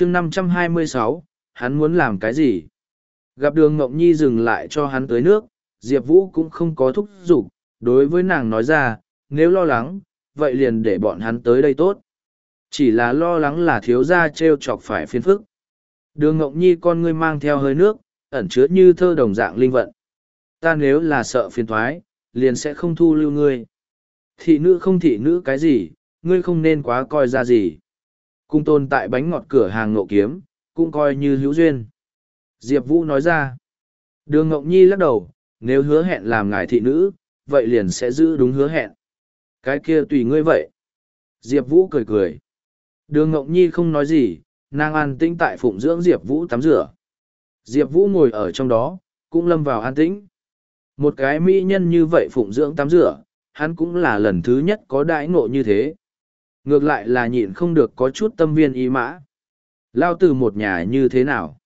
chương năm trăm hai mươi sáu, hắn muốn làm cái gì? Gặp đường ngộng nhi dừng lại cho hắn tới nước, diệp vũ cũng không có thúc giục, đối với nàng nói ra, nếu lo lắng, vậy liền để bọn hắn tới đây tốt. Chỉ là lo lắng là thiếu gia t r e o chọc phải phiền phức. Đường ngộng nhi con ngươi mang theo hơi nước, ẩn chứa như thơ đồng dạng linh vận. Ta nếu là sợ phiền thoái, liền sẽ không thu lưu ngươi. Thị nữ không thị nữ cái gì, ngươi không nên quá coi ra gì cung tồn tại bánh ngọt cửa hàng ngộ kiếm, cũng coi như hữu duyên. Diệp vũ nói ra. Đường ngọc nhi lắc đầu, nếu hứa hẹn làm ngài thị nữ, vậy liền sẽ giữ đúng hứa hẹn. Cái kia tùy ngươi vậy. Diệp vũ cười cười. Đường ngọc nhi không nói gì, nàng an tĩnh tại phụng dưỡng diệp vũ tắm rửa. Diệp vũ ngồi ở trong đó, cũng lâm vào an tĩnh. Một cái mỹ nhân như vậy phụng dưỡng tắm rửa, hắn cũng là lần thứ nhất có đãi ngộ như thế ngược lại là nhịn không được có chút tâm viên ý mã. Lao từ một nhà như thế nào?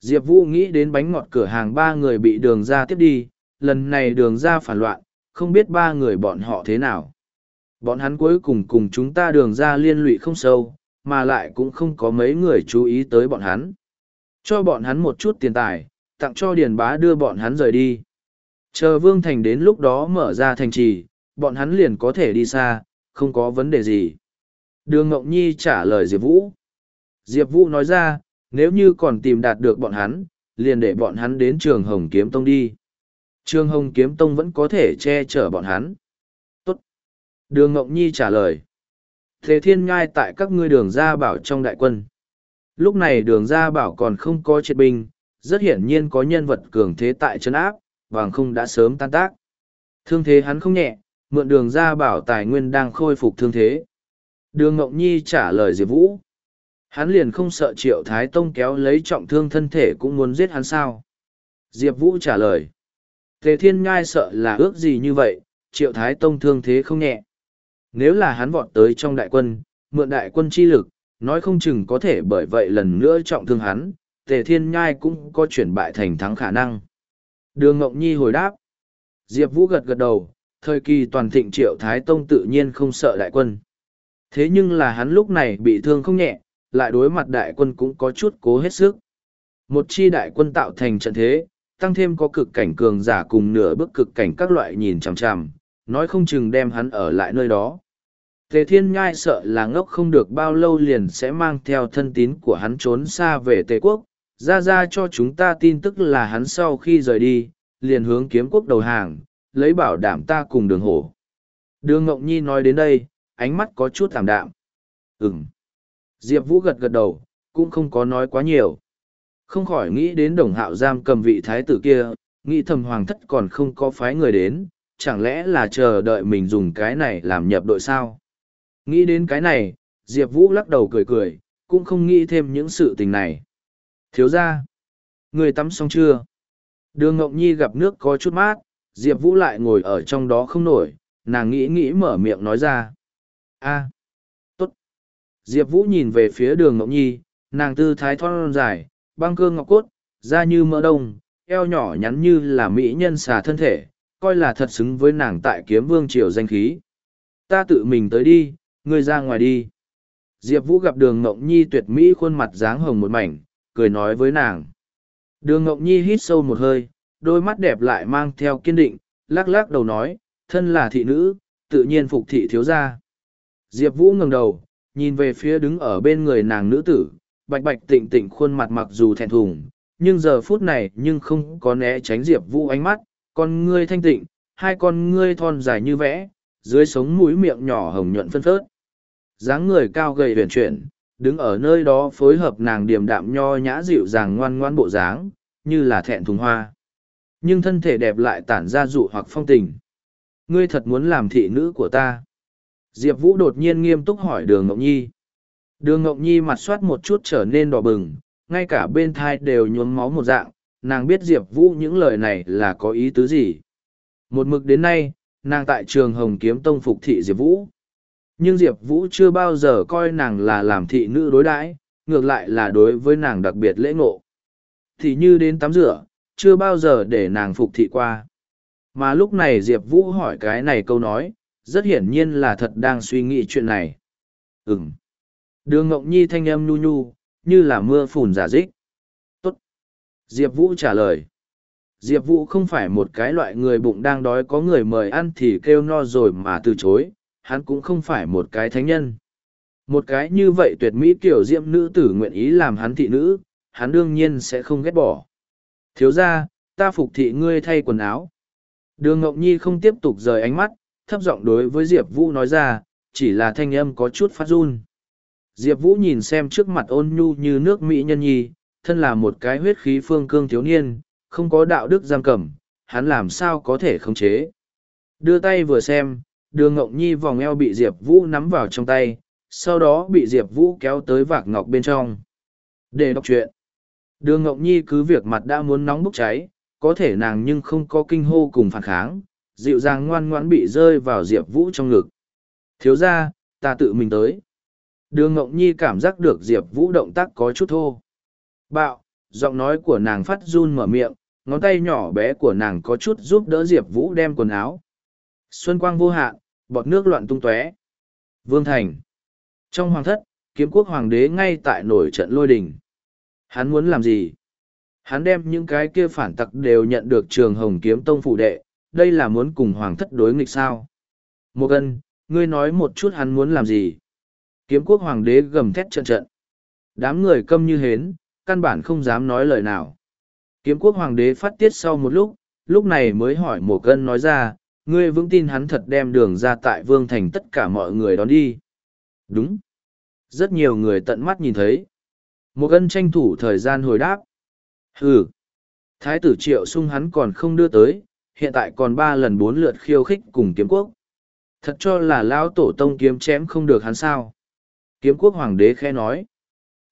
Diệp vũ nghĩ đến bánh ngọt cửa hàng ba người bị đường ra tiếp đi, lần này đường ra phản loạn, không biết ba người bọn họ thế nào. Bọn hắn cuối cùng cùng chúng ta đường ra liên lụy không sâu, mà lại cũng không có mấy người chú ý tới bọn hắn. Cho bọn hắn một chút tiền tài, tặng cho điền bá đưa bọn hắn rời đi. Chờ vương thành đến lúc đó mở ra thành trì, bọn hắn liền có thể đi xa, không có vấn đề gì đường ngộng nhi trả lời diệp vũ. Diệp vũ nói ra, nếu như còn tìm đạt được bọn hắn, liền để bọn hắn đến trường hồng kiếm tông đi. Trường hồng kiếm tông vẫn có thể che chở bọn hắn. Tốt. đường ngộng nhi trả lời. Thế thiên ngai tại các ngươi đường gia bảo trong đại quân. Lúc này đường gia bảo còn không có triệt binh, rất hiển nhiên có nhân vật cường thế tại trấn áp, vàng không đã sớm tan tác. Thương thế hắn không nhẹ, mượn đường gia bảo tài nguyên đang khôi phục thương thế đường ngộng nhi trả lời diệp vũ. Hắn liền không sợ triệu thái tông kéo lấy trọng thương thân thể cũng muốn giết hắn sao? Diệp vũ trả lời. Tề thiên nhai sợ là ước gì như vậy, triệu thái tông thương thế không nhẹ. Nếu là hắn vọt tới trong đại quân, mượn đại quân chi lực, nói không chừng có thể bởi vậy lần nữa trọng thương hắn, tề thiên nhai cũng có chuyển bại thành thắng khả năng. Đường ngộng nhi hồi đáp. Diệp vũ gật gật đầu, thời kỳ toàn thịnh triệu thái tông tự nhiên không sợ đại quân thế nhưng là hắn lúc này bị thương không nhẹ lại đối mặt đại quân cũng có chút cố hết sức. Một chi đại quân tạo thành trận thế, tăng thêm có cực cảnh cường giả cùng nửa bước cực cảnh các loại nhìn chằm chằm, nói không chừng đem hắn ở lại nơi đó. Tề thiên nhai sợ là ngốc không được bao lâu liền sẽ mang theo thân tín của hắn trốn xa về Tề quốc, ra ra cho chúng ta tin tức là hắn sau khi rời đi, liền hướng kiếm quốc đầu hàng, lấy bảo đảm ta cùng đường hổ. Đường Ngọc Nhi nói đến đây, ánh mắt có chút thảm đạm. Ừm. Diệp Vũ gật gật đầu, cũng không có nói quá nhiều. Không khỏi nghĩ đến đồng hạo giam cầm vị thái tử kia, nghĩ thầm hoàng thất còn không có phái người đến, chẳng lẽ là chờ đợi mình dùng cái này làm nhập đội sao? Nghĩ đến cái này, Diệp Vũ lắc đầu cười cười, cũng không nghĩ thêm những sự tình này. Thiếu ra, người tắm xong chưa? Đường Ngọc Nhi gặp nước có chút mát, Diệp Vũ lại ngồi ở trong đó không nổi, nàng nghĩ nghĩ mở miệng nói ra a tốt. Diệp Vũ nhìn về phía đường Ngọc Nhi, nàng tư thái thon dài, băng cơ ngọc cốt, da như mỡ đông, eo nhỏ nhắn như là mỹ nhân xà thân thể, coi là thật xứng với nàng tại kiếm vương triều danh khí. Ta tự mình tới đi, ngươi ra ngoài đi. Diệp Vũ gặp đường Ngọc Nhi tuyệt mỹ khuôn mặt dáng hồng một mảnh, cười nói với nàng. Đường Ngọc Nhi hít sâu một hơi, đôi mắt đẹp lại mang theo kiên định, lắc lắc đầu nói, thân là thị nữ, tự nhiên phục thị thiếu gia. Diệp Vũ ngẩng đầu, nhìn về phía đứng ở bên người nàng nữ tử, bạch bạch tịnh tịnh khuôn mặt mặc dù thẹn thùng, nhưng giờ phút này nhưng không có né tránh Diệp Vũ ánh mắt, con ngươi thanh tịnh, hai con ngươi thon dài như vẽ, dưới sống mũi miệng nhỏ hồng nhuận phân phớt. dáng người cao gầy huyền chuyển, đứng ở nơi đó phối hợp nàng điềm đạm nho nhã dịu dàng ngoan ngoan bộ dáng, như là thẹn thùng hoa. Nhưng thân thể đẹp lại tản ra dụ hoặc phong tình. Ngươi thật muốn làm thị nữ của ta. Diệp Vũ đột nhiên nghiêm túc hỏi đường Ngọc Nhi. Đường Ngọc Nhi mặt soát một chút trở nên đỏ bừng, ngay cả bên thai đều nhuốm máu một dạng, nàng biết Diệp Vũ những lời này là có ý tứ gì. Một mực đến nay, nàng tại trường Hồng Kiếm Tông phục thị Diệp Vũ. Nhưng Diệp Vũ chưa bao giờ coi nàng là làm thị nữ đối đãi ngược lại là đối với nàng đặc biệt lễ ngộ. Thì như đến tắm rửa, chưa bao giờ để nàng phục thị qua. Mà lúc này Diệp Vũ hỏi cái này câu nói, rất hiển nhiên là thật đang suy nghĩ chuyện này. Ừm. Đường Ngọc Nhi thanh âm nhu nhu, như là mưa phùn giả dích. Tốt. Diệp Vũ trả lời. Diệp Vũ không phải một cái loại người bụng đang đói có người mời ăn thì kêu no rồi mà từ chối, hắn cũng không phải một cái thánh nhân. Một cái như vậy tuyệt mỹ kiểu diệm nữ tử nguyện ý làm hắn thị nữ, hắn đương nhiên sẽ không ghét bỏ. Thiếu ra, ta phục thị ngươi thay quần áo. Đường Ngọc Nhi không tiếp tục rời ánh mắt, thấp giọng đối với Diệp Vũ nói ra, chỉ là thanh âm có chút phát run. Diệp Vũ nhìn xem trước mặt ôn nhu như nước Mỹ nhân nhi, thân là một cái huyết khí phương cương thiếu niên, không có đạo đức giam cầm, hắn làm sao có thể khống chế. Đưa tay vừa xem, đường ngộng Nhi vòng eo bị Diệp Vũ nắm vào trong tay, sau đó bị Diệp Vũ kéo tới vạc ngọc bên trong. Để đọc chuyện. Đường ngộng Nhi cứ việc mặt đã muốn nóng bốc cháy, có thể nàng nhưng không có kinh hô cùng phản kháng, dịu dàng ngoan ngoãn bị rơi vào Diệp Vũ trong ngực. Thiếu ra, ta tự mình tới. Đường ngộng Nhi cảm giác được Diệp Vũ động tác có chút thô. Bạo, giọng nói của nàng phát run mở miệng, ngón tay nhỏ bé của nàng có chút giúp đỡ Diệp Vũ đem quần áo. Xuân quang vô hạn, bọt nước loạn tung tóe. Vương Thành. Trong hoàng thất, kiếm quốc hoàng đế ngay tại nổi trận lôi đình. Hắn muốn làm gì? Hắn đem những cái kia phản tặc đều nhận được trường hồng kiếm tông phụ đệ, đây là muốn cùng hoàng thất đối nghịch sao. Một ân, ngươi nói một chút hắn muốn làm gì? Kiếm quốc hoàng đế gầm thét trận trận. Đám người câm như hến, căn bản không dám nói lời nào. Kiếm quốc hoàng đế phát tiết sau một lúc, lúc này mới hỏi một cân nói ra, ngươi vững tin hắn thật đem đường ra tại vương thành tất cả mọi người đón đi. Đúng. Rất nhiều người tận mắt nhìn thấy. Một cân tranh thủ thời gian hồi đáp. Ừ. Thái tử triệu sung hắn còn không đưa tới, hiện tại còn ba lần bốn lượt khiêu khích cùng kiếm quốc. Thật cho là lão tổ tông kiếm chém không được hắn sao. Kiếm quốc hoàng đế khe nói.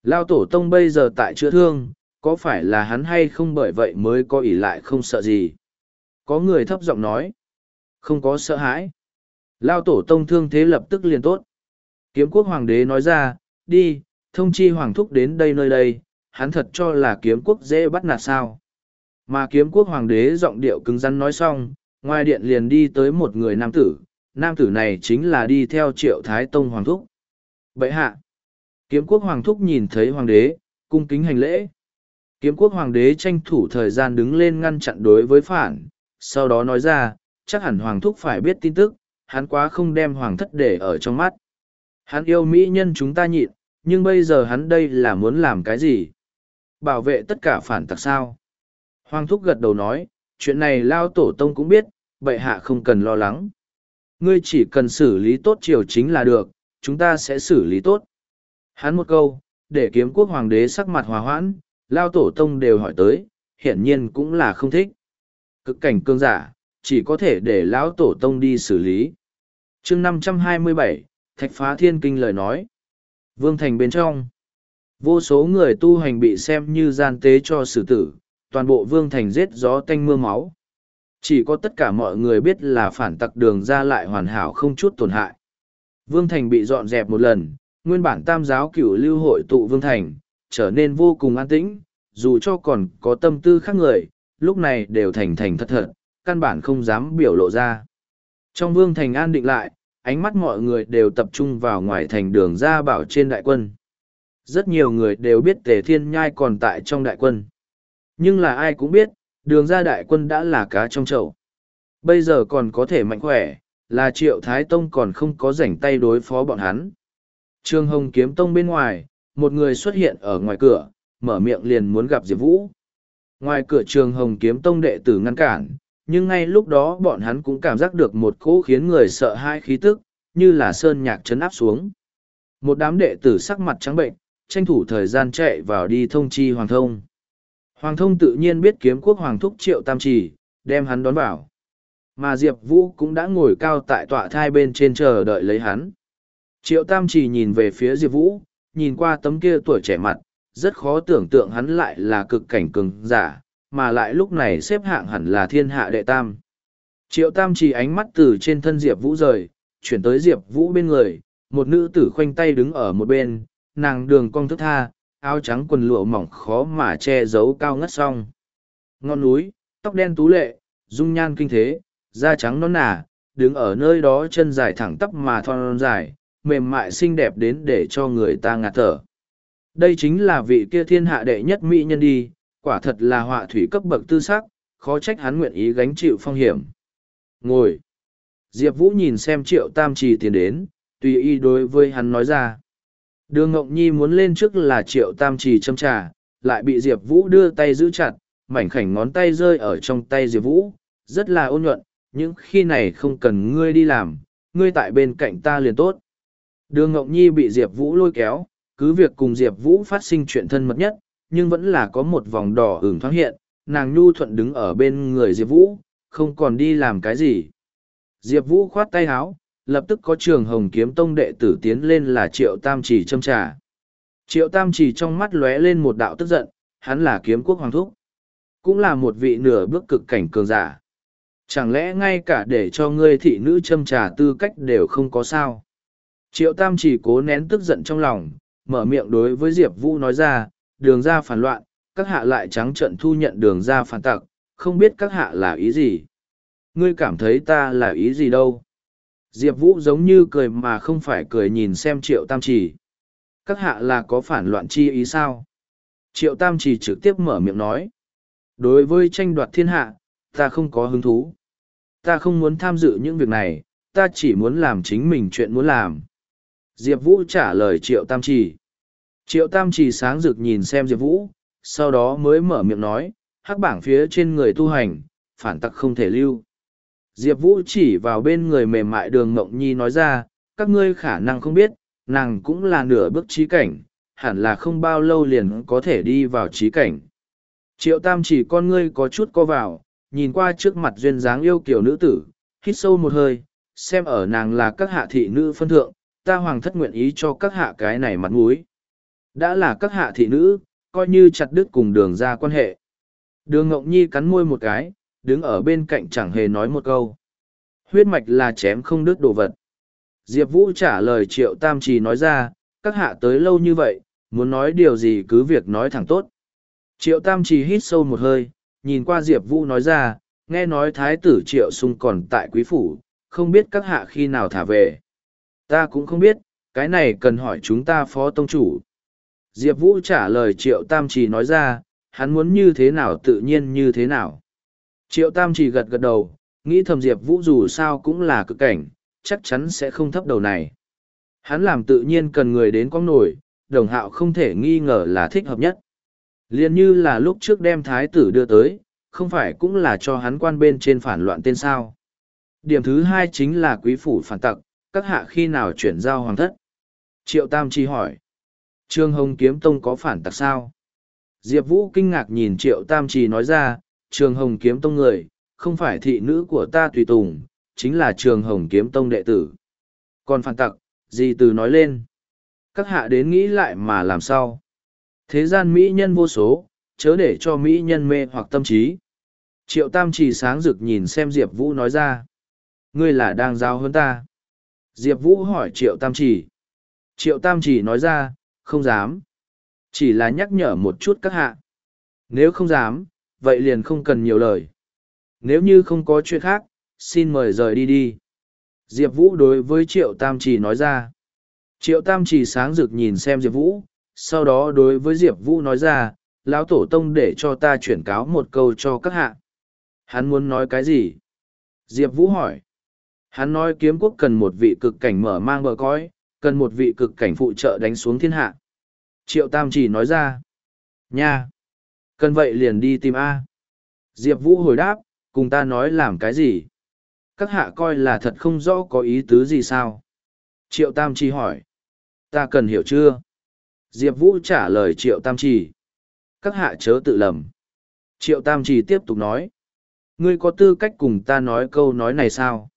Lao tổ tông bây giờ tại chữa thương, có phải là hắn hay không bởi vậy mới có ỷ lại không sợ gì? Có người thấp giọng nói. Không có sợ hãi. Lao tổ tông thương thế lập tức liền tốt. Kiếm quốc hoàng đế nói ra, đi, thông chi hoàng thúc đến đây nơi đây, hắn thật cho là kiếm quốc dễ bắt nạt sao. Mà kiếm quốc hoàng đế giọng điệu cứng rắn nói xong, ngoài điện liền đi tới một người nam tử, nam tử này chính là đi theo triệu thái tông hoàng thúc. Bệ hạ, kiếm quốc hoàng thúc nhìn thấy hoàng đế, cung kính hành lễ. Kiếm quốc hoàng đế tranh thủ thời gian đứng lên ngăn chặn đối với phản, sau đó nói ra, chắc hẳn hoàng thúc phải biết tin tức, hắn quá không đem hoàng thất để ở trong mắt. Hắn yêu mỹ nhân chúng ta nhịn, nhưng bây giờ hắn đây là muốn làm cái gì? Bảo vệ tất cả phản tặc sao? Hoàng thúc gật đầu nói, chuyện này lao tổ tông cũng biết, bệ hạ không cần lo lắng. Ngươi chỉ cần xử lý tốt triều chính là được, chúng ta sẽ xử lý tốt. Hắn một câu, để kiếm quốc hoàng đế sắc mặt hòa hoãn, lao tổ tông đều hỏi tới, hiển nhiên cũng là không thích. Cực cảnh cương giả, chỉ có thể để lão tổ tông đi xử lý. chương năm trăm hai mươi bảy Thạch Phá Thiên Kinh lời nói. Vương Thành bên trong. Vô số người tu hành bị xem như gian tế cho xử tử, toàn bộ Vương Thành giết gió tanh mưa máu. Chỉ có tất cả mọi người biết là phản tặc đường ra lại hoàn hảo không chút tổn hại. Vương Thành bị dọn dẹp một lần, nguyên bản tam giáo cửu lưu hội tụ Vương Thành, trở nên vô cùng an tĩnh, dù cho còn có tâm tư khác người, lúc này đều thành thành thật thật, căn bản không dám biểu lộ ra. Trong Vương Thành an định lại, ánh mắt mọi người đều tập trung vào ngoài thành đường ra bảo trên đại quân. Rất nhiều người đều biết Tề Thiên Nhai còn tại trong đại quân. Nhưng là ai cũng biết, đường ra đại quân đã là cá trong chậu. Bây giờ còn có thể mạnh khỏe, là Triệu Thái Tông còn không có rảnh tay đối phó bọn hắn. Trương Hồng kiếm tông bên ngoài, một người xuất hiện ở ngoài cửa, mở miệng liền muốn gặp Diệp Vũ. Ngoài cửa trường Hồng kiếm tông đệ tử ngăn cản, nhưng ngay lúc đó bọn hắn cũng cảm giác được một cỗ khiến người sợ hai khí tức, như là sơn nhạc chấn áp xuống. Một đám đệ tử sắc mặt trắng bệnh, tranh thủ thời gian chạy vào đi thông chi Hoàng Thông. Hoàng Thông tự nhiên biết kiếm quốc Hoàng Thúc Triệu Tam Trì, đem hắn đón vào. Mà Diệp Vũ cũng đã ngồi cao tại tọa thai bên trên chờ đợi lấy hắn. Triệu Tam Trì nhìn về phía Diệp Vũ, nhìn qua tấm kia tuổi trẻ mặt, rất khó tưởng tượng hắn lại là cực cảnh cường giả, mà lại lúc này xếp hạng hẳn là thiên hạ đệ tam. Triệu Tam Trì ánh mắt từ trên thân Diệp Vũ rời, chuyển tới Diệp Vũ bên người, một nữ tử khoanh tay đứng ở một bên, nàng đường cong thức tha, áo trắng quần lụa mỏng khó mà che giấu cao ngất song. Ngọn núi, tóc đen tú lệ, dung nhan kinh thế, da trắng non nà, đứng ở nơi đó chân dài thẳng tắp mà thon dài, mềm mại xinh đẹp đến để cho người ta ngạt thở. Đây chính là vị kia thiên hạ đệ nhất mỹ nhân đi, quả thật là họa thủy cấp bậc tư sắc, khó trách hắn nguyện ý gánh chịu phong hiểm. Ngồi. Diệp Vũ nhìn xem triệu tam trì tiến đến, tùy ý đối với hắn nói ra. Đường Ngọc Nhi muốn lên trước là triệu tam trì châm trà, lại bị Diệp Vũ đưa tay giữ chặt, mảnh khảnh ngón tay rơi ở trong tay Diệp Vũ, rất là ôn nhuận, những khi này không cần ngươi đi làm, ngươi tại bên cạnh ta liền tốt. Đường Ngọc Nhi bị Diệp Vũ lôi kéo, cứ việc cùng Diệp Vũ phát sinh chuyện thân mật nhất, nhưng vẫn là có một vòng đỏ ửng thoáng hiện, nàng nhu thuận đứng ở bên người Diệp Vũ, không còn đi làm cái gì. Diệp Vũ khoát tay háo, lập tức có trường hồng kiếm tông đệ tử tiến lên là Triệu Tam Chỉ châm trà. Triệu Tam Chỉ trong mắt lóe lên một đạo tức giận, hắn là kiếm quốc hoàng thúc. Cũng là một vị nửa bước cực cảnh cường giả. Chẳng lẽ ngay cả để cho ngươi thị nữ châm trà tư cách đều không có sao? Triệu Tam chỉ cố nén tức giận trong lòng, mở miệng đối với Diệp Vũ nói ra, đường ra phản loạn, các hạ lại trắng trận thu nhận đường ra phản tặc, không biết các hạ là ý gì. Ngươi cảm thấy ta là ý gì đâu. Diệp Vũ giống như cười mà không phải cười nhìn xem Triệu Tam chỉ. Các hạ là có phản loạn chi ý sao? Triệu Tam chỉ trực tiếp mở miệng nói. Đối với tranh đoạt thiên hạ, ta không có hứng thú. Ta không muốn tham dự những việc này, ta chỉ muốn làm chính mình chuyện muốn làm. Diệp Vũ trả lời Triệu Tam Trì. Triệu Tam Trì sáng rực nhìn xem Diệp Vũ, sau đó mới mở miệng nói, hắc bảng phía trên người tu hành, phản tặc không thể lưu. Diệp Vũ chỉ vào bên người mềm mại đường Ngộng Nhi nói ra, các ngươi khả năng không biết, nàng cũng là nửa bước trí cảnh, hẳn là không bao lâu liền có thể đi vào trí cảnh. Triệu Tam chỉ con ngươi có chút co vào, nhìn qua trước mặt duyên dáng yêu kiểu nữ tử, hít sâu một hơi, xem ở nàng là các hạ thị nữ phân thượng, ta hoàng thất nguyện ý cho các hạ cái này mặt mũi. Đã là các hạ thị nữ, coi như chặt đứt cùng đường ra quan hệ. Đường Ngọc Nhi cắn môi một cái, đứng ở bên cạnh chẳng hề nói một câu. Huyết mạch là chém không đứt đồ vật. Diệp Vũ trả lời triệu tam trì nói ra, các hạ tới lâu như vậy, muốn nói điều gì cứ việc nói thẳng tốt. Triệu tam trì hít sâu một hơi, nhìn qua Diệp Vũ nói ra, nghe nói thái tử triệu sung còn tại quý phủ, không biết các hạ khi nào thả về. Ta cũng không biết, cái này cần hỏi chúng ta phó tông chủ. Diệp Vũ trả lời triệu tam trì nói ra, hắn muốn như thế nào tự nhiên như thế nào. Triệu tam chỉ gật gật đầu, nghĩ thầm Diệp Vũ dù sao cũng là cực cảnh, chắc chắn sẽ không thấp đầu này. Hắn làm tự nhiên cần người đến quang nổi, đồng hạo không thể nghi ngờ là thích hợp nhất. Liên như là lúc trước đem thái tử đưa tới, không phải cũng là cho hắn quan bên trên phản loạn tên sao. Điểm thứ hai chính là quý phủ phản tặc, các hạ khi nào chuyển giao hoàng thất. Triệu Tam Chi hỏi. Trương Hồng Kiếm Tông có phản tặc sao? Diệp Vũ kinh ngạc nhìn Triệu Tam Trì nói ra, Trường Hồng Kiếm Tông người, không phải thị nữ của ta tùy tùng, chính là Trường Hồng Kiếm Tông đệ tử. Còn phản tặc, gì từ nói lên? Các hạ đến nghĩ lại mà làm sao? Thế gian mỹ nhân vô số, chớ để cho mỹ nhân mê hoặc tâm trí. Triệu Tam Trì sáng rực nhìn xem Diệp Vũ nói ra. Ngươi là đang giao hơn ta. Diệp Vũ hỏi Triệu Tam Chỉ, Triệu Tam Chỉ nói ra, không dám. Chỉ là nhắc nhở một chút các hạ. Nếu không dám, vậy liền không cần nhiều lời. Nếu như không có chuyện khác, xin mời rời đi đi. Diệp Vũ đối với Triệu Tam Trì nói ra. Triệu Tam Trì sáng rực nhìn xem Diệp Vũ, sau đó đối với diệp vũ nói ra lão tổ tông để cho ta chuyển cáo một câu cho các hạ hắn muốn nói cái gì diệp vũ hỏi hắn nói kiếm quốc cần một vị cực cảnh mở mang bờ cõi cần một vị cực cảnh phụ trợ đánh xuống thiên hạ triệu tam chỉ nói ra nha cần vậy liền đi tìm a diệp vũ hồi đáp cùng ta nói làm cái gì các hạ coi là thật không rõ có ý tứ gì sao triệu tam chi hỏi ta cần hiểu chưa Diệp Vũ trả lời Triệu Tam Trì. Các hạ chớ tự lầm. Triệu Tam Trì tiếp tục nói. Ngươi có tư cách cùng ta nói câu nói này sao?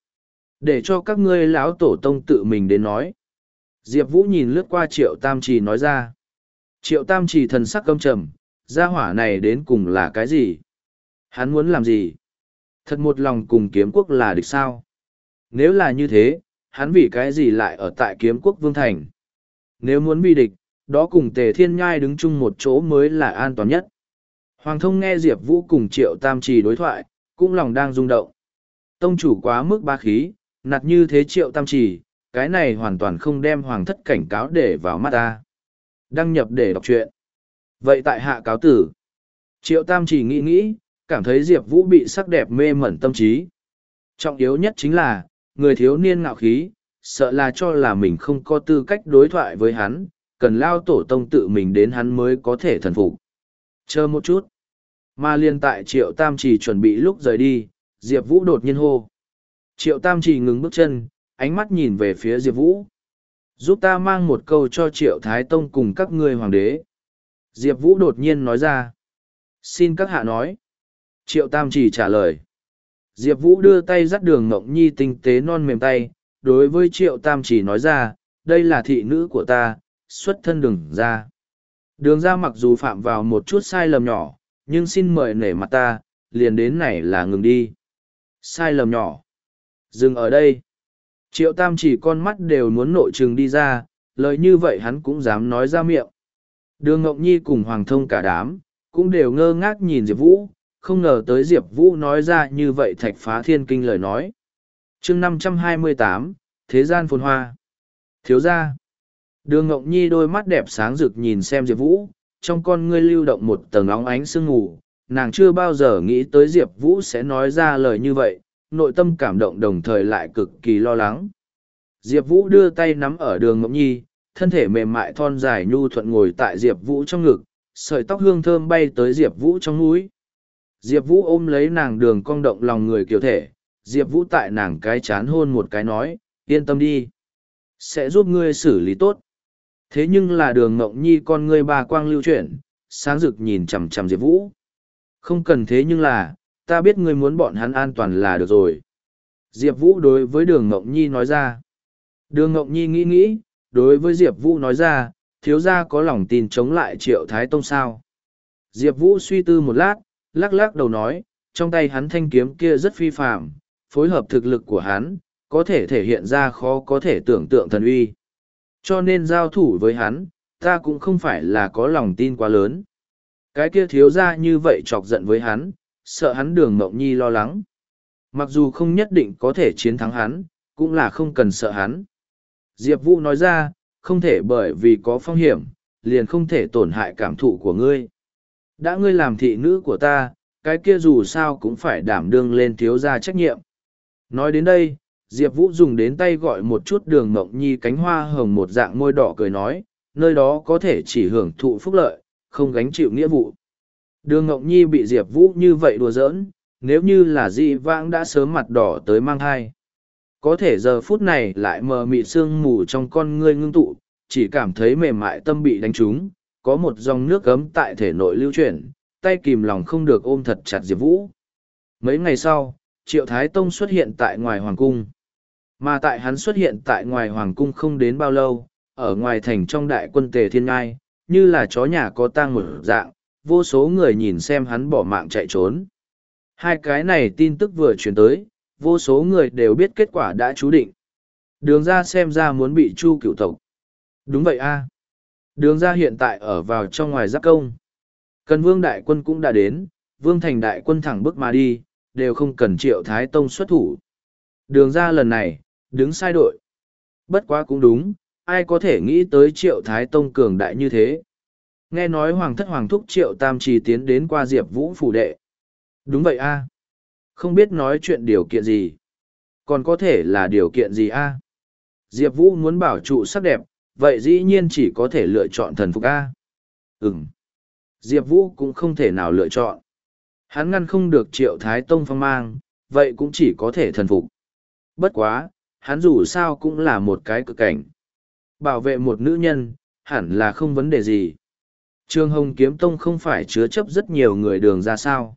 Để cho các ngươi lão tổ tông tự mình đến nói. Diệp Vũ nhìn lướt qua Triệu Tam Trì nói ra. Triệu Tam Trì thần sắc căm trầm, gia hỏa này đến cùng là cái gì? Hắn muốn làm gì? Thật một lòng cùng kiếm quốc là địch sao? Nếu là như thế, hắn vì cái gì lại ở tại kiếm quốc vương thành? Nếu muốn bị địch, đó cùng tề thiên nhai đứng chung một chỗ mới là an toàn nhất. Hoàng thông nghe Diệp Vũ cùng triệu tam trì đối thoại, cũng lòng đang rung động. Tông chủ quá mức ba khí, nạt như thế triệu tam trì, cái này hoàn toàn không đem hoàng thất cảnh cáo để vào mắt ta. Đăng nhập để đọc truyện. Vậy tại hạ cáo tử. Triệu Tam chỉ nghĩ nghĩ, cảm thấy Diệp Vũ bị sắc đẹp mê mẩn tâm trí. Trọng yếu nhất chính là, người thiếu niên ngạo khí, sợ là cho là mình không có tư cách đối thoại với hắn, cần lao tổ tông tự mình đến hắn mới có thể thần phục. Chờ một chút. Mà liên tại Triệu Tam chỉ chuẩn bị lúc rời đi, Diệp Vũ đột nhiên hô. Triệu Tam chỉ ngừng bước chân, ánh mắt nhìn về phía Diệp Vũ. Giúp ta mang một câu cho Triệu Thái Tông cùng các ngươi hoàng đế. Diệp Vũ đột nhiên nói ra. Xin các hạ nói. Triệu Tam chỉ trả lời. Diệp Vũ đưa tay dắt đường Ngộng Nhi tinh tế non mềm tay, đối với Triệu Tam chỉ nói ra, đây là thị nữ của ta, xuất thân đường ra. Đường ra mặc dù phạm vào một chút sai lầm nhỏ, nhưng xin mời nể mặt ta, liền đến này là ngừng đi. Sai lầm nhỏ. Dừng ở đây. Triệu Tam chỉ con mắt đều muốn nội trừng đi ra, lời như vậy hắn cũng dám nói ra miệng. Đường Ngọc Nhi cùng Hoàng Thông cả đám, cũng đều ngơ ngác nhìn Diệp Vũ, không ngờ tới Diệp Vũ nói ra như vậy thạch phá thiên kinh lời nói. chương năm trăm hai mươi tám Thế gian phồn hoa. Thiếu gia. Đường Ngọc Nhi đôi mắt đẹp sáng rực nhìn xem Diệp Vũ, trong con ngươi lưu động một tầng óng ánh sương ngủ, nàng chưa bao giờ nghĩ tới Diệp Vũ sẽ nói ra lời như vậy, nội tâm cảm động đồng thời lại cực kỳ lo lắng. Diệp Vũ đưa tay nắm ở đường Ngọc Nhi, thân thể mềm mại thon dài nhu thuận ngồi tại Diệp Vũ trong ngực, sợi tóc hương thơm bay tới Diệp Vũ trong núi. Diệp Vũ ôm lấy nàng đường cong động lòng người kiểu thể, Diệp Vũ tại nàng cái chán hôn một cái nói, yên tâm đi. Sẽ giúp ngươi xử lý tốt. Thế nhưng là đường ngộng nhi con ngươi ba quang lưu chuyển, sáng rực nhìn chằm chằm Diệp Vũ. Không cần thế nhưng là, ta biết ngươi muốn bọn hắn an toàn là được rồi. Diệp Vũ đối với đường ngộng nhi nói ra. Đường ngộng nhi nghĩ nghĩ, đối với Diệp Vũ nói ra, thiếu gia có lòng tin chống lại triệu thái tông sao. Diệp Vũ suy tư một lát, lắc lắc đầu nói, trong tay hắn thanh kiếm kia rất phi phạm, phối hợp thực lực của hắn, có thể thể hiện ra khó có thể tưởng tượng thần uy. Cho nên giao thủ với hắn, ta cũng không phải là có lòng tin quá lớn. Cái kia thiếu ra như vậy chọc giận với hắn, sợ hắn đường mộng nhi lo lắng. Mặc dù không nhất định có thể chiến thắng hắn, cũng là không cần sợ hắn. Diệp Vũ nói ra, không thể bởi vì có phong hiểm, liền không thể tổn hại cảm thụ của ngươi. Đã ngươi làm thị nữ của ta, cái kia dù sao cũng phải đảm đương lên thiếu gia trách nhiệm. Nói đến đây, Diệp Vũ dùng đến tay gọi một chút đường mộng nhi cánh hoa hồng một dạng môi đỏ cười nói, nơi đó có thể chỉ hưởng thụ phúc lợi, không gánh chịu nghĩa vụ. Đường Ngọc nhi bị Diệp Vũ như vậy đùa giỡn, nếu như là di vãng đã sớm mặt đỏ tới mang thai. Có thể giờ phút này lại mờ mịt sương mù trong con ngươi ngưng tụ, chỉ cảm thấy mềm mại tâm bị đánh trúng, có một dòng nước gấm tại thể nội lưu chuyển, tay kìm lòng không được ôm thật chặt Diệp Vũ. Mấy ngày sau, Triệu Thái Tông xuất hiện tại ngoài Hoàng Cung. Mà tại hắn xuất hiện tại ngoài Hoàng Cung không đến bao lâu, ở ngoài thành trong đại quân tề thiên ngai, như là chó nhà có tang một dạng, vô số người nhìn xem hắn bỏ mạng chạy trốn. Hai cái này tin tức vừa truyền tới, vô số người đều biết kết quả đã chú định. Đường ra xem ra muốn bị chu cựu tộc. Đúng vậy a Đường ra hiện tại ở vào trong ngoài giáp công. Cần vương đại quân cũng đã đến, vương thành đại quân thẳng bước mà đi, đều không cần triệu thái tông xuất thủ. Đường ra lần này, đứng sai đội. Bất quá cũng đúng, ai có thể nghĩ tới triệu thái tông cường đại như thế. Nghe nói hoàng thất hoàng thúc triệu tam trì tiến đến qua diệp vũ phủ đệ. Đúng vậy a không biết nói chuyện điều kiện gì. Còn có thể là điều kiện gì a? Diệp vũ muốn bảo trụ sắc đẹp, vậy dĩ nhiên chỉ có thể lựa chọn thần phục a. Ừm. Diệp vũ cũng không thể nào lựa chọn. Hắn ngăn không được triệu thái tông phong mang vậy cũng chỉ có thể thần phục. Bất quá hắn dù sao cũng là một cái cực cảnh. Bảo vệ một nữ nhân hẳn là không vấn đề gì. Trương hồng kiếm tông không phải chứa chấp rất nhiều người đường ra sao?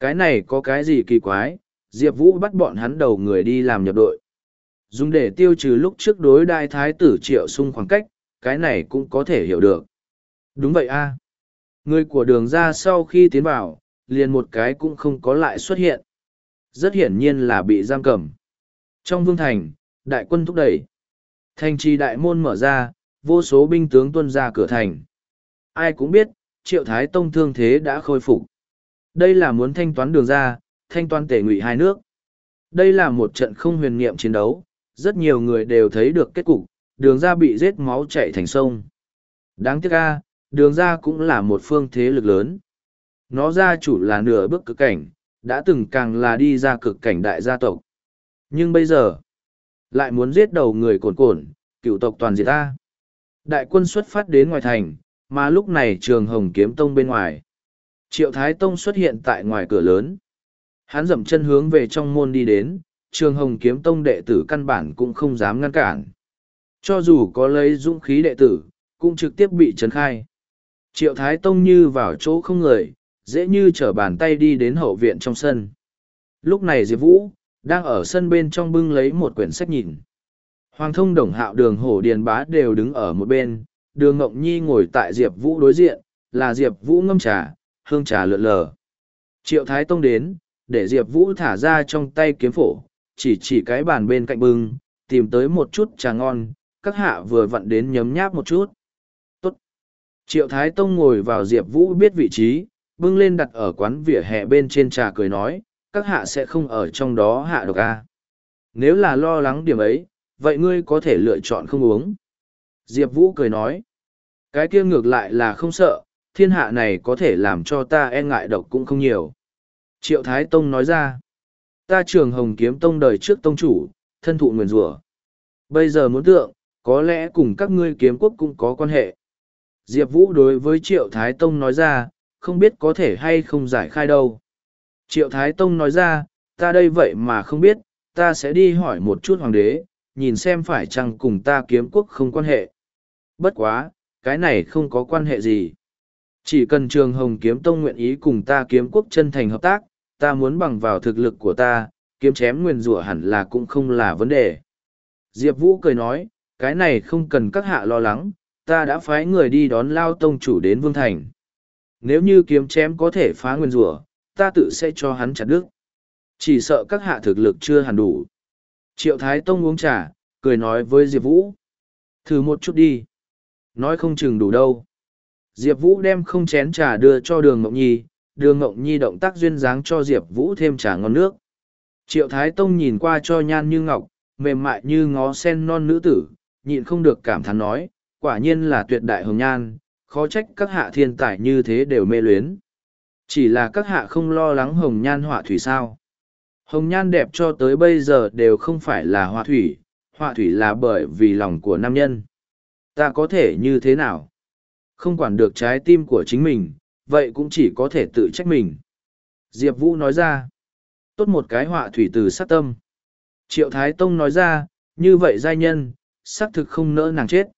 Cái này có cái gì kỳ quái, diệp vũ bắt bọn hắn đầu người đi làm nhập đội. Dùng để tiêu trừ lúc trước đối đại thái tử triệu xung khoảng cách, cái này cũng có thể hiểu được. Đúng vậy a. Người của đường ra sau khi tiến vào, liền một cái cũng không có lại xuất hiện. Rất hiển nhiên là bị giam cầm. Trong vương thành, đại quân thúc đẩy. Thành trì đại môn mở ra, vô số binh tướng tuân ra cửa thành. Ai cũng biết, triệu thái tông thương thế đã khôi phục đây là muốn thanh toán đường ra thanh toán tể ngụy hai nước đây là một trận không huyền niệm chiến đấu rất nhiều người đều thấy được kết cục, đường ra bị giết máu chạy thành sông. Đáng tiếc a, đường ra cũng là một phương thế lực lớn. Nó gia chủ là nửa bước cực cảnh, đã từng càng là đi ra cực cảnh đại gia tộc. Nhưng bây giờ, lại muốn giết đầu người cồn cồn, cựu tộc toàn diệt ta. Đại quân xuất phát đến ngoài thành, mà lúc này trường hồng kiếm tông bên ngoài. Triệu Thái Tông xuất hiện tại ngoài cửa lớn. Hắn dậm chân hướng về trong môn đi đến, trường hồng kiếm tông đệ tử căn bản cũng không dám ngăn cản. Cho dù có lấy dũng khí đệ tử, cũng trực tiếp bị trấn khai. Triệu Thái Tông như vào chỗ không người, dễ như trở bàn tay đi đến hậu viện trong sân. Lúc này Diệp Vũ, đang ở sân bên trong bưng lấy một quyển sách nhìn. Hoàng thông đồng hạo đường hổ điền bá đều đứng ở một bên, đường ngộng nhi ngồi tại Diệp Vũ đối diện, là Diệp Vũ ngâm trà, hương trà lượn lờ. Triệu Thái Tông đến, để Diệp Vũ thả ra trong tay kiếm phổ, chỉ chỉ cái bàn bên cạnh bưng, tìm tới một chút trà ngon, các hạ vừa vặn đến nhấm nháp một chút. Tốt. Triệu Thái Tông ngồi vào Diệp Vũ biết vị trí, bưng lên đặt ở quán vỉa hè bên trên trà cười nói, các hạ sẽ không ở trong đó hạ độc a. Nếu là lo lắng điểm ấy, vậy ngươi có thể lựa chọn không uống. Diệp Vũ cười nói, cái kia ngược lại là không sợ, thiên hạ này có thể làm cho ta e ngại độc cũng không nhiều. Triệu Thái Tông nói ra, ta trường hồng kiếm tông đời trước tông chủ, thân thụ nguyền rủa Bây giờ muốn tượng, có lẽ cùng các ngươi kiếm quốc cũng có quan hệ. Diệp Vũ đối với Triệu Thái Tông nói ra, không biết có thể hay không giải khai đâu. Triệu Thái Tông nói ra, ta đây vậy mà không biết, ta sẽ đi hỏi một chút hoàng đế, nhìn xem phải chăng cùng ta kiếm quốc không quan hệ. Bất quá, cái này không có quan hệ gì. Chỉ cần trường hồng kiếm tông nguyện ý cùng ta kiếm quốc chân thành hợp tác, ta muốn bằng vào thực lực của ta, kiếm chém nguyền rủa hẳn là cũng không là vấn đề. Diệp Vũ cười nói, cái này không cần các hạ lo lắng, ta đã phái người đi đón lao tông chủ đến Vương Thành. Nếu như kiếm chém có thể phá nguyên rủa ta tự sẽ cho hắn chặt đứt. Chỉ sợ các hạ thực lực chưa hẳn đủ. Triệu Thái Tông uống trà, cười nói với Diệp Vũ. Thử một chút đi. Nói không chừng đủ đâu. Diệp Vũ đem không chén trà đưa cho đường Ngọc Nhi, đường Ngọc Nhi động tác duyên dáng cho Diệp Vũ thêm trà ngon nước. Triệu Thái Tông nhìn qua cho nhan như ngọc, mềm mại như ngó sen non nữ tử, nhịn không được cảm thán nói, quả nhiên là tuyệt đại hồng nhan, khó trách các hạ thiên tài như thế đều mê luyến. Chỉ là các hạ không lo lắng hồng nhan họa thủy sao. Hồng nhan đẹp cho tới bây giờ đều không phải là họa thủy, họa thủy là bởi vì lòng của nam nhân. Ta có thể như thế nào? Không quản được trái tim của chính mình, vậy cũng chỉ có thể tự trách mình. Diệp Vũ nói ra, tốt một cái họa thủy từ sát tâm. Triệu Thái Tông nói ra, như vậy giai nhân, xác thực không nỡ nàng chết.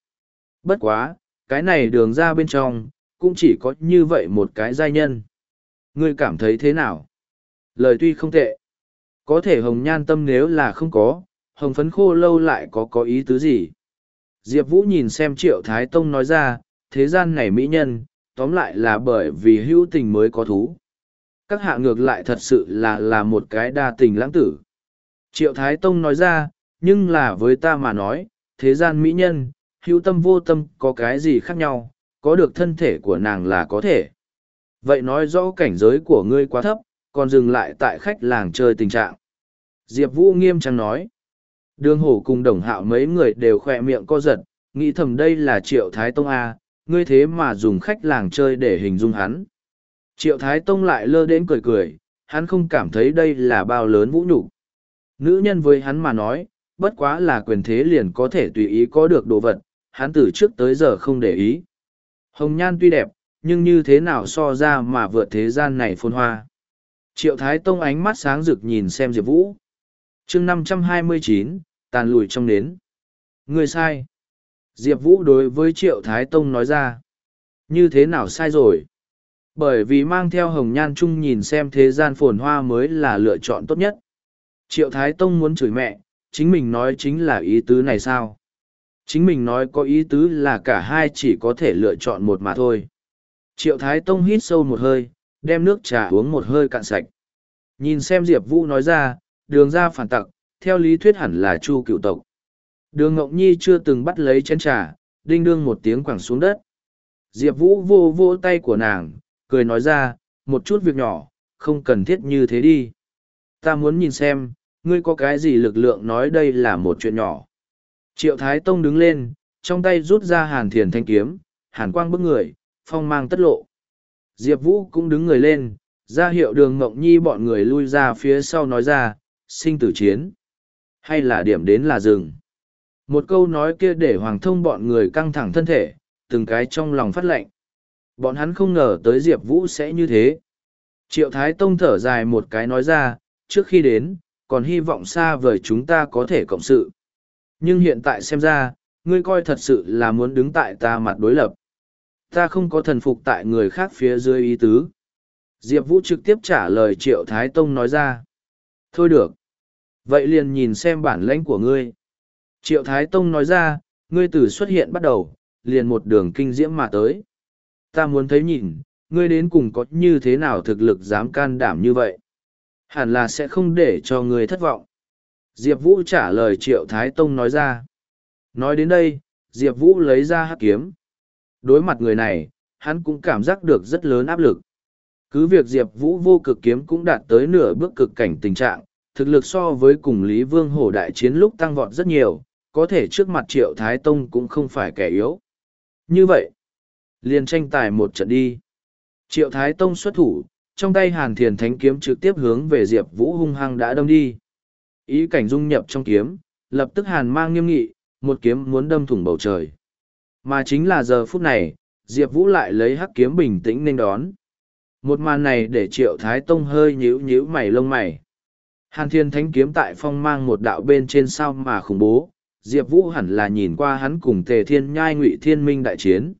Bất quá, cái này đường ra bên trong, cũng chỉ có như vậy một cái giai nhân. Ngươi cảm thấy thế nào? Lời tuy không tệ. Có thể hồng nhan tâm nếu là không có, hồng phấn khô lâu lại có có ý tứ gì? Diệp Vũ nhìn xem Triệu Thái Tông nói ra, thế gian này mỹ nhân, tóm lại là bởi vì hữu tình mới có thú. Các hạ ngược lại thật sự là là một cái đa tình lãng tử. Triệu Thái Tông nói ra, nhưng là với ta mà nói, thế gian mỹ nhân, hữu tâm vô tâm có cái gì khác nhau, có được thân thể của nàng là có thể. Vậy nói rõ cảnh giới của ngươi quá thấp, còn dừng lại tại khách làng chơi tình trạng. Diệp Vũ nghiêm trang nói. Đường hổ cùng đồng hạo mấy người đều khỏe miệng co giật, nghĩ thầm đây là triệu thái tông A, ngươi thế mà dùng khách làng chơi để hình dung hắn. Triệu thái tông lại lơ đến cười cười, hắn không cảm thấy đây là bao lớn vũ nhục Nữ nhân với hắn mà nói, bất quá là quyền thế liền có thể tùy ý có được đồ vật, hắn từ trước tới giờ không để ý. Hồng nhan tuy đẹp, nhưng như thế nào so ra mà vượt thế gian này phôn hoa. Triệu Thái Tông ánh mắt sáng rực nhìn xem Diệp Vũ. chương năm trăm hai mươi chín tàn lùi trong nến. Người sai. Diệp Vũ đối với Triệu Thái Tông nói ra. Như thế nào sai rồi? Bởi vì mang theo hồng nhan chung nhìn xem thế gian phồn hoa mới là lựa chọn tốt nhất. Triệu Thái Tông muốn chửi mẹ, chính mình nói chính là ý tứ này sao? Chính mình nói có ý tứ là cả hai chỉ có thể lựa chọn một mà thôi. Triệu Thái Tông hít sâu một hơi, đem nước trà uống một hơi cạn sạch. Nhìn xem Diệp Vũ nói ra, đường ra phản tặc, theo lý thuyết hẳn là chu cựu tộc. Đường Ngọc Nhi chưa từng bắt lấy chén trà, đinh đương một tiếng quẳng xuống đất. Diệp Vũ vô vô tay của nàng, cười nói ra, một chút việc nhỏ, không cần thiết như thế đi. Ta muốn nhìn xem, ngươi có cái gì lực lượng nói đây là một chuyện nhỏ. Triệu Thái Tông đứng lên, trong tay rút ra hàn thiền thanh kiếm, hàn quang bức người, phong mang tất lộ. Diệp Vũ cũng đứng người lên, ra hiệu đường Ngộng Nhi bọn người lui ra phía sau nói ra, sinh tử chiến. Hay là điểm đến là rừng. Một câu nói kia để Hoàng thông bọn người căng thẳng thân thể, từng cái trong lòng phát lệnh. Bọn hắn không ngờ tới Diệp Vũ sẽ như thế. Triệu Thái Tông thở dài một cái nói ra, trước khi đến, còn hy vọng xa vời chúng ta có thể cộng sự. Nhưng hiện tại xem ra, ngươi coi thật sự là muốn đứng tại ta mặt đối lập. Ta không có thần phục tại người khác phía dưới ý tứ. Diệp Vũ trực tiếp trả lời Triệu Thái Tông nói ra. Thôi được. Vậy liền nhìn xem bản lãnh của ngươi. Triệu Thái Tông nói ra, ngươi từ xuất hiện bắt đầu, liền một đường kinh diễm mà tới. Ta muốn thấy nhìn, ngươi đến cùng có như thế nào thực lực dám can đảm như vậy. Hẳn là sẽ không để cho ngươi thất vọng. Diệp Vũ trả lời Triệu Thái Tông nói ra. Nói đến đây, Diệp Vũ lấy ra hắc kiếm. Đối mặt người này, hắn cũng cảm giác được rất lớn áp lực. Cứ việc Diệp Vũ vô cực kiếm cũng đạt tới nửa bước cực cảnh tình trạng, thực lực so với cùng Lý Vương Hổ đại chiến lúc tăng vọt rất nhiều, có thể trước mặt Triệu Thái Tông cũng không phải kẻ yếu. Như vậy, liền tranh tài một trận đi. Triệu Thái Tông xuất thủ, trong tay Hàn Thiền Thánh kiếm trực tiếp hướng về Diệp Vũ hung hăng đã đâm đi. Ý cảnh dung nhập trong kiếm, lập tức Hàn mang nghiêm nghị, một kiếm muốn đâm thủng bầu trời. Mà chính là giờ phút này, Diệp Vũ lại lấy hắc kiếm bình tĩnh nên đón. Một màn này để Triệu Thái Tông hơi nhíu nhíu mày lông mày. Hàn Thiên Thánh kiếm tại phong mang một đạo bên trên sao mà khủng bố, Diệp Vũ hẳn là nhìn qua hắn cùng Tề Thiên Nhai Ngụy Thiên Minh đại chiến.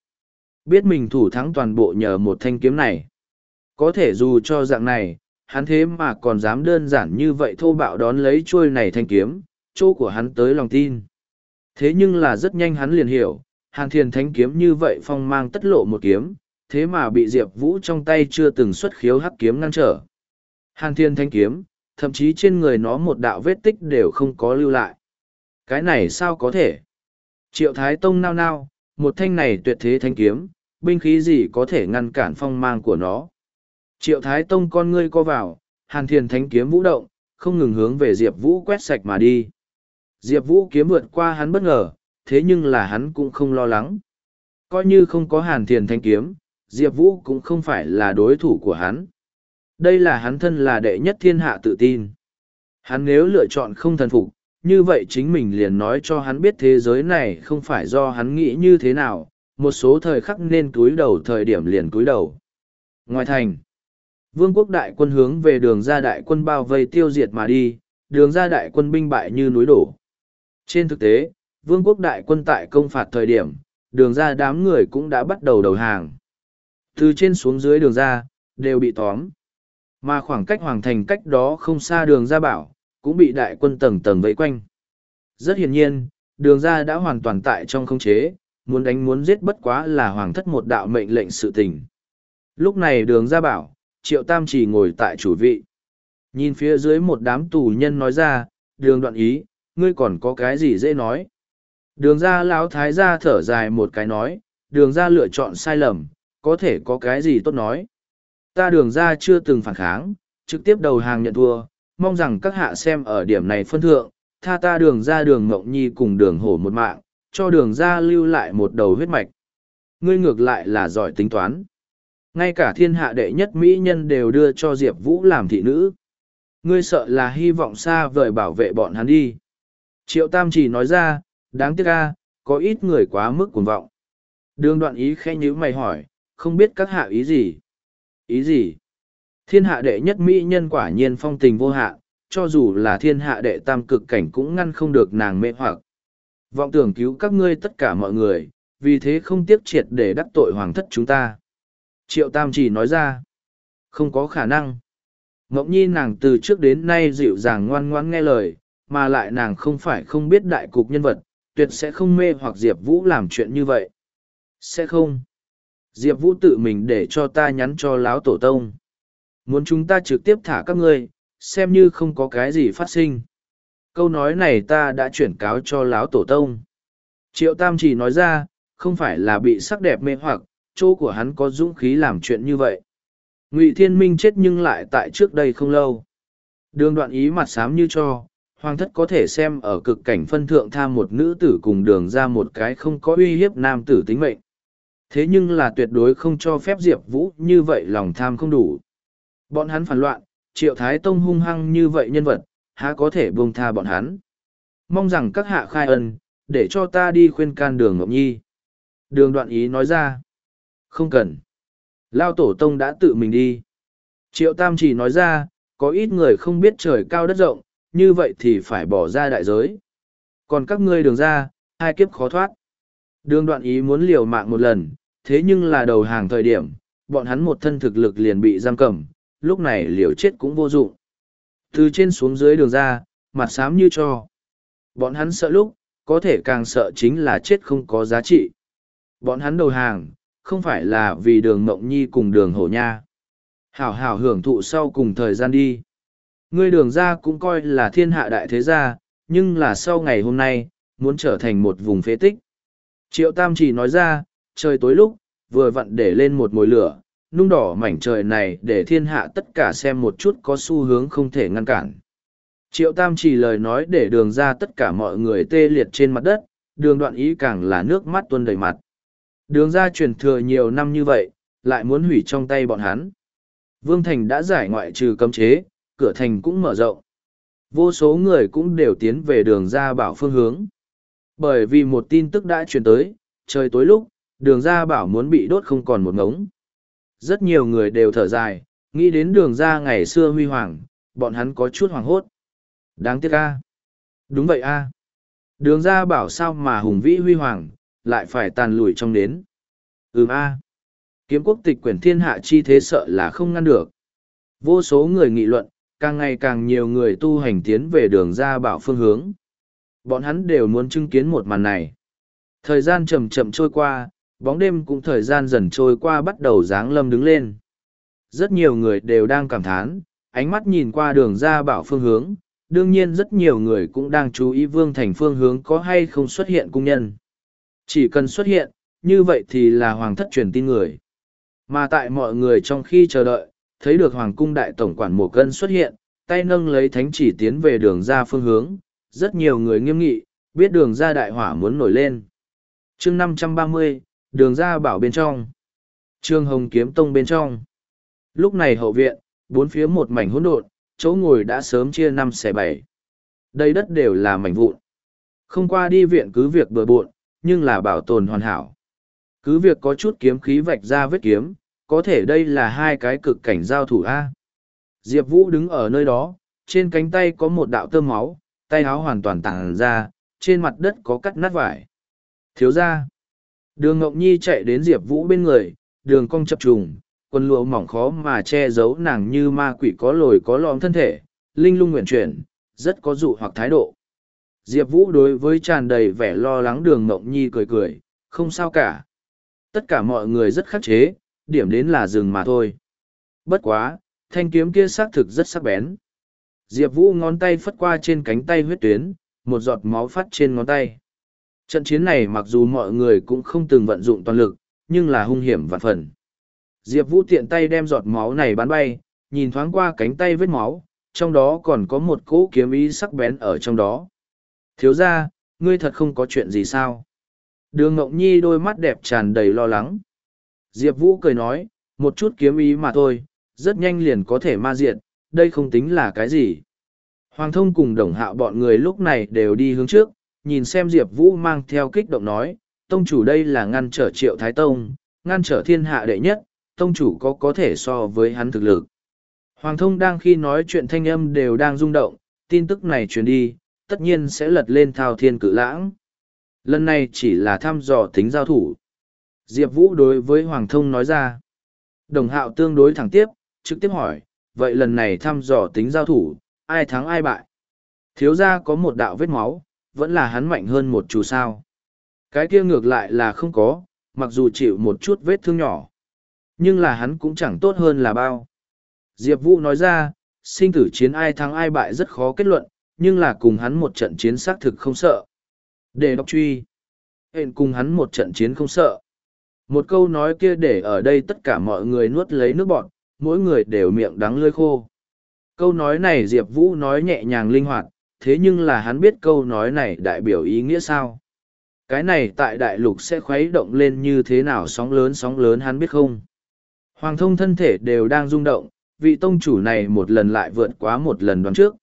Biết mình thủ thắng toàn bộ nhờ một thanh kiếm này. Có thể dù cho dạng này, hắn thế mà còn dám đơn giản như vậy thô bạo đón lấy chuôi này thanh kiếm, chỗ của hắn tới lòng tin. Thế nhưng là rất nhanh hắn liền hiểu, Hàn Thiên Thánh kiếm như vậy phong mang tất lộ một kiếm, thế mà bị Diệp Vũ trong tay chưa từng xuất khiếu hắc kiếm ngăn trở. Hàn Thiên Thánh kiếm, thậm chí trên người nó một đạo vết tích đều không có lưu lại. Cái này sao có thể? Triệu Thái Tông nao nao, một thanh này tuyệt thế thanh kiếm, binh khí gì có thể ngăn cản phong mang của nó. Triệu Thái Tông con ngươi co vào, hàn thiền thánh kiếm vũ động, không ngừng hướng về Diệp Vũ quét sạch mà đi. Diệp Vũ kiếm vượt qua hắn bất ngờ, thế nhưng là hắn cũng không lo lắng. Coi như không có hàn thiền thanh kiếm, Diệp Vũ cũng không phải là đối thủ của hắn. Đây là hắn thân là đệ nhất thiên hạ tự tin. Hắn nếu lựa chọn không thần phục, như vậy chính mình liền nói cho hắn biết thế giới này không phải do hắn nghĩ như thế nào, một số thời khắc nên túi đầu thời điểm liền túi đầu. Ngoài thành, vương quốc đại quân hướng về đường ra đại quân bao vây tiêu diệt mà đi, đường ra đại quân binh bại như núi đổ. Trên thực tế, vương quốc đại quân tại công phạt thời điểm, đường ra đám người cũng đã bắt đầu đầu hàng. Từ trên xuống dưới đường ra, đều bị tóm. Mà khoảng cách hoàng thành cách đó không xa đường ra bảo, cũng bị đại quân tầng tầng vây quanh. Rất hiển nhiên, đường ra đã hoàn toàn tại trong không chế, muốn đánh muốn giết bất quá là hoàng thất một đạo mệnh lệnh sự tình. Lúc này đường ra bảo, triệu tam chỉ ngồi tại chủ vị. Nhìn phía dưới một đám tù nhân nói ra, đường đoạn ý, ngươi còn có cái gì dễ nói. Đường ra lão thái ra thở dài một cái nói, đường ra lựa chọn sai lầm, có thể có cái gì tốt nói. Ta đường ra chưa từng phản kháng, trực tiếp đầu hàng nhận thua, mong rằng các hạ xem ở điểm này phân thượng, tha ta đường ra đường mộng nhi cùng đường hổ một mạng, cho đường ra lưu lại một đầu huyết mạch. Ngươi ngược lại là giỏi tính toán. Ngay cả thiên hạ đệ nhất mỹ nhân đều đưa cho Diệp Vũ làm thị nữ. Ngươi sợ là hy vọng xa vời bảo vệ bọn hắn đi. Triệu Tam chỉ nói ra, đáng tiếc ca, có ít người quá mức cuồng vọng. Đường đoạn ý khẽ nhữ mày hỏi, không biết các hạ ý gì? Ý gì? Thiên hạ đệ nhất mỹ nhân quả nhiên phong tình vô hạ, cho dù là thiên hạ đệ tam cực cảnh cũng ngăn không được nàng mê hoặc. Vọng tưởng cứu các ngươi tất cả mọi người, vì thế không tiếc triệt để đắc tội hoàng thất chúng ta. Triệu Tam chỉ nói ra, không có khả năng. Ngẫu Nhi nàng từ trước đến nay dịu dàng ngoan ngoãn nghe lời, mà lại nàng không phải không biết đại cục nhân vật, tuyệt sẽ không mê hoặc Diệp Vũ làm chuyện như vậy. Sẽ không. Diệp Vũ tự mình để cho ta nhắn cho láo tổ tông. Muốn chúng ta trực tiếp thả các ngươi, xem như không có cái gì phát sinh. Câu nói này ta đã chuyển cáo cho láo tổ tông. Triệu Tam chỉ nói ra, không phải là bị sắc đẹp mê hoặc, chỗ của hắn có dũng khí làm chuyện như vậy. Ngụy Thiên Minh chết nhưng lại tại trước đây không lâu. Đường đoạn ý mặt xám như cho, hoàng thất có thể xem ở cực cảnh phân thượng tham một nữ tử cùng đường ra một cái không có uy hiếp nam tử tính mệnh. Thế nhưng là tuyệt đối không cho phép Diệp Vũ như vậy lòng tham không đủ. Bọn hắn phản loạn, triệu thái tông hung hăng như vậy nhân vật, há có thể buông tha bọn hắn. Mong rằng các hạ khai ân, để cho ta đi khuyên can đường Ngọc Nhi. Đường đoạn ý nói ra. Không cần. Lao tổ tông đã tự mình đi. Triệu Tam chỉ nói ra, có ít người không biết trời cao đất rộng, như vậy thì phải bỏ ra đại giới. Còn các ngươi đường ra, hai kiếp khó thoát. Đường đoạn ý muốn liều mạng một lần, thế nhưng là đầu hàng thời điểm, bọn hắn một thân thực lực liền bị giam cầm, lúc này liều chết cũng vô dụng. Từ trên xuống dưới đường ra, mặt xám như cho. Bọn hắn sợ lúc, có thể càng sợ chính là chết không có giá trị. Bọn hắn đầu hàng, không phải là vì đường mộng nhi cùng đường hổ nha. Hảo hảo hưởng thụ sau cùng thời gian đi. Ngươi đường ra cũng coi là thiên hạ đại thế gia, nhưng là sau ngày hôm nay, muốn trở thành một vùng phế tích. Triệu Tam chỉ nói ra, trời tối lúc, vừa vặn để lên một mồi lửa, nung đỏ mảnh trời này để thiên hạ tất cả xem một chút có xu hướng không thể ngăn cản. Triệu Tam chỉ lời nói để đường ra tất cả mọi người tê liệt trên mặt đất, đường đoạn ý càng là nước mắt tuôn đầy mặt. Đường ra truyền thừa nhiều năm như vậy, lại muốn hủy trong tay bọn hắn. Vương Thành đã giải ngoại trừ cấm chế, cửa thành cũng mở rộng. Vô số người cũng đều tiến về đường ra bảo phương hướng. Bởi vì một tin tức đã truyền tới, trời tối lúc, đường ra bảo muốn bị đốt không còn một ngống. Rất nhiều người đều thở dài, nghĩ đến đường ra ngày xưa huy hoàng, bọn hắn có chút hoàng hốt. Đáng tiếc a. Đúng vậy a. Đường ra bảo sao mà hùng vĩ huy hoàng, lại phải tàn lùi trong đến. Ừm a. Kiếm quốc tịch quyển thiên hạ chi thế sợ là không ngăn được. Vô số người nghị luận, càng ngày càng nhiều người tu hành tiến về đường ra bảo phương hướng. Bọn hắn đều muốn chứng kiến một màn này. Thời gian chậm chậm trôi qua, bóng đêm cũng thời gian dần trôi qua bắt đầu dáng lâm đứng lên. Rất nhiều người đều đang cảm thán, ánh mắt nhìn qua đường ra bảo phương hướng, đương nhiên rất nhiều người cũng đang chú ý vương thành phương hướng có hay không xuất hiện cung nhân. Chỉ cần xuất hiện, như vậy thì là hoàng thất truyền tin người. Mà tại mọi người trong khi chờ đợi, thấy được hoàng cung đại tổng quản mổ cân xuất hiện, tay nâng lấy thánh chỉ tiến về đường ra phương hướng, rất nhiều người nghiêm nghị, biết đường ra đại hỏa muốn nổi lên. chương năm trăm ba mươi đường ra bảo bên trong. Trương Hồng kiếm tông bên trong. Lúc này hậu viện, bốn phía một mảnh hỗn độn, chỗ ngồi đã sớm chia năm xẻ bảy. Đây đất đều là mảnh vụn. Không qua đi viện cứ việc bừa bộn, nhưng là bảo tồn hoàn hảo. Cứ việc có chút kiếm khí vạch ra vết kiếm, có thể đây là hai cái cực cảnh giao thủ A. Diệp Vũ đứng ở nơi đó, trên cánh tay có một đạo tơ máu, tay áo hoàn toàn tàng ra, trên mặt đất có cắt nát vải. Thiếu ra. Đường Ngọc Nhi chạy đến Diệp Vũ bên người, đường cong chập trùng, quần lụa mỏng khó mà che giấu nàng như ma quỷ có lồi có lõm thân thể, linh lung nguyện chuyển, rất có dụ hoặc thái độ. Diệp Vũ đối với tràn đầy vẻ lo lắng đường Ngọc Nhi cười cười, không sao cả. Tất cả mọi người rất khắc chế, điểm đến là rừng mà thôi. Bất quá, thanh kiếm kia xác thực rất sắc bén. Diệp Vũ ngón tay phất qua trên cánh tay huyết tuyến, một giọt máu phát trên ngón tay. Trận chiến này mặc dù mọi người cũng không từng vận dụng toàn lực, nhưng là hung hiểm vạn phần. Diệp Vũ tiện tay đem giọt máu này bắn bay, nhìn thoáng qua cánh tay vết máu, trong đó còn có một cỗ kiếm ý sắc bén ở trong đó. Thiếu ra, ngươi thật không có chuyện gì sao? Đường Ngọc Nhi đôi mắt đẹp tràn đầy lo lắng. Diệp Vũ cười nói, một chút kiếm ý mà thôi, rất nhanh liền có thể ma diệt, đây không tính là cái gì. Hoàng thông cùng đồng hạo bọn người lúc này đều đi hướng trước, nhìn xem Diệp Vũ mang theo kích động nói, tông chủ đây là ngăn trở triệu thái tông, ngăn trở thiên hạ đệ nhất, tông chủ có có thể so với hắn thực lực. Hoàng thông đang khi nói chuyện thanh âm đều đang rung động, tin tức này truyền đi, tất nhiên sẽ lật lên thao thiên cự lãng. Lần này chỉ là thăm dò tính giao thủ. Diệp Vũ đối với Hoàng thông nói ra. Đồng hạo tương đối thẳng tiếp, trực tiếp hỏi, vậy lần này thăm dò tính giao thủ, ai thắng ai bại? Thiếu gia có một đạo vết máu, vẫn là hắn mạnh hơn một chú sao. Cái kia ngược lại là không có, mặc dù chịu một chút vết thương nhỏ. Nhưng là hắn cũng chẳng tốt hơn là bao. Diệp Vũ nói ra, sinh tử chiến ai thắng ai bại rất khó kết luận, nhưng là cùng hắn một trận chiến xác thực không sợ. Để đọc truy. Hẹn cùng hắn một trận chiến không sợ. Một câu nói kia để ở đây tất cả mọi người nuốt lấy nước bọt, mỗi người đều miệng đắng lưỡi khô. Câu nói này Diệp Vũ nói nhẹ nhàng linh hoạt, thế nhưng là hắn biết câu nói này đại biểu ý nghĩa sao. Cái này tại đại lục sẽ khuấy động lên như thế nào sóng lớn sóng lớn hắn biết không? Hoàng thông thân thể đều đang rung động, vị tông chủ này một lần lại vượt quá một lần đoán trước.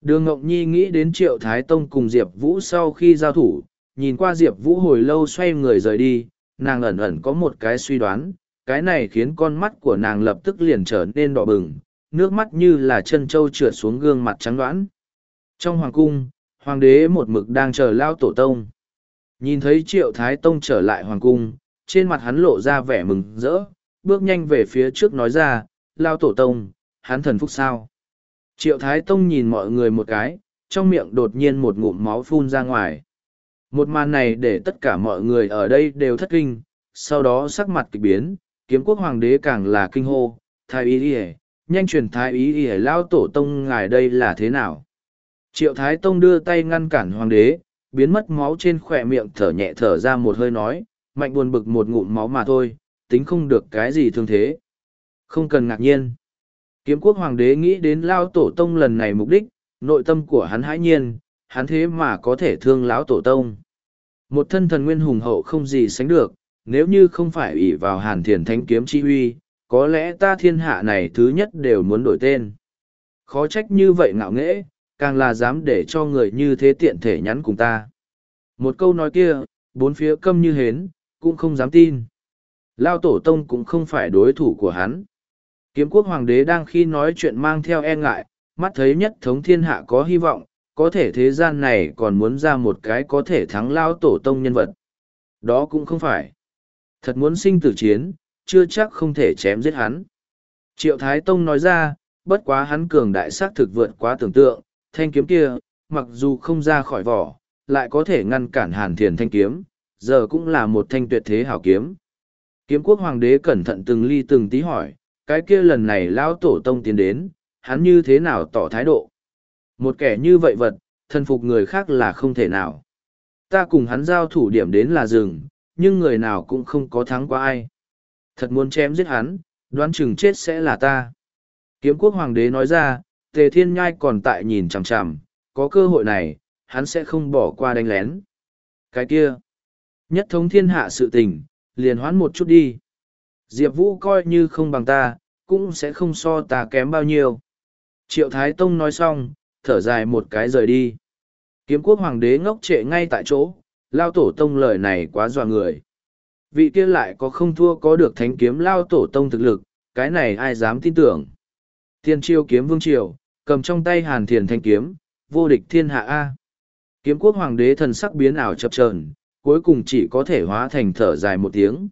Đường Ngọc Nhi nghĩ đến Triệu Thái Tông cùng Diệp Vũ sau khi giao thủ, nhìn qua Diệp Vũ hồi lâu xoay người rời đi, nàng ẩn ẩn có một cái suy đoán, cái này khiến con mắt của nàng lập tức liền trở nên đỏ bừng, nước mắt như là chân trâu trượt xuống gương mặt trắng đoãn trong hoàng cung, hoàng đế một mực đang chờ lao tổ tông. Nhìn thấy Triệu Thái Tông trở lại hoàng cung, trên mặt hắn lộ ra vẻ mừng rỡ, bước nhanh về phía trước nói ra, lao tổ tông, hắn thần phúc sao. Triệu Thái Tông nhìn mọi người một cái, trong miệng đột nhiên một ngụm máu phun ra ngoài. Một màn này để tất cả mọi người ở đây đều thất kinh, sau đó sắc mặt kịch biến, kiếm quốc hoàng đế càng là kinh hô, thái ý đi nhanh truyền thái ý đi lao tổ tông ngài đây là thế nào. Triệu Thái Tông đưa tay ngăn cản hoàng đế, biến mất máu trên khỏe miệng thở nhẹ thở ra một hơi nói, mạnh buồn bực một ngụm máu mà thôi, tính không được cái gì thương thế. Không cần ngạc nhiên. Kiếm quốc hoàng đế nghĩ đến lao tổ tông lần này mục đích, nội tâm của hắn hãi nhiên, hắn thế mà có thể thương lão tổ tông. Một thân thần nguyên hùng hậu không gì sánh được, nếu như không phải ỷ vào hàn thiền thánh kiếm chi huy, có lẽ ta thiên hạ này thứ nhất đều muốn đổi tên. Khó trách như vậy ngạo nghễ, càng là dám để cho người như thế tiện thể nhắn cùng ta. Một câu nói kia, bốn phía câm như hến, cũng không dám tin. Lao tổ tông cũng không phải đối thủ của hắn. Kiếm quốc hoàng đế đang khi nói chuyện mang theo e ngại, mắt thấy nhất thống thiên hạ có hy vọng, có thể thế gian này còn muốn ra một cái có thể thắng lao tổ tông nhân vật. Đó cũng không phải. Thật muốn sinh tử chiến, chưa chắc không thể chém giết hắn. Triệu Thái Tông nói ra, bất quá hắn cường đại sắc thực vượt quá tưởng tượng, thanh kiếm kia, mặc dù không ra khỏi vỏ, lại có thể ngăn cản hàn thiền thanh kiếm, giờ cũng là một thanh tuyệt thế hảo kiếm. Kiếm quốc hoàng đế cẩn thận từng ly từng tí hỏi, cái kia lần này lão tổ tông tiến đến, hắn như thế nào tỏ thái độ. Một kẻ như vậy vật, thân phục người khác là không thể nào. Ta cùng hắn giao thủ điểm đến là rừng, nhưng người nào cũng không có thắng qua ai. Thật muốn chém giết hắn, đoán chừng chết sẽ là ta. Kiếm quốc hoàng đế nói ra, tề thiên nhai còn tại nhìn chằm chằm, có cơ hội này, hắn sẽ không bỏ qua đánh lén. Cái kia, nhất thống thiên hạ sự tình, liền hoãn một chút đi. Diệp Vũ coi như không bằng ta, cũng sẽ không so ta kém bao nhiêu. Triệu Thái Tông nói xong, thở dài một cái rời đi. Kiếm quốc hoàng đế ngốc trệ ngay tại chỗ, lao tổ tông lời này quá dọa người. Vị kia lại có không thua có được thánh kiếm lao tổ tông thực lực, cái này ai dám tin tưởng. Tiên triều kiếm vương triều, cầm trong tay hàn thiền thanh kiếm, vô địch thiên hạ A. Kiếm quốc hoàng đế thần sắc biến ảo chập trờn cuối cùng chỉ có thể hóa thành thở dài một tiếng.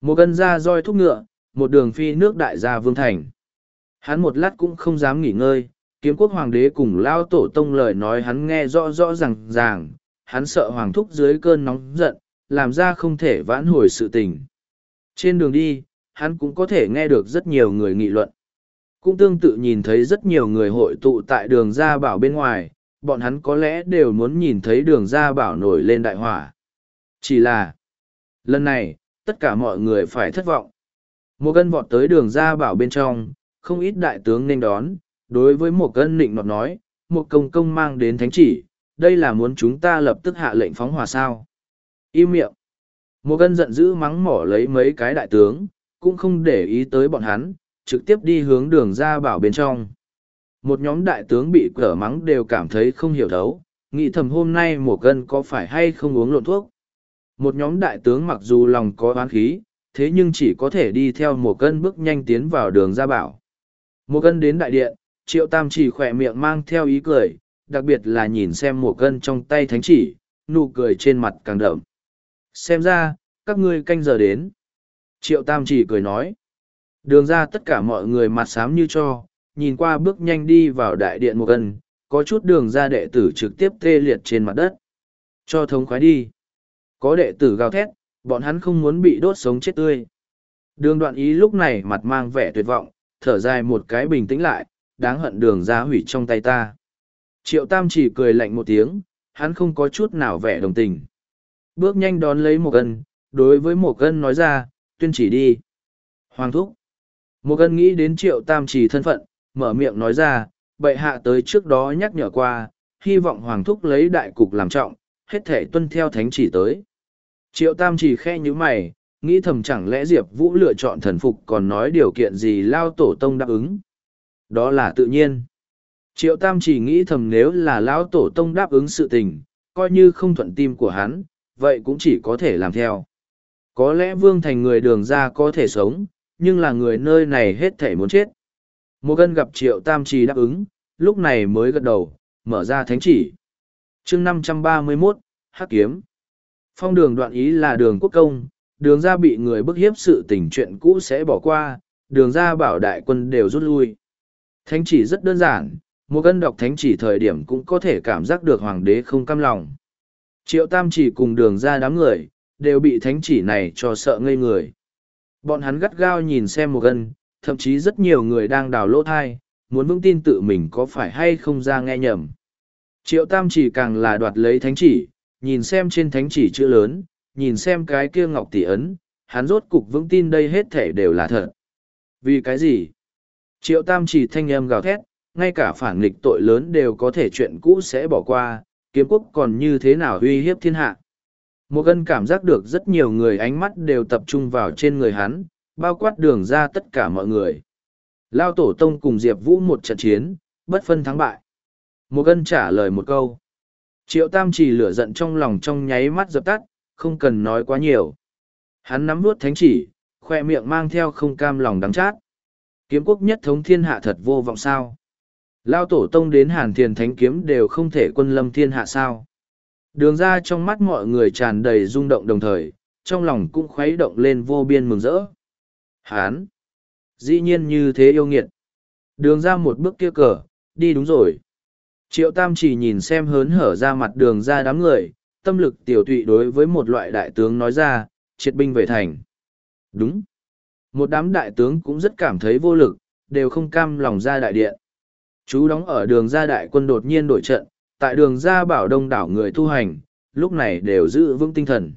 Một cân ra roi thúc ngựa, một đường phi nước đại gia vương thành. Hắn một lát cũng không dám nghỉ ngơi, kiếm quốc hoàng đế cùng lao tổ tông lời nói hắn nghe rõ rõ ràng ràng, hắn sợ hoàng thúc dưới cơn nóng giận, làm ra không thể vãn hồi sự tình. Trên đường đi, hắn cũng có thể nghe được rất nhiều người nghị luận. Cũng tương tự nhìn thấy rất nhiều người hội tụ tại đường gia bảo bên ngoài, bọn hắn có lẽ đều muốn nhìn thấy đường gia bảo nổi lên đại hỏa. Chỉ là, lần này, tất cả mọi người phải thất vọng. Một cân vọt tới đường gia bảo bên trong, không ít đại tướng nên đón, đối với một cân nịnh nọt nói, một công công mang đến thánh chỉ, đây là muốn chúng ta lập tức hạ lệnh phóng hỏa sao. Im miệng. Một cân giận dữ mắng mỏ lấy mấy cái đại tướng, cũng không để ý tới bọn hắn, trực tiếp đi hướng đường ra bảo bên trong. Một nhóm đại tướng bị cỡ mắng đều cảm thấy không hiểu thấu, nghĩ thầm hôm nay mổ cân có phải hay không uống lộn thuốc. Một nhóm đại tướng mặc dù lòng có oán khí, thế nhưng chỉ có thể đi theo mổ cân bước nhanh tiến vào đường ra bảo. Mổ cân đến đại điện, triệu tam chỉ khỏe miệng mang theo ý cười, đặc biệt là nhìn xem mổ cân trong tay thánh chỉ, nụ cười trên mặt càng đậm. Xem ra, các ngươi canh giờ đến. Triệu tam chỉ cười nói. Đường ra tất cả mọi người mặt xám như cho, nhìn qua bước nhanh đi vào đại điện một gần có chút đường ra đệ tử trực tiếp tê liệt trên mặt đất. Cho thống khoái đi. Có đệ tử gào thét, bọn hắn không muốn bị đốt sống chết tươi. Đường đoạn ý lúc này mặt mang vẻ tuyệt vọng, thở dài một cái bình tĩnh lại, đáng hận đường ra hủy trong tay ta. Triệu Tam chỉ cười lạnh một tiếng, hắn không có chút nào vẻ đồng tình. Bước nhanh đón lấy một cân, đối với một cân nói ra, tuyên chỉ đi. Hoàng thúc. Một cân nghĩ đến triệu Tam trì thân phận, mở miệng nói ra, bệ hạ tới trước đó nhắc nhở qua, hy vọng Hoàng thúc lấy đại cục làm trọng, hết thể tuân theo thánh chỉ tới. Triệu Tam trì khe như mày, nghĩ thầm chẳng lẽ Diệp Vũ lựa chọn thần phục còn nói điều kiện gì Lao Tổ Tông đáp ứng. Đó là tự nhiên. Triệu Tam chỉ nghĩ thầm nếu là Lão Tổ Tông đáp ứng sự tình, coi như không thuận tim của hắn, vậy cũng chỉ có thể làm theo. Có lẽ Vương Thành người đường ra có thể sống, nhưng là người nơi này hết thể muốn chết. Một gân gặp Triệu Tam Trì đáp ứng, lúc này mới gật đầu, mở ra thánh chỉ. chương năm trăm ba mươi 531, Hắc Kiếm. Phong đường đoạn ý là đường quốc công, đường ra bị người bức hiếp sự tình chuyện cũ sẽ bỏ qua, đường ra bảo đại quân đều rút lui. Thánh chỉ rất đơn giản, một gân đọc thánh chỉ thời điểm cũng có thể cảm giác được hoàng đế không cam lòng. Triệu tam chỉ cùng đường ra đám người, đều bị thánh chỉ này cho sợ ngây người. Bọn hắn gắt gao nhìn xem một gần, thậm chí rất nhiều người đang đào lỗ thai, muốn vững tin tự mình có phải hay không ra nghe nhầm. Triệu tam chỉ càng là đoạt lấy thánh chỉ, nhìn xem trên thánh chỉ chữ lớn, nhìn xem cái kia ngọc tỷ ấn, hắn rốt cục vững tin đây hết thể đều là thật. Vì cái gì? Triệu tam chỉ thanh âm gào thét, ngay cả phản nghịch tội lớn đều có thể chuyện cũ sẽ bỏ qua, kiếm quốc còn như thế nào uy hiếp thiên hạ. Một gân cảm giác được rất nhiều người ánh mắt đều tập trung vào trên người hắn, bao quát đường ra tất cả mọi người. Lao tổ tông cùng Diệp Vũ một trận chiến, bất phân thắng bại. Một gân trả lời một câu. Triệu Tam chỉ lửa giận trong lòng trong nháy mắt dập tắt, không cần nói quá nhiều. Hắn nắm vuốt thánh chỉ, khoe miệng mang theo không cam lòng đắng chát. Kiếm quốc nhất thống thiên hạ thật vô vọng sao. Lao tổ tông đến hàn thiền thánh kiếm đều không thể quân lâm thiên hạ sao. Đường ra trong mắt mọi người tràn đầy rung động đồng thời, trong lòng cũng khuấy động lên vô biên mừng rỡ. Hán! Dĩ nhiên như thế yêu nghiệt. Đường ra một bước kia cờ, đi đúng rồi. Triệu Tam chỉ nhìn xem hớn hở ra mặt đường ra đám người, tâm lực tiểu tụy đối với một loại đại tướng nói ra, triệt binh về thành. Đúng. Một đám đại tướng cũng rất cảm thấy vô lực, đều không cam lòng ra đại điện. Chú đóng ở đường ra đại quân đột nhiên đổi trận, tại đường ra bảo đông đảo người tu hành, lúc này đều giữ vững tinh thần.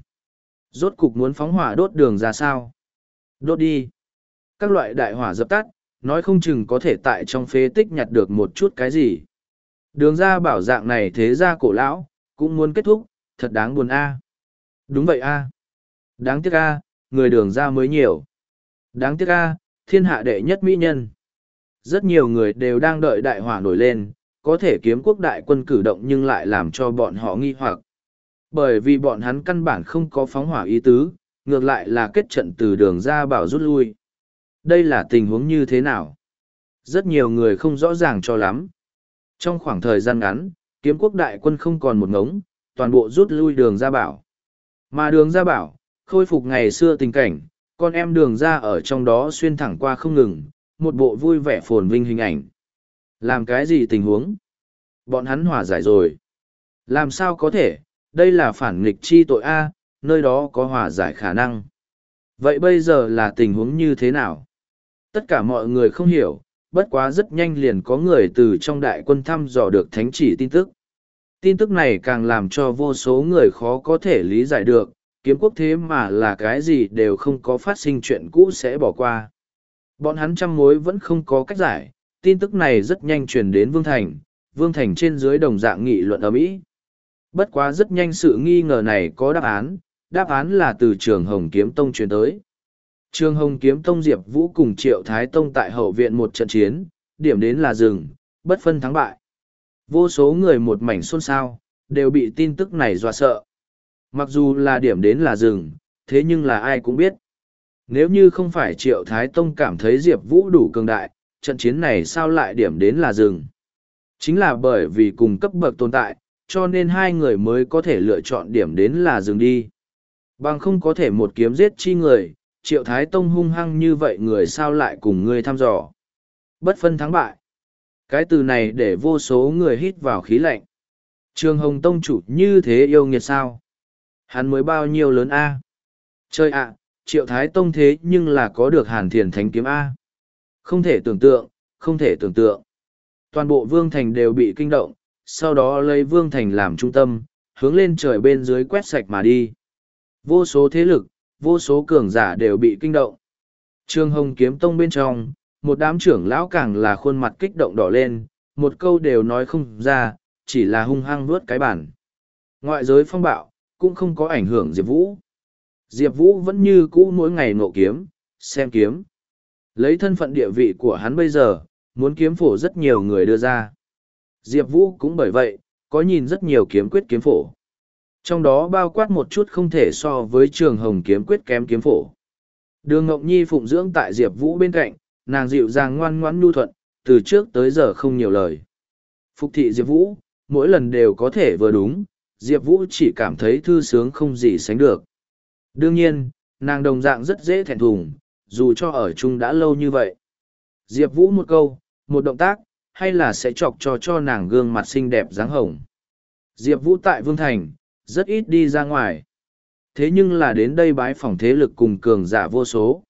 Rốt cục muốn phóng hỏa đốt đường ra sao? Đốt đi. Các loại đại hỏa dập tắt, nói không chừng có thể tại trong phế tích nhặt được một chút cái gì. Đường ra bảo dạng này thế ra cổ lão, cũng muốn kết thúc, thật đáng buồn a. Đúng vậy a. Đáng tiếc a, người đường ra mới nhiều. Đáng tiếc a, thiên hạ đệ nhất mỹ nhân. Rất nhiều người đều đang đợi đại hỏa nổi lên, có thể kiếm quốc đại quân cử động nhưng lại làm cho bọn họ nghi hoặc. Bởi vì bọn hắn căn bản không có phóng hỏa ý tứ, ngược lại là kết trận từ đường ra bảo rút lui. Đây là tình huống như thế nào? Rất nhiều người không rõ ràng cho lắm. Trong khoảng thời gian ngắn, kiếm quốc đại quân không còn một ngống, toàn bộ rút lui đường ra bảo. Mà đường ra bảo, khôi phục ngày xưa tình cảnh, con em đường ra ở trong đó xuyên thẳng qua không ngừng, một bộ vui vẻ phồn vinh hình ảnh. Làm cái gì tình huống? Bọn hắn hòa giải rồi. Làm sao có thể, đây là phản nghịch chi tội A, nơi đó có hòa giải khả năng. Vậy bây giờ là tình huống như thế nào? Tất cả mọi người không hiểu, bất quá rất nhanh liền có người từ trong đại quân thăm dò được thánh chỉ tin tức. Tin tức này càng làm cho vô số người khó có thể lý giải được, kiếm quốc thế mà là cái gì đều không có phát sinh chuyện cũ sẽ bỏ qua. Bọn hắn trăm mối vẫn không có cách giải, tin tức này rất nhanh truyền đến Vương Thành, Vương Thành trên dưới đồng dạng nghị luận ở Mỹ. Bất quá rất nhanh sự nghi ngờ này có đáp án, đáp án là từ trường Hồng Kiếm Tông truyền tới. Trường Hồng Kiếm Tông Diệp Vũ cùng Triệu Thái Tông tại hậu viện một trận chiến, điểm đến là rừng, bất phân thắng bại. Vô số người một mảnh xôn xao, đều bị tin tức này dọa sợ. Mặc dù là điểm đến là rừng, thế nhưng là ai cũng biết. Nếu như không phải Triệu Thái Tông cảm thấy Diệp Vũ đủ cường đại, trận chiến này sao lại điểm đến là rừng. Chính là bởi vì cùng cấp bậc tồn tại, cho nên hai người mới có thể lựa chọn điểm đến là rừng đi. Bằng không có thể một kiếm giết chi người, triệu thái tông hung hăng như vậy người sao lại cùng ngươi thăm dò. Bất phân thắng bại. Cái từ này để vô số người hít vào khí lạnh. Trường Hồng Tông chủ như thế yêu nghiệt sao? Hắn mới bao nhiêu lớn A? Chơi ạ, triệu thái tông thế nhưng là có được hàn thiền thánh kiếm A. Không thể tưởng tượng, không thể tưởng tượng. Toàn bộ vương thành đều bị kinh động, sau đó lấy vương thành làm trung tâm, hướng lên trời bên dưới quét sạch mà đi. Vô số thế lực, vô số cường giả đều bị kinh động. Trương Hồng kiếm tông bên trong, một đám trưởng lão càng là khuôn mặt kích động đỏ lên, một câu đều nói không ra, chỉ là hung hăng vuốt cái bản. Ngoại giới phong bạo, cũng không có ảnh hưởng Diệp Vũ. Diệp Vũ vẫn như cũ mỗi ngày nộ kiếm, xem kiếm. Lấy thân phận địa vị của hắn bây giờ, muốn kiếm phổ rất nhiều người đưa ra. Diệp Vũ cũng bởi vậy, có nhìn rất nhiều kiếm quyết kiếm phổ. Trong đó bao quát một chút không thể so với trường hồng kiếm quyết kém kiếm phổ. Đường Ngọc Nhi phụng dưỡng tại Diệp Vũ bên cạnh, nàng dịu dàng ngoan ngoãn nhu thuận, từ trước tới giờ không nhiều lời. Phục thị Diệp Vũ, mỗi lần đều có thể vừa đúng, Diệp Vũ chỉ cảm thấy thư sướng không gì sánh được. Đương nhiên, nàng đồng dạng rất dễ thẹn thùng, dù cho ở chung đã lâu như vậy. Diệp Vũ một câu, một động tác, hay là sẽ chọc cho cho nàng gương mặt xinh đẹp dáng hồng. Diệp Vũ tại Vương Thành, rất ít đi ra ngoài. Thế nhưng là đến đây bái phòng thế lực cùng cường giả vô số.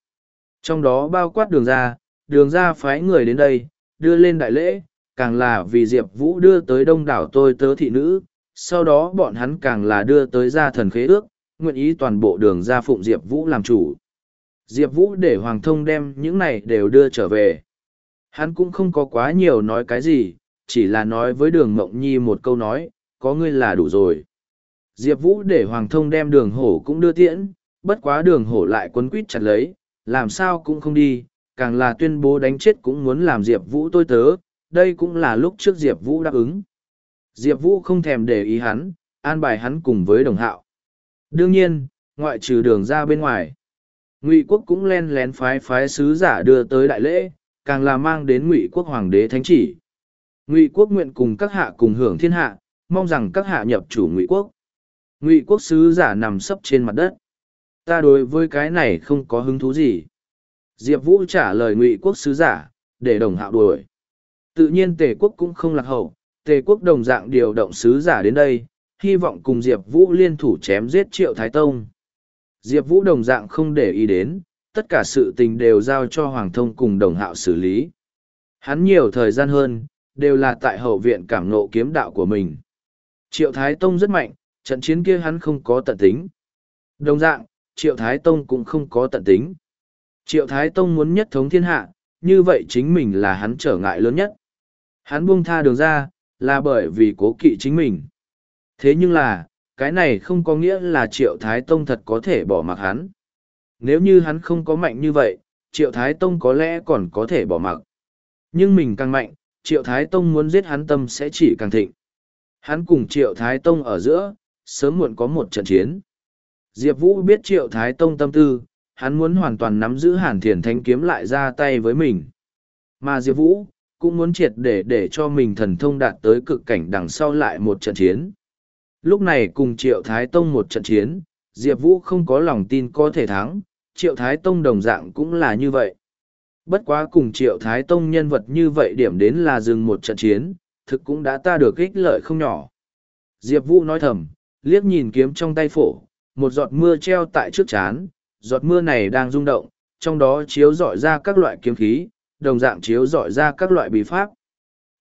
Trong đó bao quát đường ra, đường ra phái người đến đây, đưa lên đại lễ, càng là vì Diệp Vũ đưa tới đông đảo tôi tớ thị nữ, sau đó bọn hắn càng là đưa tới gia thần khế ước, nguyện ý toàn bộ đường ra phụng Diệp Vũ làm chủ. Diệp Vũ để Hoàng Thông đem những này đều đưa trở về. Hắn cũng không có quá nhiều nói cái gì, chỉ là nói với đường Mộng Nhi một câu nói, có ngươi là đủ rồi. Diệp Vũ để Hoàng Thông đem đường hổ cũng đưa tiễn, bất quá đường hổ lại quấn quýt chặt lấy, làm sao cũng không đi, càng là tuyên bố đánh chết cũng muốn làm Diệp Vũ tôi tớ, đây cũng là lúc trước Diệp Vũ đáp ứng. Diệp Vũ không thèm để ý hắn, an bài hắn cùng với đồng hạo. Đương nhiên, ngoại trừ đường ra bên ngoài. Ngụy quốc cũng len lén phái phái sứ giả đưa tới đại lễ, càng là mang đến Ngụy quốc hoàng đế thánh chỉ. Ngụy quốc nguyện cùng các hạ cùng hưởng thiên hạ, mong rằng các hạ nhập chủ Ngụy quốc. Ngụy quốc sứ giả nằm sấp trên mặt đất. Ta đối với cái này không có hứng thú gì. Diệp Vũ trả lời Ngụy quốc sứ giả, để đồng hạo đuổi. Tự nhiên Tề quốc cũng không lạc hậu, Tề quốc đồng dạng điều động sứ giả đến đây, hy vọng cùng Diệp Vũ liên thủ chém giết Triệu Thái Tông. Diệp Vũ đồng dạng không để ý đến, tất cả sự tình đều giao cho Hoàng Thông cùng đồng hạo xử lý. Hắn nhiều thời gian hơn, đều là tại hậu viện cảm nộ kiếm đạo của mình. Triệu Thái Tông rất mạnh, trận chiến kia hắn không có tận tính. Đồng dạng, Triệu Thái Tông cũng không có tận tính. Triệu Thái Tông muốn nhất thống thiên hạ, như vậy chính mình là hắn trở ngại lớn nhất. Hắn buông tha đường ra, là bởi vì cố kỵ chính mình. Thế nhưng là, cái này không có nghĩa là Triệu Thái Tông thật có thể bỏ mặc hắn. Nếu như hắn không có mạnh như vậy, Triệu Thái Tông có lẽ còn có thể bỏ mặc. Nhưng mình càng mạnh, Triệu Thái Tông muốn giết hắn tâm sẽ chỉ càng thịnh. Hắn cùng Triệu Thái Tông ở giữa, sớm muộn có một trận chiến. Diệp Vũ biết Triệu Thái Tông tâm tư, hắn muốn hoàn toàn nắm giữ Hàn Thiền Thanh kiếm lại ra tay với mình. Mà Diệp Vũ, cũng muốn triệt để để cho mình thần thông đạt tới cực cảnh đằng sau lại một trận chiến. Lúc này cùng Triệu Thái Tông một trận chiến, Diệp Vũ không có lòng tin có thể thắng, Triệu Thái Tông đồng dạng cũng là như vậy. Bất quá cùng Triệu Thái Tông nhân vật như vậy điểm đến là dừng một trận chiến, thực cũng đã ta được ích lợi không nhỏ. Diệp Vũ nói thầm, liếc nhìn kiếm trong tay phổ, một giọt mưa treo tại trước chán, giọt mưa này đang rung động, trong đó chiếu dọi ra các loại kiếm khí, đồng dạng chiếu dọi ra các loại bí pháp.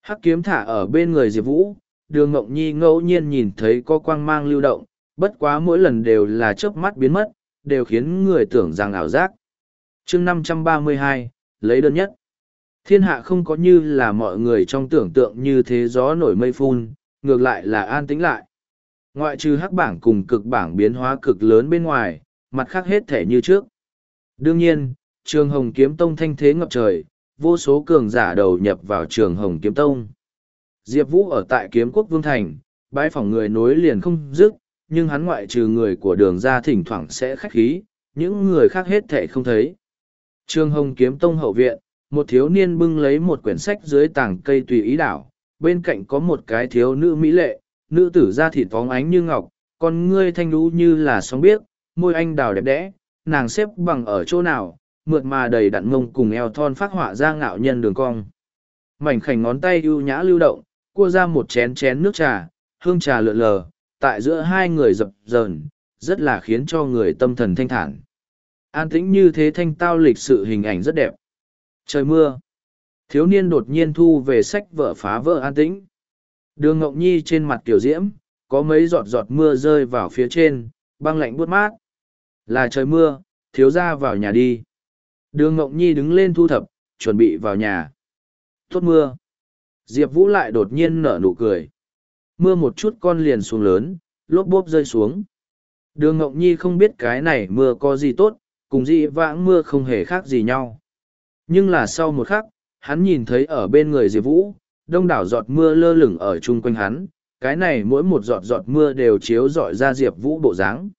Hắc kiếm thả ở bên người Diệp Vũ, đường ngộng Nhi ngẫu nhiên nhìn thấy có quang mang lưu động, bất quá mỗi lần đều là chớp mắt biến mất, đều khiến người tưởng rằng ảo giác. chương 532, lấy đơn nhất. Thiên hạ không có như là mọi người trong tưởng tượng như thế gió nổi mây phun, ngược lại là an tĩnh lại. Ngoại trừ hắc bảng cùng cực bảng biến hóa cực lớn bên ngoài, mặt khác hết thể như trước. Đương nhiên, trường hồng kiếm tông thanh thế ngập trời, vô số cường giả đầu nhập vào trường hồng kiếm tông. Diệp Vũ ở tại kiếm quốc vương thành, bãi phòng người nối liền không dứt, nhưng hắn ngoại trừ người của đường ra thỉnh thoảng sẽ khách khí, những người khác hết thể không thấy. Trương hồng kiếm tông hậu viện, một thiếu niên bưng lấy một quyển sách dưới tảng cây tùy ý đảo, bên cạnh có một cái thiếu nữ mỹ lệ, nữ tử da thịt phóng ánh như ngọc, con ngươi thanh lũ như là sóng biếc, môi anh đào đẹp đẽ, nàng xếp bằng ở chỗ nào, mượt mà đầy đặn mông cùng eo thon phát họa ra ngạo nhân đường cong. Mảnh khảnh ngón tay ưu nhã lưu động, cua ra một chén chén nước trà, hương trà lượn lờ, tại giữa hai người dập dờn, rất là khiến cho người tâm thần thanh thản. An tĩnh như thế thanh tao lịch sự hình ảnh rất đẹp. Trời mưa. Thiếu niên đột nhiên thu về sách vợ phá vỡ an tĩnh. Đường Ngọc Nhi trên mặt tiểu diễm, có mấy giọt giọt mưa rơi vào phía trên, băng lạnh buốt mát. Là trời mưa, thiếu ra vào nhà đi. Đường Ngọc Nhi đứng lên thu thập, chuẩn bị vào nhà. Tốt mưa. Diệp Vũ lại đột nhiên nở nụ cười. Mưa một chút con liền xuống lớn, lốp bốp rơi xuống. Đường Ngọc Nhi không biết cái này mưa có gì tốt, cùng dị vãng mưa không hề khác gì nhau. Nhưng là sau một khắc, hắn nhìn thấy ở bên người Diệp Vũ, đông đảo giọt mưa lơ lửng ở chung quanh hắn, cái này mỗi một giọt giọt mưa đều chiếu rọi ra Diệp Vũ bộ dáng.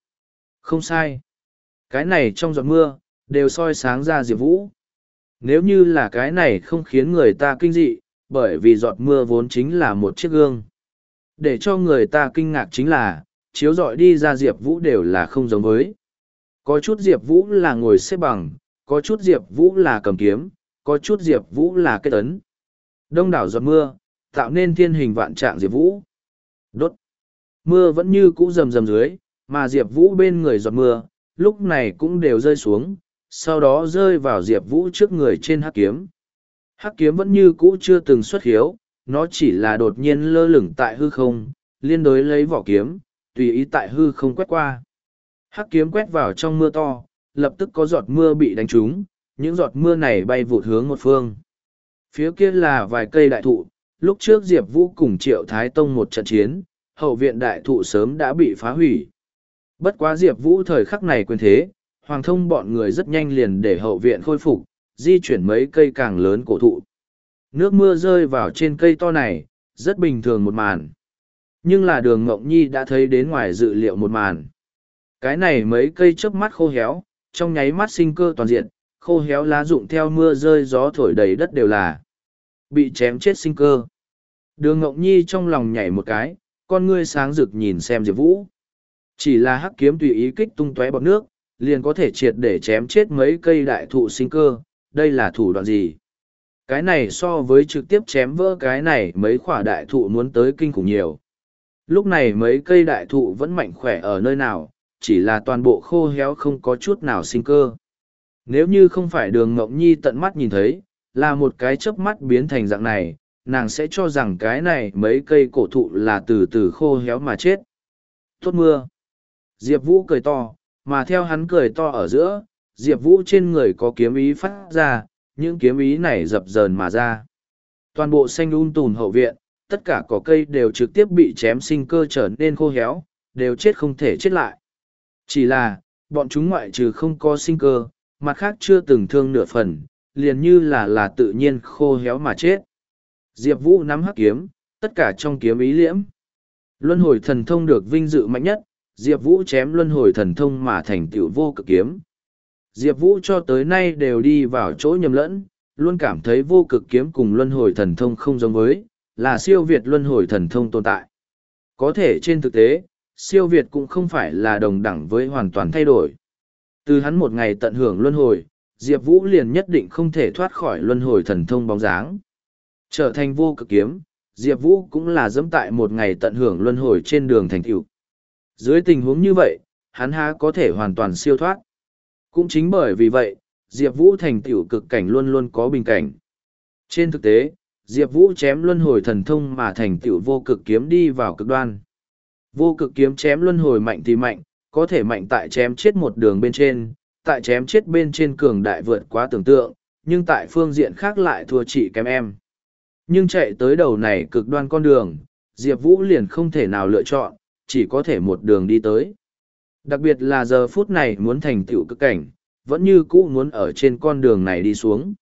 Không sai. Cái này trong giọt mưa, đều soi sáng ra Diệp Vũ. Nếu như là cái này không khiến người ta kinh dị, bởi vì giọt mưa vốn chính là một chiếc gương. Để cho người ta kinh ngạc chính là, chiếu dọi đi ra Diệp Vũ đều là không giống với. Có chút Diệp Vũ là ngồi xếp bằng, có chút Diệp Vũ là cầm kiếm, có chút Diệp Vũ là kết ấn. Đông đảo giọt mưa, tạo nên thiên hình vạn trạng Diệp Vũ. Đốt. Mưa vẫn như cũ rầm rầm dưới, mà Diệp Vũ bên người giọt mưa, lúc này cũng đều rơi xuống, sau đó rơi vào Diệp Vũ trước người trên hắc kiếm. Hắc kiếm vẫn như cũ chưa từng xuất hiếu, nó chỉ là đột nhiên lơ lửng tại hư không, liên đối lấy vỏ kiếm, tùy ý tại hư không quét qua. Hắc kiếm quét vào trong mưa to, lập tức có giọt mưa bị đánh trúng, những giọt mưa này bay vụt hướng một phương. Phía kia là vài cây đại thụ, lúc trước Diệp Vũ cùng Triệu Thái Tông một trận chiến, hậu viện đại thụ sớm đã bị phá hủy. Bất quá Diệp Vũ thời khắc này quyền thế, Hoàng thông bọn người rất nhanh liền để hậu viện khôi phục, di chuyển mấy cây càng lớn cổ thụ. Nước mưa rơi vào trên cây to này, rất bình thường một màn. Nhưng là đường Ngộng Nhi đã thấy đến ngoài dự liệu một màn. Cái này mấy cây chớp mắt khô héo, trong nháy mắt sinh cơ toàn diện, khô héo lá rụng theo mưa rơi gió thổi đầy đất đều là bị chém chết sinh cơ. Đường Ngộng Nhi trong lòng nhảy một cái, con ngươi sáng rực nhìn xem Diệp Vũ. Chỉ là hắc kiếm tùy ý kích tung tóe bọt nước, liền có thể triệt để chém chết mấy cây đại thụ sinh cơ, đây là thủ đoạn gì? Cái này so với trực tiếp chém vỡ cái này mấy khỏa đại thụ muốn tới kinh khủng nhiều. Lúc này mấy cây đại thụ vẫn mạnh khỏe ở nơi nào, chỉ là toàn bộ khô héo không có chút nào sinh cơ. Nếu như không phải đường Ngọc Nhi tận mắt nhìn thấy, là một cái chớp mắt biến thành dạng này, nàng sẽ cho rằng cái này mấy cây cổ thụ là từ từ khô héo mà chết. Tốt mưa. Diệp Vũ cười to, mà theo hắn cười to ở giữa, Diệp Vũ trên người có kiếm ý phát ra, những kiếm ý này dập dờn mà ra. Toàn bộ xanh un tùn hậu viện, tất cả cỏ cây đều trực tiếp bị chém sinh cơ trở nên khô héo, đều chết không thể chết lại. Chỉ là, bọn chúng ngoại trừ không có sinh cơ, mặt khác chưa từng thương nửa phần, liền như là là tự nhiên khô héo mà chết. Diệp Vũ nắm hắc kiếm, tất cả trong kiếm ý liễm. Luân hồi thần thông được vinh dự mạnh nhất, Diệp Vũ chém luân hồi thần thông mà thành tựu vô cực kiếm. Diệp Vũ cho tới nay đều đi vào chỗ nhầm lẫn, luôn cảm thấy vô cực kiếm cùng luân hồi thần thông không giống với, là siêu việt luân hồi thần thông tồn tại. Có thể trên thực tế, siêu việt cũng không phải là đồng đẳng với hoàn toàn thay đổi. Từ hắn một ngày tận hưởng luân hồi, Diệp Vũ liền nhất định không thể thoát khỏi luân hồi thần thông bóng dáng. Trở thành vô cực kiếm, Diệp Vũ cũng là dẫm tại một ngày tận hưởng luân hồi trên đường thành tựu. Dưới tình huống như vậy, hắn há có thể hoàn toàn siêu thoát. Cũng chính bởi vì vậy, Diệp Vũ thành tiểu cực cảnh luôn luôn có bình cảnh. Trên thực tế, Diệp Vũ chém luân hồi thần thông mà thành tiểu vô cực kiếm đi vào cực đoan. Vô cực kiếm chém luân hồi mạnh thì mạnh, có thể mạnh tại chém chết một đường bên trên, tại chém chết bên trên cường đại vượt quá tưởng tượng, nhưng tại phương diện khác lại thua chị kém em. Nhưng chạy tới đầu này cực đoan con đường, Diệp Vũ liền không thể nào lựa chọn, chỉ có thể một đường đi tới. Đặc biệt là giờ phút này muốn thành tựu cực cảnh, vẫn như cũ muốn ở trên con đường này đi xuống.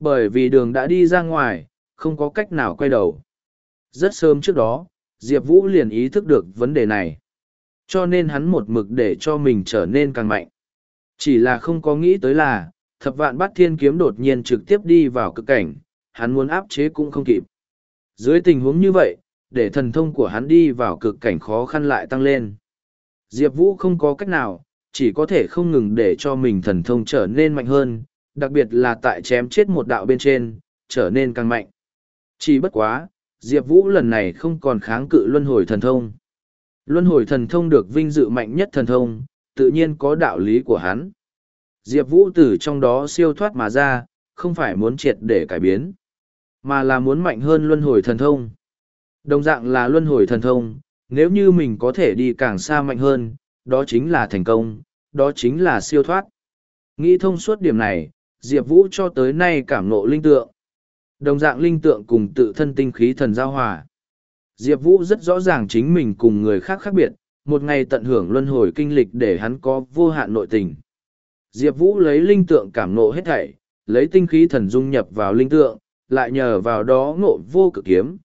Bởi vì đường đã đi ra ngoài, không có cách nào quay đầu. Rất sớm trước đó, Diệp Vũ liền ý thức được vấn đề này. Cho nên hắn một mực để cho mình trở nên càng mạnh. Chỉ là không có nghĩ tới là, thập vạn bát thiên kiếm đột nhiên trực tiếp đi vào cực cảnh, hắn muốn áp chế cũng không kịp. Dưới tình huống như vậy, để thần thông của hắn đi vào cực cảnh khó khăn lại tăng lên. Diệp Vũ không có cách nào, chỉ có thể không ngừng để cho mình thần thông trở nên mạnh hơn, đặc biệt là tại chém chết một đạo bên trên, trở nên càng mạnh. Chỉ bất quá, Diệp Vũ lần này không còn kháng cự luân hồi thần thông. Luân hồi thần thông được vinh dự mạnh nhất thần thông, tự nhiên có đạo lý của hắn. Diệp Vũ từ trong đó siêu thoát mà ra, không phải muốn triệt để cải biến, mà là muốn mạnh hơn luân hồi thần thông. Đồng dạng là luân hồi thần thông, nếu như mình có thể đi càng xa mạnh hơn, đó chính là thành công, đó chính là siêu thoát. Nghĩ thông suốt điểm này, Diệp Vũ cho tới nay cảm ngộ linh tượng. Đồng dạng linh tượng cùng tự thân tinh khí thần giao hòa. Diệp Vũ rất rõ ràng chính mình cùng người khác khác biệt, một ngày tận hưởng luân hồi kinh lịch để hắn có vô hạn nội tình. Diệp Vũ lấy linh tượng cảm nộ hết thảy, lấy tinh khí thần dung nhập vào linh tượng, lại nhờ vào đó ngộ vô cực kiếm.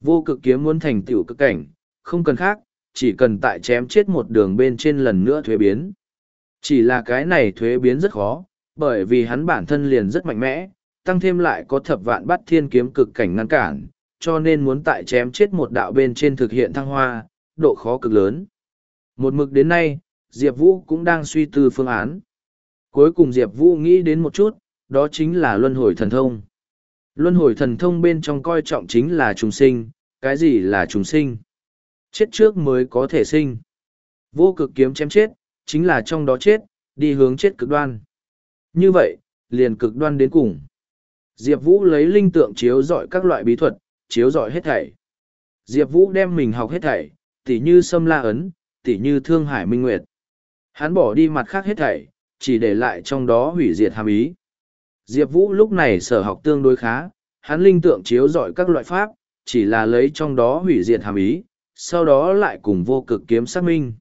Vô cực kiếm muốn thành tiểu cực cảnh, không cần khác, chỉ cần tại chém chết một đường bên trên lần nữa thuế biến. Chỉ là cái này thuế biến rất khó, bởi vì hắn bản thân liền rất mạnh mẽ, tăng thêm lại có thập vạn bắt thiên kiếm cực cảnh ngăn cản, cho nên muốn tại chém chết một đạo bên trên thực hiện thăng hoa, độ khó cực lớn. Một mực đến nay, Diệp Vũ cũng đang suy tư phương án. Cuối cùng Diệp Vũ nghĩ đến một chút, đó chính là luân hồi thần thông. Luân hồi thần thông bên trong coi trọng chính là trùng sinh, cái gì là trùng sinh? Chết trước mới có thể sinh. Vô cực kiếm chém chết, chính là trong đó chết, đi hướng chết cực đoan. Như vậy, liền cực đoan đến cùng. Diệp Vũ lấy linh tượng chiếu dọi các loại bí thuật, chiếu dọi hết thảy. Diệp Vũ đem mình học hết thảy, tỉ như Sâm La Ấn, tỉ như Thương Hải Minh Nguyệt. Hắn bỏ đi mặt khác hết thảy, chỉ để lại trong đó hủy diệt hàm ý. Diệp Vũ lúc này sở học tương đối khá, hắn linh tượng chiếu dọi các loại pháp, chỉ là lấy trong đó hủy diệt hàm ý, sau đó lại cùng vô cực kiếm xác minh.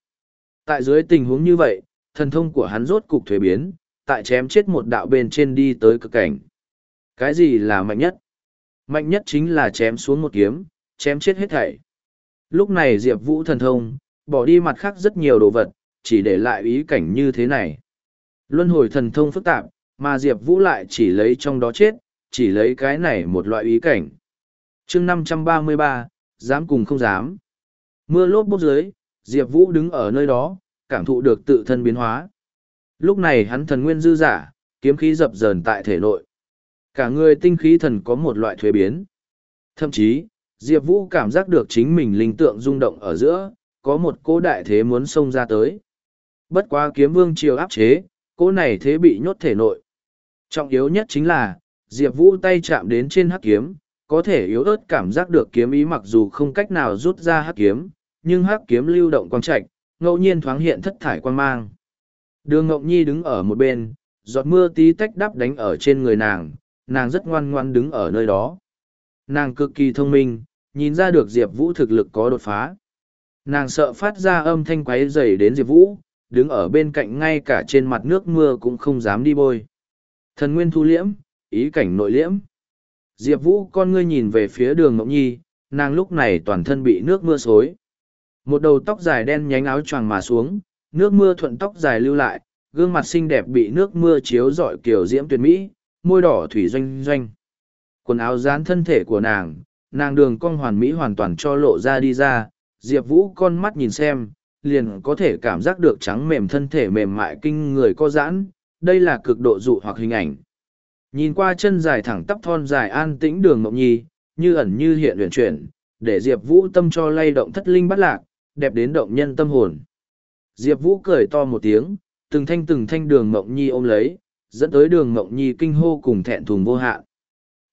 Tại dưới tình huống như vậy, thần thông của hắn rốt cục thuế biến, tại chém chết một đạo bên trên đi tới cực cảnh. Cái gì là mạnh nhất? Mạnh nhất chính là chém xuống một kiếm, chém chết hết thảy. Lúc này Diệp Vũ thần thông, bỏ đi mặt khác rất nhiều đồ vật, chỉ để lại ý cảnh như thế này. Luân hồi thần thông phức tạp, mà Diệp Vũ lại chỉ lấy trong đó chết, chỉ lấy cái này một loại ý cảnh. chương năm trăm ba mươi ba, dám cùng không dám. Mưa lốp bốc dưới, Diệp Vũ đứng ở nơi đó, cảm thụ được tự thân biến hóa. Lúc này hắn thần nguyên dư giả, kiếm khí dập dờn tại thể nội. Cả người tinh khí thần có một loại thuế biến. Thậm chí, Diệp Vũ cảm giác được chính mình linh tượng rung động ở giữa, có một cô đại thế muốn xông ra tới. Bất quá kiếm vương triều áp chế, cô này thế bị nhốt thể nội. Trọng yếu nhất chính là, Diệp Vũ tay chạm đến trên hắc kiếm, có thể yếu ớt cảm giác được kiếm ý mặc dù không cách nào rút ra hắc kiếm, nhưng hắc kiếm lưu động quang trạch, ngẫu nhiên thoáng hiện thất thải quang mang. Đường Ngọc Nhi đứng ở một bên, giọt mưa tí tách đắp đánh ở trên người nàng, nàng rất ngoan ngoan đứng ở nơi đó. Nàng cực kỳ thông minh, nhìn ra được Diệp Vũ thực lực có đột phá. Nàng sợ phát ra âm thanh quấy dày đến Diệp Vũ, đứng ở bên cạnh ngay cả trên mặt nước mưa cũng không dám đi bôi. Thần nguyên thu liễm, ý cảnh nội liễm. Diệp Vũ con ngươi nhìn về phía đường Ngọc Nhi, nàng lúc này toàn thân bị nước mưa xối. Một đầu tóc dài đen nhánh áo choàng mà xuống, nước mưa thuận tóc dài lưu lại, gương mặt xinh đẹp bị nước mưa chiếu rọi kiểu diễm tuyệt mỹ, môi đỏ thủy doanh doanh. Quần áo dán thân thể của nàng, nàng đường cong hoàn mỹ hoàn toàn cho lộ ra đi ra, Diệp Vũ con mắt nhìn xem, liền có thể cảm giác được trắng mềm thân thể mềm mại kinh người có giãn, đây là cực độ dụ hoặc hình ảnh. Nhìn qua chân dài thẳng tắp thon dài an tĩnh đường mộng nhi, như ẩn như hiện luyện chuyển, để Diệp Vũ tâm cho lay động thất linh bắt lạc, đẹp đến động nhân tâm hồn. Diệp Vũ cười to một tiếng, từng thanh từng thanh đường mộng nhi ôm lấy, dẫn tới đường mộng nhi kinh hô cùng thẹn thùng vô hạn.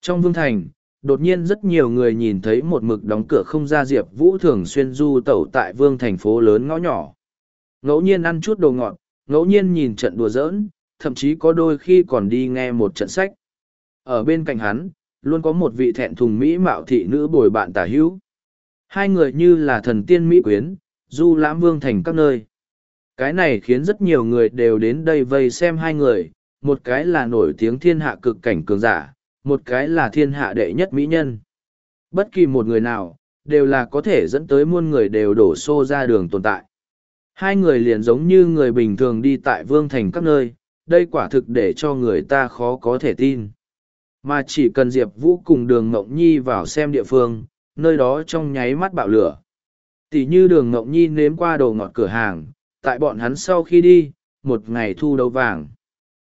Trong vương thành, đột nhiên rất nhiều người nhìn thấy một mực đóng cửa không ra Diệp Vũ thường xuyên du tẩu tại vương thành phố lớn ngõ nhỏ. Ngẫu nhiên ăn chút đồ ngọt, ngẫu nhiên nhìn trận đùa giỡn, thậm chí có đôi khi còn đi nghe một trận sách. Ở bên cạnh hắn, luôn có một vị thẹn thùng mỹ mạo thị nữ bồi bạn tả hữu. Hai người như là thần tiên mỹ quyến, du lãm vương thành các nơi. Cái này khiến rất nhiều người đều đến đây vây xem hai người, một cái là nổi tiếng thiên hạ cực cảnh cường giả, một cái là thiên hạ đệ nhất mỹ nhân. Bất kỳ một người nào, đều là có thể dẫn tới muôn người đều đổ xô ra đường tồn tại. Hai người liền giống như người bình thường đi tại vương thành các nơi, đây quả thực để cho người ta khó có thể tin. Mà chỉ cần Diệp Vũ cùng đường Ngộng Nhi vào xem địa phương, nơi đó trong nháy mắt bạo lửa. Tỷ như đường Ngọc Nhi nếm qua đồ ngọt cửa hàng, tại bọn hắn sau khi đi, một ngày thu đấu vàng.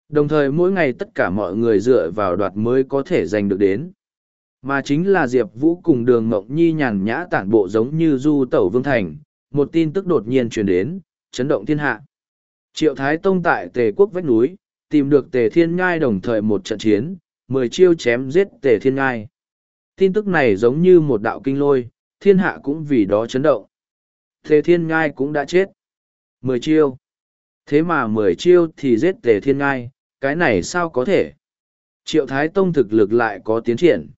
Đồng thời mỗi ngày tất cả mọi người dựa vào đoạt mới có thể giành được đến. Mà chính là Diệp Vũ cùng đường Ngọc Nhi nhàn nhã tản bộ giống như du tẩu vương thành, một tin tức đột nhiên truyền đến, chấn động thiên hạ. Triệu Thái Tông tại Tề Quốc vách núi, tìm được Tề Thiên Ngai đồng thời một trận chiến, mười chiêu chém giết Tề Thiên Ngai. Tin tức này giống như một đạo kinh lôi, thiên hạ cũng vì đó chấn động. Tề Thiên Ngai cũng đã chết. Mười chiêu. Thế mà mười chiêu thì giết Tề Thiên Ngai, cái này sao có thể? Triệu Thái Tông thực lực lại có tiến triển.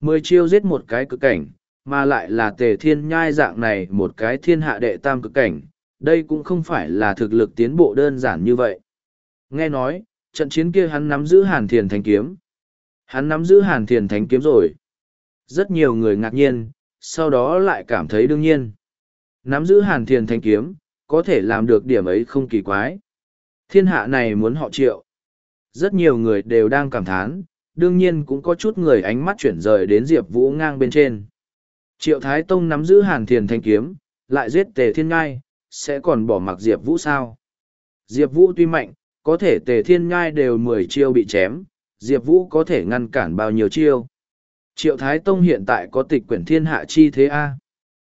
Mười chiêu giết một cái cực cảnh, mà lại là tề thiên nhai dạng này một cái thiên hạ đệ tam cực cảnh, đây cũng không phải là thực lực tiến bộ đơn giản như vậy. Nghe nói, trận chiến kia hắn nắm giữ hàn thiền Thánh kiếm. Hắn nắm giữ hàn thiền thánh kiếm rồi. Rất nhiều người ngạc nhiên, sau đó lại cảm thấy đương nhiên. Nắm giữ hàn thiền thanh kiếm, có thể làm được điểm ấy không kỳ quái. Thiên hạ này muốn họ triệu. Rất nhiều người đều đang cảm thán, đương nhiên cũng có chút người ánh mắt chuyển rời đến Diệp Vũ ngang bên trên. Triệu Thái Tông nắm giữ hàn thiền thanh kiếm, lại giết tề thiên ngai, sẽ còn bỏ mặc Diệp Vũ sao? Diệp Vũ tuy mạnh, có thể tề thiên ngai đều mười chiêu bị chém, Diệp Vũ có thể ngăn cản bao nhiêu chiêu. Triệu Thái Tông hiện tại có tịch quyển thiên hạ chi thế A.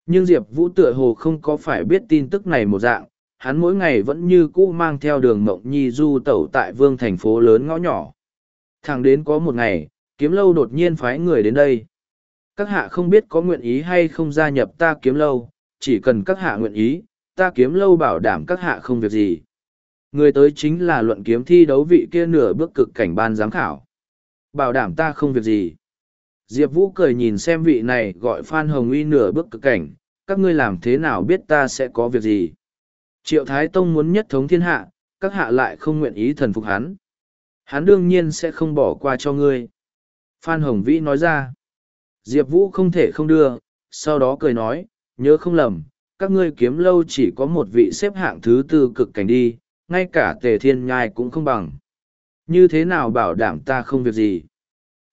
Nhưng Diệp Vũ tựa hồ không có phải biết tin tức này một dạng, hắn mỗi ngày vẫn như cũ mang theo đường mộng nhi du tẩu tại vương thành phố lớn ngõ nhỏ. Thẳng đến có một ngày, kiếm lâu đột nhiên phái người đến đây. Các hạ không biết có nguyện ý hay không gia nhập ta kiếm lâu, chỉ cần các hạ nguyện ý, ta kiếm lâu bảo đảm các hạ không việc gì. Người tới chính là luận kiếm thi đấu vị kia nửa bước cực cảnh ban giám khảo. Bảo đảm ta không việc gì. Diệp Vũ cười nhìn xem vị này gọi Phan Hồng Uy nửa bước cực cảnh, các ngươi làm thế nào biết ta sẽ có việc gì. Triệu Thái Tông muốn nhất thống thiên hạ, các hạ lại không nguyện ý thần phục hắn. Hắn đương nhiên sẽ không bỏ qua cho ngươi. Phan Hồng Vĩ nói ra. Diệp Vũ không thể không đưa, sau đó cười nói, nhớ không lầm, các ngươi kiếm lâu chỉ có một vị xếp hạng thứ tư cực cảnh đi, ngay cả tề thiên nhai cũng không bằng. Như thế nào bảo đảm ta không việc gì?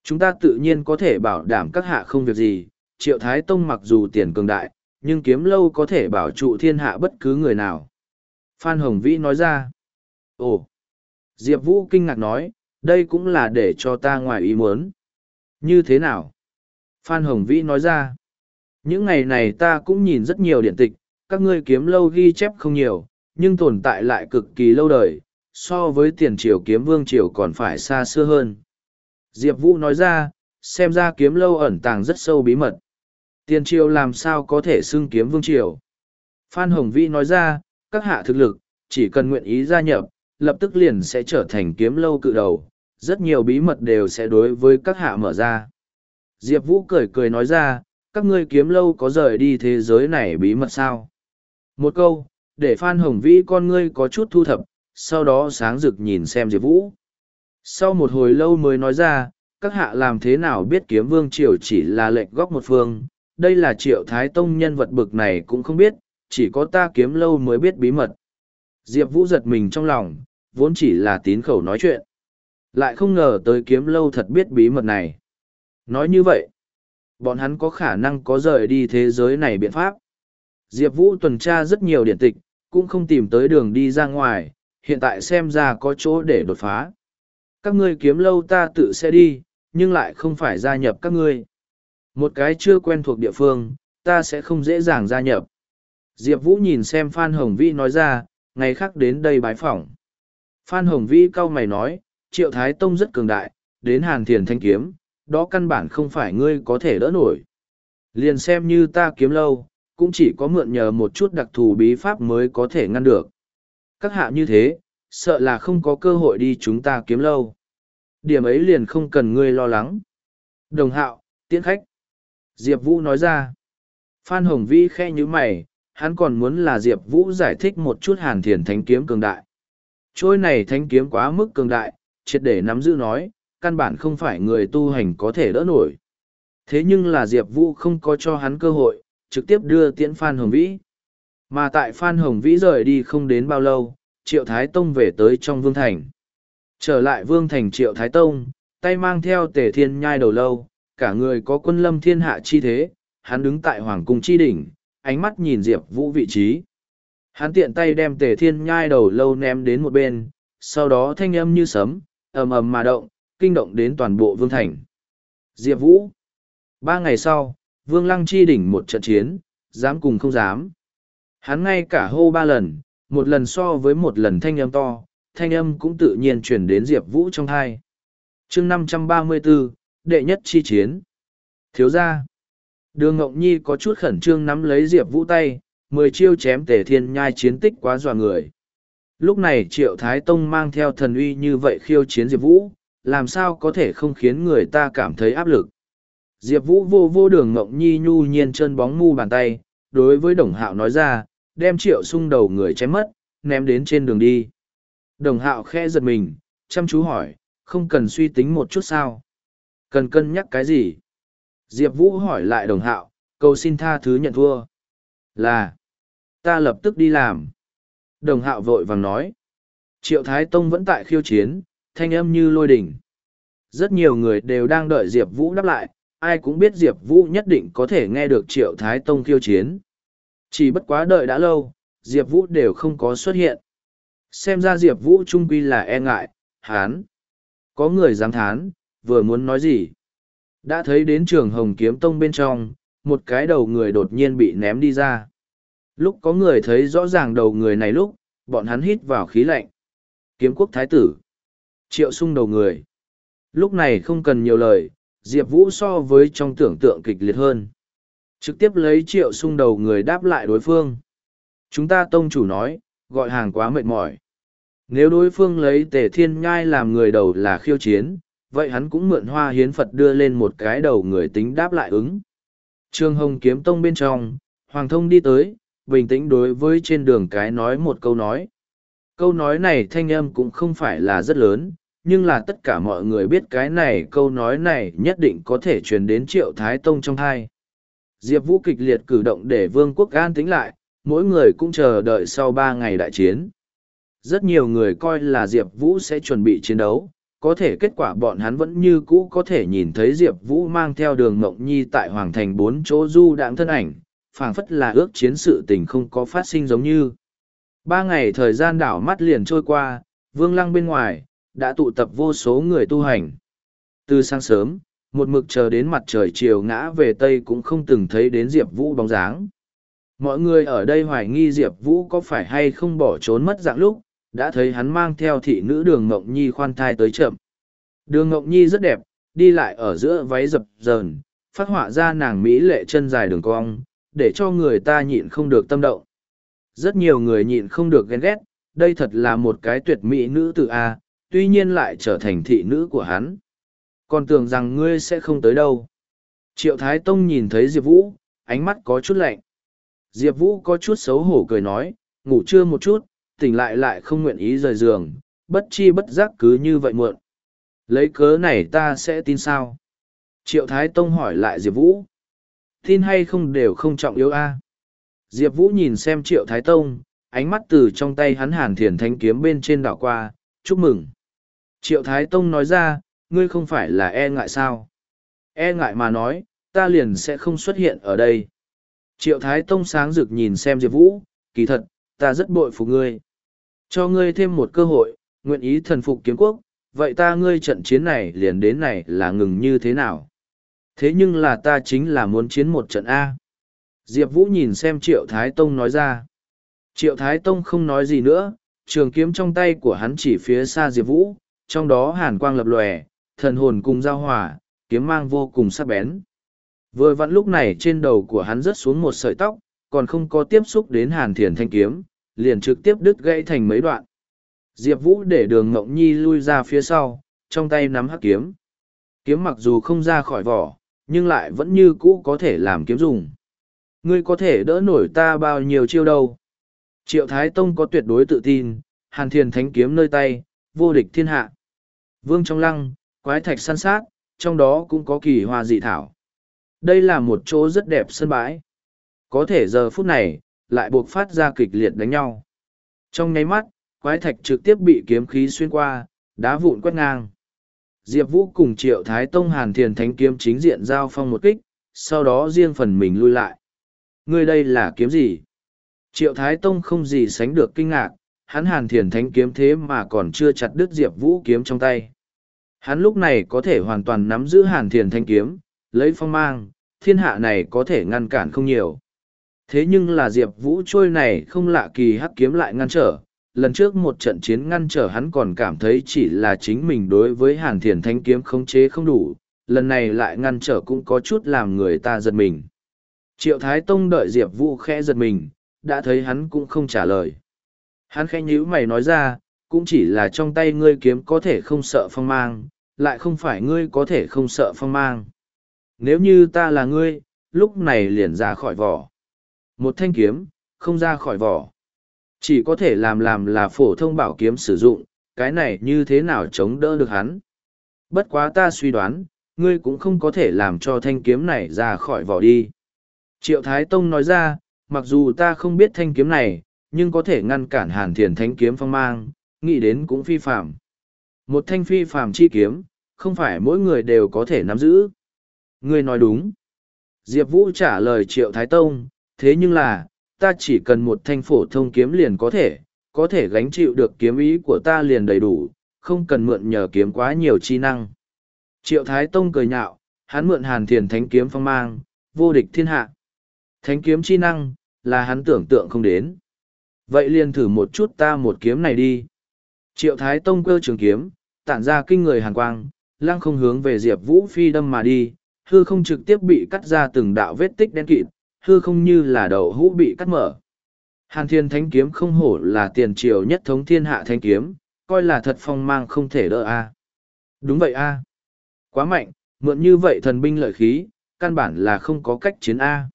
Chúng ta tự nhiên có thể bảo đảm các hạ không việc gì, triệu thái tông mặc dù tiền cường đại, nhưng kiếm lâu có thể bảo trụ thiên hạ bất cứ người nào. Phan Hồng Vĩ nói ra. Ồ! Diệp Vũ kinh ngạc nói, đây cũng là để cho ta ngoài ý muốn. Như thế nào? Phan Hồng Vĩ nói ra. Những ngày này ta cũng nhìn rất nhiều điện tịch, các ngươi kiếm lâu ghi chép không nhiều, nhưng tồn tại lại cực kỳ lâu đời, so với tiền triều kiếm vương triều còn phải xa xưa hơn. Diệp Vũ nói ra, xem ra kiếm lâu ẩn tàng rất sâu bí mật. Tiền triều làm sao có thể xưng kiếm vương triều. Phan Hồng Vĩ nói ra, các hạ thực lực, chỉ cần nguyện ý gia nhập, lập tức liền sẽ trở thành kiếm lâu cự đầu, rất nhiều bí mật đều sẽ đối với các hạ mở ra. Diệp Vũ cười cười nói ra, các ngươi kiếm lâu có rời đi thế giới này bí mật sao? Một câu, để Phan Hồng Vĩ con ngươi có chút thu thập, sau đó sáng rực nhìn xem Diệp Vũ. Sau một hồi lâu mới nói ra, các hạ làm thế nào biết kiếm vương triều chỉ là lệnh góc một phương, đây là triệu thái tông nhân vật bực này cũng không biết, chỉ có ta kiếm lâu mới biết bí mật. Diệp Vũ giật mình trong lòng, vốn chỉ là tín khẩu nói chuyện. Lại không ngờ tới kiếm lâu thật biết bí mật này. Nói như vậy, bọn hắn có khả năng có rời đi thế giới này biện pháp. Diệp Vũ tuần tra rất nhiều điện tịch, cũng không tìm tới đường đi ra ngoài, hiện tại xem ra có chỗ để đột phá. Các ngươi kiếm lâu ta tự sẽ đi, nhưng lại không phải gia nhập các ngươi. Một cái chưa quen thuộc địa phương, ta sẽ không dễ dàng gia nhập. Diệp Vũ nhìn xem Phan Hồng Vĩ nói ra, ngày khác đến đây bái phỏng. Phan Hồng Vĩ cau mày nói, Triệu Thái Tông rất cường đại, đến Hàn Thiền Thanh Kiếm, đó căn bản không phải ngươi có thể đỡ nổi. Liền xem như ta kiếm lâu, cũng chỉ có mượn nhờ một chút đặc thù bí pháp mới có thể ngăn được. Các hạ như thế, sợ là không có cơ hội đi chúng ta kiếm lâu. Điểm ấy liền không cần ngươi lo lắng. Đồng hạo, tiễn khách. Diệp Vũ nói ra. Phan Hồng Vĩ khe như mày, hắn còn muốn là Diệp Vũ giải thích một chút hàn thiền thánh kiếm cường đại. Trôi này thánh kiếm quá mức cường đại, triệt để nắm giữ nói, căn bản không phải người tu hành có thể đỡ nổi. Thế nhưng là Diệp Vũ không có cho hắn cơ hội, trực tiếp đưa tiễn Phan Hồng Vĩ. Mà tại Phan Hồng Vĩ rời đi không đến bao lâu, Triệu Thái Tông về tới trong Vương Thành. Trở lại Vương Thành Triệu Thái Tông, tay mang theo tề thiên nhai đầu lâu, cả người có quân lâm thiên hạ chi thế, hắn đứng tại Hoàng Cung chi đỉnh, ánh mắt nhìn Diệp Vũ vị trí. Hắn tiện tay đem tề thiên nhai đầu lâu ném đến một bên, sau đó thanh âm như sấm, ầm ầm mà động, kinh động đến toàn bộ Vương Thành. Diệp Vũ. Ba ngày sau, Vương Lăng chi đỉnh một trận chiến, dám cùng không dám. Hắn ngay cả hô ba lần, một lần so với một lần thanh âm to, thanh âm cũng tự nhiên chuyển đến Diệp Vũ trong thai. chương năm trăm ba mươi 534, đệ nhất chi chiến. Thiếu gia. Đường Ngọc Nhi có chút khẩn trương nắm lấy Diệp Vũ tay, mười chiêu chém tề thiên nhai chiến tích quá dọa người. Lúc này Triệu Thái Tông mang theo thần uy như vậy khiêu chiến Diệp Vũ, làm sao có thể không khiến người ta cảm thấy áp lực. diệp vũ vô vô đường ngộng nhi nhu nhiên chân bóng mu bàn tay đối với đồng hạo nói ra đem triệu sung đầu người chém mất ném đến trên đường đi đồng hạo khẽ giật mình, chăm chú hỏi, không cần suy tính một chút sao? Cần cân nhắc cái gì? Diệp vũ hỏi lại đồng hạo, cầu xin tha thứ nhận thua. Là, ta lập tức đi làm. Đồng hạo vội vàng nói. Triệu thái tông vẫn tại khiêu chiến, thanh âm như lôi đỉnh. Rất nhiều người đều đang đợi diệp vũ đáp lại, ai cũng biết diệp vũ nhất định có thể nghe được triệu thái tông khiêu chiến. Chỉ bất quá đợi đã lâu, diệp vũ đều không có xuất hiện xem ra diệp vũ trung quy là e ngại, hán. Có người dám thán, vừa muốn nói gì? Đã thấy đến trường hồng kiếm tông bên trong, một cái đầu người đột nhiên bị ném đi ra. Lúc có người thấy rõ ràng đầu người này lúc, bọn hắn hít vào khí lạnh. Kiếm quốc thái tử. Triệu sung đầu người. Lúc này không cần nhiều lời, diệp vũ so với trong tưởng tượng kịch liệt hơn. Trực tiếp lấy triệu sung đầu người đáp lại đối phương. Chúng ta tông chủ nói, gọi hàng quá mệt mỏi nếu đối phương lấy tề thiên nhai làm người đầu là khiêu chiến, vậy hắn cũng mượn hoa hiến phật đưa lên một cái đầu người tính đáp lại ứng. Trương hồng kiếm tông bên trong, hoàng thông đi tới, bình tĩnh đối với trên đường cái nói một câu nói. Câu nói này thanh âm cũng không phải là rất lớn, nhưng là tất cả mọi người biết cái này câu nói này nhất định có thể truyền đến triệu thái tông trong thai. diệp vũ kịch liệt cử động để vương quốc an tính lại, mỗi người cũng chờ đợi sau ba ngày đại chiến rất nhiều người coi là diệp vũ sẽ chuẩn bị chiến đấu. Có thể kết quả bọn hắn vẫn như cũ có thể nhìn thấy diệp vũ mang theo đường mộng nhi tại hoàng thành bốn chỗ du đạm thân ảnh, phảng phất là ước chiến sự tình không có phát sinh giống như. Ba ngày thời gian đảo mắt liền trôi qua, vương lăng bên ngoài, đã tụ tập vô số người tu hành. Từ sáng sớm, một mực chờ đến mặt trời chiều ngã về tây cũng không từng thấy đến diệp vũ bóng dáng. Mọi người ở đây hoài nghi diệp vũ có phải hay không bỏ trốn mất dạng lúc đã thấy hắn mang theo thị nữ đường ngộng nhi khoan thai tới chậm. Đường ngộng nhi rất đẹp, đi lại ở giữa váy dập dờn, phát họa ra nàng mỹ lệ chân dài đường cong, để cho người ta nhịn không được tâm động. Rất nhiều người nhịn không được ghen ghét, đây thật là một cái tuyệt mỹ nữ tự a, tuy nhiên lại trở thành thị nữ của hắn. Còn tưởng rằng ngươi sẽ không tới đâu. Triệu thái tông nhìn thấy diệp vũ, ánh mắt có chút lạnh. Diệp vũ có chút xấu hổ cười nói, ngủ trưa một chút tỉnh lại lại không nguyện ý rời giường, bất chi bất giác cứ như vậy muộn. Lấy cớ này ta sẽ tin sao? Triệu thái tông hỏi lại diệp vũ. Tin hay không đều không trọng yếu a. Diệp vũ nhìn xem triệu thái tông, ánh mắt từ trong tay hắn hàn thiền thanh kiếm bên trên đảo qua, chúc mừng. Triệu thái tông nói ra, ngươi không phải là e ngại sao? E ngại mà nói, ta liền sẽ không xuất hiện ở đây. Triệu thái tông sáng rực nhìn xem diệp vũ, kỳ thật, ta rất bội phục ngươi cho ngươi thêm một cơ hội, nguyện ý thần phục kiếm quốc, vậy ta ngươi trận chiến này liền đến này là ngừng như thế nào? Thế nhưng là ta chính là muốn chiến một trận a. Diệp vũ nhìn xem triệu thái tông nói ra. Triệu thái tông không nói gì nữa, trường kiếm trong tay của hắn chỉ phía xa diệp vũ, trong đó hàn quang lập lòe, thần hồn cùng giao hòa, kiếm mang vô cùng sắc bén. Vừa vặn lúc này trên đầu của hắn rớt xuống một sợi tóc, còn không có tiếp xúc đến hàn thiền thanh kiếm liền trực tiếp đứt gãy thành mấy đoạn. Diệp vũ để đường ngộng nhi lui ra phía sau, trong tay nắm hắc kiếm. Kiếm mặc dù không ra khỏi vỏ, nhưng lại vẫn như cũ có thể làm kiếm dùng. Ngươi có thể đỡ nổi ta bao nhiêu chiêu đâu? Triệu thái tông có tuyệt đối tự tin, hàn thiền thánh kiếm nơi tay, vô địch thiên hạ. Vương trong lăng, quái thạch săn sát, trong đó cũng có kỳ hoa dị thảo. Đây là một chỗ rất đẹp sân bãi. Có thể giờ phút này lại buộc phát ra kịch liệt đánh nhau. Trong nháy mắt, quái thạch trực tiếp bị kiếm khí xuyên qua, đá vụn quét ngang. Diệp vũ cùng triệu thái tông hàn thiền thánh kiếm chính diện giao phong một kích, sau đó riêng phần mình lui lại. Ngươi đây là kiếm gì? Triệu thái tông không gì sánh được kinh ngạc, hắn hàn thiền thánh kiếm thế mà còn chưa chặt đứt diệp vũ kiếm trong tay. Hắn lúc này có thể hoàn toàn nắm giữ hàn thiền thánh kiếm, lấy phong mang, thiên hạ này có thể ngăn cản không nhiều thế nhưng là diệp vũ trôi này không lạ kỳ hắc kiếm lại ngăn trở. Lần trước một trận chiến ngăn trở hắn còn cảm thấy chỉ là chính mình đối với hàn thiền thanh kiếm khống chế không đủ. Lần này lại ngăn trở cũng có chút làm người ta giật mình. Triệu thái tông đợi diệp vũ khẽ giật mình đã thấy hắn cũng không trả lời. Hắn khẽ nhíu mày nói ra cũng chỉ là trong tay ngươi kiếm có thể không sợ phong mang lại không phải ngươi có thể không sợ phong mang. Nếu như ta là ngươi, lúc này liền ra khỏi vỏ. Một thanh kiếm, không ra khỏi vỏ. Chỉ có thể làm làm là phổ thông bảo kiếm sử dụng, cái này như thế nào chống đỡ được hắn. Bất quá ta suy đoán, ngươi cũng không có thể làm cho thanh kiếm này ra khỏi vỏ đi. Triệu Thái Tông nói ra, mặc dù ta không biết thanh kiếm này, nhưng có thể ngăn cản hàn thiền thanh kiếm phong mang, nghĩ đến cũng phi phạm. Một thanh phi phạm chi kiếm, không phải mỗi người đều có thể nắm giữ. Ngươi nói đúng. Diệp Vũ trả lời Triệu Thái Tông, thế nhưng là, ta chỉ cần một thanh phổ thông kiếm liền có thể, có thể gánh chịu được kiếm ý của ta liền đầy đủ, không cần mượn nhờ kiếm quá nhiều chi năng. Triệu Thái Tông cười nhạo, hắn mượn hàn thiền thánh kiếm phong mang, vô địch thiên hạ. Thánh kiếm chi năng, là hắn tưởng tượng không đến. Vậy liền thử một chút ta một kiếm này đi. Triệu Thái Tông cơ trường kiếm, tản ra kinh người hàn quang, lăng không hướng về Diệp Vũ Phi đâm mà đi, hư không trực tiếp bị cắt ra từng đạo vết tích đen kịt, hư không như là đầu hũ bị cắt mở. Hàn thiên thánh kiếm không hổ là tiền triều nhất thống thiên hạ thanh kiếm, coi là thật phong mang không thể đỡ a. À. Đúng vậy a. À. Quá mạnh, mượn như vậy thần binh lợi khí, căn bản là không có cách chiến a. À.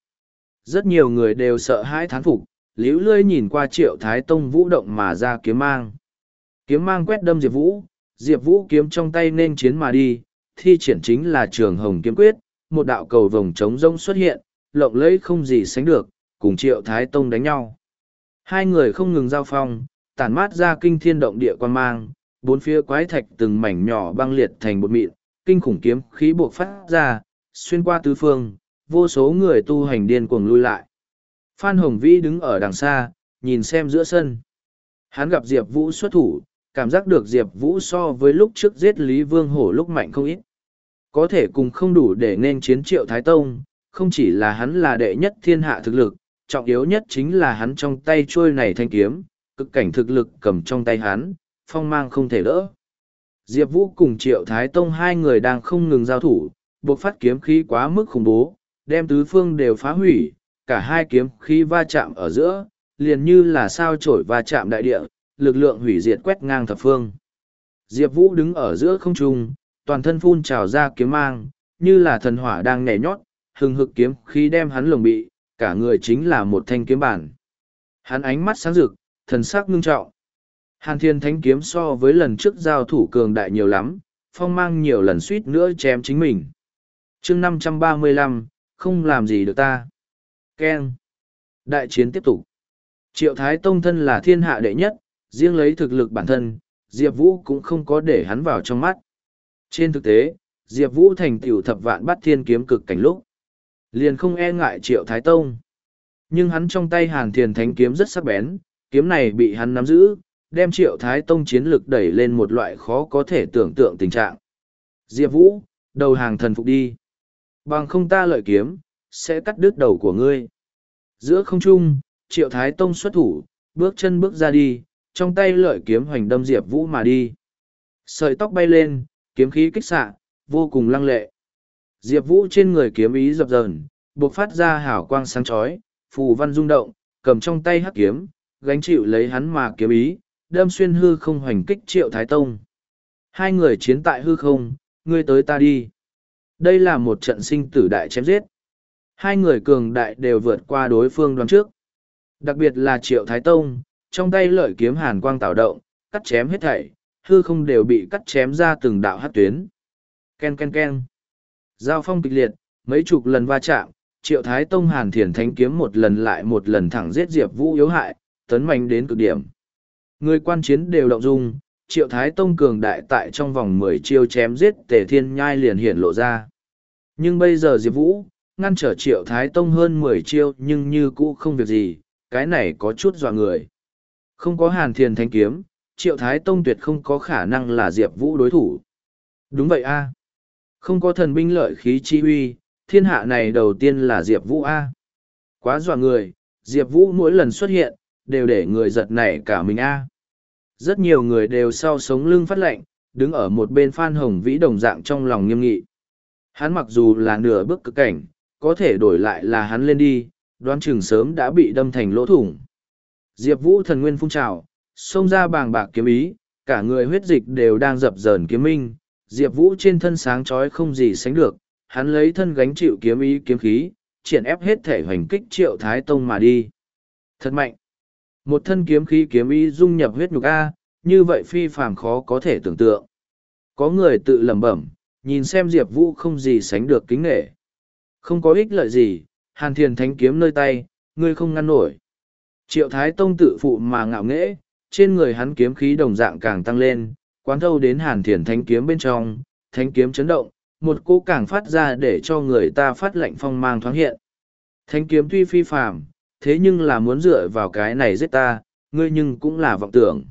Rất nhiều người đều sợ hãi thán phục, liễu lươi nhìn qua triệu thái tông vũ động mà ra kiếm mang. Kiếm mang quét đâm Diệp Vũ, Diệp Vũ kiếm trong tay nên chiến mà đi, thi triển chính là trường hồng kiếm quyết, một đạo cầu vồng trống rông xuất hiện, lộng lẫy không gì sánh được, cùng triệu thái tông đánh nhau. Hai người không ngừng giao phong, tản mát ra kinh thiên động địa quan mang, bốn phía quái thạch từng mảnh nhỏ băng liệt thành bột mịn, kinh khủng kiếm khí buộc phát ra, xuyên qua tứ phương, vô số người tu hành điên cuồng lui lại. Phan Hồng Vĩ đứng ở đằng xa, nhìn xem giữa sân. Hắn gặp Diệp Vũ xuất thủ, cảm giác được Diệp Vũ so với lúc trước giết Lý Vương Hổ lúc mạnh không ít. Có thể cùng không đủ để nên chiến triệu Thái Tông, không chỉ là hắn là đệ nhất thiên hạ thực lực, trọng yếu nhất chính là hắn trong tay trôi này thanh kiếm, cực cảnh thực lực cầm trong tay hắn, phong mang không thể đỡ. Diệp Vũ cùng Triệu Thái Tông hai người đang không ngừng giao thủ, buộc phát kiếm khí quá mức khủng bố, đem tứ phương đều phá hủy, cả hai kiếm khí va chạm ở giữa, liền như là sao trổi va chạm đại địa, lực lượng hủy diệt quét ngang thập phương. Diệp Vũ đứng ở giữa không trung, toàn thân phun trào ra kiếm mang, như là thần hỏa đang nhảy nhót, hừng hực kiếm khí đem hắn lồng bị, cả người chính là một thanh kiếm bản. Hắn ánh mắt sáng rực, thần sắc ngưng trọng. Hàn thiên thánh kiếm so với lần trước giao thủ cường đại nhiều lắm, phong mang nhiều lần suýt nữa chém chính mình. chương năm trăm ba mươi lăm không làm gì được ta. Ken. Đại chiến tiếp tục. Triệu Thái Tông thân là thiên hạ đệ nhất, riêng lấy thực lực bản thân, Diệp Vũ cũng không có để hắn vào trong mắt. Trên thực tế, Diệp Vũ thành tiểu thập vạn bắt thiên kiếm cực cảnh lúc. Liền không e ngại Triệu Thái Tông. Nhưng hắn trong tay hàn thiền thánh kiếm rất sắc bén, kiếm này bị hắn nắm giữ, đem Triệu Thái Tông chiến lực đẩy lên một loại khó có thể tưởng tượng tình trạng. Diệp Vũ, đầu hàng thần phục đi. Bằng không ta lợi kiếm, sẽ cắt đứt đầu của ngươi. Giữa không trung, Triệu Thái Tông xuất thủ, bước chân bước ra đi, trong tay lợi kiếm hoành đâm Diệp Vũ mà đi. Sợi tóc bay lên, kiếm khí kích xạ, vô cùng lăng lệ. Diệp Vũ trên người kiếm ý dập dờn, bộc phát ra hào quang sáng chói, phù văn rung động, cầm trong tay hắc kiếm, gánh chịu lấy hắn mà kiếm ý, đâm xuyên hư không hoành kích Triệu Thái Tông. Hai người chiến tại hư không, ngươi tới ta đi. Đây là một trận sinh tử đại chém giết. Hai người cường đại đều vượt qua đối phương đoán trước. Đặc biệt là Triệu Thái Tông, trong tay lợi kiếm hàn quang tạo động, cắt chém hết thảy, hư không đều bị cắt chém ra từng đạo hát tuyến. Ken ken ken. Giao phong kịch liệt, mấy chục lần va chạm, triệu thái tông hàn thiền thánh kiếm một lần lại một lần thẳng giết diệp vũ yếu hại, tấn mạnh đến cực điểm. Người quan chiến đều động dung, triệu thái tông cường đại tại trong vòng mười chiêu chém giết tề thiên nhai liền hiện lộ ra. Nhưng bây giờ diệp vũ, ngăn trở triệu thái tông hơn mười chiêu nhưng như cũ không việc gì, cái này có chút dọa người. Không có hàn thiền thanh kiếm, triệu thái tông tuyệt không có khả năng là diệp vũ đối thủ. Đúng vậy a không có thần binh lợi khí chi uy, thiên hạ này đầu tiên là diệp vũ a Quá dọa người, diệp vũ mỗi lần xuất hiện, đều để người giật nảy cả mình a Rất nhiều người đều sau sống lưng phát lệnh, đứng ở một bên phan hồng vĩ đồng dạng trong lòng nghiêm nghị. Hắn mặc dù là nửa bước cực cảnh, có thể đổi lại là hắn lên đi, đoán chừng sớm đã bị đâm thành lỗ thủng. Diệp Vũ thần nguyên phun trào, xông ra bàng bạc kiếm ý, cả người huyết dịch đều đang dập dờn kiếm minh. Diệp Vũ trên thân sáng chói không gì sánh được, hắn lấy thân gánh chịu kiếm ý kiếm khí, triển ép hết thể hoành kích triệu thái tông mà đi. Thật mạnh! Một thân kiếm khí kiếm ý dung nhập huyết nhục A, như vậy phi phàm khó có thể tưởng tượng. Có người tự lẩm bẩm, nhìn xem Diệp Vũ không gì sánh được kính nghệ. Không có ích lợi gì, hàn thiền thánh kiếm nơi tay, ngươi không ngăn nổi. Triệu Thái Tông tự phụ mà ngạo nghễ, trên người hắn kiếm khí đồng dạng càng tăng lên, quán thâu đến hàn thiền thánh kiếm bên trong, thánh kiếm chấn động, một cô càng phát ra để cho người ta phát lệnh phong mang thoáng hiện. Thánh kiếm tuy phi phàm, thế nhưng là muốn dựa vào cái này giết ta, ngươi nhưng cũng là vọng tưởng.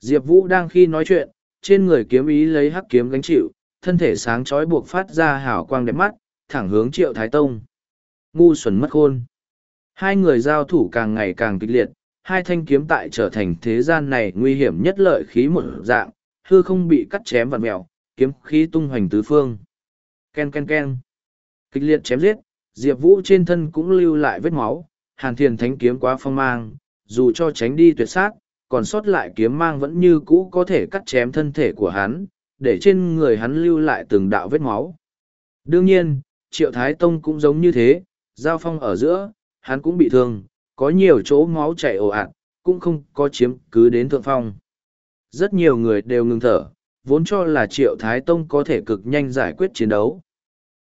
Diệp Vũ đang khi nói chuyện, trên người kiếm ý lấy hắc kiếm gánh chịu, thân thể sáng chói buộc phát ra hào quang đẹp mắt, thẳng hướng Triệu Thái Tông. Ngu xuẩn mất khôn. Hai người giao thủ càng ngày càng kịch liệt, hai thanh kiếm tại trở thành thế gian này nguy hiểm nhất lợi khí một dạng, hư không bị cắt chém vặn mèo, kiếm khí tung hoành tứ phương. Ken ken ken. Kịch liệt chém giết, Diệp Vũ trên thân cũng lưu lại vết máu, Hàn Thiền Thánh kiếm quá phong mang, dù cho tránh đi tuyệt sát, còn sót lại kiếm mang vẫn như cũ có thể cắt chém thân thể của hắn, để trên người hắn lưu lại từng đạo vết máu. Đương nhiên, Triệu Thái Tông cũng giống như thế, giao phong ở giữa, hắn cũng bị thương, có nhiều chỗ máu chảy ồ ạt, cũng không có chiếm cứ đến thượng phong. Rất nhiều người đều ngừng thở, vốn cho là Triệu Thái Tông có thể cực nhanh giải quyết chiến đấu.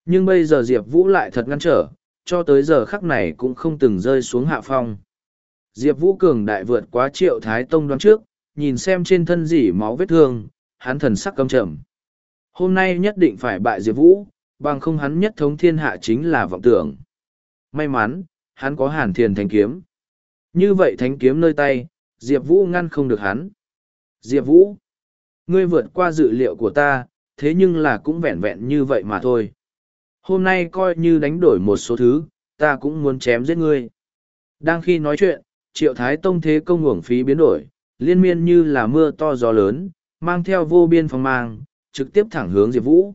Nhưng bây giờ Diệp Vũ lại thật ngăn trở, cho tới giờ khắc này cũng không từng rơi xuống hạ phong. Diệp Vũ cường đại vượt quá Triệu Thái Tông đoán trước, nhìn xem trên thân dỉ máu vết thương, hắn thần sắc căm trầm. Hôm nay nhất định phải bại Diệp Vũ, bằng không hắn nhất thống thiên hạ chính là vọng tưởng. May mắn, hắn có hàn thiền thánh kiếm. Như vậy thánh kiếm nơi tay, Diệp Vũ ngăn không được hắn. Diệp Vũ, ngươi vượt qua dự liệu của ta, thế nhưng là cũng vẹn vẹn như vậy mà thôi. Hôm nay coi như đánh đổi một số thứ, ta cũng muốn chém giết ngươi. Đang khi nói chuyện, triệu thái tông thế công uổng phí biến đổi, liên miên như là mưa to gió lớn, mang theo vô biên phong mang, trực tiếp thẳng hướng Diệp Vũ.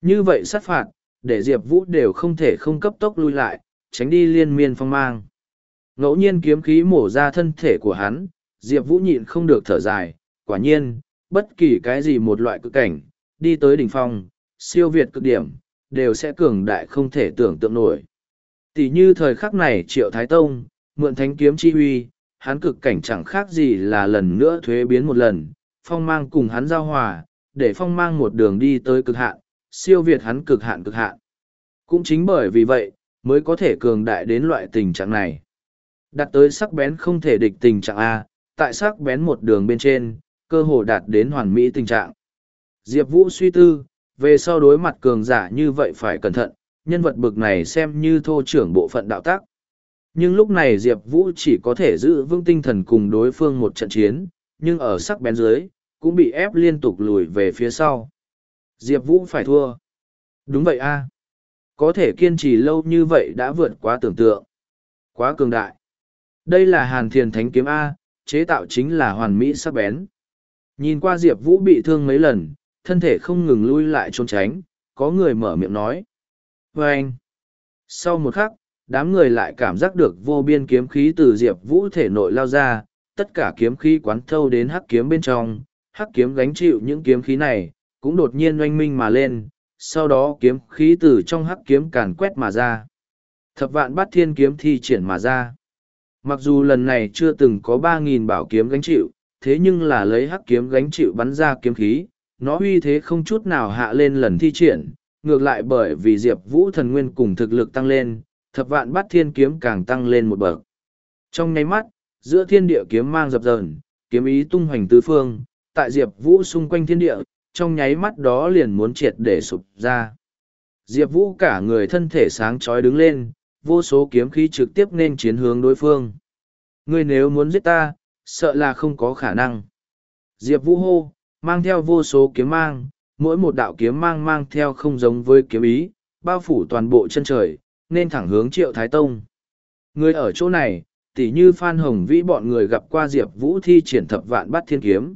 Như vậy sát phạt, để Diệp Vũ đều không thể không cấp tốc lui lại, tránh đi liên miên phong mang. Ngẫu nhiên kiếm khí mổ ra thân thể của hắn, Diệp Vũ nhịn không được thở dài, quả nhiên, bất kỳ cái gì một loại cực cảnh, đi tới đỉnh phong, siêu việt cực điểm, đều sẽ cường đại không thể tưởng tượng nổi. Tỷ như thời khắc này Triệu Thái Tông, mượn thánh kiếm chi huy, hắn cực cảnh chẳng khác gì là lần nữa thuế biến một lần, phong mang cùng hắn giao hòa, để phong mang một đường đi tới cực hạn, siêu việt hắn cực hạn cực hạn. Cũng chính bởi vì vậy, mới có thể cường đại đến loại tình trạng này. Đặt tới sắc bén không thể địch tình trạng A, tại sắc bén một đường bên trên, cơ hồ đạt đến hoàn mỹ tình trạng. Diệp Vũ suy tư, về sau đối mặt cường giả như vậy phải cẩn thận, nhân vật bực này xem như thô trưởng bộ phận đạo tác. Nhưng lúc này Diệp Vũ chỉ có thể giữ vững tinh thần cùng đối phương một trận chiến, nhưng ở sắc bén dưới, cũng bị ép liên tục lùi về phía sau. Diệp Vũ phải thua. Đúng vậy a à. Có thể kiên trì lâu như vậy đã vượt quá tưởng tượng. Quá cường đại. Đây là hàn thiền thánh kiếm A, chế tạo chính là hoàn mỹ sắc bén. Nhìn qua Diệp Vũ bị thương mấy lần, thân thể không ngừng lui lại trốn tránh, có người mở miệng nói. Và anh, sau một khắc, đám người lại cảm giác được vô biên kiếm khí từ Diệp Vũ thể nội lao ra, tất cả kiếm khí quán thâu đến hắc kiếm bên trong, hắc kiếm gánh chịu những kiếm khí này, cũng đột nhiên oanh minh mà lên, sau đó kiếm khí từ trong hắc kiếm càn quét mà ra. Thập vạn bát thiên kiếm thi triển mà ra. Mặc dù lần này chưa từng có ba nghìn bảo kiếm gánh chịu, thế nhưng là lấy hắc kiếm gánh chịu bắn ra kiếm khí, nó uy thế không chút nào hạ lên lần thi triển, ngược lại bởi vì Diệp Vũ thần nguyên cùng thực lực tăng lên, thập vạn bát thiên kiếm càng tăng lên một bậc. Trong nháy mắt, giữa thiên địa kiếm mang dập dờn, kiếm ý tung hoành tứ phương, tại Diệp Vũ xung quanh thiên địa, trong nháy mắt đó liền muốn triệt để sụp ra. Diệp Vũ cả người thân thể sáng chói đứng lên, vô số kiếm khí trực tiếp nên chiến hướng đối phương. Ngươi nếu muốn giết ta, sợ là không có khả năng. Diệp Vũ hô, mang theo vô số kiếm mang, mỗi một đạo kiếm mang mang theo không giống với kiếm ý, bao phủ toàn bộ chân trời, nên thẳng hướng Triệu Thái Tông. Người ở chỗ này, tỉ như Phan Hồng Vĩ bọn người gặp qua Diệp Vũ thi triển thập vạn bắt thiên kiếm.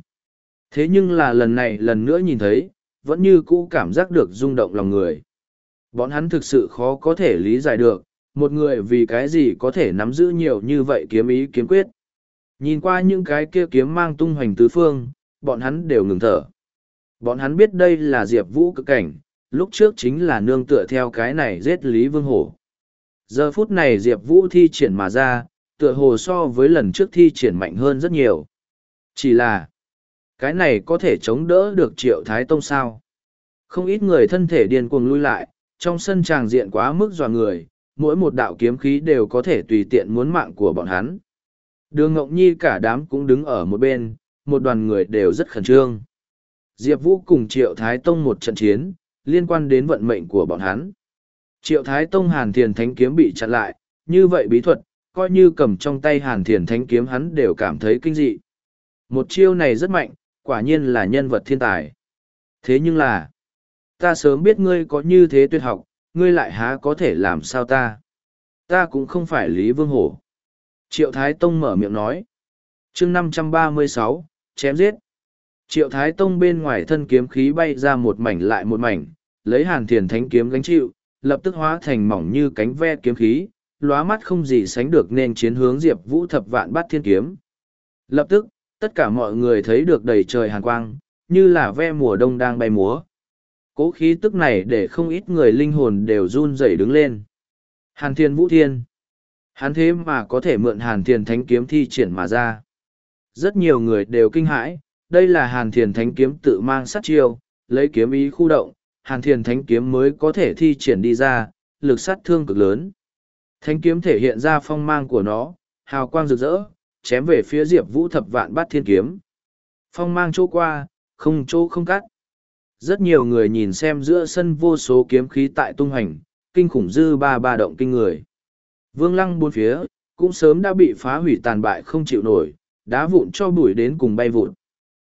Thế nhưng là lần này lần nữa nhìn thấy, vẫn như cũ cảm giác được rung động lòng người. Bọn hắn thực sự khó có thể lý giải được, một người vì cái gì có thể nắm giữ nhiều như vậy kiếm ý kiếm quyết. Nhìn qua những cái kia kiếm mang tung hoành tứ phương, bọn hắn đều ngừng thở. Bọn hắn biết đây là Diệp Vũ cực cảnh, lúc trước chính là nương tựa theo cái này giết Lý Vương Hổ. Giờ phút này Diệp Vũ thi triển mà ra, tựa hồ so với lần trước thi triển mạnh hơn rất nhiều. Chỉ là, cái này có thể chống đỡ được triệu thái tông sao. Không ít người thân thể điên cuồng lui lại, trong sân tràng diện quá mức dò người, mỗi một đạo kiếm khí đều có thể tùy tiện muốn mạng của bọn hắn. Đường Ngộng Nhi cả đám cũng đứng ở một bên, một đoàn người đều rất khẩn trương. Diệp Vũ cùng Triệu Thái Tông một trận chiến, liên quan đến vận mệnh của bọn hắn. Triệu Thái Tông Hàn Thiền Thánh Kiếm bị chặn lại, như vậy bí thuật, coi như cầm trong tay Hàn Thiền Thánh Kiếm hắn đều cảm thấy kinh dị. Một chiêu này rất mạnh, quả nhiên là nhân vật thiên tài. Thế nhưng là, ta sớm biết ngươi có như thế tuyệt học, ngươi lại há có thể làm sao ta. Ta cũng không phải Lý Vương Hổ. Triệu Thái Tông mở miệng nói. chương năm trăm ba mươi sáu chém giết. Triệu Thái Tông bên ngoài thân kiếm khí bay ra một mảnh lại một mảnh, lấy hàn thiền thánh kiếm gánh chịu, lập tức hóa thành mỏng như cánh ve kiếm khí, lóa mắt không gì sánh được nên chiến hướng Diệp Vũ thập vạn bát thiên kiếm. Lập tức, tất cả mọi người thấy được đầy trời hàn quang, như là ve mùa đông đang bay múa. Cố khí tức này để không ít người linh hồn đều run rẩy đứng lên. Hàn thiên vũ thiên. Hắn thế mà có thể mượn hàn thiền thánh kiếm thi triển mà ra. Rất nhiều người đều kinh hãi, đây là hàn thiền thánh kiếm tự mang sát chiêu, lấy kiếm ý khu động, hàn thiền thánh kiếm mới có thể thi triển đi ra, lực sát thương cực lớn. Thánh kiếm thể hiện ra phong mang của nó, hào quang rực rỡ, chém về phía diệp vũ thập vạn bát thiên kiếm. Phong mang chỗ qua, không chỗ không cắt. Rất nhiều người nhìn xem giữa sân vô số kiếm khí tại tung hành, kinh khủng dư ba ba động kinh người. Vương lăng bốn phía, cũng sớm đã bị phá hủy tàn bại không chịu nổi, đá vụn cho bụi đến cùng bay vụn.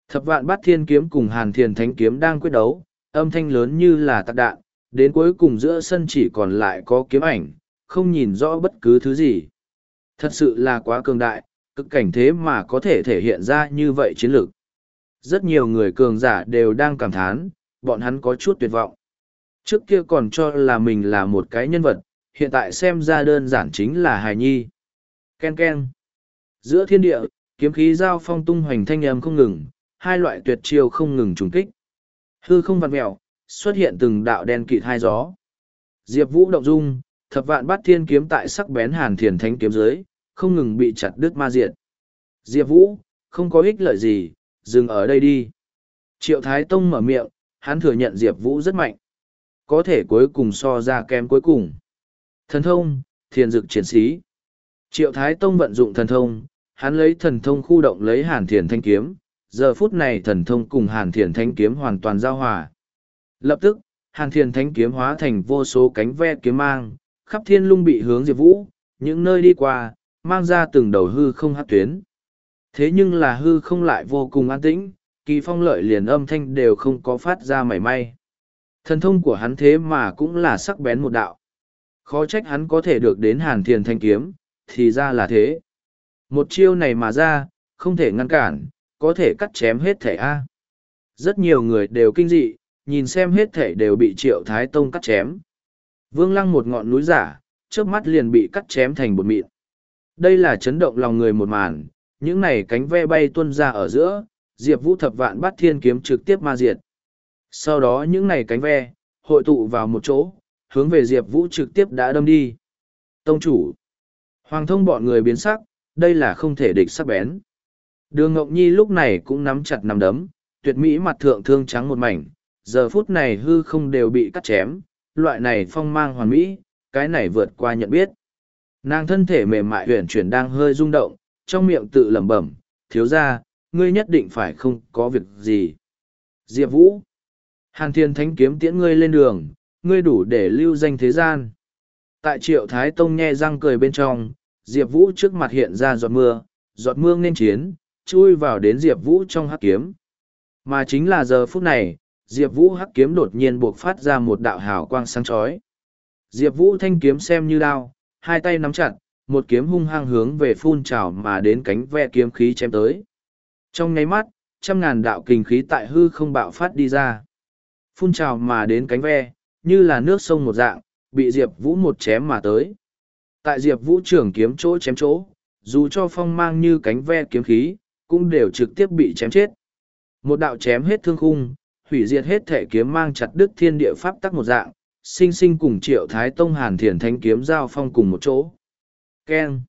Thập vạn bát thiên kiếm cùng hàn thiền thánh kiếm đang quyết đấu, âm thanh lớn như là tạc đạn, đến cuối cùng giữa sân chỉ còn lại có kiếm ảnh, không nhìn rõ bất cứ thứ gì. Thật sự là quá cường đại, cực cảnh thế mà có thể thể hiện ra như vậy chiến lược. Rất nhiều người cường giả đều đang cảm thán, bọn hắn có chút tuyệt vọng. Trước kia còn cho là mình là một cái nhân vật, hiện tại xem ra đơn giản chính là hài nhi. Ken ken. Giữa thiên địa, kiếm khí giao phong tung hoành thanh âm không ngừng, hai loại tuyệt chiêu không ngừng trùng kích. Hư không vặn mèo xuất hiện từng đạo đen kịt hai gió. Diệp Vũ động dung, thập vạn bát thiên kiếm tại sắc bén hàn thiền thánh kiếm dưới, không ngừng bị chặt đứt ma diệt. Diệp Vũ, không có ích lợi gì, dừng ở đây đi. Triệu Thái Tông mở miệng, hắn thừa nhận Diệp Vũ rất mạnh. Có thể cuối cùng so ra kém cuối cùng. Thần thông, thiền dực triển sĩ. Triệu Thái Tông vận dụng thần thông, hắn lấy thần thông khu động lấy hàn thiền thanh kiếm, giờ phút này thần thông cùng hàn thiền thanh kiếm hoàn toàn giao hòa. Lập tức, hàn thiền thanh kiếm hóa thành vô số cánh ve kiếm mang, khắp thiên lung bị hướng Diệp Vũ, những nơi đi qua, mang ra từng đầu hư không hát tuyến. Thế nhưng là hư không lại vô cùng an tĩnh, kỳ phong lợi liền âm thanh đều không có phát ra mảy may. Thần thông của hắn thế mà cũng là sắc bén một đạo. Khó trách hắn có thể được đến hàn thiền thanh kiếm, thì ra là thế. Một chiêu này mà ra, không thể ngăn cản, có thể cắt chém hết thể A. Rất nhiều người đều kinh dị, nhìn xem hết thể đều bị triệu thái tông cắt chém. Vương lăng một ngọn núi giả, trước mắt liền bị cắt chém thành bột mịn. Đây là chấn động lòng người một màn, những này cánh ve bay tuân ra ở giữa, diệp vũ thập vạn bắt thiên kiếm trực tiếp ma diệt. Sau đó những này cánh ve, hội tụ vào một chỗ, hướng về diệp vũ trực tiếp đã đâm đi. Tông chủ, hoàng thông bọn người biến sắc, đây là không thể địch sắc bén. Đường Ngọc Nhi lúc này cũng nắm chặt nắm đấm, tuyệt mỹ mặt thượng thương trắng một mảnh, giờ phút này hư không đều bị cắt chém, loại này phong mang hoàn mỹ, cái này vượt qua nhận biết. Nàng thân thể mềm mại huyển chuyển đang hơi rung động, trong miệng tự lẩm bẩm, thiếu ra, ngươi nhất định phải không có việc gì. Diệp Vũ Hàn Thiên Thánh kiếm tiễn ngươi lên đường, ngươi đủ để lưu danh thế gian. Tại triệu Thái Tông nhe răng cười bên trong, Diệp Vũ trước mặt hiện ra giọt mưa, giọt mưa nên chiến, chui vào đến Diệp Vũ trong hắc kiếm. Mà chính là giờ phút này, Diệp Vũ hắc kiếm đột nhiên buộc phát ra một đạo hào quang sáng chói. Diệp Vũ thanh kiếm xem như đao, hai tay nắm chặt, một kiếm hung hăng hướng về phun trào mà đến cánh ve kiếm khí chém tới. Trong nháy mắt, trăm ngàn đạo kình khí tại hư không bạo phát đi ra. Phun trào mà đến cánh ve, như là nước sông một dạng, bị Diệp Vũ một chém mà tới. Tại Diệp Vũ trưởng kiếm chỗ chém chỗ, dù cho phong mang như cánh ve kiếm khí, cũng đều trực tiếp bị chém chết. Một đạo chém hết thương khung, hủy diệt hết thể kiếm mang chặt đứt thiên địa pháp tắc một dạng, sinh sinh cùng triệu thái tông hàn thiền thanh kiếm giao phong cùng một chỗ. Keng!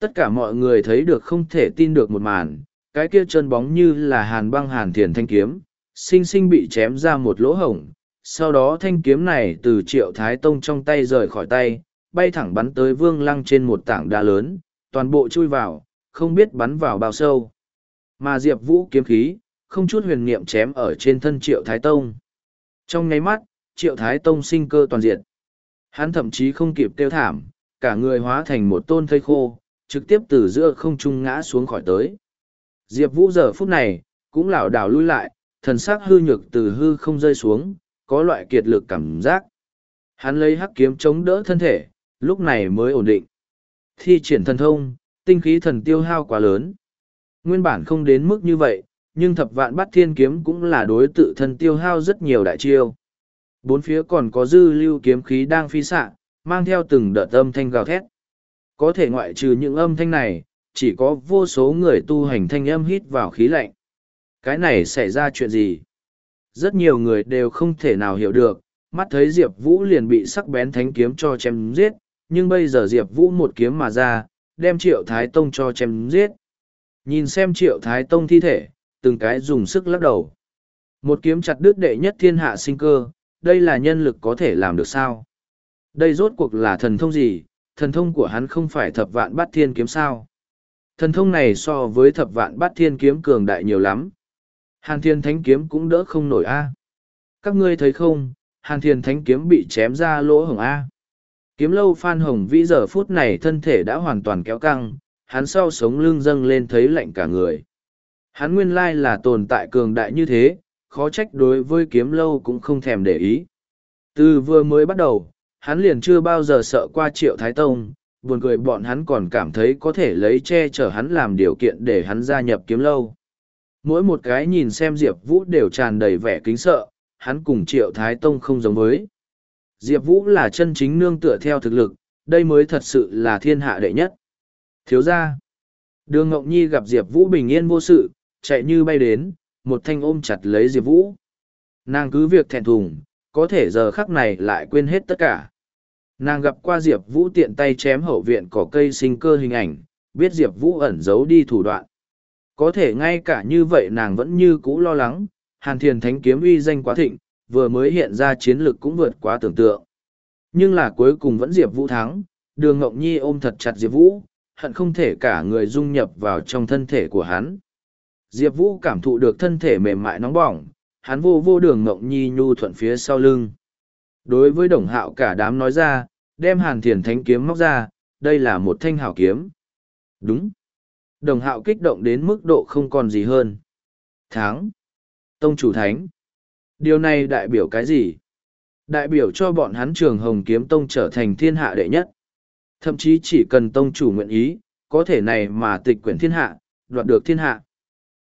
Tất cả mọi người thấy được không thể tin được một màn, cái kia chân bóng như là hàn băng hàn thiền thanh kiếm, sinh sinh bị chém ra một lỗ hổng. Sau đó thanh kiếm này từ triệu thái tông trong tay rời khỏi tay, bay thẳng bắn tới vương lăng trên một tảng đá lớn, toàn bộ chui vào, không biết bắn vào bao sâu. Mà Diệp Vũ kiếm khí, không chút huyền niệm chém ở trên thân Triệu Thái Tông. Trong nháy mắt, Triệu Thái Tông sinh cơ toàn diện. Hắn thậm chí không kịp kêu thảm, cả người hóa thành một tôn thây khô, trực tiếp từ giữa không trung ngã xuống khỏi tới. Diệp Vũ giờ phút này, cũng lảo đảo lui lại, thần sắc hư nhược từ hư không rơi xuống, có loại kiệt lực cảm giác. Hắn lấy hắc kiếm chống đỡ thân thể, lúc này mới ổn định. Thi triển thần thông, tinh khí thần tiêu hao quá lớn. Nguyên bản không đến mức như vậy, nhưng thập vạn bắt thiên kiếm cũng là đối tự thân tiêu hao rất nhiều đại chiêu. Bốn phía còn có dư lưu kiếm khí đang phi xạ, mang theo từng đợt âm thanh gào thét. Có thể ngoại trừ những âm thanh này, chỉ có vô số người tu hành thanh âm hít vào khí lạnh. Cái này xảy ra chuyện gì? Rất nhiều người đều không thể nào hiểu được, mắt thấy Diệp Vũ liền bị sắc bén thánh kiếm cho chém giết, nhưng bây giờ Diệp Vũ một kiếm mà ra, đem Triệu Thái Tông cho chém giết. Nhìn xem Triệu Thái Tông thi thể, từng cái dùng sức lắc đầu. Một kiếm chặt đứt đệ nhất thiên hạ sinh cơ, đây là nhân lực có thể làm được sao? Đây rốt cuộc là thần thông gì? Thần thông của hắn không phải thập vạn bát thiên kiếm sao? Thần thông này so với thập vạn bát thiên kiếm cường đại nhiều lắm. Hàn thiên thánh kiếm cũng đỡ không nổi a. Các ngươi thấy không, hàn thiên thánh kiếm bị chém ra lỗ hồng a. Kiếm lâu Phan Hồng Vĩ giờ phút này thân thể đã hoàn toàn kéo căng, hắn sau sống lưng dâng lên thấy lạnh cả người. Hắn nguyên lai là tồn tại cường đại như thế, khó trách đối với kiếm lâu cũng không thèm để ý. Từ vừa mới bắt đầu, hắn liền chưa bao giờ sợ qua triệu thái tông, buồn cười bọn hắn còn cảm thấy có thể lấy che chở hắn làm điều kiện để hắn gia nhập kiếm lâu. Mỗi một cái nhìn xem Diệp Vũ đều tràn đầy vẻ kính sợ, hắn cùng triệu thái tông không giống với. Diệp Vũ là chân chính nương tựa theo thực lực, đây mới thật sự là thiên hạ đệ nhất. Thiếu gia, Đường Ngọc Nhi gặp Diệp Vũ bình yên vô sự, chạy như bay đến, một thanh ôm chặt lấy Diệp Vũ. Nàng cứ việc thẹn thùng, có thể giờ khắc này lại quên hết tất cả. Nàng gặp qua Diệp Vũ tiện tay chém hậu viện cỏ cây sinh cơ hình ảnh, biết Diệp Vũ ẩn giấu đi thủ đoạn. Có thể ngay cả như vậy nàng vẫn như cũ lo lắng, Hàn Thiền Thánh kiếm uy danh quá thịnh, vừa mới hiện ra chiến lực cũng vượt quá tưởng tượng. Nhưng là cuối cùng vẫn Diệp Vũ thắng, đường Ngọc Nhi ôm thật chặt Diệp Vũ, hận không thể cả người dung nhập vào trong thân thể của hắn. Diệp Vũ cảm thụ được thân thể mềm mại nóng bỏng, hắn vô vô đường Ngọc Nhi nhu thuận phía sau lưng. Đối với đồng hạo cả đám nói ra, đem hàn thiền thánh kiếm móc ra, đây là một thanh hảo kiếm. Đúng. Đồng hạo kích động đến mức độ không còn gì hơn. Tháng. Tông chủ thánh. Điều này đại biểu cái gì? Đại biểu cho bọn hắn trường Hồng Kiếm Tông trở thành thiên hạ đệ nhất. Thậm chí chỉ cần tông chủ nguyện ý, có thể này mà tịch quyển thiên hạ, đoạt được thiên hạ.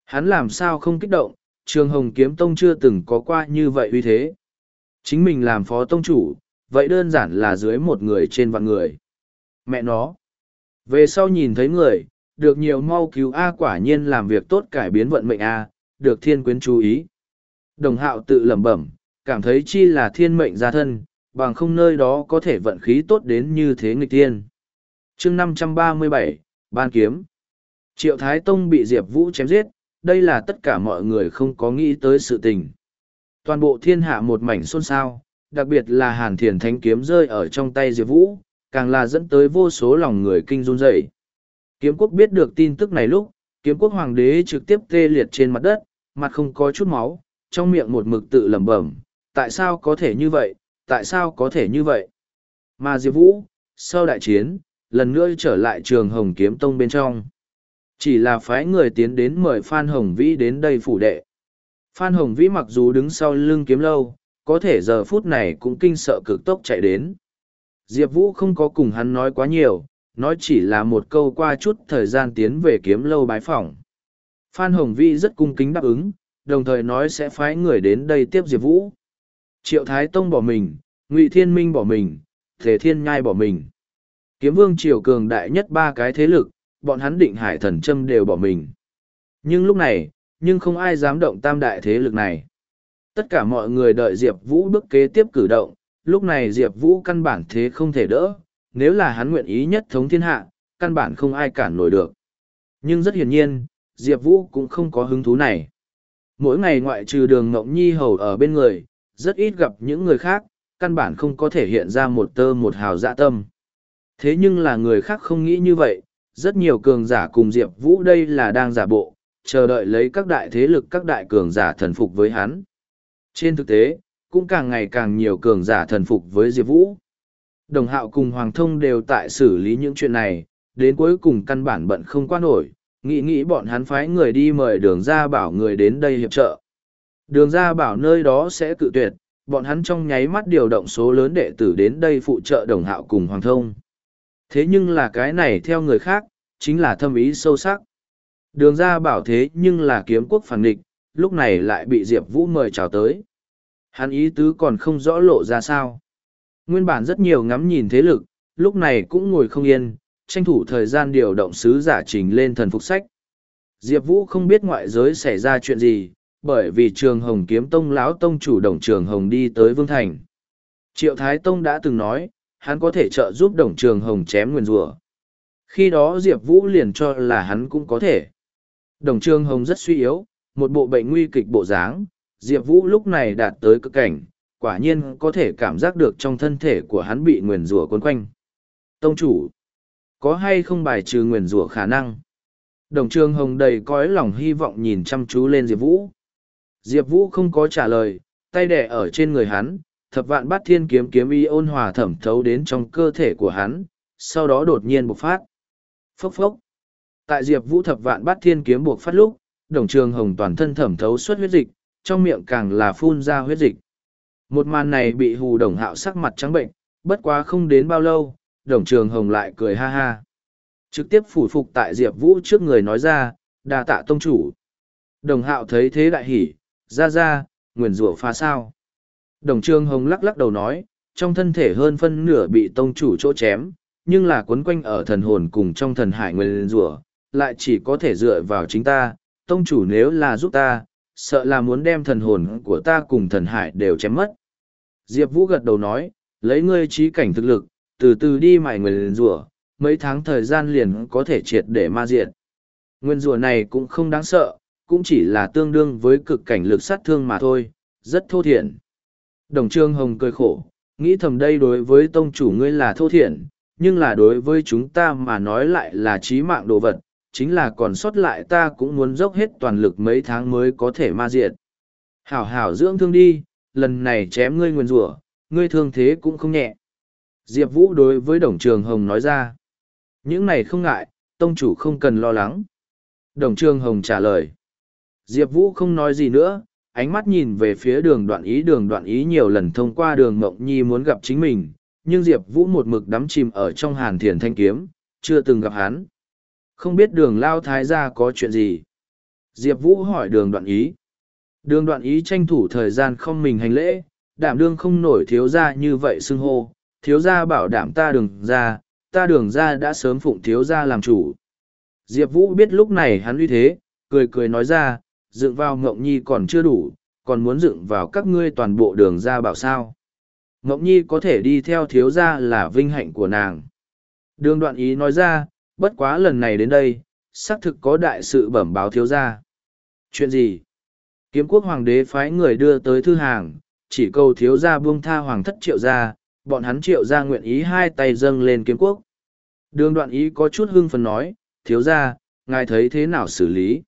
Hắn làm sao không kích động, trường Hồng Kiếm Tông chưa từng có qua như vậy uy thế. Chính mình làm phó tông chủ, vậy đơn giản là dưới một người trên vạn người. Mẹ nó. Về sau nhìn thấy người, được nhiều mau cứu A quả nhiên làm việc tốt cải biến vận mệnh A, được thiên quyến chú ý. Đồng hạo tự lẩm bẩm, cảm thấy chi là thiên mệnh gia thân, bằng không nơi đó có thể vận khí tốt đến như thế nghịch tiên. chương năm trăm ba mươi bảy Ban Kiếm Triệu Thái Tông bị Diệp Vũ chém giết, đây là tất cả mọi người không có nghĩ tới sự tình. Toàn bộ thiên hạ một mảnh xôn xao, đặc biệt là hàn thiền thánh kiếm rơi ở trong tay Diệp Vũ, càng là dẫn tới vô số lòng người kinh run dậy. Kiếm quốc biết được tin tức này lúc, kiếm quốc hoàng đế trực tiếp tê liệt trên mặt đất, mặt không có chút máu, trong miệng một mực tự lẩm bẩm, tại sao có thể như vậy, tại sao có thể như vậy. Mà Diệp Vũ, sau đại chiến, lần nữa trở lại trường Hồng Kiếm Tông bên trong. Chỉ là phái người tiến đến mời Phan Hồng Vĩ đến đây phủ đệ. Phan Hồng Vĩ mặc dù đứng sau lưng kiếm lâu, có thể giờ phút này cũng kinh sợ cực tốc chạy đến. Diệp Vũ không có cùng hắn nói quá nhiều, nói chỉ là một câu qua chút thời gian tiến về kiếm lâu bái phỏng. Phan Hồng Vĩ rất cung kính đáp ứng, đồng thời nói sẽ phái người đến đây tiếp Diệp Vũ. Triệu Thái Tông bỏ mình, Ngụy Thiên Minh bỏ mình, Thể Thiên Nhai bỏ mình. Kiếm Vương Triều cường đại nhất ba cái thế lực, bọn hắn định hải thần châm đều bỏ mình. Nhưng lúc này, nhưng không ai dám động tam đại thế lực này. Tất cả mọi người đợi Diệp Vũ bước kế tiếp cử động, lúc này Diệp Vũ căn bản thế không thể đỡ, nếu là hắn nguyện ý nhất thống thiên hạ, căn bản không ai cản nổi được. Nhưng rất hiển nhiên, Diệp Vũ cũng không có hứng thú này. Mỗi ngày ngoại trừ đường Ngọc Nhi hầu ở bên người, rất ít gặp những người khác, căn bản không có thể hiện ra một tơ một hào dạ tâm. Thế nhưng là người khác không nghĩ như vậy, rất nhiều cường giả cùng Diệp Vũ đây là đang giả bộ, chờ đợi lấy các đại thế lực các đại cường giả thần phục với hắn. Trên thực tế, cũng càng ngày càng nhiều cường giả thần phục với Diệp Vũ. Đồng hạo cùng Hoàng Thông đều tại xử lý những chuyện này, đến cuối cùng căn bản bận không qua nổi, nghĩ nghĩ bọn hắn phái người đi mời đường ra bảo người đến đây hiệp trợ. Đường ra bảo nơi đó sẽ cự tuyệt, bọn hắn trong nháy mắt điều động số lớn đệ tử đến đây phụ trợ đồng hạo cùng Hoàng Thông. Thế nhưng là cái này theo người khác, chính là thâm ý sâu sắc. Đường ra bảo thế nhưng là kiếm quốc phản địch, lúc này lại bị Diệp Vũ mời chào tới. Hắn ý tứ còn không rõ lộ ra sao. Nguyên bản rất nhiều ngắm nhìn thế lực, lúc này cũng ngồi không yên, tranh thủ thời gian điều động sứ giả trình lên thần phục sách. Diệp Vũ không biết ngoại giới xảy ra chuyện gì, bởi vì trường Hồng Kiếm Tông lão tông chủ đồng trường Hồng đi tới Vương Thành. Triệu Thái Tông đã từng nói, hắn có thể trợ giúp đồng trường Hồng chém nguyên rùa. Khi đó Diệp Vũ liền cho là hắn cũng có thể. Đồng trường Hồng rất suy yếu, một bộ bệnh nguy kịch bộ dáng, Diệp Vũ lúc này đạt tới cực cảnh, quả nhiên có thể cảm giác được trong thân thể của hắn bị nguyền rủa quấn quanh. Tông chủ, có hay không bài trừ nguyền rủa khả năng? Đồng trường hồng đầy cõi lòng hy vọng nhìn chăm chú lên Diệp Vũ. Diệp Vũ không có trả lời, tay đẻ ở trên người hắn, thập vạn bát thiên kiếm kiếm y ôn hòa thẩm thấu đến trong cơ thể của hắn, sau đó đột nhiên bộc phát. Phốc phốc. Tại Diệp Vũ thập vạn bát thiên kiếm bộc phát lúc, đồng trường hồng toàn thân thẩm thấu suốt huyết dịch, trong miệng càng là phun ra huyết dịch. Một màn này bị hù đồng hạo sắc mặt trắng bệnh, bất quá không đến bao lâu, đồng trường hồng lại cười ha ha. Trực tiếp phủ phục tại Diệp Vũ trước người nói ra, đà tạ tông chủ. Đồng hạo thấy thế đại hỉ, ra ra, nguyền rủa phá sao. Đồng trường hồng lắc lắc đầu nói, trong thân thể hơn phân nửa bị tông chủ chỗ chém, nhưng là quấn quanh ở thần hồn cùng trong thần hải nguyền rủa lại chỉ có thể dựa vào chính ta, tông chủ nếu là giúp ta, sợ là muốn đem thần hồn của ta cùng thần hải đều chém mất. Diệp Vũ gật đầu nói, lấy ngươi trí cảnh thực lực, từ từ đi mài nguyên rùa, mấy tháng thời gian liền có thể triệt để ma diệt. Nguyên rùa này cũng không đáng sợ, cũng chỉ là tương đương với cực cảnh lực sát thương mà thôi, rất thô thiện. Đồng Trương Hồng cười khổ, nghĩ thầm đây đối với tông chủ ngươi là thô thiện, nhưng là đối với chúng ta mà nói lại là trí mạng đồ vật, chính là còn sót lại ta cũng muốn dốc hết toàn lực mấy tháng mới có thể ma diệt. Hảo hảo dưỡng thương đi, lần này chém ngươi nguyên rủa, ngươi thương thế cũng không nhẹ. Diệp Vũ đối với Đồng Trường Hồng nói ra. Những này không ngại, tông chủ không cần lo lắng. Đồng Trường Hồng trả lời. Diệp Vũ không nói gì nữa, ánh mắt nhìn về phía đường đoạn ý đường đoạn ý nhiều lần thông qua đường Mộng Nhi muốn gặp chính mình, nhưng Diệp Vũ một mực đắm chìm ở trong hàn thiền thanh kiếm, chưa từng gặp hắn. Không biết đường lao thái gia có chuyện gì? Diệp Vũ hỏi đường đoạn ý. Đường đoạn ý tranh thủ thời gian không mình hành lễ, đảm đương không nổi thiếu gia như vậy xưng hô, thiếu gia bảo đảm ta đường ra, ta đường ra đã sớm phụng thiếu gia làm chủ. Diệp Vũ biết lúc này hắn uy thế, cười cười nói ra, dựng vào Ngộng Nhi còn chưa đủ, còn muốn dựng vào các ngươi toàn bộ đường ra bảo sao. Ngộng Nhi có thể đi theo thiếu gia là vinh hạnh của nàng. Đường đoạn ý nói ra, bất quá lần này đến đây, xác thực có đại sự bẩm báo thiếu gia. Chuyện gì? Kiếm quốc hoàng đế phái người đưa tới thư hàng, chỉ cầu thiếu gia buông tha hoàng thất triệu gia, bọn hắn triệu gia nguyện ý hai tay dâng lên kiếm quốc. Đường đoạn ý có chút hưng phấn nói, thiếu gia, ngài thấy thế nào xử lý?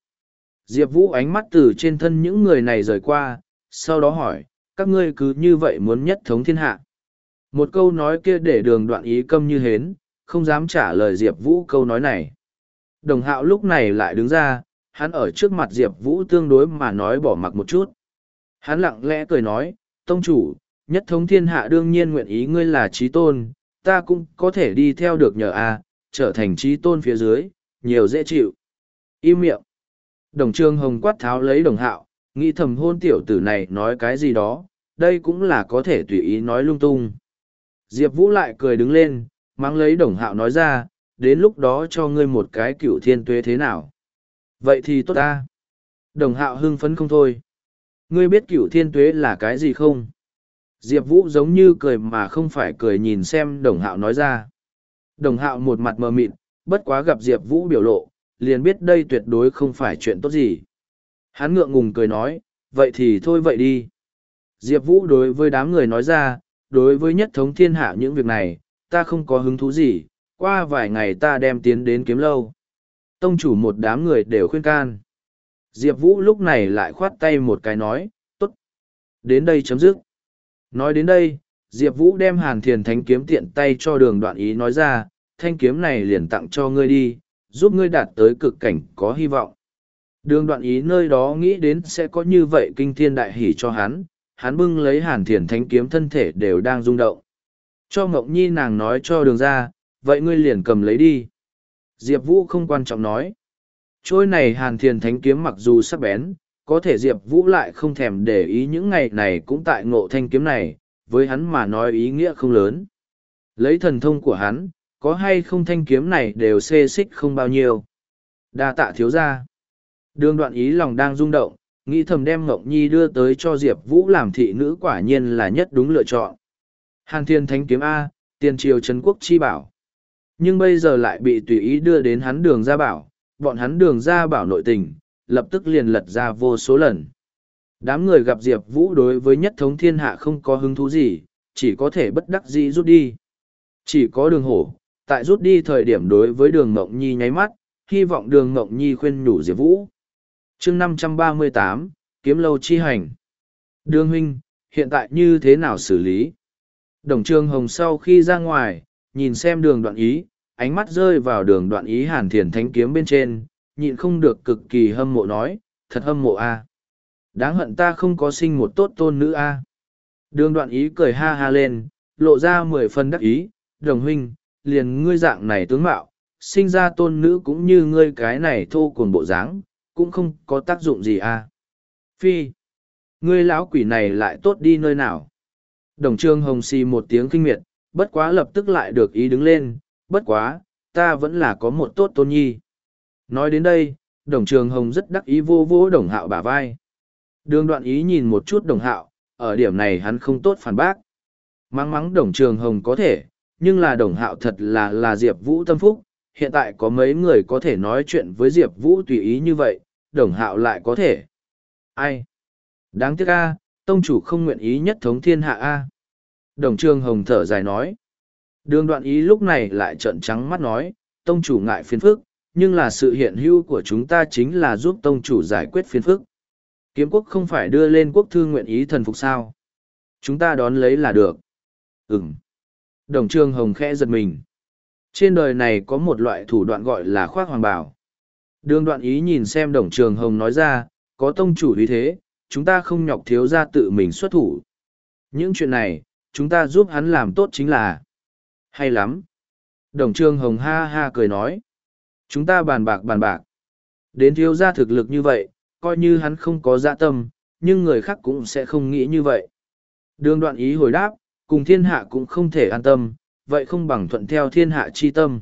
Diệp Vũ ánh mắt từ trên thân những người này rời qua, sau đó hỏi, các ngươi cứ như vậy muốn nhất thống thiên hạ. Một câu nói kia để đường đoạn ý câm như hến, không dám trả lời Diệp Vũ câu nói này. Đồng hạo lúc này lại đứng ra, hắn ở trước mặt Diệp Vũ tương đối mà nói bỏ mặc một chút. Hắn lặng lẽ cười nói, Tông chủ, nhất thống thiên hạ đương nhiên nguyện ý ngươi là trí tôn, ta cũng có thể đi theo được nhờ a trở thành trí tôn phía dưới, nhiều dễ chịu. Im miệng. Đồng trương hồng quát tháo lấy đồng hạo, nghĩ thầm hôn tiểu tử này nói cái gì đó, đây cũng là có thể tùy ý nói lung tung. Diệp Vũ lại cười đứng lên, mang lấy đồng hạo nói ra, đến lúc đó cho ngươi một cái cựu thiên tuế thế nào. Vậy thì tốt ta. Đồng hạo hưng phấn không thôi. Ngươi biết cửu thiên tuế là cái gì không? Diệp Vũ giống như cười mà không phải cười nhìn xem đồng hạo nói ra. Đồng hạo một mặt mờ mịt, bất quá gặp Diệp Vũ biểu lộ, liền biết đây tuyệt đối không phải chuyện tốt gì. Hắn ngượng ngùng cười nói, vậy thì thôi vậy đi. Diệp Vũ đối với đám người nói ra, đối với nhất thống thiên hạ những việc này, ta không có hứng thú gì, qua vài ngày ta đem tiến đến kiếm lâu. Tông chủ một đám người đều khuyên can. Diệp Vũ lúc này lại khoát tay một cái nói, tốt. Đến đây chấm dứt. Nói đến đây, Diệp Vũ đem hàn thiền thánh kiếm tiện tay cho đường đoạn ý nói ra, thanh kiếm này liền tặng cho ngươi đi, giúp ngươi đạt tới cực cảnh có hy vọng. Đường đoạn ý nơi đó nghĩ đến sẽ có như vậy kinh thiên đại hỷ cho hắn, hắn bưng lấy hàn thiền thánh kiếm thân thể đều đang rung động. Cho Ngọc Nhi nàng nói cho đường ra, vậy ngươi liền cầm lấy đi. Diệp Vũ không quan trọng nói. Trôi này hàn thiền thánh kiếm mặc dù sắc bén, có thể Diệp Vũ lại không thèm để ý những ngày này cũng tại ngộ thanh kiếm này, với hắn mà nói ý nghĩa không lớn. Lấy thần thông của hắn, có hay không thanh kiếm này đều xê xích không bao nhiêu. đa tạ thiếu ra. Đường đoạn ý lòng đang rung động, nghĩ thầm đem Ngọc Nhi đưa tới cho Diệp Vũ làm thị nữ quả nhiên là nhất đúng lựa chọn. Hàn thiên thánh kiếm A, tiền triều Trấn quốc chi bảo. Nhưng bây giờ lại bị tùy ý đưa đến hắn đường ra bảo, bọn hắn đường ra bảo nội tình, lập tức liền lật ra vô số lần. Đám người gặp Diệp Vũ đối với nhất thống thiên hạ không có hứng thú gì, chỉ có thể bất đắc dĩ rút đi. Chỉ có đường hổ, tại rút đi thời điểm đối với đường Mộng Nhi nháy mắt, hy vọng đường Mộng Nhi khuyên nhủ Diệp Vũ. chương năm trăm ba mươi tám Kiếm Lâu Chi Hành. Đường huynh, hiện tại như thế nào xử lý? Đồng trường Hồng sau khi ra ngoài, nhìn xem đường đoạn ý, ánh mắt rơi vào đường đoạn ý hàn thiền thánh kiếm bên trên, nhịn không được cực kỳ hâm mộ nói, thật hâm mộ a. Đáng hận ta không có sinh một tốt tôn nữ a. Đường đoạn ý cười ha ha lên, lộ ra mười phần đắc ý, đồng huynh, liền ngươi dạng này tướng mạo, sinh ra tôn nữ cũng như ngươi cái này thô cuồng bộ dáng, cũng không có tác dụng gì a. Phi, ngươi lão quỷ này lại tốt đi nơi nào? Đồng trương hồng xì một tiếng kinh miệt, bất quá lập tức lại được ý đứng lên, bất quá, ta vẫn là có một tốt tôn nhi. Nói đến đây, đồng trường hồng rất đắc ý vô vô đồng hạo bả vai. Đường đoạn ý nhìn một chút đồng hạo, ở điểm này hắn không tốt phản bác. Mắng mắng đồng trường hồng có thể, nhưng là đồng hạo thật là là Diệp Vũ tâm phúc. Hiện tại có mấy người có thể nói chuyện với Diệp Vũ tùy ý như vậy, đồng hạo lại có thể. Ai? Đáng tiếc a tông chủ không nguyện ý nhất thống thiên hạ a Đồng trường hồng thở dài nói. Đường đoạn ý lúc này lại trợn trắng mắt nói, tông chủ ngại phiền phức, nhưng là sự hiện hữu của chúng ta chính là giúp tông chủ giải quyết phiền phức. Kiếm quốc không phải đưa lên quốc thư nguyện ý thần phục sao. Chúng ta đón lấy là được. Ừm. Đồng trương hồng khẽ giật mình. Trên đời này có một loại thủ đoạn gọi là khoác hoàng bảo. Đường đoạn ý nhìn xem đồng trường hồng nói ra, có tông chủ ý thế, chúng ta không nhọc thiếu ra tự mình xuất thủ. Những chuyện này, chúng ta giúp hắn làm tốt chính là hay lắm. Đồng trương hồng ha ha cười nói. Chúng ta bàn bạc bàn bạc. Đến thiếu gia thực lực như vậy, coi như hắn không có dạ tâm, nhưng người khác cũng sẽ không nghĩ như vậy. Đường đoạn ý hồi đáp, cùng thiên hạ cũng không thể an tâm, vậy không bằng thuận theo thiên hạ chi tâm.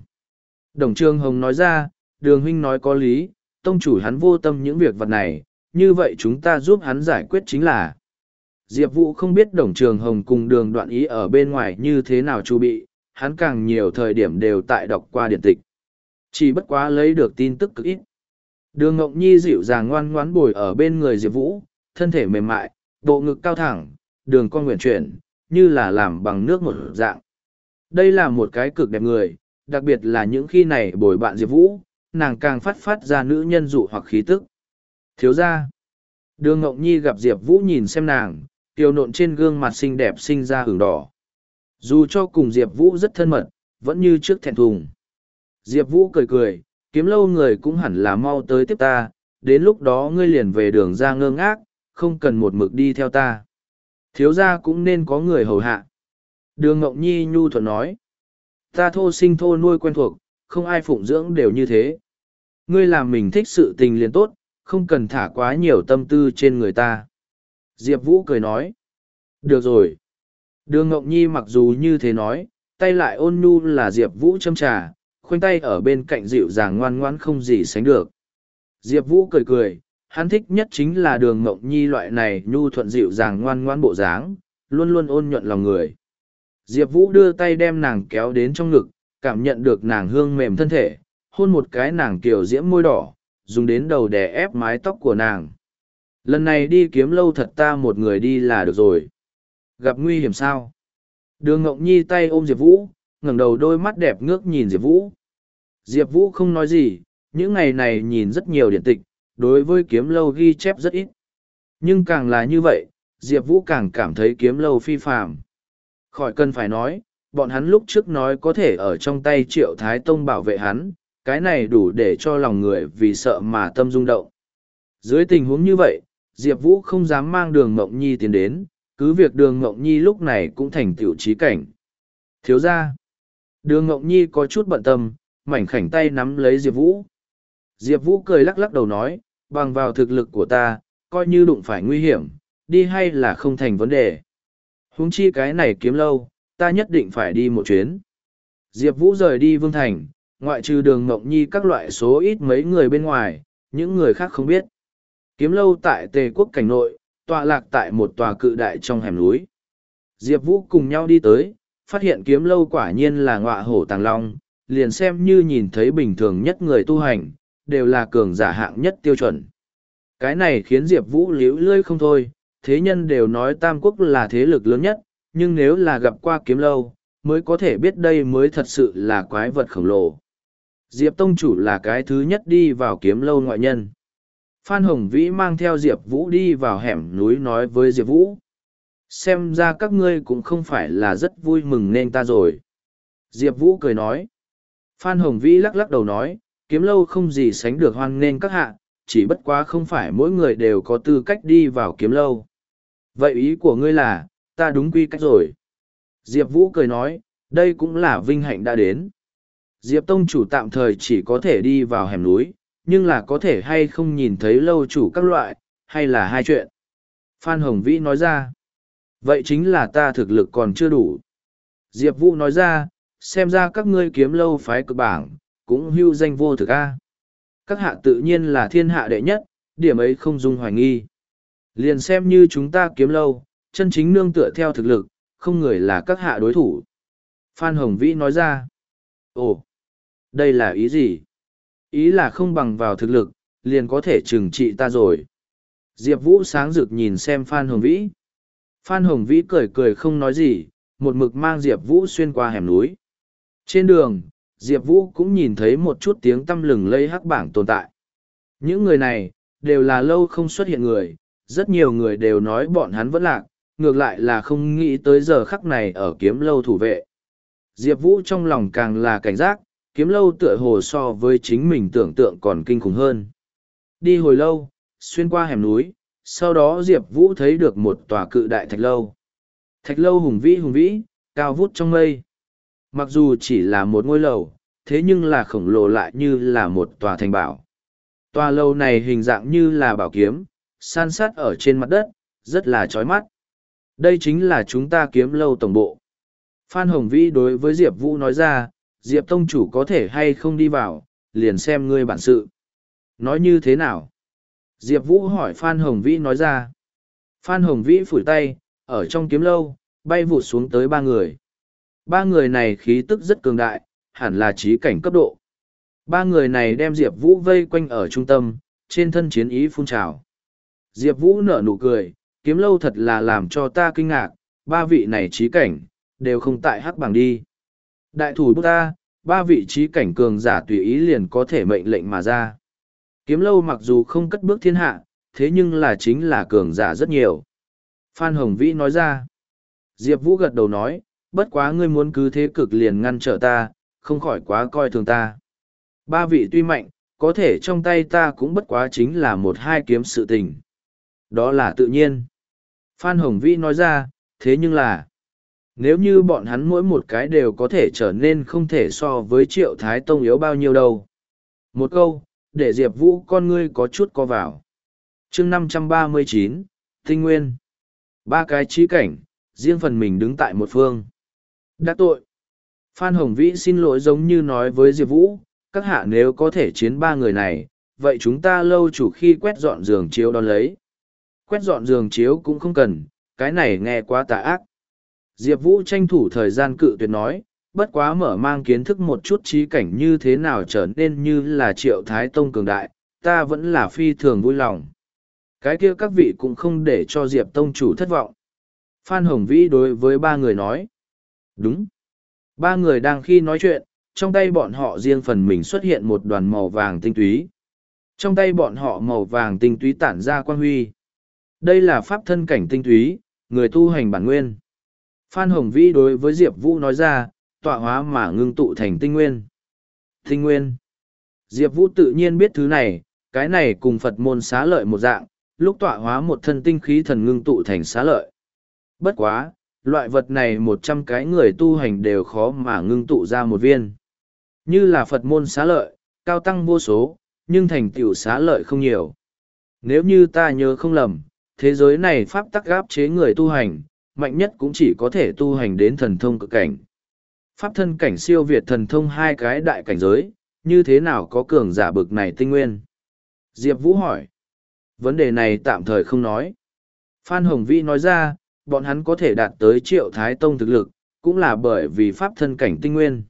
Đồng Trương Hồng nói ra, đường huynh nói có lý, tông chủ hắn vô tâm những việc vật này, như vậy chúng ta giúp hắn giải quyết chính là. Diệp Vũ không biết đồng trường hồng cùng đường đoạn ý ở bên ngoài như thế nào chu bị, hắn càng nhiều thời điểm đều tại đọc qua điện tịch. Chỉ bất quá lấy được tin tức cực ít. Đường Ngọc Nhi dịu dàng ngoan ngoãn bồi ở bên người Diệp Vũ, thân thể mềm mại, bộ ngực cao thẳng, đường con nguyện chuyển, như là làm bằng nước một dạng. Đây là một cái cực đẹp người, đặc biệt là những khi này bồi bạn Diệp Vũ, nàng càng phát phát ra nữ nhân dụ hoặc khí tức. Thiếu ra, đường Ngọc Nhi gặp Diệp Vũ nhìn xem nàng, tiểu nộn trên gương mặt xinh đẹp sinh ra hưởng đỏ. Dù cho cùng Diệp Vũ rất thân mật, vẫn như trước thẹn thùng. Diệp Vũ cười cười, kiếm lâu người cũng hẳn là mau tới tiếp ta, đến lúc đó ngươi liền về đường ra ngơ ngác, không cần một mực đi theo ta. Thiếu gia cũng nên có người hầu hạ. Đường Ngọc Nhi nhu thuận nói. Ta thô sinh thô nuôi quen thuộc, không ai phụng dưỡng đều như thế. Ngươi làm mình thích sự tình liền tốt, không cần thả quá nhiều tâm tư trên người ta. Diệp Vũ cười nói. Được rồi. Đường Ngọc Nhi mặc dù như thế nói, tay lại ôn nhu là Diệp Vũ châm trà, khoanh tay ở bên cạnh dịu dàng ngoan ngoãn không gì sánh được. Diệp Vũ cười cười, hắn thích nhất chính là đường Ngọc nhi loại này nhu thuận dịu dàng ngoan ngoan bộ dáng, luôn luôn ôn nhuận lòng người. Diệp Vũ đưa tay đem nàng kéo đến trong ngực, cảm nhận được nàng hương mềm thân thể, hôn một cái nàng kiểu diễm môi đỏ, dùng đến đầu đè ép mái tóc của nàng. Lần này đi kiếm lâu thật ta một người đi là được rồi. Gặp nguy hiểm sao? Đường Ngọc Nhi tay ôm Diệp Vũ, ngẩng đầu đôi mắt đẹp ngước nhìn Diệp Vũ. Diệp Vũ không nói gì, những ngày này nhìn rất nhiều điện tịch, đối với kiếm lâu ghi chép rất ít. Nhưng càng là như vậy, Diệp Vũ càng cảm thấy kiếm lâu phi phạm. Khỏi cần phải nói, bọn hắn lúc trước nói có thể ở trong tay triệu thái tông bảo vệ hắn, cái này đủ để cho lòng người vì sợ mà tâm rung động. Dưới tình huống như vậy, Diệp Vũ không dám mang đường Mộng Nhi tiến đến, cứ việc đường Mộng Nhi lúc này cũng thành tiểu trí cảnh. Thiếu ra, đường Mộng Nhi có chút bận tâm, mảnh khảnh tay nắm lấy Diệp Vũ. Diệp Vũ cười lắc lắc đầu nói, bằng vào thực lực của ta, coi như đụng phải nguy hiểm, đi hay là không thành vấn đề. Huống chi cái này kiếm lâu, ta nhất định phải đi một chuyến. Diệp Vũ rời đi Vương Thành, ngoại trừ đường Mộng Nhi các loại số ít mấy người bên ngoài, những người khác không biết. Kiếm lâu tại Tề Quốc cảnh nội, tọa lạc tại một tòa cự đại trong hẻm núi. Diệp Vũ cùng nhau đi tới, phát hiện kiếm lâu quả nhiên là ngọa hổ tàng long, liền xem như nhìn thấy bình thường nhất người tu hành, đều là cường giả hạng nhất tiêu chuẩn. Cái này khiến Diệp Vũ liễu lươi không thôi, thế nhân đều nói Tam Quốc là thế lực lớn nhất, nhưng nếu là gặp qua kiếm lâu, mới có thể biết đây mới thật sự là quái vật khổng lồ. Diệp Tông chủ là cái thứ nhất đi vào kiếm lâu ngoại nhân. Phan Hồng Vĩ mang theo Diệp Vũ đi vào hẻm núi nói với Diệp Vũ. Xem ra các ngươi cũng không phải là rất vui mừng nên ta rồi. Diệp Vũ cười nói. Phan Hồng Vĩ lắc lắc đầu nói, kiếm lâu không gì sánh được hoan nên các hạ, chỉ bất quá không phải mỗi người đều có tư cách đi vào kiếm lâu. Vậy ý của ngươi là, ta đúng quy cách rồi. Diệp Vũ cười nói, đây cũng là vinh hạnh đã đến. Diệp Tông chủ tạm thời chỉ có thể đi vào hẻm núi, nhưng là có thể hay không nhìn thấy lâu chủ các loại, hay là hai chuyện. Phan Hồng Vĩ nói ra, vậy chính là ta thực lực còn chưa đủ. Diệp Vũ nói ra, xem ra các ngươi kiếm lâu phái cực bảng, cũng hưu danh vô thực a. Các hạ tự nhiên là thiên hạ đệ nhất, điểm ấy không dung hoài nghi. Liền xem như chúng ta kiếm lâu, chân chính nương tựa theo thực lực, không người là các hạ đối thủ. Phan Hồng Vĩ nói ra, ồ, đây là ý gì? Ý là không bằng vào thực lực, liền có thể trừng trị ta rồi. Diệp Vũ sáng rực nhìn xem Phan Hồng Vĩ. Phan Hồng Vĩ cười cười không nói gì, một mực mang Diệp Vũ xuyên qua hẻm núi. Trên đường, Diệp Vũ cũng nhìn thấy một chút tiếng tâm lừng lây hắc bảng tồn tại. Những người này, đều là lâu không xuất hiện người, rất nhiều người đều nói bọn hắn vẫn lạc, ngược lại là không nghĩ tới giờ khắc này ở kiếm lâu thủ vệ. Diệp Vũ trong lòng càng là cảnh giác, kiếm lâu tựa hồ so với chính mình tưởng tượng còn kinh khủng hơn. Đi hồi lâu, xuyên qua hẻm núi, sau đó Diệp Vũ thấy được một tòa cự đại thạch lâu. Thạch lâu hùng vĩ hùng vĩ, cao vút trong mây. Mặc dù chỉ là một ngôi lầu, thế nhưng là khổng lồ lại như là một tòa thành bảo. Tòa lâu này hình dạng như là bảo kiếm, san sát ở trên mặt đất, rất là chói mắt. Đây chính là chúng ta kiếm lâu tổng bộ. Phan Hồng Vĩ đối với Diệp Vũ nói ra, Diệp Tông chủ có thể hay không đi vào, liền xem ngươi bản sự. Nói như thế nào? Diệp Vũ hỏi Phan Hồng Vĩ nói ra. Phan Hồng Vĩ phủi tay, ở trong kiếm lâu, bay vụt xuống tới ba người. Ba người này khí tức rất cường đại, hẳn là trí cảnh cấp độ. Ba người này đem Diệp Vũ vây quanh ở trung tâm, trên thân chiến ý phun trào. Diệp Vũ nở nụ cười, kiếm lâu thật là làm cho ta kinh ngạc, ba vị này trí cảnh, đều không tại hắc bằng đi. Đại thủ bút ta, ba vị trí cảnh cường giả tùy ý liền có thể mệnh lệnh mà ra. Kiếm lâu mặc dù không cất bước thiên hạ, thế nhưng là chính là cường giả rất nhiều. Phan Hồng Vĩ nói ra. Diệp Vũ gật đầu nói, bất quá ngươi muốn cứ thế cực liền ngăn trở ta, không khỏi quá coi thường ta. Ba vị tuy mạnh, có thể trong tay ta cũng bất quá chính là một hai kiếm sự tình. Đó là tự nhiên. Phan Hồng Vĩ nói ra, thế nhưng là, nếu như bọn hắn mỗi một cái đều có thể trở nên không thể so với triệu thái tông yếu bao nhiêu đâu. Một câu, để Diệp Vũ con ngươi có chút co vào. chương năm trăm ba mươi chín Tinh Nguyên. Ba cái trí cảnh, riêng phần mình đứng tại một phương. Đắc tội. Phan Hồng Vĩ xin lỗi giống như nói với Diệp Vũ, các hạ nếu có thể chiến ba người này, vậy chúng ta lâu chủ khi quét dọn giường chiếu đón lấy. Quét dọn giường chiếu cũng không cần, cái này nghe quá tà ác. Diệp Vũ tranh thủ thời gian cự tuyệt nói, bất quá mở mang kiến thức một chút trí cảnh như thế nào trở nên như là triệu thái tông cường đại, ta vẫn là phi thường vui lòng. Cái kia các vị cũng không để cho Diệp Tông chủ thất vọng. Phan Hồng Vĩ đối với ba người nói. Đúng. Ba người đang khi nói chuyện, trong tay bọn họ riêng phần mình xuất hiện một đoàn màu vàng tinh túy. Trong tay bọn họ màu vàng tinh túy tản ra quan huy. Đây là pháp thân cảnh tinh túy, người tu hành bản nguyên. Phan Hồng Vĩ đối với Diệp Vũ nói ra, tọa hóa mà ngưng tụ thành tinh nguyên. Tinh nguyên. Diệp Vũ tự nhiên biết thứ này, cái này cùng Phật môn xá lợi một dạng, lúc tọa hóa một thân tinh khí thần ngưng tụ thành xá lợi. Bất quá, loại vật này một trăm cái người tu hành đều khó mà ngưng tụ ra một viên. Như là Phật môn xá lợi, cao tăng vô số, nhưng thành tựu xá lợi không nhiều. Nếu như ta nhớ không lầm, thế giới này pháp tắc gáp chế người tu hành, mạnh nhất cũng chỉ có thể tu hành đến thần thông cực cảnh. Pháp thân cảnh siêu việt thần thông hai cái đại cảnh giới, như thế nào có cường giả bực này tinh nguyên? Diệp Vũ hỏi. Vấn đề này tạm thời không nói. Phan Hồng Vĩ nói ra, bọn hắn có thể đạt tới triệu thái tông thực lực, cũng là bởi vì pháp thân cảnh tinh nguyên.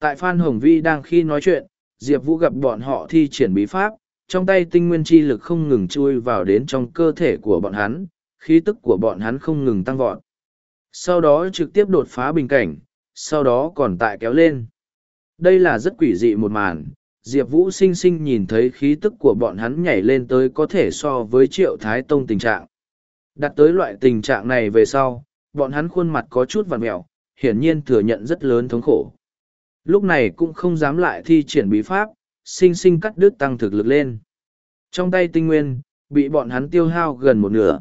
Tại Phan Hồng Vi đang khi nói chuyện, Diệp Vũ gặp bọn họ thi triển bí pháp, trong tay tinh nguyên chi lực không ngừng chui vào đến trong cơ thể của bọn hắn, khí tức của bọn hắn không ngừng tăng vọt. Sau đó trực tiếp đột phá bình cảnh, sau đó còn tại kéo lên. Đây là rất quỷ dị một màn, Diệp Vũ sinh sinh nhìn thấy khí tức của bọn hắn nhảy lên tới có thể so với triệu thái tông tình trạng. Đặt tới loại tình trạng này về sau, bọn hắn khuôn mặt có chút vằn mẹo, hiển nhiên thừa nhận rất lớn thống khổ. Lúc này cũng không dám lại thi triển bí pháp, sinh sinh cắt đứt tăng thực lực lên. Trong tay tinh nguyên, bị bọn hắn tiêu hao gần một nửa.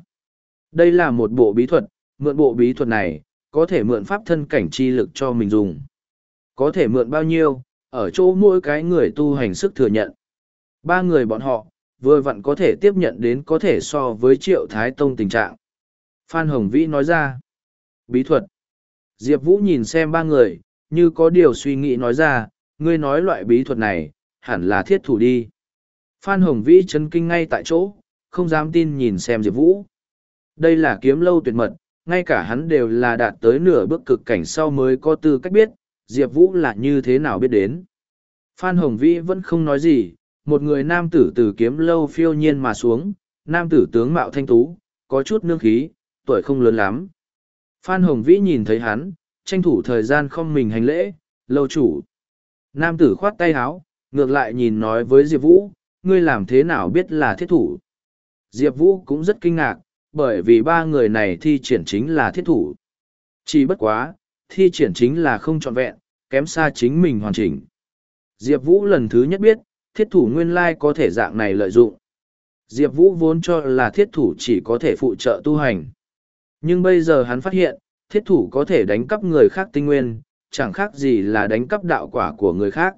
Đây là một bộ bí thuật, mượn bộ bí thuật này, có thể mượn pháp thân cảnh chi lực cho mình dùng. Có thể mượn bao nhiêu, ở chỗ mỗi cái người tu hành sức thừa nhận. Ba người bọn họ, vừa vặn có thể tiếp nhận đến có thể so với triệu thái tông tình trạng. Phan Hồng Vĩ nói ra. Bí thuật. Diệp Vũ nhìn xem ba người, như có điều suy nghĩ nói ra, ngươi nói loại bí thuật này, hẳn là thiết thủ đi. Phan Hồng Vĩ chấn kinh ngay tại chỗ, không dám tin nhìn xem Diệp Vũ. Đây là kiếm lâu tuyệt mật, ngay cả hắn đều là đạt tới nửa bước cực cảnh sau mới có tư cách biết, Diệp Vũ là như thế nào biết đến. Phan Hồng Vĩ vẫn không nói gì, một người nam tử từ kiếm lâu phiêu nhiên mà xuống, nam tử tướng mạo thanh tú, có chút nương khí, tuổi không lớn lắm. Phan Hồng Vĩ nhìn thấy hắn, tranh thủ thời gian không mình hành lễ, lâu chủ. Nam tử khoát tay háo, ngược lại nhìn nói với Diệp Vũ, ngươi làm thế nào biết là thiết thủ. Diệp Vũ cũng rất kinh ngạc, bởi vì ba người này thi triển chính là thiết thủ. Chỉ bất quá, thi triển chính là không trọn vẹn, kém xa chính mình hoàn chỉnh. Diệp Vũ lần thứ nhất biết, thiết thủ nguyên lai có thể dạng này lợi dụng. Diệp Vũ vốn cho là thiết thủ chỉ có thể phụ trợ tu hành. Nhưng bây giờ hắn phát hiện, thiết thủ có thể đánh cắp người khác tinh nguyên, chẳng khác gì là đánh cắp đạo quả của người khác.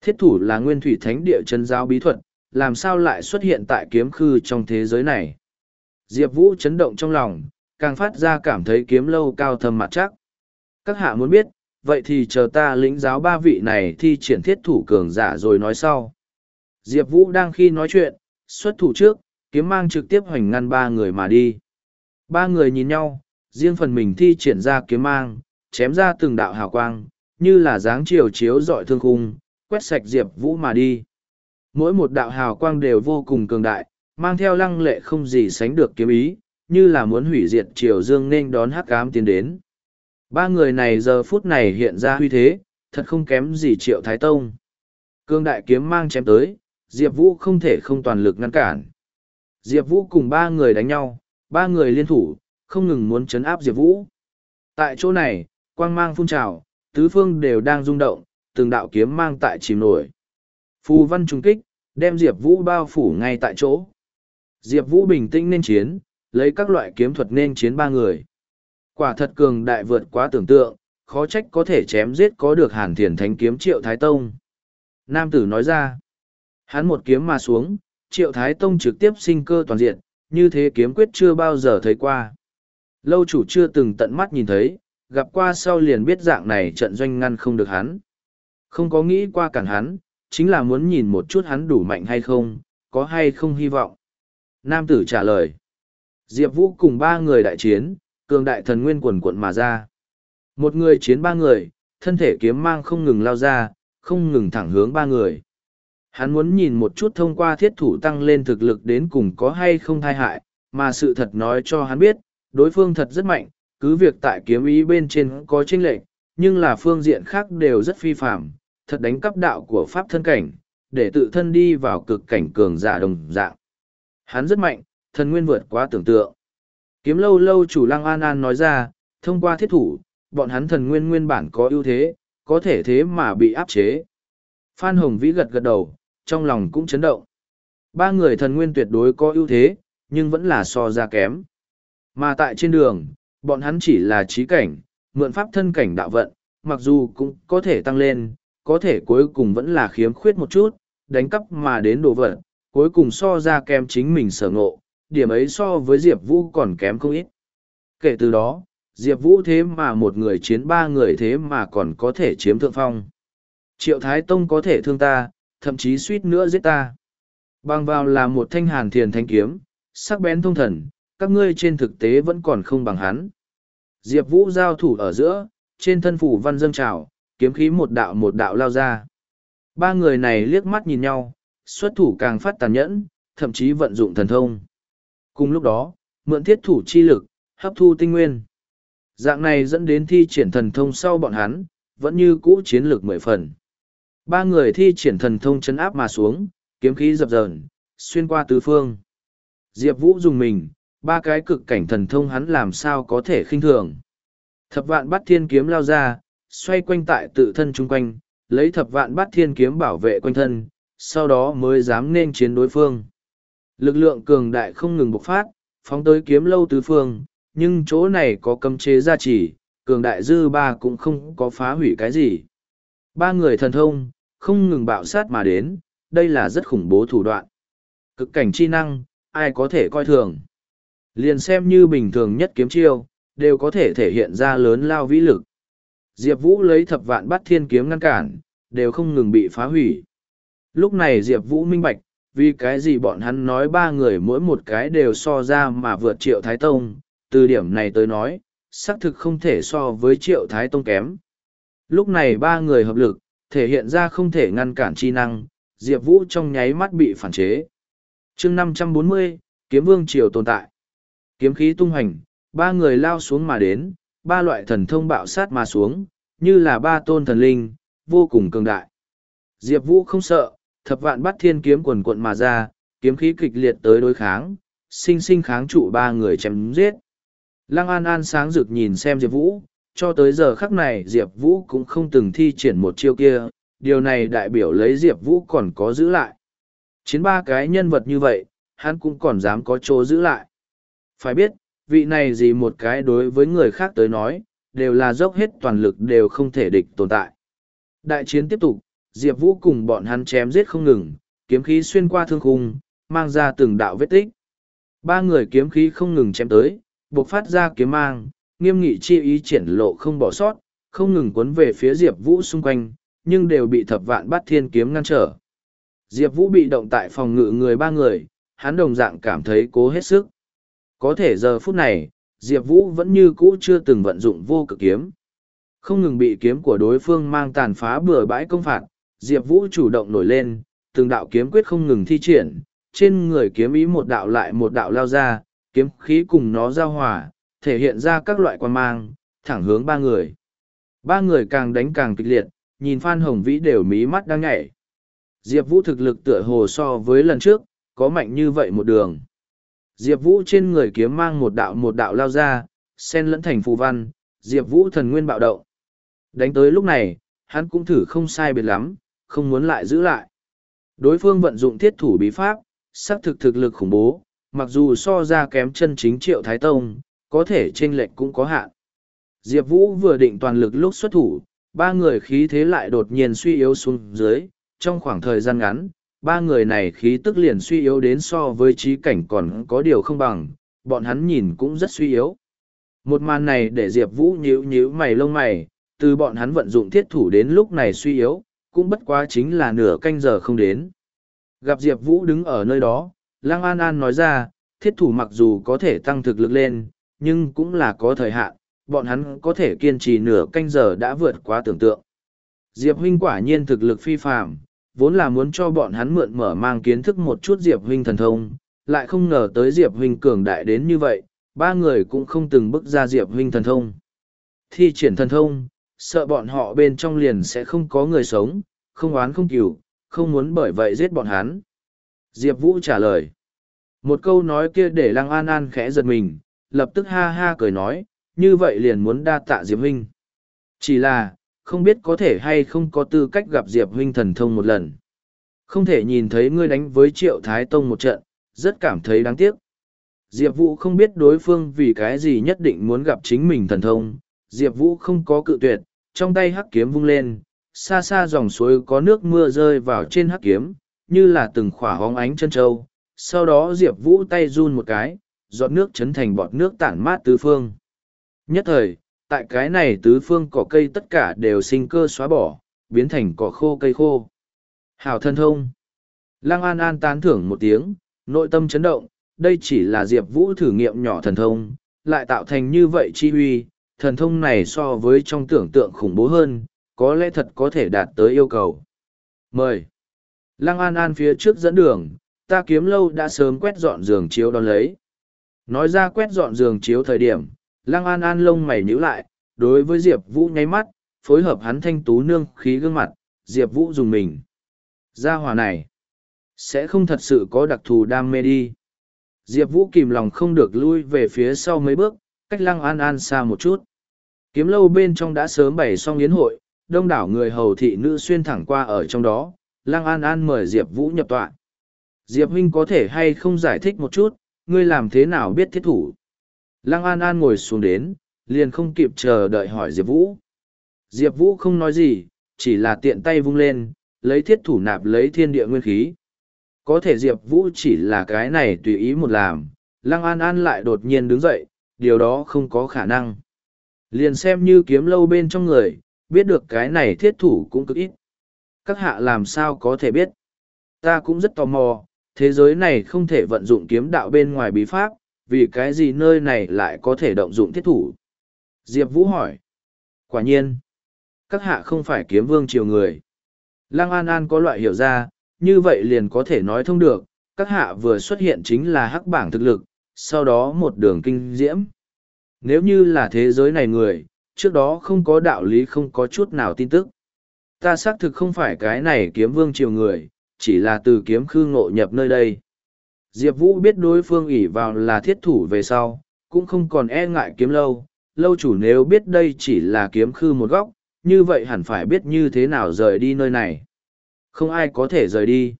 Thiết thủ là nguyên thủy thánh địa chân giáo bí thuật, làm sao lại xuất hiện tại kiếm khư trong thế giới này. Diệp Vũ chấn động trong lòng, càng phát ra cảm thấy kiếm lâu cao thâm mặt chắc. Các hạ muốn biết, vậy thì chờ ta lĩnh giáo ba vị này thi triển thiết thủ cường giả rồi nói sau. Diệp Vũ đang khi nói chuyện, xuất thủ trước, kiếm mang trực tiếp hoành ngăn ba người mà đi. Ba người nhìn nhau, riêng phần mình thi triển ra kiếm mang, chém ra từng đạo hào quang, như là dáng chiều chiếu dọi thương khung, quét sạch Diệp Vũ mà đi. Mỗi một đạo hào quang đều vô cùng cường đại, mang theo lăng lệ không gì sánh được kiếm ý, như là muốn hủy diệt triều dương nên đón hắc ám tiến đến. Ba người này giờ phút này hiện ra huy thế, thật không kém gì triệu thái tông. Cương đại kiếm mang chém tới, Diệp Vũ không thể không toàn lực ngăn cản. Diệp Vũ cùng ba người đánh nhau, ba người liên thủ, không ngừng muốn chấn áp Diệp Vũ. Tại chỗ này, quang mang phun trào, tứ phương đều đang rung động, từng đạo kiếm mang tại chìm nổi. Phù văn trùng kích, đem Diệp Vũ bao phủ ngay tại chỗ. Diệp Vũ bình tĩnh nên chiến, lấy các loại kiếm thuật nên chiến ba người. Quả thật cường đại vượt quá tưởng tượng, khó trách có thể chém giết có được hàn thiền thánh kiếm triệu Thái Tông. Nam tử nói ra, hắn một kiếm mà xuống, triệu Thái Tông trực tiếp sinh cơ toàn diện, như thế kiếm quyết chưa bao giờ thấy qua. Lâu chủ chưa từng tận mắt nhìn thấy, gặp qua sau liền biết dạng này trận doanh ngăn không được hắn. Không có nghĩ qua cản hắn, chính là muốn nhìn một chút hắn đủ mạnh hay không, có hay không hy vọng. Nam tử trả lời. Diệp Vũ cùng ba người đại chiến, cường đại thần nguyên quần quận mà ra. Một người chiến ba người, thân thể kiếm mang không ngừng lao ra, không ngừng thẳng hướng ba người. Hắn muốn nhìn một chút thông qua thiết thủ tăng lên thực lực đến cùng có hay không thai hại, mà sự thật nói cho hắn biết, đối phương thật rất mạnh, cứ việc tại kiếm ý bên trên có chênh lệch, nhưng là phương diện khác đều rất phi phạm, thật đánh cắp đạo của pháp thân cảnh, để tự thân đi vào cực cảnh cường giả đồng dạng. Hắn rất mạnh, thần nguyên vượt quá tưởng tượng. Kiếm lâu lâu chủ lăng an an nói ra, thông qua thiết thủ, bọn hắn thần nguyên nguyên bản có ưu thế, có thể thế mà bị áp chế. Phan Hồng Vĩ gật gật đầu, trong lòng cũng chấn động. Ba người thần nguyên tuyệt đối có ưu thế, nhưng vẫn là so ra kém. Mà tại trên đường, bọn hắn chỉ là trí cảnh, mượn pháp thân cảnh đạo vận, mặc dù cũng có thể tăng lên, có thể cuối cùng vẫn là khiếm khuyết một chút, đánh cắp mà đến đồ vật, cuối cùng so ra kém chính mình sở ngộ, điểm ấy so với Diệp Vũ còn kém không ít. Kể từ đó, Diệp Vũ thế mà một người chiến ba người thế mà còn có thể chiếm thượng phong. Triệu Thái Tông có thể thương ta, thậm chí suýt nữa giết ta. Bằng vào là một thanh hàn thiền thanh kiếm, sắc bén thông thần, các ngươi trên thực tế vẫn còn không bằng hắn. Diệp Vũ giao thủ ở giữa, trên thân phủ văn dâng trào, kiếm khí một đạo một đạo lao ra. Ba người này liếc mắt nhìn nhau, xuất thủ càng phát tàn nhẫn, thậm chí vận dụng thần thông. Cùng lúc đó, mượn thiết thủ chi lực, hấp thu tinh nguyên. Dạng này dẫn đến thi triển thần thông sau bọn hắn, vẫn như cũ chiến lược mười phần. Ba người thi triển thần thông chấn áp mà xuống, kiếm khí dập dờn, xuyên qua tứ phương. Diệp Vũ dùng mình, ba cái cực cảnh thần thông hắn làm sao có thể khinh thường. Thập vạn bắt thiên kiếm lao ra, xoay quanh tại tự thân chung quanh, lấy thập vạn bắt thiên kiếm bảo vệ quanh thân, sau đó mới dám nên chiến đối phương. Lực lượng cường đại không ngừng bộc phát, phóng tới kiếm lâu tứ phương, nhưng chỗ này có cấm chế gia trì, cường đại dư ba cũng không có phá hủy cái gì. Ba người thần thông, không ngừng bạo sát mà đến, đây là rất khủng bố thủ đoạn. Cực cảnh chi năng, ai có thể coi thường. Liền xem như bình thường nhất kiếm chiêu, đều có thể thể hiện ra lớn lao vĩ lực. Diệp Vũ lấy thập vạn bắt thiên kiếm ngăn cản, đều không ngừng bị phá hủy. Lúc này Diệp Vũ minh bạch, vì cái gì bọn hắn nói ba người mỗi một cái đều so ra mà vượt triệu Thái Tông, từ điểm này tới nói, xác thực không thể so với triệu Thái Tông kém. Lúc này ba người hợp lực, thể hiện ra không thể ngăn cản chi năng, Diệp Vũ trong nháy mắt bị phản chế. chương năm trăm bốn mươi Kiếm Vương Triều tồn tại. Kiếm khí tung hoành ba người lao xuống mà đến, ba loại thần thông bạo sát mà xuống, như là ba tôn thần linh, vô cùng cường đại. Diệp Vũ không sợ, thập vạn bắt thiên kiếm quần quận mà ra, kiếm khí kịch liệt tới đối kháng, sinh sinh kháng trụ ba người chém giết. Lăng An An sáng rực nhìn xem Diệp Vũ, cho tới giờ khắc này Diệp Vũ cũng không từng thi triển một chiêu kia, điều này đại biểu lấy Diệp Vũ còn có giữ lại. Chiến ba cái nhân vật như vậy, hắn cũng còn dám có chỗ giữ lại. Phải biết, vị này gì một cái đối với người khác tới nói, đều là dốc hết toàn lực đều không thể địch tồn tại. Đại chiến tiếp tục, Diệp Vũ cùng bọn hắn chém giết không ngừng, kiếm khí xuyên qua thương khung, mang ra từng đạo vết tích. Ba người kiếm khí không ngừng chém tới, buộc phát ra kiếm mang, nghiêm nghị chi ý triển lộ không bỏ sót, không ngừng cuốn về phía Diệp Vũ xung quanh, nhưng đều bị thập vạn bắt thiên kiếm ngăn trở. Diệp Vũ bị động tại phòng ngự người ba người, hắn đồng dạng cảm thấy cố hết sức. Có thể giờ phút này, Diệp Vũ vẫn như cũ chưa từng vận dụng vô cực kiếm. Không ngừng bị kiếm của đối phương mang tàn phá bừa bãi công phạt, Diệp Vũ chủ động nổi lên, từng đạo kiếm quyết không ngừng thi triển, trên người kiếm ý một đạo lại một đạo lao ra, kiếm khí cùng nó giao hòa, thể hiện ra các loại quan mang, thẳng hướng ba người. Ba người càng đánh càng kịch liệt, nhìn Phan Hồng Vĩ đều mí mắt đang nhảy. Diệp Vũ thực lực tựa hồ so với lần trước, có mạnh như vậy một đường. Diệp Vũ trên người kiếm mang một đạo một đạo lao ra, sen lẫn thành phù văn, Diệp Vũ thần nguyên bạo động. Đánh tới lúc này, hắn cũng thử không sai biệt lắm, không muốn lại giữ lại. Đối phương vận dụng thiết thủ bí pháp, xác thực thực lực khủng bố, mặc dù so ra kém chân chính triệu Thái Tông, có thể chênh lệch cũng có hạn. Diệp Vũ vừa định toàn lực lúc xuất thủ, ba người khí thế lại đột nhiên suy yếu xuống dưới, trong khoảng thời gian ngắn, ba người này khí tức liền suy yếu đến so với trí cảnh còn có điều không bằng, bọn hắn nhìn cũng rất suy yếu. Một màn này để Diệp Vũ nhíu nhíu mày lông mày, từ bọn hắn vận dụng thiết thủ đến lúc này suy yếu, cũng bất quá chính là nửa canh giờ không đến. Gặp Diệp Vũ đứng ở nơi đó, Lăng An An nói ra, thiết thủ mặc dù có thể tăng thực lực lên, nhưng cũng là có thời hạn, bọn hắn có thể kiên trì nửa canh giờ đã vượt quá tưởng tượng. Diệp huynh quả nhiên thực lực phi phàm, vốn là muốn cho bọn hắn mượn mở mang kiến thức một chút Diệp huynh thần thông, lại không ngờ tới Diệp huynh cường đại đến như vậy, ba người cũng không từng bước ra Diệp huynh thần thông. Thi triển thần thông, sợ bọn họ bên trong liền sẽ không có người sống, không oán không cừu, không muốn bởi vậy giết bọn hắn. Diệp Vũ trả lời. Một câu nói kia để Lăng An An khẽ giật mình, lập tức ha ha cười nói, như vậy liền muốn đa tạ Diệp huynh. Chỉ là, không biết có thể hay không có tư cách gặp Diệp huynh thần thông một lần. Không thể nhìn thấy ngươi đánh với Triệu Thái Tông một trận, rất cảm thấy đáng tiếc. Diệp Vũ không biết đối phương vì cái gì nhất định muốn gặp chính mình thần thông. Diệp Vũ không có cự tuyệt, trong tay hắc kiếm vung lên, xa xa dòng suối có nước mưa rơi vào trên hắc kiếm, như là từng khỏa hóng ánh chân trâu. Sau đó Diệp Vũ tay run một cái, giọt nước chấn thành bọt nước tản mát tứ phương. Nhất thời, tại cái này tứ phương cỏ cây tất cả đều sinh cơ xóa bỏ, biến thành cỏ khô cây khô. Hảo thân thông. Lăng An An tán thưởng một tiếng, nội tâm chấn động, đây chỉ là Diệp Vũ thử nghiệm nhỏ thần thông, lại tạo thành như vậy chi huy, thần thông này so với trong tưởng tượng khủng bố hơn, có lẽ thật có thể đạt tới yêu cầu. Mời. Lăng An An phía trước dẫn đường, ta kiếm lâu đã sớm quét dọn giường chiếu đón lấy. Nói ra quét dọn giường chiếu thời điểm, Lăng An An lông mày nhíu lại, đối với Diệp Vũ nháy mắt, phối hợp hắn thanh tú nương khí gương mặt, Diệp Vũ dùng mình. Gia hòa này, sẽ không thật sự có đặc thù đam mê đi. Diệp Vũ kìm lòng không được lui về phía sau mấy bước, cách Lăng An An xa một chút. Kiếm lâu bên trong đã sớm bày xong yến hội, đông đảo người hầu thị nữ xuyên thẳng qua ở trong đó, Lăng An An mời Diệp Vũ nhập tọa. Diệp huynh có thể hay không giải thích một chút, ngươi làm thế nào biết thiết thủ? Lăng An An ngồi xuống đến, liền không kịp chờ đợi hỏi Diệp Vũ. Diệp Vũ không nói gì, chỉ là tiện tay vung lên, lấy thiết thủ nạp lấy thiên địa nguyên khí. Có thể Diệp Vũ chỉ là cái này tùy ý một làm, Lăng An An lại đột nhiên đứng dậy, điều đó không có khả năng. Liền xem như kiếm lâu bên trong người, biết được cái này thiết thủ cũng cực ít. Các hạ làm sao có thể biết? Ta cũng rất tò mò, thế giới này không thể vận dụng kiếm đạo bên ngoài bí pháp, vì cái gì nơi này lại có thể động dụng thiết thủ? Diệp Vũ hỏi. Quả nhiên, các hạ không phải kiếm vương triều người. Lăng An An có loại hiểu ra, như vậy liền có thể nói thông được, các hạ vừa xuất hiện chính là hắc bảng thực lực, sau đó một đường kinh diễm. Nếu như là thế giới này người, trước đó không có đạo lý không có chút nào tin tức. Ta xác thực không phải cái này kiếm vương triều người, chỉ là từ kiếm khư ngộ nhập nơi đây. Diệp Vũ biết đối phương ỷ vào là thiết thủ về sau, cũng không còn e ngại kiếm lâu. Lâu chủ nếu biết đây chỉ là kiếm khư một góc, như vậy hẳn phải biết như thế nào rời đi nơi này. Không ai có thể rời đi.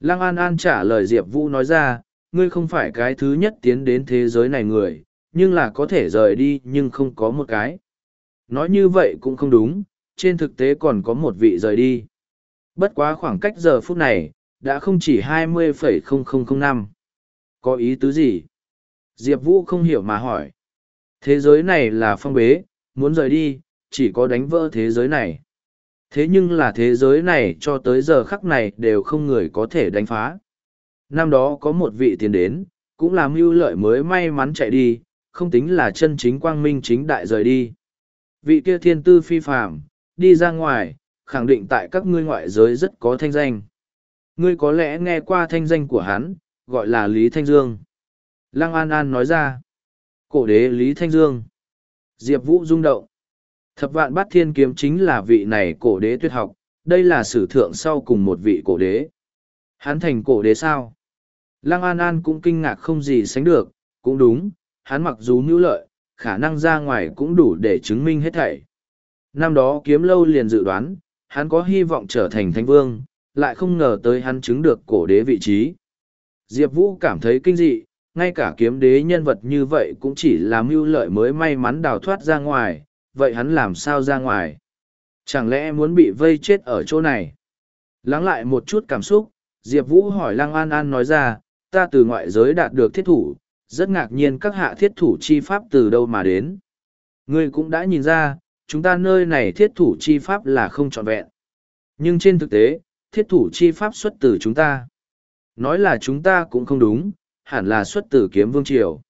Lăng An An trả lời Diệp Vũ nói ra, ngươi không phải cái thứ nhất tiến đến thế giới này người, nhưng là có thể rời đi nhưng không có một cái. Nói như vậy cũng không đúng, trên thực tế còn có một vị rời đi. Bất quá khoảng cách giờ phút này, đã không chỉ 20,0005. Có ý tứ gì? Diệp Vũ không hiểu mà hỏi. Thế giới này là phong bế, muốn rời đi, chỉ có đánh vỡ thế giới này. Thế nhưng là thế giới này cho tới giờ khắc này đều không người có thể đánh phá. Năm đó có một vị tiền đến, cũng làm mưu lợi mới may mắn chạy đi, không tính là chân chính quang minh chính đại rời đi. Vị kia thiên tư phi phạm, đi ra ngoài, khẳng định tại các ngươi ngoại giới rất có thanh danh. Ngươi có lẽ nghe qua thanh danh của hắn, gọi là Lý Thanh Dương. Lăng An An nói ra. Cổ đế Lý Thanh Dương. Diệp Vũ rung động. Thập vạn bát thiên kiếm chính là vị này cổ đế tuyệt học, đây là sử thượng sau cùng một vị cổ đế. Hắn thành cổ đế sao? Lăng An An cũng kinh ngạc không gì sánh được, cũng đúng, hắn mặc dù mưu lợi, khả năng ra ngoài cũng đủ để chứng minh hết thảy. Năm đó kiếm lâu liền dự đoán, hắn có hy vọng trở thành thánh vương, lại không ngờ tới hắn chứng được cổ đế vị trí. Diệp Vũ cảm thấy kinh dị, ngay cả kiếm đế nhân vật như vậy cũng chỉ là mưu lợi mới may mắn đào thoát ra ngoài, vậy hắn làm sao ra ngoài? Chẳng lẽ muốn bị vây chết ở chỗ này? Lắng lại một chút cảm xúc, Diệp Vũ hỏi Lăng An An nói ra, ta từ ngoại giới đạt được thiết thủ, rất ngạc nhiên các hạ thiết thủ chi pháp từ đâu mà đến. Ngươi cũng đã nhìn ra, chúng ta nơi này thiết thủ chi pháp là không trọn vẹn. Nhưng trên thực tế, thiết thủ chi pháp xuất từ chúng ta. Nói là chúng ta cũng không đúng, hẳn là xuất từ kiếm vương triều.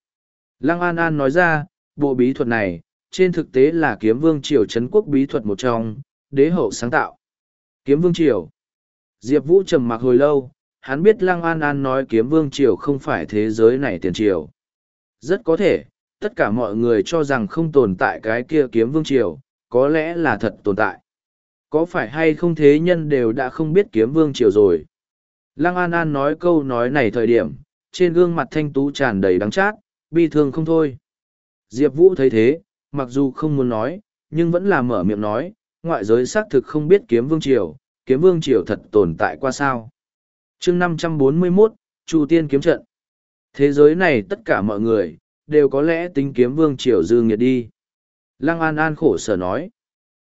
Lăng An An nói ra, bộ bí thuật này, trên thực tế là kiếm vương triều Trấn quốc bí thuật một trong, đế hậu sáng tạo. Kiếm vương triều. Diệp Vũ trầm mặc hồi lâu, hắn biết Lăng An An nói kiếm vương triều không phải thế giới này tiền triều. Rất có thể, tất cả mọi người cho rằng không tồn tại cái kia kiếm vương triều, có lẽ là thật tồn tại. Có phải hay không thế nhân đều đã không biết kiếm vương triều rồi. Lăng An An nói câu nói này thời điểm, trên gương mặt thanh tú tràn đầy đắng chát, bi thương không thôi. Diệp Vũ thấy thế, mặc dù không muốn nói, nhưng vẫn là mở miệng nói, ngoại giới xác thực không biết kiếm vương triều, kiếm vương triều thật tồn tại qua sao chương 541, Chu Tiên kiếm trận. Thế giới này tất cả mọi người, đều có lẽ tính kiếm vương triều dư nghiệt đi. Lăng An An khổ sở nói.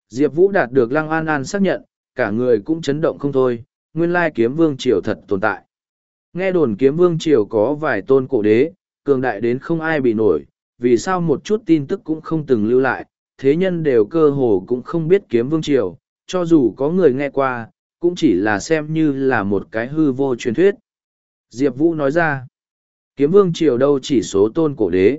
Diệp Vũ đạt được Lăng An An xác nhận, cả người cũng chấn động không thôi, nguyên lai kiếm vương triều thật tồn tại. Nghe đồn kiếm vương triều có vài tôn cổ đế, cường đại đến không ai bị nổi, vì sao một chút tin tức cũng không từng lưu lại, thế nhân đều cơ hồ cũng không biết kiếm vương triều, cho dù có người nghe qua, cũng chỉ là xem như là một cái hư vô truyền thuyết. Diệp Vũ nói ra, kiếm vương triều đâu chỉ số tôn cổ đế.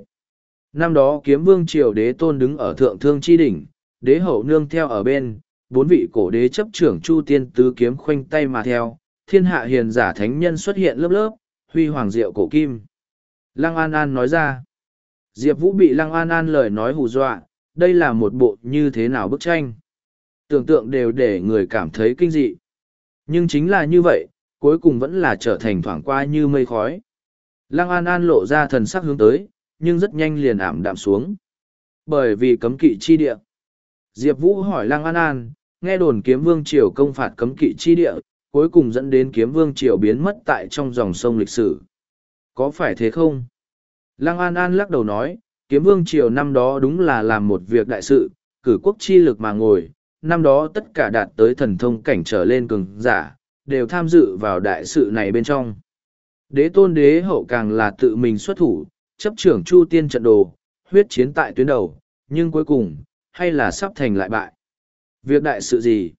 Năm đó kiếm vương triều đế tôn đứng ở thượng thương chi đỉnh, đế hậu nương theo ở bên, bốn vị cổ đế chấp trưởng chu tiên tứ kiếm khoanh tay mà theo, thiên hạ hiền giả thánh nhân xuất hiện lớp lớp, huy hoàng diệu cổ kim. Lăng An An nói ra, Diệp Vũ bị Lăng An An lời nói hù dọa, đây là một bộ như thế nào bức tranh. Tưởng tượng đều để người cảm thấy kinh dị. Nhưng chính là như vậy, cuối cùng vẫn là trở thành thoảng qua như mây khói. Lăng An An lộ ra thần sắc hướng tới, nhưng rất nhanh liền ảm đạm xuống. Bởi vì cấm kỵ chi địa. Diệp Vũ hỏi Lăng An An, nghe đồn kiếm vương triều công phạt cấm kỵ chi địa, cuối cùng dẫn đến kiếm vương triều biến mất tại trong dòng sông lịch sử. Có phải thế không? Lăng An An lắc đầu nói, kiếm vương triều năm đó đúng là làm một việc đại sự, cử quốc chi lực mà ngồi, năm đó tất cả đạt tới thần thông cảnh trở lên cường giả, đều tham dự vào đại sự này bên trong. Đế tôn đế hậu càng là tự mình xuất thủ, chấp trưởng chu tiên trận đồ, huyết chiến tại tuyến đầu, nhưng cuối cùng, hay là sắp thành lại bại. Việc đại sự gì?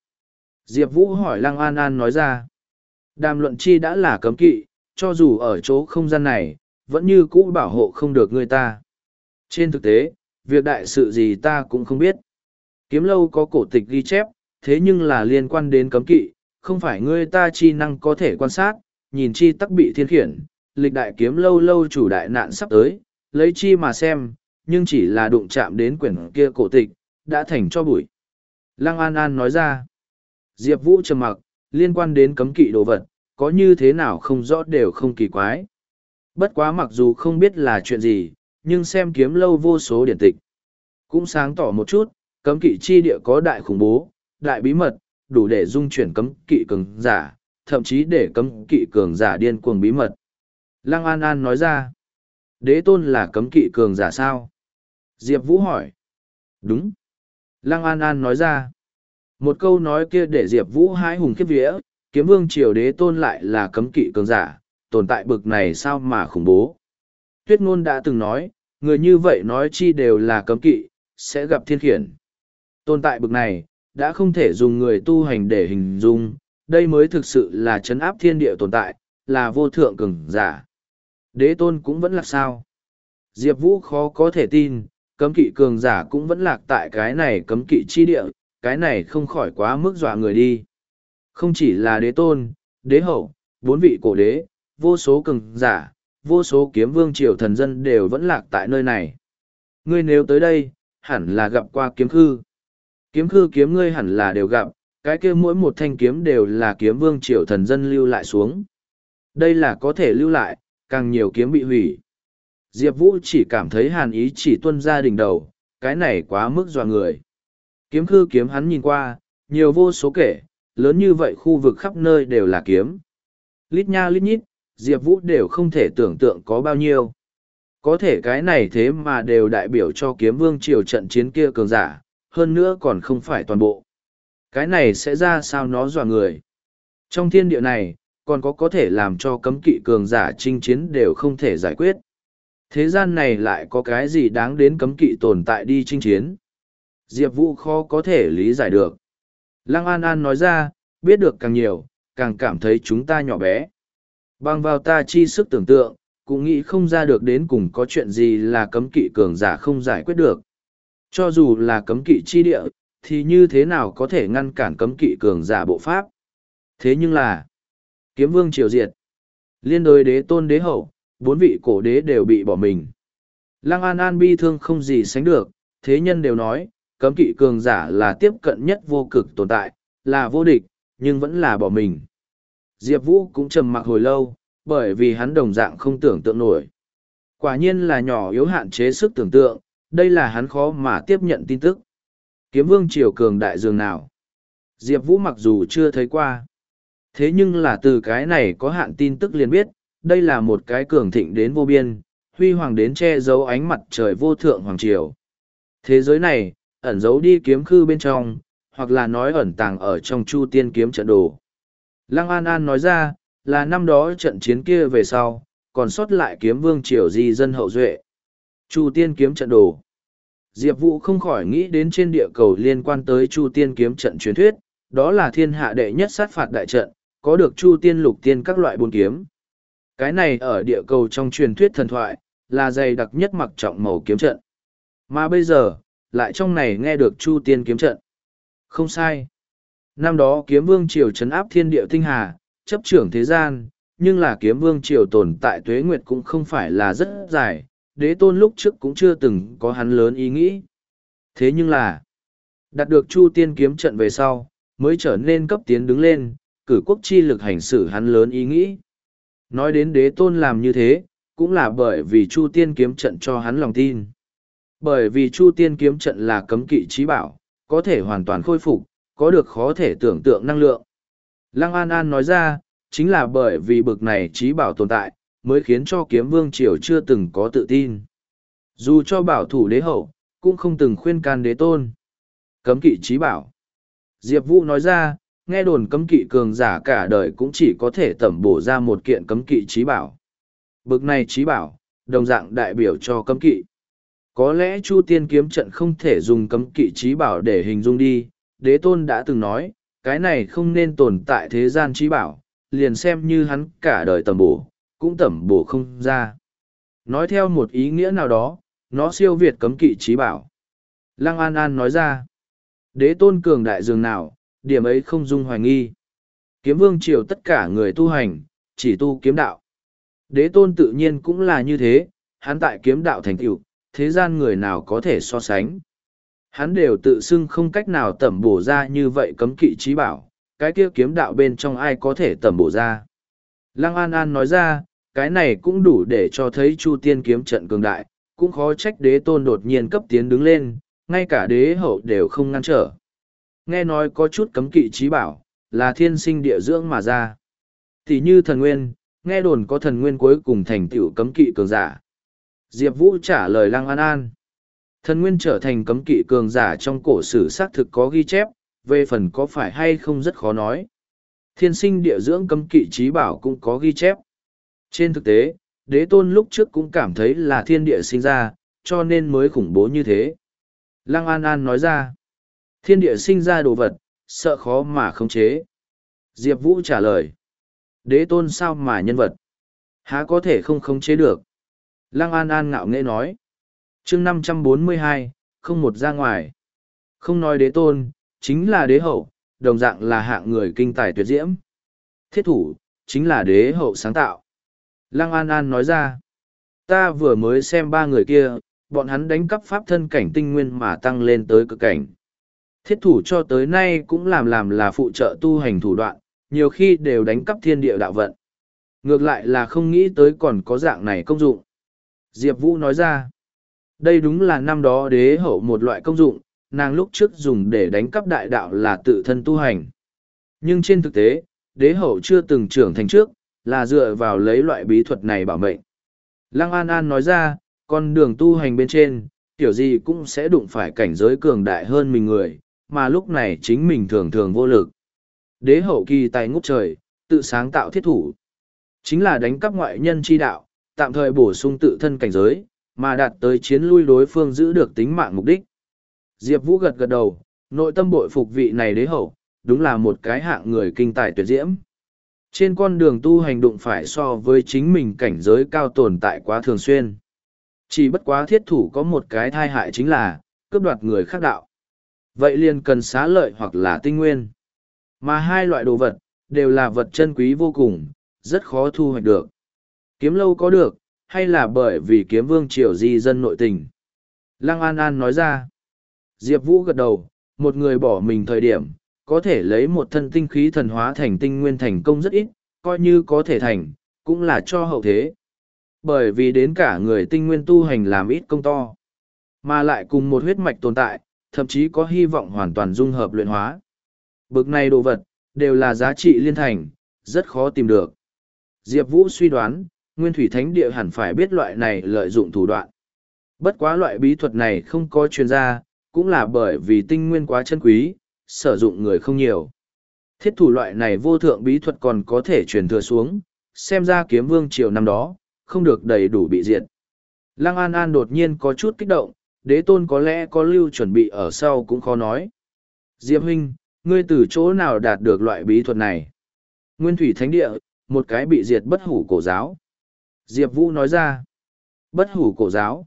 Diệp Vũ hỏi Lăng An An nói ra. Đàm luận chi đã là cấm kỵ, cho dù ở chỗ không gian này, vẫn như cũ bảo hộ không được người ta. Trên thực tế, việc đại sự gì ta cũng không biết. Kiếm lâu có cổ tịch ghi chép, thế nhưng là liên quan đến cấm kỵ, không phải ngươi ta chi năng có thể quan sát, nhìn chi tắc bị thiên khiển, lịch đại kiếm lâu lâu chủ đại nạn sắp tới, lấy chi mà xem, nhưng chỉ là đụng chạm đến quyển kia cổ tịch, đã thành cho bụi. Lăng An An nói ra, Diệp Vũ trầm mặc, liên quan đến cấm kỵ đồ vật, có như thế nào không rõ đều không kỳ quái. Bất quá mặc dù không biết là chuyện gì, nhưng xem kiếm lâu vô số điển tịch. Cũng sáng tỏ một chút, cấm kỵ chi địa có đại khủng bố, đại bí mật, đủ để dung chuyển cấm kỵ cường giả, thậm chí để cấm kỵ cường giả điên cuồng bí mật. Lăng An An nói ra, đế tôn là cấm kỵ cường giả sao? Diệp Vũ hỏi. Đúng. Lăng An An nói ra. Một câu nói kia để Diệp Vũ hái hùng khiếp vía, kiếm vương triều đế tôn lại là cấm kỵ cường giả, tồn tại bực này sao mà khủng bố. Tuyết ngôn đã từng nói, người như vậy nói chi đều là cấm kỵ, sẽ gặp thiên khiển. Tồn tại bực này, đã không thể dùng người tu hành để hình dung, đây mới thực sự là chấn áp thiên địa tồn tại, là vô thượng cường giả. Đế tôn cũng vẫn là sao. Diệp Vũ khó có thể tin, cấm kỵ cường giả cũng vẫn lạc tại cái này cấm kỵ chi địa, cái này không khỏi quá mức dọa người đi. Không chỉ là đế tôn, đế hậu, bốn vị cổ đế, vô số cường giả, vô số kiếm vương triều thần dân đều vẫn lạc tại nơi này. Ngươi nếu tới đây, hẳn là gặp qua kiếm khư. Kiếm khư kiếm ngươi hẳn là đều gặp, cái kia mỗi một thanh kiếm đều là kiếm vương triều thần dân lưu lại xuống. Đây là có thể lưu lại, càng nhiều kiếm bị hủy. Diệp Vũ chỉ cảm thấy hàn ý chỉ tuân ra đỉnh đầu, cái này quá mức dọa người. Kiếm khư kiếm hắn nhìn qua, nhiều vô số kể, lớn như vậy khu vực khắp nơi đều là kiếm. Lít nha lít nhít, Diệp Vũ đều không thể tưởng tượng có bao nhiêu. Có thể cái này thế mà đều đại biểu cho kiếm vương triều trận chiến kia cường giả, hơn nữa còn không phải toàn bộ. Cái này sẽ ra sao nó dọa người. Trong thiên địa này, còn có có thể làm cho cấm kỵ cường giả chinh chiến đều không thể giải quyết. Thế gian này lại có cái gì đáng đến cấm kỵ tồn tại đi chinh chiến. Diệp Vũ khó có thể lý giải được. Lăng An An nói ra, biết được càng nhiều, càng cảm thấy chúng ta nhỏ bé. Bằng vào ta chi sức tưởng tượng, cũng nghĩ không ra được đến cùng có chuyện gì là cấm kỵ cường giả không giải quyết được. Cho dù là cấm kỵ chi địa, thì như thế nào có thể ngăn cản cấm kỵ cường giả bộ pháp? Thế nhưng là, kiếm vương triều diệt, liên đối đế tôn đế hậu, bốn vị cổ đế đều bị bỏ mình. Lăng An An bi thương không gì sánh được, thế nhân đều nói, cấm kỵ cường giả là tiếp cận nhất vô cực tồn tại, là vô địch, nhưng vẫn là bỏ mình. Diệp Vũ cũng trầm mặc hồi lâu, bởi vì hắn đồng dạng không tưởng tượng nổi. Quả nhiên là nhỏ yếu hạn chế sức tưởng tượng, đây là hắn khó mà tiếp nhận tin tức. Kiếm vương triều cường đại dường nào? Diệp Vũ mặc dù chưa thấy qua. Thế nhưng là từ cái này có hạn tin tức liền biết, đây là một cái cường thịnh đến vô biên, huy hoàng đến che giấu ánh mặt trời vô thượng hoàng triều. Thế giới này, ẩn giấu đi kiếm khư bên trong, hoặc là nói ẩn tàng ở trong chu tiên kiếm trận đồ. Lăng An An nói ra, là năm đó trận chiến kia về sau, còn sót lại kiếm vương triều di dân hậu duệ. Chu tiên kiếm trận đồ. Diệp Vũ không khỏi nghĩ đến trên địa cầu liên quan tới Chu Tiên kiếm trận truyền thuyết, đó là thiên hạ đệ nhất sát phạt đại trận, có được Chu Tiên lục tiên các loại bốn kiếm. Cái này ở địa cầu trong truyền thuyết thần thoại, là dày đặc nhất mặc trọng màu kiếm trận. Mà bây giờ, lại trong này nghe được Chu Tiên kiếm trận. Không sai. Năm đó kiếm vương triều trấn áp thiên địa tinh hà, chấp trưởng thế gian, nhưng là kiếm vương triều tồn tại tuế nguyệt cũng không phải là rất dài, đế tôn lúc trước cũng chưa từng có hắn lớn ý nghĩ. Thế nhưng là, đạt được Chu Tiên kiếm trận về sau, mới trở nên cấp tiến đứng lên, cử quốc chi lực hành xử hắn lớn ý nghĩ. Nói đến đế tôn làm như thế, cũng là bởi vì Chu Tiên kiếm trận cho hắn lòng tin. Bởi vì Chu Tiên kiếm trận là cấm kỵ trí bảo, có thể hoàn toàn khôi phục, có được khó thể tưởng tượng năng lượng. Lăng An An nói ra, chính là bởi vì bực này trí bảo tồn tại, mới khiến cho kiếm vương triều chưa từng có tự tin. Dù cho bảo thủ đế hậu, cũng không từng khuyên can đế tôn. Cấm kỵ trí bảo. Diệp Vũ nói ra, nghe đồn cấm kỵ cường giả cả đời cũng chỉ có thể tẩm bổ ra một kiện cấm kỵ trí bảo. Bực này trí bảo, đồng dạng đại biểu cho cấm kỵ. Có lẽ Chu Tiên kiếm trận không thể dùng cấm kỵ trí bảo để hình dung đi, đế tôn đã từng nói, cái này không nên tồn tại thế gian trí bảo, liền xem như hắn cả đời tẩm bổ, cũng tẩm bổ không ra. Nói theo một ý nghĩa nào đó, nó siêu việt cấm kỵ trí bảo. Lăng An An nói ra, đế tôn cường đại dường nào, điểm ấy không dung hoài nghi. Kiếm vương triều tất cả người tu hành, chỉ tu kiếm đạo. Đế tôn tự nhiên cũng là như thế, hắn tại kiếm đạo thành tựu, thế gian người nào có thể so sánh. Hắn đều tự xưng không cách nào tẩm bổ ra như vậy cấm kỵ trí bảo, cái kia kiếm đạo bên trong ai có thể tẩm bổ ra. Lăng An An nói ra, cái này cũng đủ để cho thấy Chu Tiên kiếm trận cường đại, cũng khó trách đế tôn đột nhiên cấp tiến đứng lên, ngay cả đế hậu đều không ngăn trở. Nghe nói có chút cấm kỵ trí bảo, là thiên sinh địa dưỡng mà ra. Tỷ như thần nguyên, nghe đồn có thần nguyên cuối cùng thành tựu cấm kỵ cường giả. Diệp Vũ trả lời Lăng An An. Thần nguyên trở thành cấm kỵ cường giả trong cổ sử xác thực có ghi chép, về phần có phải hay không rất khó nói. Thiên sinh địa dưỡng cấm kỵ trí bảo cũng có ghi chép. Trên thực tế, đế tôn lúc trước cũng cảm thấy là thiên địa sinh ra, cho nên mới khủng bố như thế. Lăng An An nói ra, thiên địa sinh ra đồ vật, sợ khó mà khống chế. Diệp Vũ trả lời, đế tôn sao mà nhân vật? Há có thể không khống chế được? Lăng An An ngạo nghễ nói, chương năm trăm bốn mươi hai, không một ra ngoài. Không nói đế tôn, chính là đế hậu, đồng dạng là hạng người kinh tài tuyệt diễm. Thiết thủ, chính là đế hậu sáng tạo. Lăng An An nói ra, ta vừa mới xem ba người kia, bọn hắn đánh cắp pháp thân cảnh tinh nguyên mà tăng lên tới cực cảnh. Thiết thủ cho tới nay cũng làm làm là phụ trợ tu hành thủ đoạn, nhiều khi đều đánh cắp thiên địa đạo vận. Ngược lại là không nghĩ tới còn có dạng này công dụng. Diệp Vũ nói ra, đây đúng là năm đó đế hậu một loại công dụng, nàng lúc trước dùng để đánh cắp đại đạo là tự thân tu hành. Nhưng trên thực tế, đế hậu chưa từng trưởng thành trước, là dựa vào lấy loại bí thuật này bảo mệnh. Lăng An An nói ra, con đường tu hành bên trên, kiểu gì cũng sẽ đụng phải cảnh giới cường đại hơn mình người, mà lúc này chính mình thường thường vô lực. Đế hậu kỳ tài ngút trời, tự sáng tạo thiết thủ. Chính là đánh cắp ngoại nhân chi đạo, tạm thời bổ sung tự thân cảnh giới, mà đạt tới chiến lui đối phương giữ được tính mạng mục đích. Diệp Vũ gật gật đầu, nội tâm bội phục vị này đế hậu, đúng là một cái hạng người kinh tài tuyệt diễm. Trên con đường tu hành đụng phải so với chính mình cảnh giới cao tồn tại quá thường xuyên. Chỉ bất quá thiết thủ có một cái thai hại chính là, cướp đoạt người khác đạo. Vậy liền cần xá lợi hoặc là tinh nguyên. Mà hai loại đồ vật, đều là vật chân quý vô cùng, rất khó thu hoạch được. Kiếm lâu có được, hay là bởi vì kiếm vương triều di dân nội tình. Lăng An An nói ra. Diệp Vũ gật đầu, một người bỏ mình thời điểm, có thể lấy một thân tinh khí thần hóa thành tinh nguyên thành công rất ít, coi như có thể thành, cũng là cho hậu thế. Bởi vì đến cả người tinh nguyên tu hành làm ít công to, mà lại cùng một huyết mạch tồn tại, thậm chí có hy vọng hoàn toàn dung hợp luyện hóa. Bực này đồ vật, đều là giá trị liên thành, rất khó tìm được. Diệp Vũ suy đoán, Nguyên Thủy Thánh Địa hẳn phải biết loại này lợi dụng thủ đoạn. Bất quá loại bí thuật này không có chuyên gia, cũng là bởi vì tinh nguyên quá chân quý, sử dụng người không nhiều. Thiết thủ loại này vô thượng bí thuật còn có thể truyền thừa xuống, xem ra kiếm vương triều năm đó, không được đầy đủ bị diệt. Lăng An An đột nhiên có chút kích động, đế tôn có lẽ có lưu chuẩn bị ở sau cũng khó nói. Diệp huynh, ngươi từ chỗ nào đạt được loại bí thuật này? Nguyên thủy thánh địa, một cái bị diệt bất hủ cổ giáo. Diệp Vũ nói ra, bất hủ cổ giáo.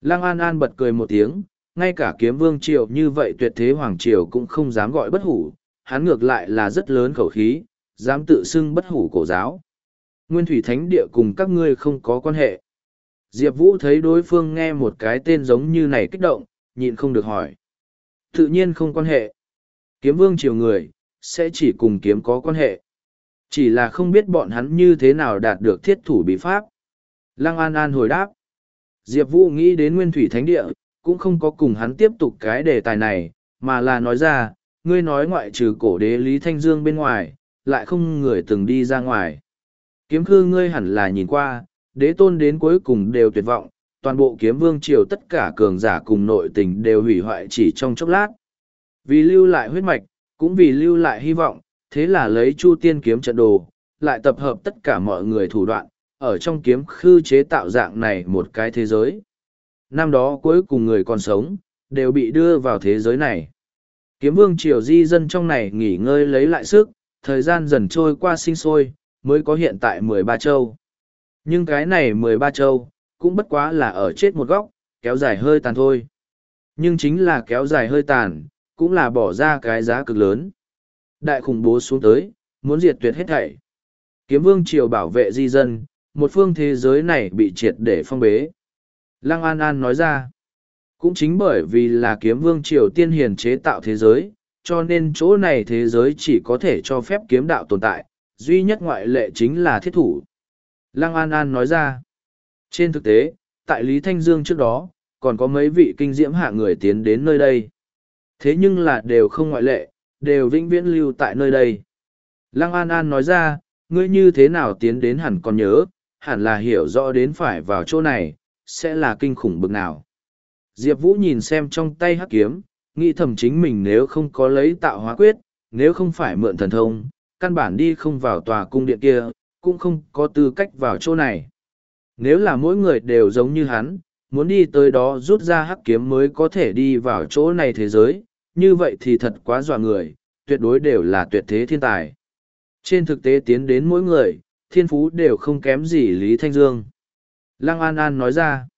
Lăng An An bật cười một tiếng, ngay cả kiếm vương triều như vậy tuyệt thế hoàng triều cũng không dám gọi bất hủ, hắn ngược lại là rất lớn khẩu khí, dám tự xưng bất hủ cổ giáo. Nguyên thủy thánh địa cùng các ngươi không có quan hệ. Diệp Vũ thấy đối phương nghe một cái tên giống như này kích động, nhịn không được hỏi. Tự nhiên không quan hệ. Kiếm vương triều người, sẽ chỉ cùng kiếm có quan hệ. Chỉ là không biết bọn hắn như thế nào đạt được thiết thủ bí pháp. Lăng An An hồi đáp. Diệp Vũ nghĩ đến nguyên thủy thánh địa, cũng không có cùng hắn tiếp tục cái đề tài này, mà là nói ra, ngươi nói ngoại trừ cổ đế Lý Thanh Dương bên ngoài, lại không người từng đi ra ngoài. Kiếm khư ngươi hẳn là nhìn qua, đế tôn đến cuối cùng đều tuyệt vọng, toàn bộ kiếm vương triều tất cả cường giả cùng nội tình đều hủy hoại chỉ trong chốc lát. Vì lưu lại huyết mạch, cũng vì lưu lại hy vọng, thế là lấy chu tiên kiếm trận đồ, lại tập hợp tất cả mọi người thủ đoạn, ở trong kiếm khư chế tạo dạng này một cái thế giới. Năm đó cuối cùng người còn sống, đều bị đưa vào thế giới này. Kiếm vương triều di dân trong này nghỉ ngơi lấy lại sức, thời gian dần trôi qua sinh sôi, mới có hiện tại mười ba châu. Nhưng cái này mười ba châu, cũng bất quá là ở chết một góc, kéo dài hơi tàn thôi. Nhưng chính là kéo dài hơi tàn, cũng là bỏ ra cái giá cực lớn. Đại khủng bố xuống tới, muốn diệt tuyệt hết thảy. Kiếm vương triều bảo vệ di dân, một phương thế giới này bị triệt để phong bế. Lăng An An nói ra, cũng chính bởi vì là kiếm vương triều tiên hiền chế tạo thế giới, cho nên chỗ này thế giới chỉ có thể cho phép kiếm đạo tồn tại, duy nhất ngoại lệ chính là thiết thủ. Lăng An An nói ra, trên thực tế, tại Lý Thanh Dương trước đó, còn có mấy vị kinh diễm hạ người tiến đến nơi đây. Thế nhưng là đều không ngoại lệ, đều vĩnh viễn lưu tại nơi đây. Lăng An An nói ra, ngươi như thế nào tiến đến hẳn còn nhớ, hẳn là hiểu rõ đến phải vào chỗ này, sẽ là kinh khủng bực nào. Diệp Vũ nhìn xem trong tay hắc kiếm, nghĩ thầm chính mình nếu không có lấy tạo hóa quyết, nếu không phải mượn thần thông, căn bản đi không vào tòa cung điện kia, cũng không có tư cách vào chỗ này. Nếu là mỗi người đều giống như hắn, muốn đi tới đó rút ra hắc kiếm mới có thể đi vào chỗ này thế giới, như vậy thì thật quá dọa người, tuyệt đối đều là tuyệt thế thiên tài. Trên thực tế tiến đến mỗi người, thiên phú đều không kém gì Lý Thanh Dương. Lăng An An nói ra,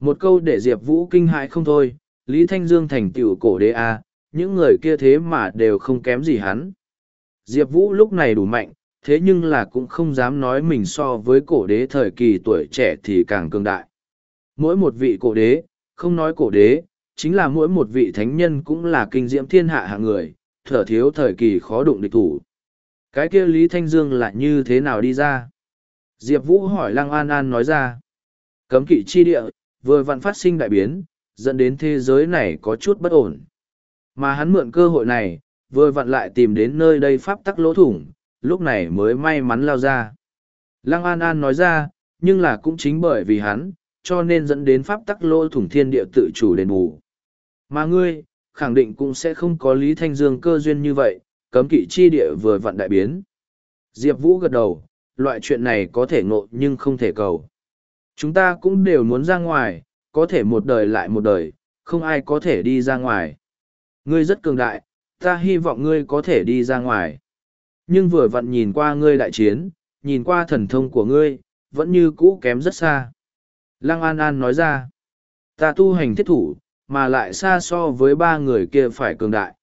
một câu để Diệp Vũ kinh hại không thôi, Lý Thanh Dương thành tựu cổ đế A, những người kia thế mà đều không kém gì hắn. Diệp Vũ lúc này đủ mạnh, thế nhưng là cũng không dám nói mình so với cổ đế thời kỳ tuổi trẻ thì càng cường đại. Mỗi một vị cổ đế, không nói cổ đế, chính là mỗi một vị thánh nhân cũng là kinh diễm thiên hạ hạng người, thở thiếu thời kỳ khó đụng địch thủ. Cái kia Lý Thanh Dương là như thế nào đi ra? Diệp Vũ hỏi Lăng An An nói ra. Cấm kỵ chi địa, vừa vặn phát sinh đại biến, dẫn đến thế giới này có chút bất ổn. Mà hắn mượn cơ hội này, vừa vặn lại tìm đến nơi đây pháp tắc lỗ thủng, lúc này mới may mắn lao ra. Lăng An An nói ra, nhưng là cũng chính bởi vì hắn, cho nên dẫn đến pháp tắc lỗ thủng thiên địa tự chủ đền bù. Mà ngươi, khẳng định cũng sẽ không có Lý Thanh Dương cơ duyên như vậy, cấm kỵ chi địa vừa vặn đại biến. Diệp Vũ gật đầu, loại chuyện này có thể ngộ nhưng không thể cầu. Chúng ta cũng đều muốn ra ngoài, có thể một đời lại một đời, không ai có thể đi ra ngoài. Ngươi rất cường đại, ta hy vọng ngươi có thể đi ra ngoài. Nhưng vừa vặn nhìn qua ngươi đại chiến, nhìn qua thần thông của ngươi, vẫn như cũ kém rất xa. Lăng An An nói ra, ta tu hành thiết thủ, mà lại xa so với ba người kia phải cường đại.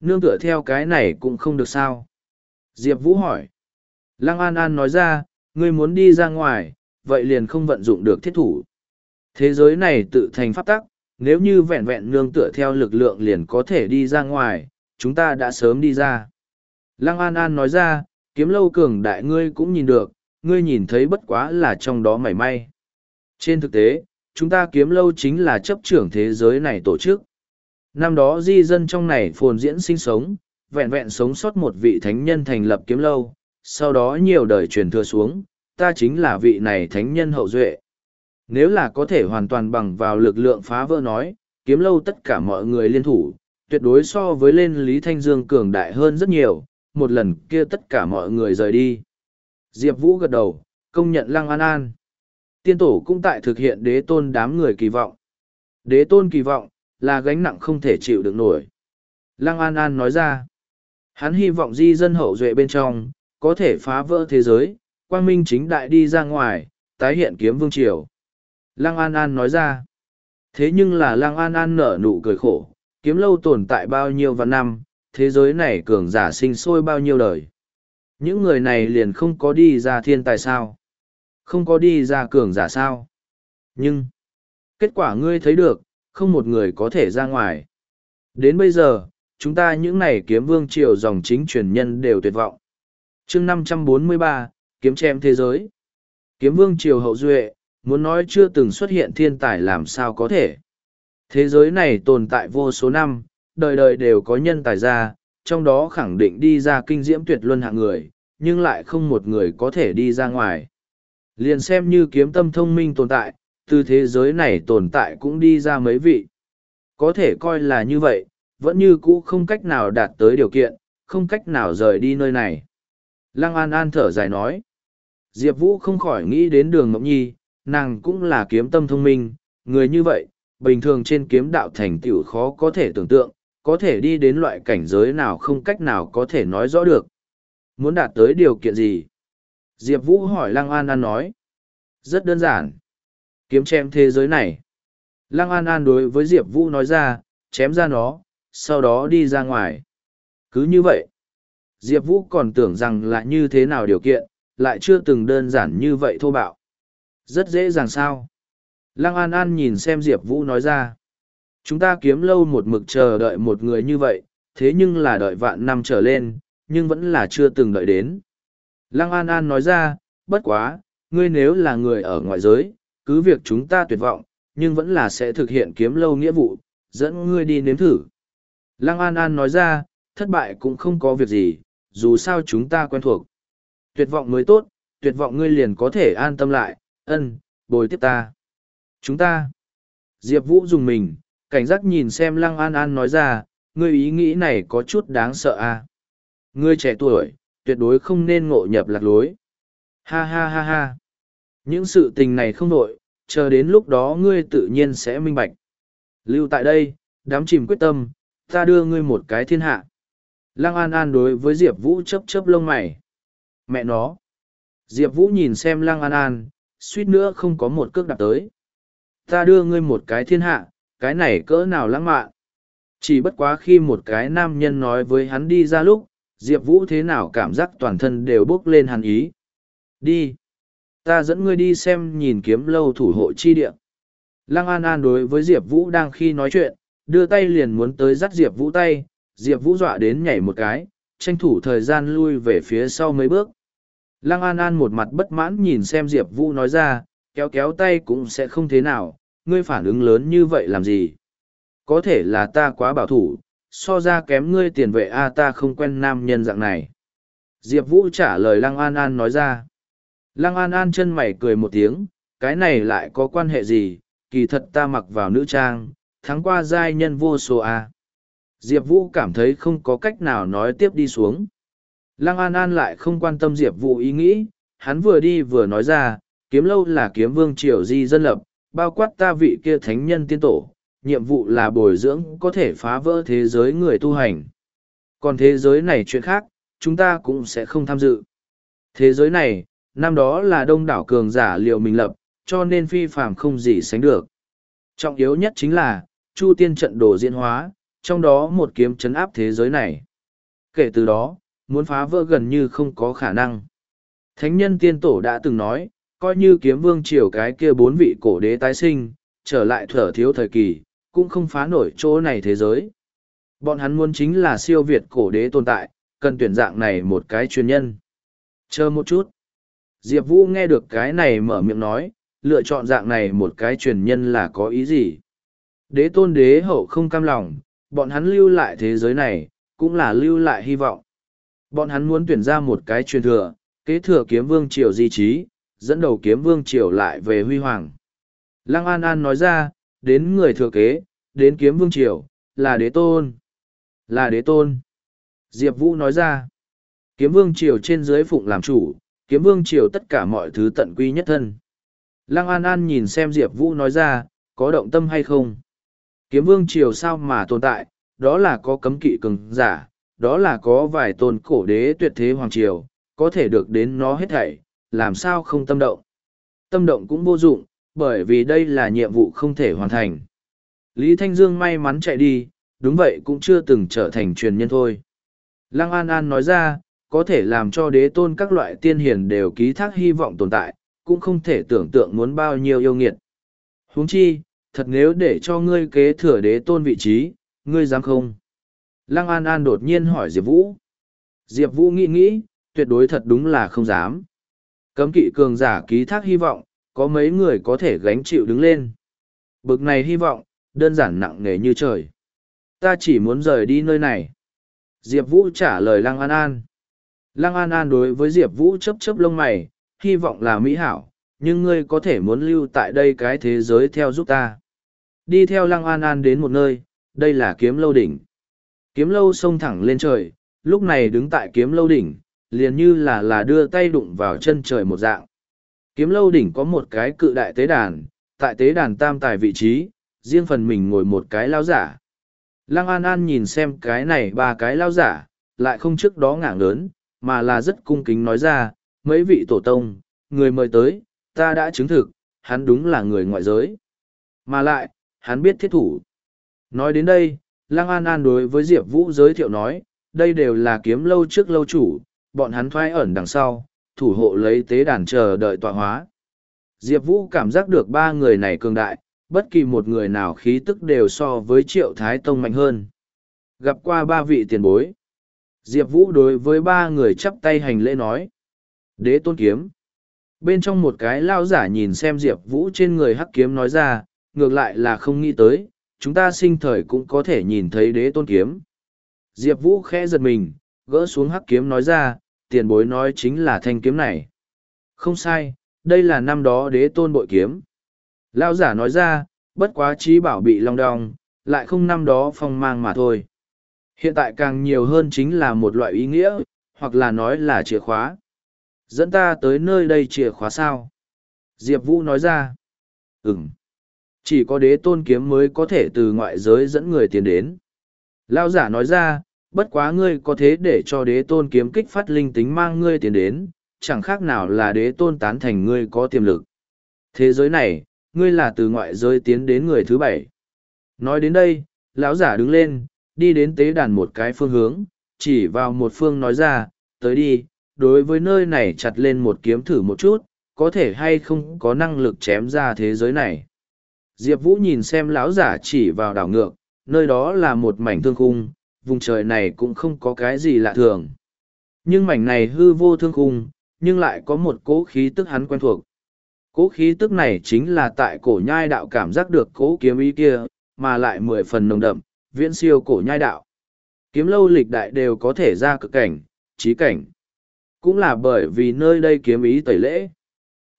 Nương tựa theo cái này cũng không được sao. Diệp Vũ hỏi. Lăng An An nói ra, ngươi muốn đi ra ngoài, vậy liền không vận dụng được thiết thủ. Thế giới này tự thành pháp tắc, nếu như vẹn vẹn nương tựa theo lực lượng liền có thể đi ra ngoài, chúng ta đã sớm đi ra. Lăng An An nói ra, kiếm lâu cường đại ngươi cũng nhìn được, ngươi nhìn thấy bất quá là trong đó mảy may. Trên thực tế, chúng ta kiếm lâu chính là chấp trưởng thế giới này tổ chức. Năm đó di dân trong này phồn diễn sinh sống, vẹn vẹn sống sót một vị thánh nhân thành lập kiếm lâu, sau đó nhiều đời truyền thừa xuống, ta chính là vị này thánh nhân hậu duệ. Nếu là có thể hoàn toàn bằng vào lực lượng phá vỡ nói, kiếm lâu tất cả mọi người liên thủ, tuyệt đối so với lên Lý Thanh Dương cường đại hơn rất nhiều, một lần kia tất cả mọi người rời đi. Diệp Vũ gật đầu, công nhận Lăng An An. Tiên tổ cũng tại thực hiện đế tôn đám người kỳ vọng. Đế tôn kỳ vọng, là gánh nặng không thể chịu được nổi. Lăng An An nói ra, hắn hy vọng di dân hậu duệ bên trong, có thể phá vỡ thế giới, quang minh chính đại đi ra ngoài, tái hiện kiếm vương triều. Lăng An An nói ra. Thế nhưng là Lăng An An nở nụ cười khổ, kiếm lâu tồn tại bao nhiêu và năm, thế giới này cường giả sinh sôi bao nhiêu đời. Những người này liền không có đi ra thiên tài sao? Không có đi ra cường giả sao? Nhưng, kết quả ngươi thấy được, không một người có thể ra ngoài. Đến bây giờ, chúng ta những này kiếm vương triều dòng chính truyền nhân đều tuyệt vọng. chương 543, kiếm chém thế giới. Kiếm vương triều hậu duệ, muốn nói chưa từng xuất hiện thiên tài làm sao có thể. Thế giới này tồn tại vô số năm, đời đời đều có nhân tài ra, trong đó khẳng định đi ra kinh diễm tuyệt luân hạng người, nhưng lại không một người có thể đi ra ngoài. Liền xem như kiếm tâm thông minh tồn tại, từ thế giới này tồn tại cũng đi ra mấy vị. Có thể coi là như vậy, vẫn như cũ không cách nào đạt tới điều kiện, không cách nào rời đi nơi này. Lăng An An thở dài nói. Diệp Vũ không khỏi nghĩ đến đường Ngọc Nhi, nàng cũng là kiếm tâm thông minh, người như vậy, bình thường trên kiếm đạo thành tựu khó có thể tưởng tượng, có thể đi đến loại cảnh giới nào không cách nào có thể nói rõ được. Muốn đạt tới điều kiện gì? Diệp Vũ hỏi Lăng An An nói. Rất đơn giản. Kiếm chém thế giới này. Lăng An An đối với Diệp Vũ nói ra, chém ra nó, sau đó đi ra ngoài. Cứ như vậy. Diệp Vũ còn tưởng rằng là như thế nào điều kiện, lại chưa từng đơn giản như vậy thô bạo. Rất dễ dàng sao. Lăng An An nhìn xem Diệp Vũ nói ra. Chúng ta kiếm lâu một mực chờ đợi một người như vậy, thế nhưng là đợi vạn năm trở lên, nhưng vẫn là chưa từng đợi đến. Lăng An An nói ra, bất quá, ngươi nếu là người ở ngoại giới, cứ việc chúng ta tuyệt vọng, nhưng vẫn là sẽ thực hiện kiếm lâu nghĩa vụ, dẫn ngươi đi nếm thử. Lăng An An nói ra, thất bại cũng không có việc gì, dù sao chúng ta quen thuộc. Tuyệt vọng mới tốt, tuyệt vọng ngươi liền có thể an tâm lại, ân, bồi tiếp ta. Chúng ta. Diệp Vũ dùng mình, cảnh giác nhìn xem Lăng An An nói ra, ngươi ý nghĩ này có chút đáng sợ à. Ngươi trẻ tuổi, tuyệt đối không nên ngộ nhập lạc lối. Ha ha ha ha. Những sự tình này không nội, chờ đến lúc đó ngươi tự nhiên sẽ minh bạch. Lưu tại đây, đám chìm quyết tâm, ta đưa ngươi một cái thiên hạ. Lăng An An đối với Diệp Vũ chấp chấp lông mày. Mẹ nó. Diệp Vũ nhìn xem Lăng An An, suýt nữa không có một cước đạp tới. Ta đưa ngươi một cái thiên hạ, cái này cỡ nào lãng mạn. Chỉ bất quá khi một cái nam nhân nói với hắn đi ra lúc, Diệp Vũ thế nào cảm giác toàn thân đều bốc lên hàn ý. Đi. Ta dẫn ngươi đi xem nhìn kiếm lâu thủ hộ chi địa. Lăng An An đối với Diệp Vũ đang khi nói chuyện, đưa tay liền muốn tới dắt Diệp Vũ tay, Diệp Vũ dọa đến nhảy một cái, tranh thủ thời gian lui về phía sau mấy bước. Lăng An An một mặt bất mãn nhìn xem Diệp Vũ nói ra, kéo kéo tay cũng sẽ không thế nào, ngươi phản ứng lớn như vậy làm gì? Có thể là ta quá bảo thủ, so ra kém ngươi tiền vệ a ta không quen nam nhân dạng này. Diệp Vũ trả lời Lăng An An nói ra. Lăng An An chân mày cười một tiếng, cái này lại có quan hệ gì, kỳ thật ta mặc vào nữ trang, tháng qua giai nhân vô số a. Diệp Vũ cảm thấy không có cách nào nói tiếp đi xuống. Lăng An An lại không quan tâm Diệp Vũ ý nghĩ, hắn vừa đi vừa nói ra, kiếm lâu là kiếm vương triều di dân lập, bao quát ta vị kia thánh nhân tiên tổ, nhiệm vụ là bồi dưỡng có thể phá vỡ thế giới người tu hành. còn thế giới này chuyện khác, chúng ta cũng sẽ không tham dự. Thế giới này, năm đó là đông đảo cường giả liệu mình lập, cho nên phi phàm không gì sánh được. Trọng yếu nhất chính là, Chu Tiên trận đồ diễn hóa, trong đó một kiếm chấn áp thế giới này. Kể từ đó, muốn phá vỡ gần như không có khả năng. Thánh nhân tiên tổ đã từng nói, coi như kiếm vương triều cái kia bốn vị cổ đế tái sinh, trở lại thở thiếu thời kỳ, cũng không phá nổi chỗ này thế giới. Bọn hắn muốn chính là siêu việt cổ đế tồn tại, cần tuyển dạng này một cái chuyên nhân. Chờ một chút. Diệp Vũ nghe được cái này mở miệng nói, lựa chọn dạng này một cái truyền nhân là có ý gì? Đế tôn đế hậu không cam lòng, bọn hắn lưu lại thế giới này, cũng là lưu lại hy vọng. Bọn hắn muốn tuyển ra một cái truyền thừa, kế thừa kiếm vương triều di trí, dẫn đầu kiếm vương triều lại về huy hoàng. Lăng An An nói ra, đến người thừa kế, đến kiếm vương triều, là đế tôn. Là đế tôn. Diệp Vũ nói ra, kiếm vương triều trên dưới phụng làm chủ, kiếm vương triều tất cả mọi thứ tận quy nhất thân. Lăng An An nhìn xem Diệp Vũ nói ra, có động tâm hay không? Kiếm vương triều sao mà tồn tại, đó là có cấm kỵ cường giả, đó là có vài tôn cổ đế tuyệt thế hoàng triều, có thể được đến nó hết thảy, làm sao không tâm động. Tâm động cũng vô dụng, bởi vì đây là nhiệm vụ không thể hoàn thành. Lý Thanh Dương may mắn chạy đi, đúng vậy cũng chưa từng trở thành truyền nhân thôi. Lăng An An nói ra, có thể làm cho đế tôn các loại tiên hiền đều ký thác hy vọng tồn tại, cũng không thể tưởng tượng muốn bao nhiêu yêu nghiệt. huống chi, thật nếu để cho ngươi kế thừa đế tôn vị trí, ngươi dám không? Lăng An An đột nhiên hỏi Diệp Vũ. Diệp Vũ nghĩ nghĩ, tuyệt đối thật đúng là không dám. Cấm kỵ cường giả ký thác hy vọng, có mấy người có thể gánh chịu đứng lên. Bực này hy vọng, đơn giản nặng nề như trời. Ta chỉ muốn rời đi nơi này. Diệp Vũ trả lời Lăng An An. Lăng An An đối với Diệp Vũ chấp chấp lông mày, hy vọng là mỹ hảo, nhưng ngươi có thể muốn lưu tại đây cái thế giới theo giúp ta. Đi theo Lăng An An đến một nơi, đây là kiếm lâu đỉnh. Kiếm lâu xông thẳng lên trời, lúc này đứng tại kiếm lâu đỉnh, liền như là là đưa tay đụng vào chân trời một dạng. Kiếm lâu đỉnh có một cái cự đại tế đàn, tại tế đàn tam tài vị trí, riêng phần mình ngồi một cái lao giả. Lăng An An nhìn xem cái này ba cái lao giả, lại không trước đó ngảng lớn, mà là rất cung kính nói ra, mấy vị tổ tông, người mời tới, ta đã chứng thực, hắn đúng là người ngoại giới. Mà lại, hắn biết thiết thủ. Nói đến đây, Lăng An An đối với Diệp Vũ giới thiệu nói, đây đều là kiếm lâu trước lâu chủ, bọn hắn thoái ẩn đằng sau, thủ hộ lấy tế đàn chờ đợi tọa hóa. Diệp Vũ cảm giác được ba người này cường đại, bất kỳ một người nào khí tức đều so với triệu thái tông mạnh hơn. Gặp qua ba vị tiền bối. Diệp Vũ đối với ba người chắp tay hành lễ nói. Đế tôn kiếm. Bên trong một cái lao giả nhìn xem Diệp Vũ trên người hắc kiếm nói ra, ngược lại là không nghĩ tới, chúng ta sinh thời cũng có thể nhìn thấy đế tôn kiếm. Diệp Vũ khẽ giật mình, gỡ xuống hắc kiếm nói ra, tiền bối nói chính là thanh kiếm này. Không sai, đây là năm đó đế tôn bội kiếm. Lao giả nói ra, bất quá trí bảo bị long đong, lại không năm đó phong mang mà thôi. Hiện tại càng nhiều hơn chính là một loại ý nghĩa, hoặc là nói là chìa khóa. Dẫn ta tới nơi đây chìa khóa sao? Diệp Vũ nói ra. Ừm. Chỉ có đế tôn kiếm mới có thể từ ngoại giới dẫn người tiến đến. Lao giả nói ra, bất quá ngươi có thế để cho đế tôn kiếm kích phát linh tính mang ngươi tiến đến, chẳng khác nào là đế tôn tán thành ngươi có tiềm lực. Thế giới này, ngươi là từ ngoại giới tiến đến người thứ bảy. Nói đến đây, lão giả đứng lên, đi đến tế đàn một cái phương hướng, chỉ vào một phương nói ra, tới đi, đối với nơi này chặt lên một kiếm thử một chút, có thể hay không có năng lực chém ra thế giới này. Diệp Vũ nhìn xem lão giả chỉ vào đảo ngược, nơi đó là một mảnh thương khung, vùng trời này cũng không có cái gì lạ thường. Nhưng mảnh này hư vô thương khung, nhưng lại có một cố khí tức hắn quen thuộc. Cố khí tức này chính là tại cổ nhai đạo cảm giác được cố kiếm ý kia, mà lại mười phần nồng đậm, viễn siêu cổ nhai đạo. Kiếm lâu lịch đại đều có thể ra cực cảnh, trí cảnh. Cũng là bởi vì nơi đây kiếm ý tẩy lễ.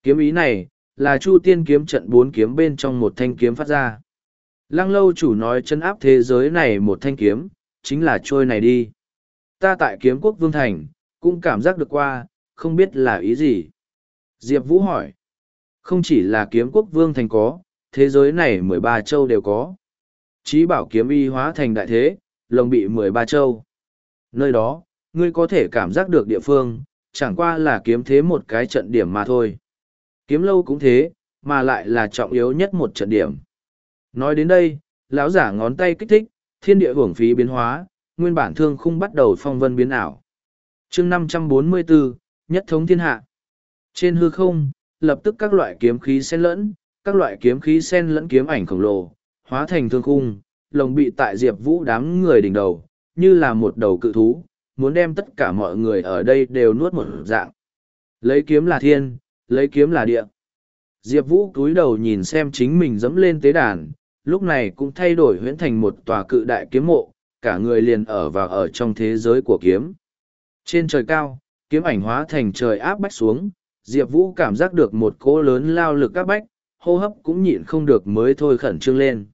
Kiếm ý này, là chu tiên kiếm trận bốn kiếm bên trong một thanh kiếm phát ra. Lăng lâu chủ nói chân áp thế giới này một thanh kiếm, chính là trôi này đi. Ta tại kiếm quốc vương thành, cũng cảm giác được qua, không biết là ý gì. Diệp Vũ hỏi. Không chỉ là kiếm quốc vương thành có, thế giới này mười ba châu đều có. Chí bảo kiếm y hóa thành đại thế, lồng bị mười ba châu. nơi đó, ngươi có thể cảm giác được địa phương, chẳng qua là kiếm thế một cái trận điểm mà thôi. Kiếm lâu cũng thế, mà lại là trọng yếu nhất một trận điểm. Nói đến đây, lão giả ngón tay kích thích, thiên địa hưởng phí biến hóa, nguyên bản thương khung bắt đầu phong vân biến ảo. chương 544, nhất thống thiên hạ. Trên hư không, lập tức các loại kiếm khí xen lẫn, các loại kiếm khí xen lẫn kiếm ảnh khổng lồ, hóa thành thương khung, lồng bị tại diệp vũ đám người đỉnh đầu, như là một đầu cự thú, muốn đem tất cả mọi người ở đây đều nuốt một dạng. Lấy kiếm là thiên, lấy kiếm là địa. Diệp Vũ cúi đầu nhìn xem chính mình dẫm lên tế đàn, lúc này cũng thay đổi huyễn thành một tòa cự đại kiếm mộ, cả người liền ở và ở trong thế giới của kiếm. Trên trời cao, kiếm ảnh hóa thành trời áp bách xuống, Diệp Vũ cảm giác được một cỗ lớn lao lực áp bách, hô hấp cũng nhịn không được mới thôi khẩn trương lên.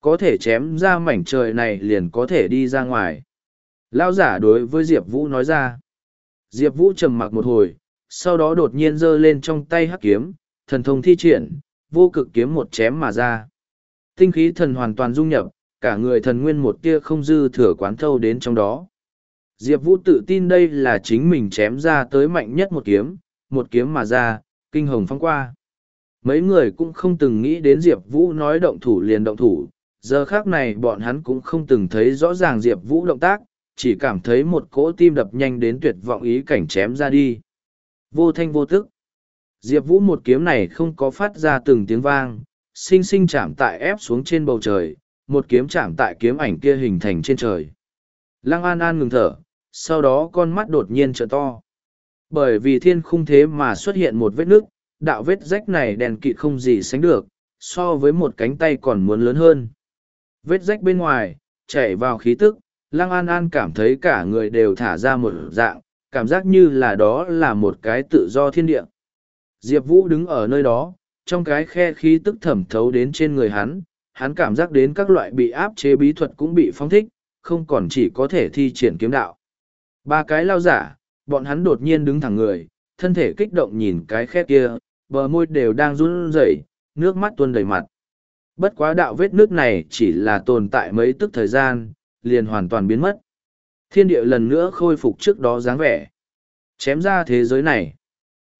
Có thể chém ra mảnh trời này liền có thể đi ra ngoài. Lao giả đối với Diệp Vũ nói ra. Diệp Vũ trầm mặc một hồi, sau đó đột nhiên giơ lên trong tay hắc kiếm, thần thông thi triển, vô cực kiếm một chém mà ra. Tinh khí thần hoàn toàn dung nhập, cả người thần nguyên một tia không dư thừa quán thâu đến trong đó. Diệp Vũ tự tin đây là chính mình chém ra tới mạnh nhất một kiếm, một kiếm mà ra, kinh hồng phong qua. Mấy người cũng không từng nghĩ đến Diệp Vũ nói động thủ liền động thủ, giờ khác này bọn hắn cũng không từng thấy rõ ràng Diệp Vũ động tác, chỉ cảm thấy một cỗ tim đập nhanh đến tuyệt vọng ý cảnh chém ra đi. Vô thanh vô tức. Diệp Vũ một kiếm này không có phát ra từng tiếng vang, sinh sinh chạm tại ép xuống trên bầu trời, một kiếm chạm tại kiếm ảnh kia hình thành trên trời. Lăng An An ngừng thở, sau đó con mắt đột nhiên trợ to. Bởi vì thiên khung thế mà xuất hiện một vết nước, đạo vết rách này đèn kỵ không gì sánh được, so với một cánh tay còn muốn lớn hơn. Vết rách bên ngoài, chảy vào khí tức, Lăng An An cảm thấy cả người đều thả ra một dạng, cảm giác như là đó là một cái tự do thiên địa. Diệp Vũ đứng ở nơi đó, trong cái khe khí tức thẩm thấu đến trên người hắn, hắn cảm giác đến các loại bị áp chế bí thuật cũng bị phong thích, không còn chỉ có thể thi triển kiếm đạo. Ba cái lao giả, bọn hắn đột nhiên đứng thẳng người, thân thể kích động nhìn cái khe kia, bờ môi đều đang run rẩy, nước mắt tuôn đầy mặt. Bất quá đạo vết nước này chỉ là tồn tại mấy tức thời gian, liền hoàn toàn biến mất. Thiên địa lần nữa khôi phục trước đó dáng vẻ. Chém ra thế giới này.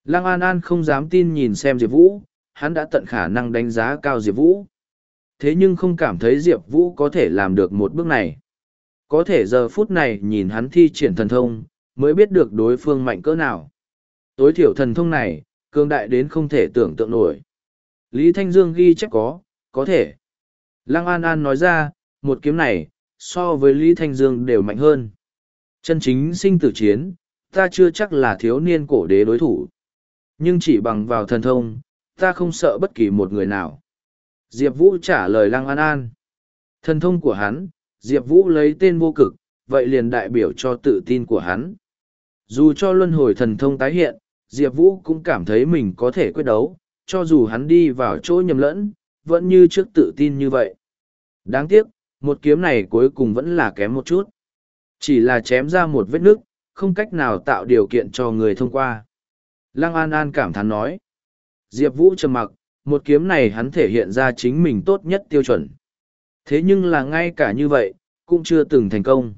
Lăng An An không dám tin nhìn xem Diệp Vũ, hắn đã tận khả năng đánh giá cao Diệp Vũ. Thế nhưng không cảm thấy Diệp Vũ có thể làm được một bước này. Có thể giờ phút này nhìn hắn thi triển thần thông, mới biết được đối phương mạnh cỡ nào. Tối thiểu thần thông này, cường đại đến không thể tưởng tượng nổi. Lý Thanh Dương ghi chép có, có thể. Lăng An An nói ra, một kiếm này, so với Lý Thanh Dương đều mạnh hơn. Chân chính sinh tử chiến, ta chưa chắc là thiếu niên cổ đế đối thủ. Nhưng chỉ bằng vào thần thông, ta không sợ bất kỳ một người nào. Diệp Vũ trả lời Lăng An An. Thần thông của hắn, Diệp Vũ lấy tên vô cực, vậy liền đại biểu cho tự tin của hắn. Dù cho luân hồi thần thông tái hiện, Diệp Vũ cũng cảm thấy mình có thể quyết đấu, cho dù hắn đi vào chỗ nhầm lẫn, vẫn như trước tự tin như vậy. Đáng tiếc, một kiếm này cuối cùng vẫn là kém một chút. Chỉ là chém ra một vết nước, không cách nào tạo điều kiện cho người thông qua. Lăng An An cảm thán nói. Diệp Vũ trầm mặc, một kiếm này hắn thể hiện ra chính mình tốt nhất tiêu chuẩn. Thế nhưng là ngay cả như vậy, cũng chưa từng thành công.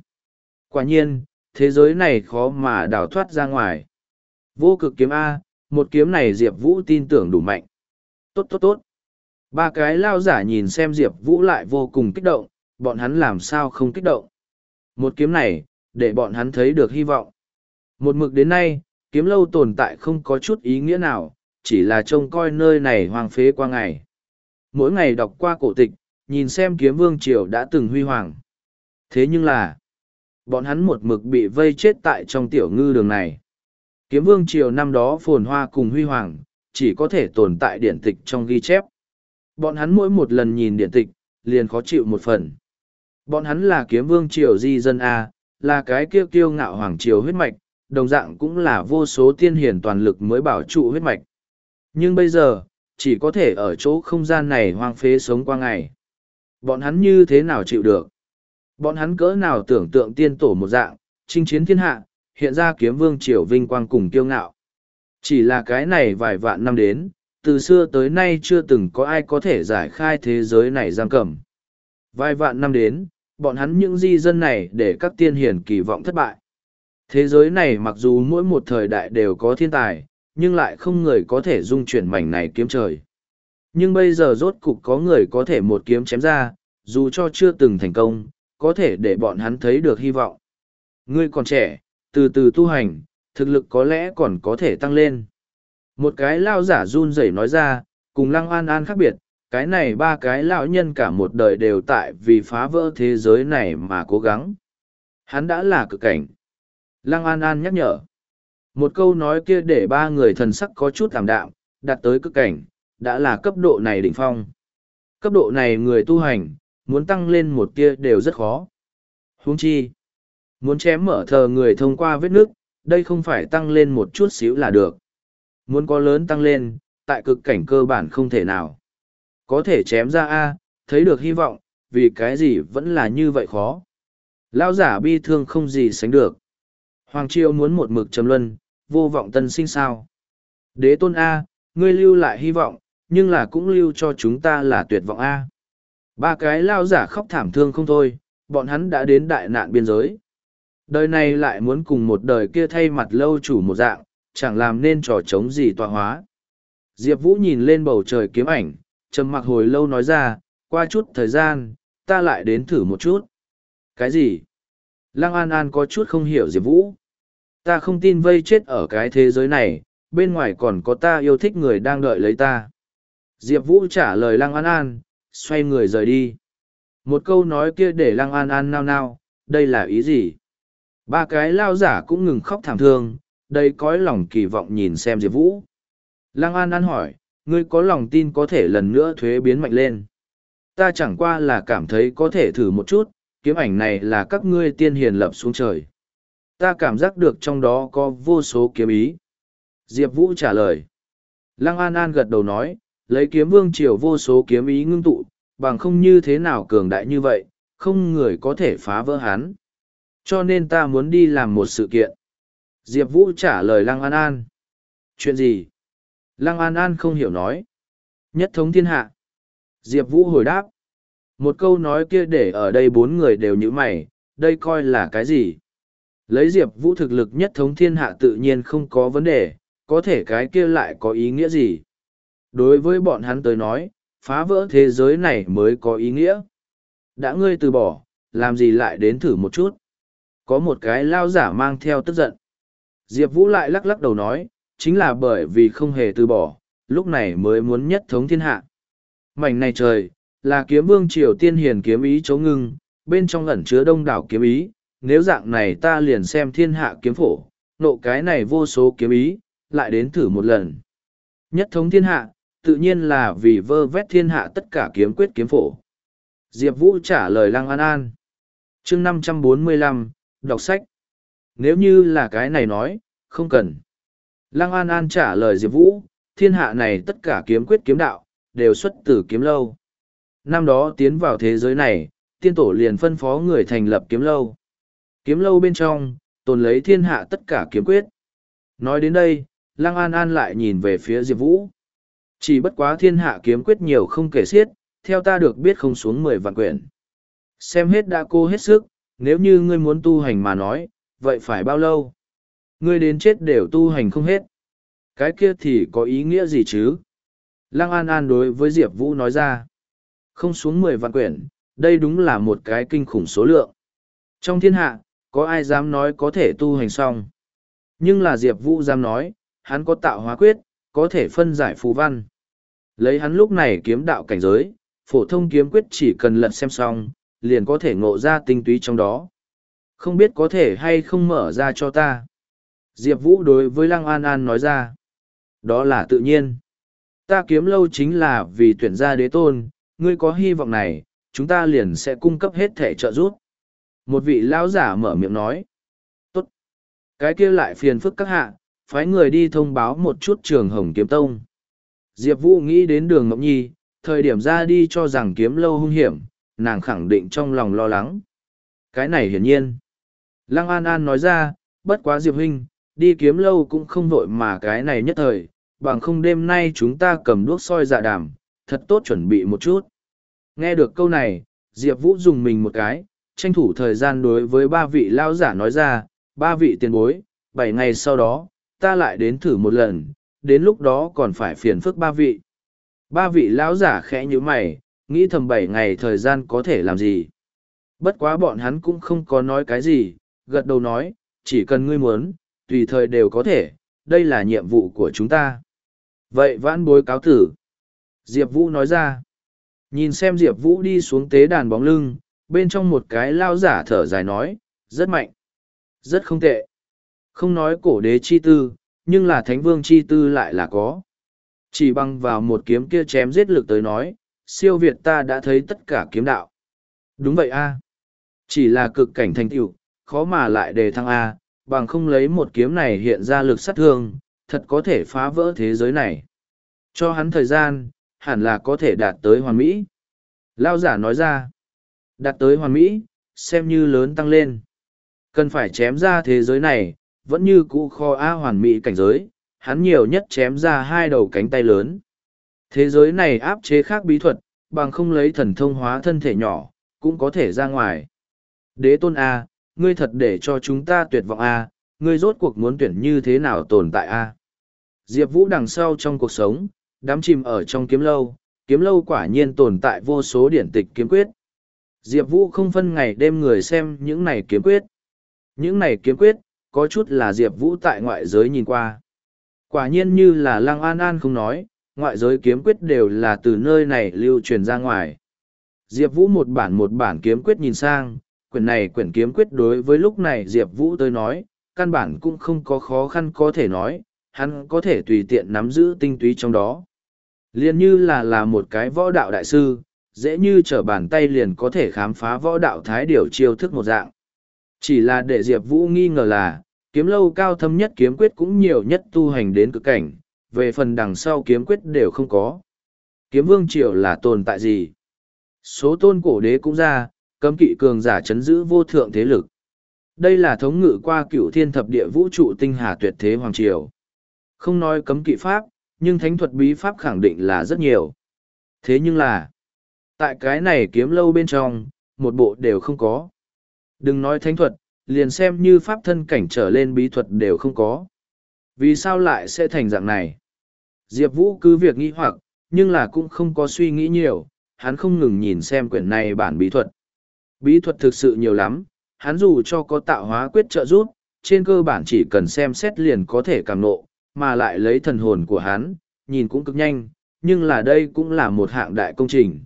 Quả nhiên, thế giới này khó mà đào thoát ra ngoài. Vô cực kiếm A, một kiếm này Diệp Vũ tin tưởng đủ mạnh. Tốt tốt tốt. Ba cái lao giả nhìn xem Diệp Vũ lại vô cùng kích động, bọn hắn làm sao không kích động. Một kiếm này, để bọn hắn thấy được hy vọng. Một mực đến nay, kiếm lâu tồn tại không có chút ý nghĩa nào, chỉ là trông coi nơi này hoang phế qua ngày. Mỗi ngày đọc qua cổ tịch, nhìn xem kiếm vương triều đã từng huy hoàng. Thế nhưng là, bọn hắn một mực bị vây chết tại trong tiểu ngư đường này. Kiếm vương triều năm đó phồn hoa cùng huy hoàng, chỉ có thể tồn tại điển tịch trong ghi chép. Bọn hắn mỗi một lần nhìn điển tịch, liền khó chịu một phần. Bọn hắn là kiếm vương triều di dân A, là cái kiêu kiêu ngạo hoàng triều huyết mạch, đồng dạng cũng là vô số tiên hiển toàn lực mới bảo trụ huyết mạch. Nhưng bây giờ, chỉ có thể ở chỗ không gian này hoang phế sống qua ngày. Bọn hắn như thế nào chịu được? Bọn hắn cỡ nào tưởng tượng tiên tổ một dạng, chinh chiến thiên hạ, hiện ra kiếm vương triều vinh quang cùng kiêu ngạo. Chỉ là cái này vài vạn năm đến, từ xưa tới nay chưa từng có ai có thể giải khai thế giới này giam cầm. Vài vạn năm đến, Bọn hắn những di dân này để các tiên hiền kỳ vọng thất bại. Thế giới này mặc dù mỗi một thời đại đều có thiên tài, nhưng lại không người có thể dung chuyển mảnh này kiếm trời. Nhưng bây giờ rốt cục có người có thể một kiếm chém ra, dù cho chưa từng thành công, có thể để bọn hắn thấy được hy vọng. Ngươi còn trẻ, từ từ tu hành, thực lực có lẽ còn có thể tăng lên. Một cái lao giả run rẩy nói ra, cùng lăng an an khác biệt, cái này ba cái lão nhân cả một đời đều tại vì phá vỡ thế giới này mà cố gắng. Hắn đã là cực cảnh. Lăng an an nhắc nhở. Một câu nói kia để ba người thần sắc có chút thảm đạm, đạt tới cực cảnh, đã là cấp độ này đỉnh phong. Cấp độ này người tu hành, muốn tăng lên một tia đều rất khó. Huống chi, muốn chém mở thờ người thông qua vết nước, đây không phải tăng lên một chút xíu là được. Muốn có lớn tăng lên, tại cực cảnh cơ bản không thể nào. Có thể chém ra A, thấy được hy vọng, vì cái gì vẫn là như vậy khó. lão giả bi thương không gì sánh được. Hoàng Triều muốn một mực trầm luân, vô vọng tân sinh sao. Đế tôn A, ngươi lưu lại hy vọng, nhưng là cũng lưu cho chúng ta là tuyệt vọng A. Ba cái lao giả khóc thảm thương không thôi, bọn hắn đã đến đại nạn biên giới. Đời này lại muốn cùng một đời kia thay mặt lâu chủ một dạng, chẳng làm nên trò trống gì tọa hóa. Diệp Vũ nhìn lên bầu trời kiếm ảnh, trầm mặc hồi lâu nói ra, qua chút thời gian, ta lại đến thử một chút. Cái gì? Lăng An An có chút không hiểu Diệp Vũ. Ta không tin vây chết ở cái thế giới này, bên ngoài còn có ta yêu thích người đang đợi lấy ta. Diệp Vũ trả lời Lăng An An, xoay người rời đi. Một câu nói kia để Lăng An An nao nao, đây là ý gì? Ba cái lao giả cũng ngừng khóc thảm thương, đây cõi lòng kỳ vọng nhìn xem Diệp Vũ. Lăng An An hỏi, ngươi có lòng tin có thể lần nữa thuế biến mạnh lên. Ta chẳng qua là cảm thấy có thể thử một chút, kiếm ảnh này là các ngươi tiên hiền lập xuống trời. Ta cảm giác được trong đó có vô số kiếm ý. Diệp Vũ trả lời. Lăng An An gật đầu nói, lấy kiếm vương triều vô số kiếm ý ngưng tụ, bằng không như thế nào cường đại như vậy, không người có thể phá vỡ hắn. Cho nên ta muốn đi làm một sự kiện. Diệp Vũ trả lời Lăng An An. Chuyện gì? Lăng An An không hiểu nói. Nhất thống thiên hạ. Diệp Vũ hồi đáp. Một câu nói kia để ở đây bốn người đều như mày, đây coi là cái gì? Lấy Diệp Vũ thực lực nhất thống thiên hạ tự nhiên không có vấn đề, có thể cái kia lại có ý nghĩa gì? Đối với bọn hắn tới nói, phá vỡ thế giới này mới có ý nghĩa. Đã ngươi từ bỏ, làm gì lại đến thử một chút? Có một cái lao giả mang theo tức giận. Diệp Vũ lại lắc lắc đầu nói, chính là bởi vì không hề từ bỏ, lúc này mới muốn nhất thống thiên hạ. Mảnh này trời, là kiếm vương triều tiên hiền kiếm ý chấu ngưng, bên trong ẩn chứa đông đảo kiếm ý, nếu dạng này ta liền xem thiên hạ kiếm phổ, nộ cái này vô số kiếm ý, lại đến thử một lần. Nhất thống thiên hạ, tự nhiên là vì vơ vét thiên hạ tất cả kiếm quyết kiếm phổ. Diệp Vũ trả lời Lăng An An. chương năm trăm bốn mươi lăm đọc sách. Nếu như là cái này nói, không cần. Lăng An An trả lời Diệp Vũ, thiên hạ này tất cả kiếm quyết kiếm đạo, đều xuất từ kiếm lâu. Năm đó tiến vào thế giới này, tiên tổ liền phân phó người thành lập kiếm lâu. Kiếm lâu bên trong, tồn lấy thiên hạ tất cả kiếm quyết. Nói đến đây, Lăng An An lại nhìn về phía Diệp Vũ. Chỉ bất quá thiên hạ kiếm quyết nhiều không kể xiết, theo ta được biết không xuống mười vạn quyển. Xem hết đã cô hết sức, nếu như ngươi muốn tu hành mà nói, vậy phải bao lâu? Ngươi đến chết đều tu hành không hết. Cái kia thì có ý nghĩa gì chứ? Lăng An An đối với Diệp Vũ nói ra. Không xuống mười vạn quyển, đây đúng là một cái kinh khủng số lượng. Trong thiên hạ, có ai dám nói có thể tu hành xong? Nhưng là Diệp Vũ dám nói, hắn có tạo hóa quyết, có thể phân giải phù văn. Lấy hắn lúc này kiếm đạo cảnh giới, phổ thông kiếm quyết chỉ cần lật xem xong, liền có thể ngộ ra tinh túy trong đó. Không biết có thể hay không mở ra cho ta. Diệp Vũ đối với Lăng An An nói ra. Đó là tự nhiên. Ta kiếm lâu chính là vì tuyển ra đế tôn, ngươi có hy vọng này, chúng ta liền sẽ cung cấp hết thể trợ giúp. Một vị lão giả mở miệng nói. Tốt. Cái kia lại phiền phức các hạ, phái người đi thông báo một chút trường Hồng Kiếm Tông. Diệp Vũ nghĩ đến đường Ngọc Nhi, thời điểm ra đi cho rằng kiếm lâu hung hiểm, nàng khẳng định trong lòng lo lắng. Cái này hiển nhiên. Lăng An An nói ra, bất quá Diệp Huynh, đi kiếm lâu cũng không vội mà cái này nhất thời, bằng không đêm nay chúng ta cầm đuốc soi dạ đàm, thật tốt chuẩn bị một chút. Nghe được câu này, Diệp Vũ dùng mình một cái, tranh thủ thời gian đối với ba vị lao giả nói ra, ba vị tiền bối, bảy ngày sau đó, ta lại đến thử một lần, đến lúc đó còn phải phiền phức ba vị. Ba vị lão giả khẽ như mày, nghĩ thầm bảy ngày thời gian có thể làm gì. Bất quá bọn hắn cũng không có nói cái gì, gật đầu nói, chỉ cần ngươi muốn, tùy thời đều có thể, đây là nhiệm vụ của chúng ta. Vậy vãn bối cáo tử. Diệp Vũ nói ra. Nhìn xem Diệp Vũ đi xuống tế đàn bóng lưng, bên trong một cái lao giả thở dài nói, rất mạnh, rất không tệ. Không nói cổ đế chi tư, nhưng là thánh vương chi tư lại là có. Chỉ bằng vào một kiếm kia chém giết lực tới nói, siêu Việt ta đã thấy tất cả kiếm đạo. Đúng vậy a Chỉ là cực cảnh thành tựu, khó mà lại đề thăng A, bằng không lấy một kiếm này hiện ra lực sát thương, thật có thể phá vỡ thế giới này. Cho hắn thời gian, hẳn là có thể đạt tới hoàn mỹ. Lao giả nói ra, đạt tới hoàn mỹ, xem như lớn tăng lên. Cần phải chém ra thế giới này, vẫn như cũ kho A hoàn mỹ cảnh giới, hắn nhiều nhất chém ra hai đầu cánh tay lớn. Thế giới này áp chế khác bí thuật, bằng không lấy thần thông hóa thân thể nhỏ, cũng có thể ra ngoài. Đế tôn A, ngươi thật để cho chúng ta tuyệt vọng A, ngươi rốt cuộc muốn tuyển như thế nào tồn tại A. Diệp Vũ đằng sau trong cuộc sống, đám chìm ở trong kiếm lâu, kiếm lâu quả nhiên tồn tại vô số điển tịch kiếm quyết. Diệp Vũ không phân ngày đêm người xem những này kiếm quyết. Những này kiếm quyết, có chút là Diệp Vũ tại ngoại giới nhìn qua. Quả nhiên như là Lăng An An không nói, ngoại giới kiếm quyết đều là từ nơi này lưu truyền ra ngoài. Diệp Vũ một bản một bản kiếm quyết nhìn sang, quyển này quyển kiếm quyết đối với lúc này Diệp Vũ tới nói, căn bản cũng không có khó khăn có thể nói, hắn có thể tùy tiện nắm giữ tinh túy trong đó. liền như là là một cái võ đạo đại sư, dễ như trở bàn tay liền có thể khám phá võ đạo thái điều chiêu thức một dạng. Chỉ là để Diệp Vũ nghi ngờ là, kiếm lâu cao thâm nhất kiếm quyết cũng nhiều nhất tu hành đến cực cảnh, về phần đằng sau kiếm quyết đều không có. Kiếm vương triều là tồn tại gì? Số tôn cổ đế cũng ra, cấm kỵ cường giả chấn giữ vô thượng thế lực. Đây là thống ngự qua cựu thiên thập địa vũ trụ tinh hà tuyệt thế hoàng triều. Không nói cấm kỵ pháp, nhưng thánh thuật bí pháp khẳng định là rất nhiều. Thế nhưng là, tại cái này kiếm lâu bên trong, một bộ đều không có. Đừng nói thánh thuật, liền xem như pháp thân cảnh trở lên bí thuật đều không có. Vì sao lại sẽ thành dạng này? Diệp Vũ cứ việc nghĩ hoặc, nhưng là cũng không có suy nghĩ nhiều, hắn không ngừng nhìn xem quyển này bản bí thuật. Bí thuật thực sự nhiều lắm, hắn dù cho có tạo hóa quyết trợ giúp, trên cơ bản chỉ cần xem xét liền có thể cảm nộ, mà lại lấy thần hồn của hắn, nhìn cũng cực nhanh, nhưng là đây cũng là một hạng đại công trình.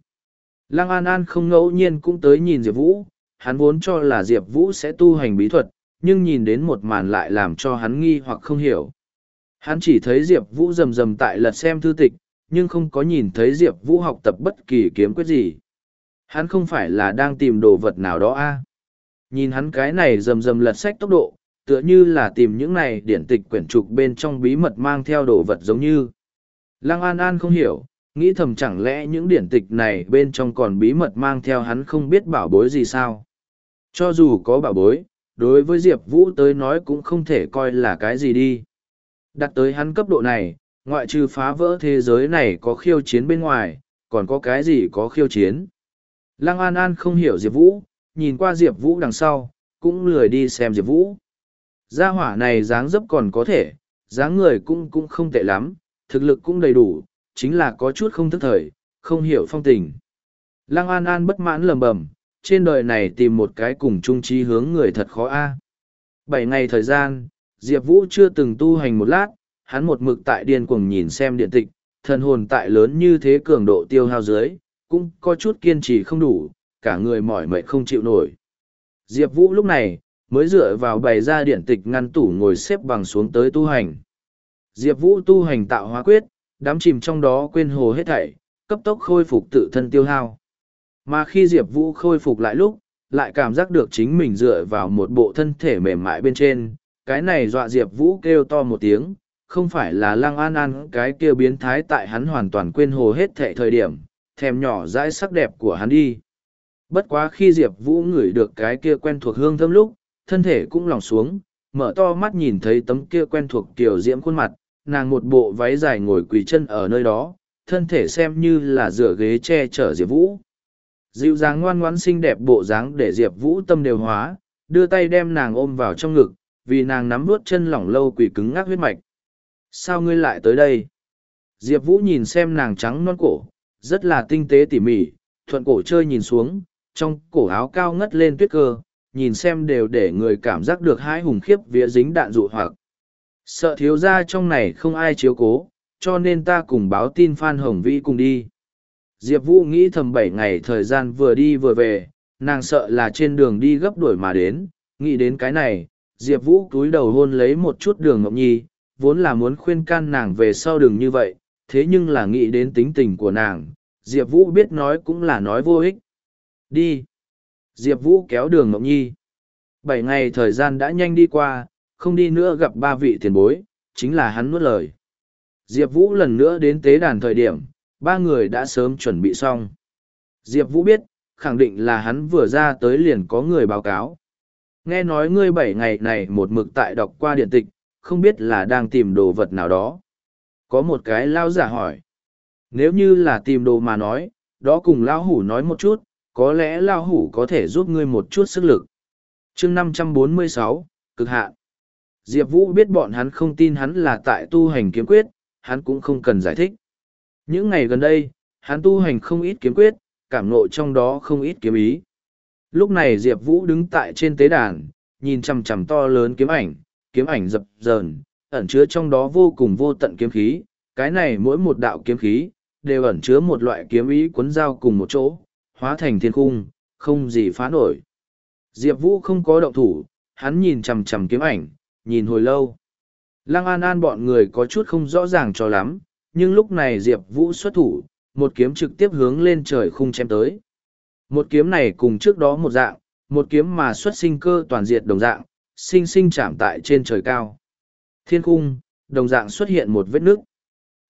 Lăng An An không ngẫu nhiên cũng tới nhìn Diệp Vũ, hắn vốn cho là Diệp Vũ sẽ tu hành bí thuật, nhưng nhìn đến một màn lại làm cho hắn nghi hoặc không hiểu. Hắn chỉ thấy Diệp Vũ rầm rầm tại lật xem thư tịch, nhưng không có nhìn thấy Diệp Vũ học tập bất kỳ kiếm quyết gì. Hắn không phải là đang tìm đồ vật nào đó a Nhìn hắn cái này rầm rầm lật sách tốc độ, tựa như là tìm những này điển tịch quyển trục bên trong bí mật mang theo đồ vật giống như. Lăng An An không hiểu, nghĩ thầm chẳng lẽ những điển tịch này bên trong còn bí mật mang theo hắn không biết bảo bối gì sao. Cho dù có bảo bối, đối với Diệp Vũ tới nói cũng không thể coi là cái gì đi. Đặt tới hắn cấp độ này, ngoại trừ phá vỡ thế giới này có khiêu chiến bên ngoài, còn có cái gì có khiêu chiến. Lăng An An không hiểu Diệp Vũ, nhìn qua Diệp Vũ đằng sau, cũng lười đi xem Diệp Vũ. Gia hỏa này dáng dấp còn có thể, dáng người cũng cũng không tệ lắm, thực lực cũng đầy đủ, chính là có chút không thức thời, không hiểu phong tình. Lăng An An bất mãn lầm bầm, trên đời này tìm một cái cùng chung trí hướng người thật khó a. Bảy ngày thời gian, Diệp Vũ chưa từng tu hành một lát, hắn một mực tại điên cuồng nhìn xem điện tịch, thần hồn tại lớn như thế cường độ tiêu hao dưới, cũng có chút kiên trì không đủ, cả người mỏi mệt không chịu nổi. Diệp Vũ lúc này, mới dựa vào bày ra điện tịch ngăn tủ ngồi xếp bằng xuống tới tu hành. Diệp Vũ tu hành tạo hóa quyết, đám chìm trong đó quên hồ hết thảy, cấp tốc khôi phục tự thân tiêu hao. Mà khi Diệp Vũ khôi phục lại lúc, lại cảm giác được chính mình dựa vào một bộ thân thể mềm mại bên trên, cái này dọa Diệp Vũ kêu to một tiếng, không phải là lăng an an cái kêu biến thái tại hắn hoàn toàn quên hồ hết thệ thời điểm, thèm nhỏ dãi sắc đẹp của hắn đi. Bất quá khi Diệp Vũ ngửi được cái kia quen thuộc hương thơm lúc, thân thể cũng lòng xuống, mở to mắt nhìn thấy tấm kia quen thuộc tiểu diễm khuôn mặt, nàng một bộ váy dài ngồi quỳ chân ở nơi đó, thân thể xem như là dựa ghế che chở Diệp Vũ. Dịu dàng ngoan ngoãn xinh đẹp bộ dáng để Diệp Vũ tâm đều hóa, đưa tay đem nàng ôm vào trong ngực, vì nàng nắm vuốt chân lỏng lâu quỷ cứng ngắc huyết mạch. Sao ngươi lại tới đây? Diệp Vũ nhìn xem nàng trắng non cổ, rất là tinh tế tỉ mỉ, thuận cổ chơi nhìn xuống, trong cổ áo cao ngất lên tuyết cơ, nhìn xem đều để người cảm giác được hai hùng khiếp vía dính đạn dụ hoặc. Sợ thiếu ra trong này không ai chiếu cố, cho nên ta cùng báo tin Phan Hồng Vĩ cùng đi. Diệp Vũ nghĩ thầm bảy ngày thời gian vừa đi vừa về, nàng sợ là trên đường đi gấp đuổi mà đến, nghĩ đến cái này, Diệp Vũ túi đầu hôn lấy một chút đường Ngọc Nhi, vốn là muốn khuyên can nàng về sau đường như vậy, thế nhưng là nghĩ đến tính tình của nàng, Diệp Vũ biết nói cũng là nói vô ích. Đi! Diệp Vũ kéo đường Ngọc Nhi. Bảy ngày thời gian đã nhanh đi qua, không đi nữa gặp ba vị tiền bối, chính là hắn nuốt lời. Diệp Vũ lần nữa đến tế đàn thời điểm, ba người đã sớm chuẩn bị xong. Diệp Vũ biết, khẳng định là hắn vừa ra tới liền có người báo cáo. Nghe nói ngươi bảy ngày này một mực tại đọc qua điện tịch, không biết là đang tìm đồ vật nào đó. Có một cái lao giả hỏi. Nếu như là tìm đồ mà nói, đó cùng lao hủ nói một chút, có lẽ lao hủ có thể giúp ngươi một chút sức lực. chương năm trăm bốn mươi sáu cực hạn. Diệp Vũ biết bọn hắn không tin hắn là tại tu hành kiếm quyết, hắn cũng không cần giải thích. Những ngày gần đây, hắn tu hành không ít kiếm quyết, cảm nộ trong đó không ít kiếm ý. Lúc này Diệp Vũ đứng tại trên tế đàn, nhìn chằm chằm to lớn kiếm ảnh, kiếm ảnh dập dờn, ẩn chứa trong đó vô cùng vô tận kiếm khí, cái này mỗi một đạo kiếm khí, đều ẩn chứa một loại kiếm ý cuốn dao cùng một chỗ, hóa thành thiên khung, không gì phá nổi. Diệp Vũ không có động thủ, hắn nhìn chầm chầm kiếm ảnh, nhìn hồi lâu. Lăng An An bọn người có chút không rõ ràng cho lắm, nhưng lúc này Diệp Vũ xuất thủ, một kiếm trực tiếp hướng lên trời khung chém tới. Một kiếm này cùng trước đó một dạng, một kiếm mà xuất sinh cơ toàn diệt đồng dạng, sinh sinh chạm tại trên trời cao. Thiên khung, đồng dạng xuất hiện một vết nước.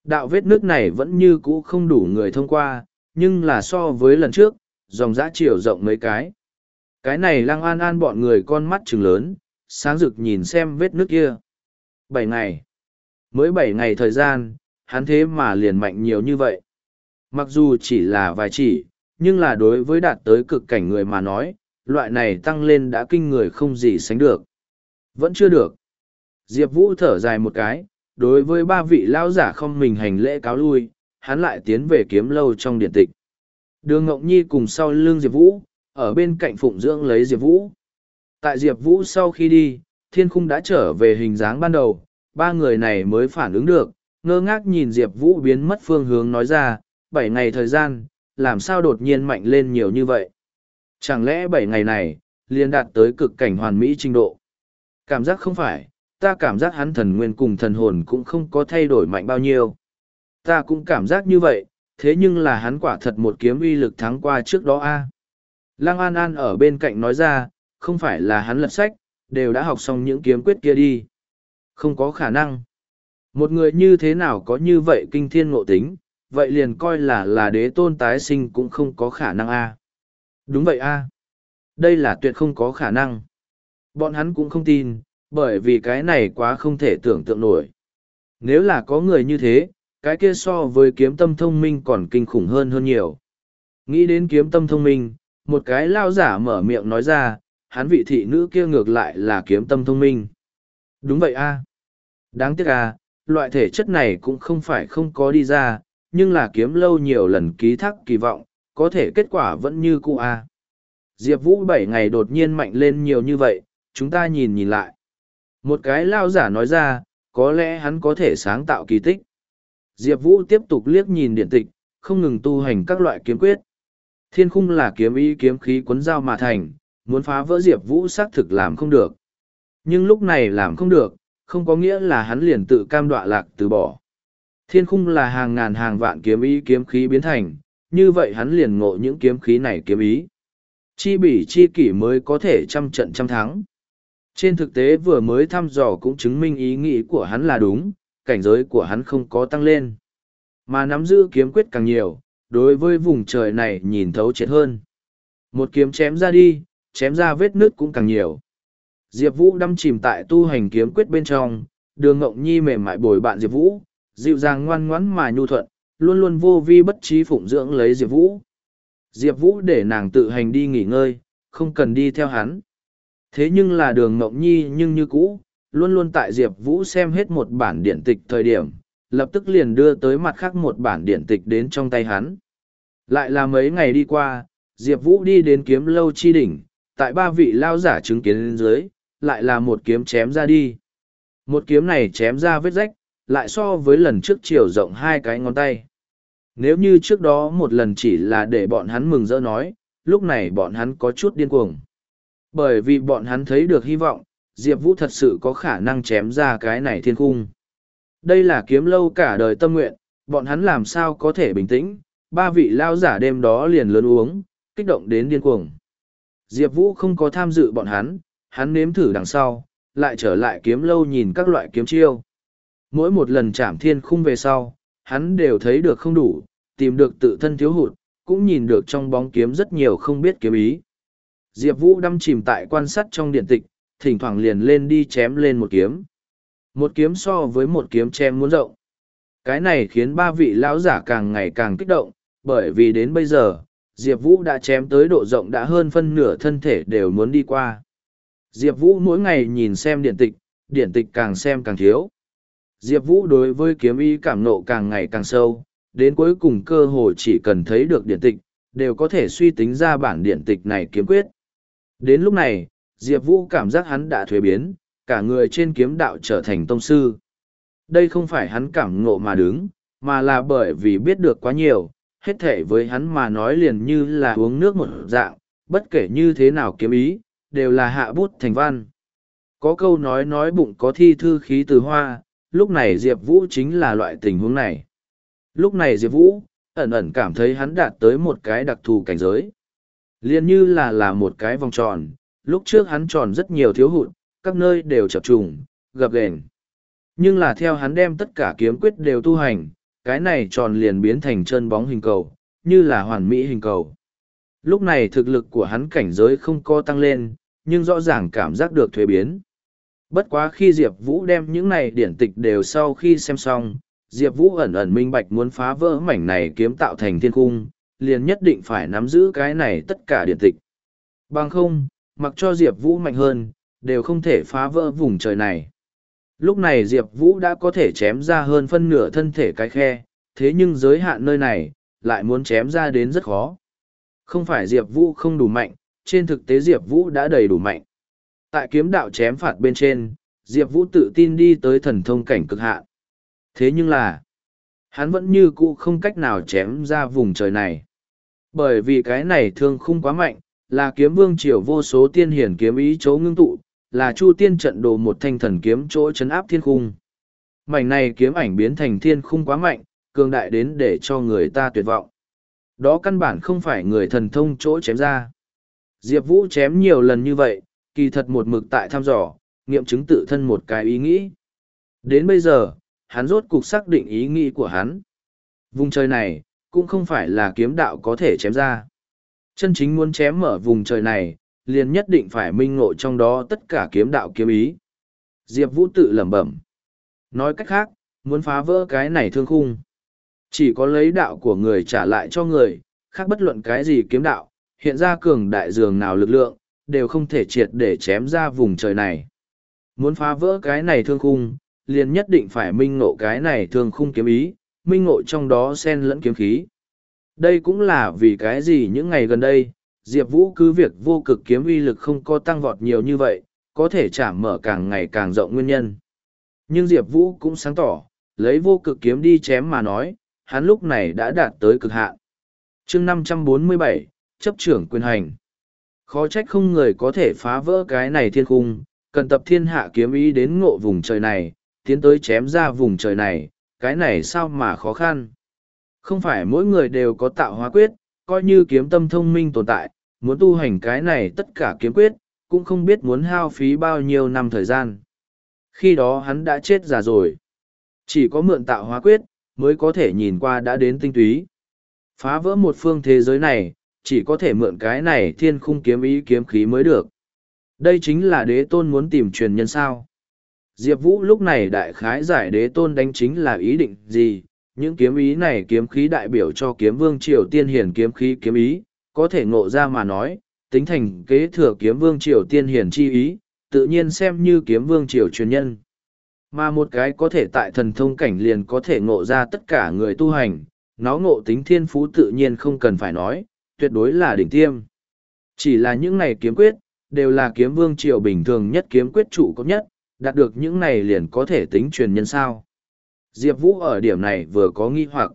Đạo vết nước này vẫn như cũ không đủ người thông qua, nhưng là so với lần trước, dòng dã chiều rộng mấy cái. Cái này lăng an an bọn người con mắt trừng lớn, sáng rực nhìn xem vết nước kia. Bảy ngày. Mới bảy ngày thời gian, hắn thế mà liền mạnh nhiều như vậy. Mặc dù chỉ là vài chỉ, nhưng là đối với đạt tới cực cảnh người mà nói, loại này tăng lên đã kinh người không gì sánh được. Vẫn chưa được. Diệp Vũ thở dài một cái, đối với ba vị lão giả không mình hành lễ cáo lui, hắn lại tiến về kiếm lâu trong điện tịch. Đường Ngọc Nhi cùng sau lưng Diệp Vũ, ở bên cạnh phụng dưỡng lấy Diệp Vũ. Tại Diệp Vũ sau khi đi, thiên khung đã trở về hình dáng ban đầu, ba người này mới phản ứng được, ngơ ngác nhìn Diệp Vũ biến mất phương hướng nói ra, bảy ngày thời gian, làm sao đột nhiên mạnh lên nhiều như vậy? Chẳng lẽ bảy ngày này, liền đạt tới cực cảnh hoàn mỹ trình độ? Cảm giác không phải, ta cảm giác hắn thần nguyên cùng thần hồn cũng không có thay đổi mạnh bao nhiêu. Ta cũng cảm giác như vậy, thế nhưng là hắn quả thật một kiếm uy lực thắng qua trước đó a. Lăng An An ở bên cạnh nói ra, không phải là hắn lật sách, đều đã học xong những kiếm quyết kia đi. Không có khả năng. Một người như thế nào có như vậy kinh thiên ngộ tính, vậy liền coi là là đế tôn tái sinh cũng không có khả năng a. Đúng vậy a. Đây là tuyệt không có khả năng. Bọn hắn cũng không tin, bởi vì cái này quá không thể tưởng tượng nổi. Nếu là có người như thế, cái kia so với kiếm tâm thông minh còn kinh khủng hơn hơn nhiều. Nghĩ đến kiếm tâm thông minh, một cái lao giả mở miệng nói ra, hắn vị thị nữ kia ngược lại là kiếm tâm thông minh. Đúng vậy a Đáng tiếc a loại thể chất này cũng không phải không có đi ra, nhưng là kiếm lâu nhiều lần ký thác kỳ vọng, có thể kết quả vẫn như cũ a Diệp Vũ bảy ngày đột nhiên mạnh lên nhiều như vậy, chúng ta nhìn nhìn lại. Một cái lao giả nói ra, có lẽ hắn có thể sáng tạo kỳ tích. Diệp Vũ tiếp tục liếc nhìn điện tịch, không ngừng tu hành các loại kiếm quyết. Thiên khung là kiếm ý kiếm khí cuốn dao mà thành, muốn phá vỡ Diệp Vũ xác thực làm không được. Nhưng lúc này làm không được, không có nghĩa là hắn liền tự cam đọa lạc từ bỏ. Thiên khung là hàng ngàn hàng vạn kiếm ý kiếm khí biến thành, như vậy hắn liền ngộ những kiếm khí này kiếm ý. Chi bỉ chi kỷ mới có thể trăm trận trăm thắng. Trên thực tế vừa mới thăm dò cũng chứng minh ý nghĩ của hắn là đúng, cảnh giới của hắn không có tăng lên. Mà nắm giữ kiếm quyết càng nhiều, đối với vùng trời này nhìn thấu chết hơn. Một kiếm chém ra đi, chém ra vết nứt cũng càng nhiều. Diệp Vũ đâm chìm tại tu hành kiếm quyết bên trong, đường ngộng nhi mềm mại bồi bạn Diệp Vũ, dịu dàng ngoan ngoãn mà nhu thuận, luôn luôn vô vi bất trí phụng dưỡng lấy Diệp Vũ. Diệp Vũ để nàng tự hành đi nghỉ ngơi, không cần đi theo hắn. Thế nhưng là đường Mộng Nhi nhưng như cũ, luôn luôn tại Diệp Vũ xem hết một bản điện tịch thời điểm, lập tức liền đưa tới mặt khác một bản điện tịch đến trong tay hắn. Lại là mấy ngày đi qua, Diệp Vũ đi đến kiếm lâu chi đỉnh, tại ba vị lao giả chứng kiến lên dưới, lại là một kiếm chém ra đi. Một kiếm này chém ra vết rách, lại so với lần trước chiều rộng hai cái ngón tay. Nếu như trước đó một lần chỉ là để bọn hắn mừng rỡ nói, lúc này bọn hắn có chút điên cuồng. Bởi vì bọn hắn thấy được hy vọng, Diệp Vũ thật sự có khả năng chém ra cái này thiên khung. Đây là kiếm lâu cả đời tâm nguyện, bọn hắn làm sao có thể bình tĩnh, ba vị lao giả đêm đó liền lớn uống, kích động đến điên cuồng. Diệp Vũ không có tham dự bọn hắn, hắn nếm thử đằng sau, lại trở lại kiếm lâu nhìn các loại kiếm chiêu. Mỗi một lần chạm thiên khung về sau, hắn đều thấy được không đủ, tìm được tự thân thiếu hụt, cũng nhìn được trong bóng kiếm rất nhiều không biết kiếm ý. Diệp Vũ đâm chìm tại quan sát trong điện tịch, thỉnh thoảng liền lên đi chém lên một kiếm. Một kiếm so với một kiếm chém muốn rộng. Cái này khiến ba vị lão giả càng ngày càng kích động, bởi vì đến bây giờ, Diệp Vũ đã chém tới độ rộng đã hơn phân nửa thân thể đều muốn đi qua. Diệp Vũ mỗi ngày nhìn xem điện tịch, điện tịch càng xem càng thiếu. Diệp Vũ đối với kiếm ý cảm nộ càng ngày càng sâu, đến cuối cùng cơ hội chỉ cần thấy được điện tịch, đều có thể suy tính ra bản điện tịch này kiếm quyết. Đến lúc này, Diệp Vũ cảm giác hắn đã thuế biến, cả người trên kiếm đạo trở thành tông sư. Đây không phải hắn cảm ngộ mà đứng, mà là bởi vì biết được quá nhiều, hết thể với hắn mà nói liền như là uống nước một dạng, bất kể như thế nào kiếm ý, đều là hạ bút thành văn. Có câu nói nói bụng có thi thư khí từ hoa, lúc này Diệp Vũ chính là loại tình huống này. Lúc này Diệp Vũ, ẩn ẩn cảm thấy hắn đạt tới một cái đặc thù cảnh giới. Liên như là là một cái vòng tròn, lúc trước hắn tròn rất nhiều thiếu hụt, các nơi đều chập trùng, gập ghềnh. Nhưng là theo hắn đem tất cả kiếm quyết đều tu hành, cái này tròn liền biến thành chân bóng hình cầu, như là hoàn mỹ hình cầu. Lúc này thực lực của hắn cảnh giới không co tăng lên, nhưng rõ ràng cảm giác được thuế biến. Bất quá khi Diệp Vũ đem những này điển tịch đều sau khi xem xong, Diệp Vũ ẩn ẩn minh bạch muốn phá vỡ mảnh này kiếm tạo thành thiên cung, liền nhất định phải nắm giữ cái này tất cả điện tịch. Bằng không, mặc cho Diệp Vũ mạnh hơn, đều không thể phá vỡ vùng trời này. Lúc này Diệp Vũ đã có thể chém ra hơn phân nửa thân thể cái khe, thế nhưng giới hạn nơi này, lại muốn chém ra đến rất khó. Không phải Diệp Vũ không đủ mạnh, trên thực tế Diệp Vũ đã đầy đủ mạnh. Tại kiếm đạo chém phạt bên trên, Diệp Vũ tự tin đi tới thần thông cảnh cực hạn. Thế nhưng là, hắn vẫn như cũ không cách nào chém ra vùng trời này. Bởi vì cái này thương không quá mạnh, là kiếm vương triều vô số tiên hiển kiếm ý chấu ngưng tụ, là chu tiên trận đồ một thanh thần kiếm chỗ chấn áp thiên khung. Mảnh này kiếm ảnh biến thành thiên khung quá mạnh, cường đại đến để cho người ta tuyệt vọng. Đó căn bản không phải người thần thông chỗ chém ra. Diệp Vũ chém nhiều lần như vậy, kỳ thật một mực tại thăm dò, nghiệm chứng tự thân một cái ý nghĩ. Đến bây giờ, hắn rốt cục xác định ý nghĩ của hắn. Vùng trời này, cũng không phải là kiếm đạo có thể chém ra. Chân chính muốn chém mở vùng trời này, liền nhất định phải minh ngộ trong đó tất cả kiếm đạo kiếm ý. Diệp Vũ tự lẩm bẩm. Nói cách khác, muốn phá vỡ cái này thương khung. Chỉ có lấy đạo của người trả lại cho người, khác bất luận cái gì kiếm đạo, hiện ra cường đại dường nào lực lượng, đều không thể triệt để chém ra vùng trời này. Muốn phá vỡ cái này thương khung, liền nhất định phải minh ngộ cái này thường khung kiếm ý, minh ngộ trong đó xen lẫn kiếm khí. Đây cũng là vì cái gì những ngày gần đây, Diệp Vũ cứ việc vô cực kiếm uy lực không có tăng vọt nhiều như vậy, có thể chạm mở càng ngày càng rộng nguyên nhân. Nhưng Diệp Vũ cũng sáng tỏ, lấy vô cực kiếm đi chém mà nói, hắn lúc này đã đạt tới cực hạn. chương 547, chấp trưởng quyền hành. Khó trách không người có thể phá vỡ cái này thiên khung cần tập thiên hạ kiếm ý đến ngộ vùng trời này, tiến tới chém ra vùng trời này, cái này sao mà khó khăn. Không phải mỗi người đều có tạo hóa quyết, coi như kiếm tâm thông minh tồn tại, muốn tu hành cái này tất cả kiếm quyết, cũng không biết muốn hao phí bao nhiêu năm thời gian. Khi đó hắn đã chết già rồi. Chỉ có mượn tạo hóa quyết, mới có thể nhìn qua đã đến tinh túy. Phá vỡ một phương thế giới này, chỉ có thể mượn cái này thiên khung kiếm ý kiếm khí mới được. Đây chính là đế tôn muốn tìm truyền nhân sao. Diệp Vũ lúc này đại khái giải đế tôn đánh chính là ý định gì, những kiếm ý này kiếm khí đại biểu cho kiếm vương triều tiên hiển kiếm khí kiếm ý, có thể ngộ ra mà nói, tính thành kế thừa kiếm vương triều tiên hiển chi ý, tự nhiên xem như kiếm vương triều truyền nhân. Mà một cái có thể tại thần thông cảnh liền có thể ngộ ra tất cả người tu hành, nó ngộ tính thiên phú tự nhiên không cần phải nói, tuyệt đối là đỉnh tiêm. Chỉ là những này kiếm quyết, đều là kiếm vương triều bình thường nhất kiếm quyết trụ cấp nhất, đạt được những này liền có thể tính truyền nhân sao. Diệp Vũ ở điểm này vừa có nghi hoặc,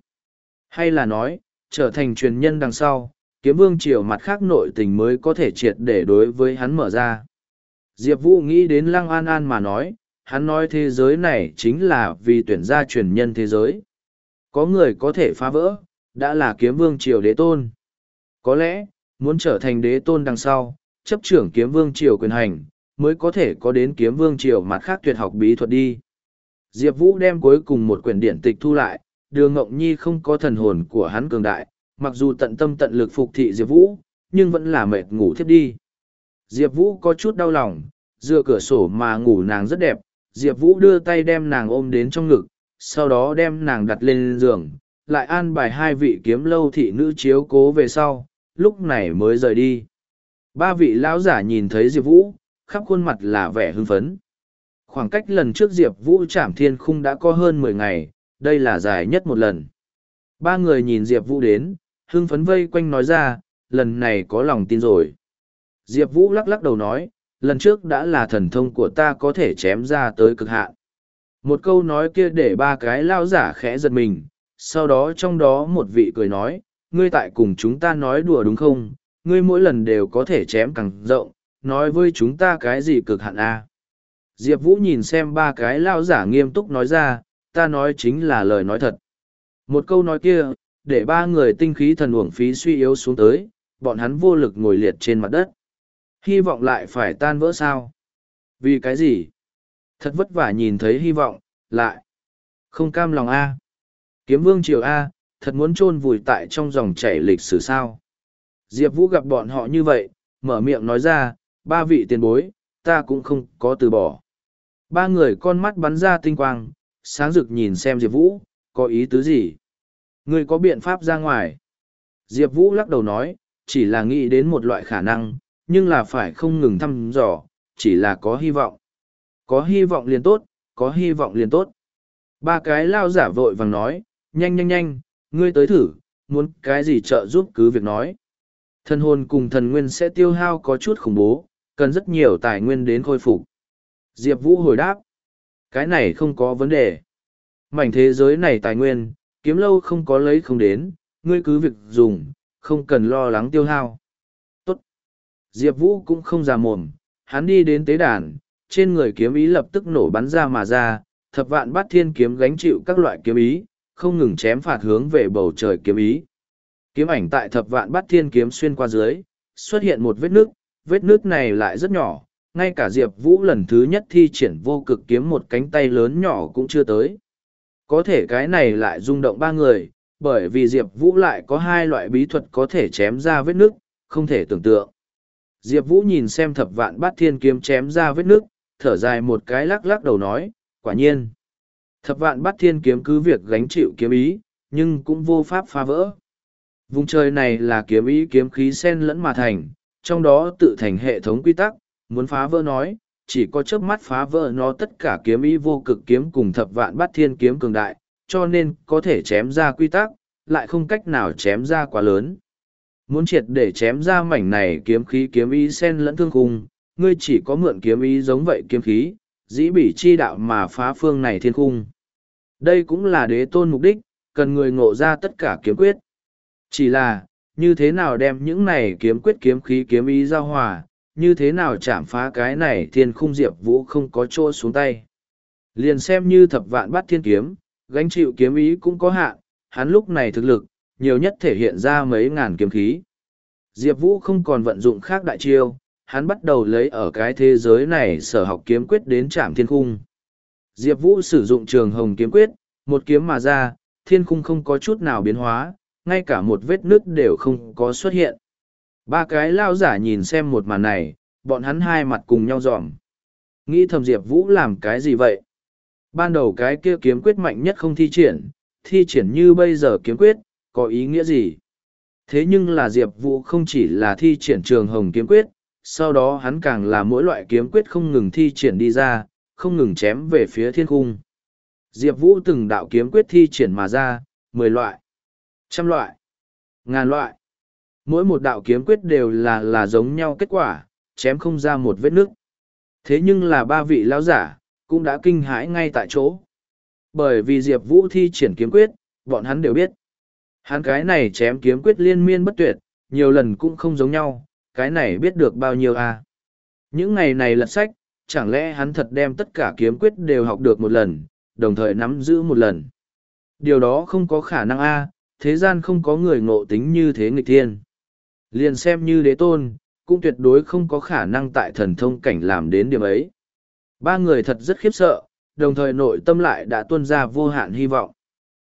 hay là nói, trở thành truyền nhân đằng sau, kiếm vương triều mặt khác nội tình mới có thể triệt để đối với hắn mở ra. Diệp Vũ nghĩ đến Lăng An An mà nói, hắn nói thế giới này chính là vì tuyển ra truyền nhân thế giới. Có người có thể phá vỡ, đã là kiếm vương triều đế tôn. Có lẽ, muốn trở thành đế tôn đằng sau, chấp trưởng kiếm vương triều quyền hành, mới có thể có đến kiếm vương triều mặt khác tuyệt học bí thuật đi. Diệp Vũ đem cuối cùng một quyển điển tịch thu lại, đường Ngộng Nhi không có thần hồn của hắn cường đại, mặc dù tận tâm tận lực phục thị Diệp Vũ, nhưng vẫn là mệt ngủ thiếp đi. Diệp Vũ có chút đau lòng, dựa cửa sổ mà ngủ nàng rất đẹp, Diệp Vũ đưa tay đem nàng ôm đến trong ngực, sau đó đem nàng đặt lên giường, lại an bài hai vị kiếm lâu thị nữ chiếu cố về sau, lúc này mới rời đi. Ba vị lão giả nhìn thấy Diệp Vũ, khắp khuôn mặt là vẻ hưng phấn. Khoảng cách lần trước Diệp Vũ chạm thiên khung đã có hơn mười ngày, đây là dài nhất một lần. Ba người nhìn Diệp Vũ đến, hưng phấn vây quanh nói ra, lần này có lòng tin rồi. Diệp Vũ lắc lắc đầu nói, lần trước đã là thần thông của ta có thể chém ra tới cực hạn. Một câu nói kia để ba cái lao giả khẽ giật mình, sau đó trong đó một vị cười nói, ngươi tại cùng chúng ta nói đùa đúng không, ngươi mỗi lần đều có thể chém càng rộng, nói với chúng ta cái gì cực hạn a Diệp Vũ nhìn xem ba cái lao giả nghiêm túc nói ra, ta nói chính là lời nói thật. Một câu nói kia, để ba người tinh khí thần uổng phí suy yếu xuống tới, bọn hắn vô lực ngồi liệt trên mặt đất. Hy vọng lại phải tan vỡ sao? Vì cái gì? Thật vất vả nhìn thấy hy vọng, lại. Không cam lòng A. Kiếm vương triều A, thật muốn chôn vùi tại trong dòng chảy lịch sử sao. Diệp Vũ gặp bọn họ như vậy, mở miệng nói ra, ba vị tiền bối, ta cũng không có từ bỏ. Ba người con mắt bắn ra tinh quang, sáng rực nhìn xem Diệp Vũ, có ý tứ gì? Ngươi có biện pháp ra ngoài? Diệp Vũ lắc đầu nói, chỉ là nghĩ đến một loại khả năng, nhưng là phải không ngừng thăm dò, chỉ là có hy vọng. Có hy vọng liền tốt, có hy vọng liền tốt. Ba cái lao giả vội vàng nói, nhanh nhanh nhanh, ngươi tới thử, muốn cái gì trợ giúp cứ việc nói. Thần hồn cùng thần nguyên sẽ tiêu hao có chút khủng bố, cần rất nhiều tài nguyên đến khôi phục. Diệp Vũ hồi đáp, cái này không có vấn đề. Mảnh thế giới này tài nguyên, kiếm lâu không có lấy không đến, ngươi cứ việc dùng, không cần lo lắng tiêu hao. Tốt. Diệp Vũ cũng không già mồm, hắn đi đến tế đàn, trên người kiếm ý lập tức nổ bắn ra mà ra, thập vạn bát thiên kiếm gánh chịu các loại kiếm ý, không ngừng chém phạt hướng về bầu trời kiếm ý. Kiếm ảnh tại thập vạn bát thiên kiếm xuyên qua dưới, xuất hiện một vết nước, vết nước này lại rất nhỏ, ngay cả Diệp Vũ lần thứ nhất thi triển vô cực kiếm một cánh tay lớn nhỏ cũng chưa tới. Có thể cái này lại rung động ba người, bởi vì Diệp Vũ lại có hai loại bí thuật có thể chém ra vết nước, không thể tưởng tượng. Diệp Vũ nhìn xem thập vạn bát thiên kiếm chém ra vết nước, thở dài một cái lắc lắc đầu nói, quả nhiên. Thập vạn bát thiên kiếm cứ việc gánh chịu kiếm ý, nhưng cũng vô pháp phá vỡ. Vùng trời này là kiếm ý kiếm khí sen lẫn mà thành, trong đó tự thành hệ thống quy tắc, muốn phá vỡ nói, chỉ có chớp mắt phá vỡ nó tất cả kiếm ý vô cực kiếm cùng thập vạn bát thiên kiếm cường đại, cho nên có thể chém ra quy tắc, lại không cách nào chém ra quá lớn. Muốn triệt để chém ra mảnh này kiếm khí kiếm ý sen lẫn thương khung, ngươi chỉ có mượn kiếm ý giống vậy kiếm khí, dĩ bỉ chi đạo mà phá phương này thiên khung. Đây cũng là đế tôn mục đích, cần người ngộ ra tất cả kiếm quyết. Chỉ là, như thế nào đem những này kiếm quyết kiếm khí kiếm ý giao hòa, như thế nào chạm phá cái này thiên khung diệp vũ không có chỗ xuống tay. Liền xem như thập vạn bắt thiên kiếm, gánh chịu kiếm ý cũng có hạn, hắn lúc này thực lực, nhiều nhất thể hiện ra mấy ngàn kiếm khí. Diệp Vũ không còn vận dụng khác đại chiêu, hắn bắt đầu lấy ở cái thế giới này sở học kiếm quyết đến trạm thiên khung. Diệp Vũ sử dụng trường hồng kiếm quyết, một kiếm mà ra, thiên khung không có chút nào biến hóa, ngay cả một vết nứt đều không có xuất hiện. Ba cái lao giả nhìn xem một màn này, bọn hắn hai mặt cùng nhau dòm. Nghĩ thầm Diệp Vũ làm cái gì vậy? Ban đầu cái kia kiếm quyết mạnh nhất không thi triển, thi triển như bây giờ kiếm quyết, có ý nghĩa gì? Thế nhưng là Diệp Vũ không chỉ là thi triển trường hồng kiếm quyết, sau đó hắn càng là mỗi loại kiếm quyết không ngừng thi triển đi ra, không ngừng chém về phía thiên cung. Diệp Vũ từng đạo kiếm quyết thi triển mà ra, mười loại, trăm loại, ngàn loại. Mỗi một đạo kiếm quyết đều là là giống nhau kết quả, chém không ra một vết nước. Thế nhưng là ba vị lão giả, cũng đã kinh hãi ngay tại chỗ. Bởi vì Diệp Vũ thi triển kiếm quyết, bọn hắn đều biết. Hắn cái này chém kiếm quyết liên miên bất tuyệt, nhiều lần cũng không giống nhau, cái này biết được bao nhiêu à. Những ngày này lật sách, chẳng lẽ hắn thật đem tất cả kiếm quyết đều học được một lần, đồng thời nắm giữ một lần. Điều đó không có khả năng a thế gian không có người ngộ tính như thế nghịch thiên. Liền xem như đế tôn, cũng tuyệt đối không có khả năng tại thần thông cảnh làm đến điểm ấy. Ba người thật rất khiếp sợ, đồng thời nội tâm lại đã tuôn ra vô hạn hy vọng.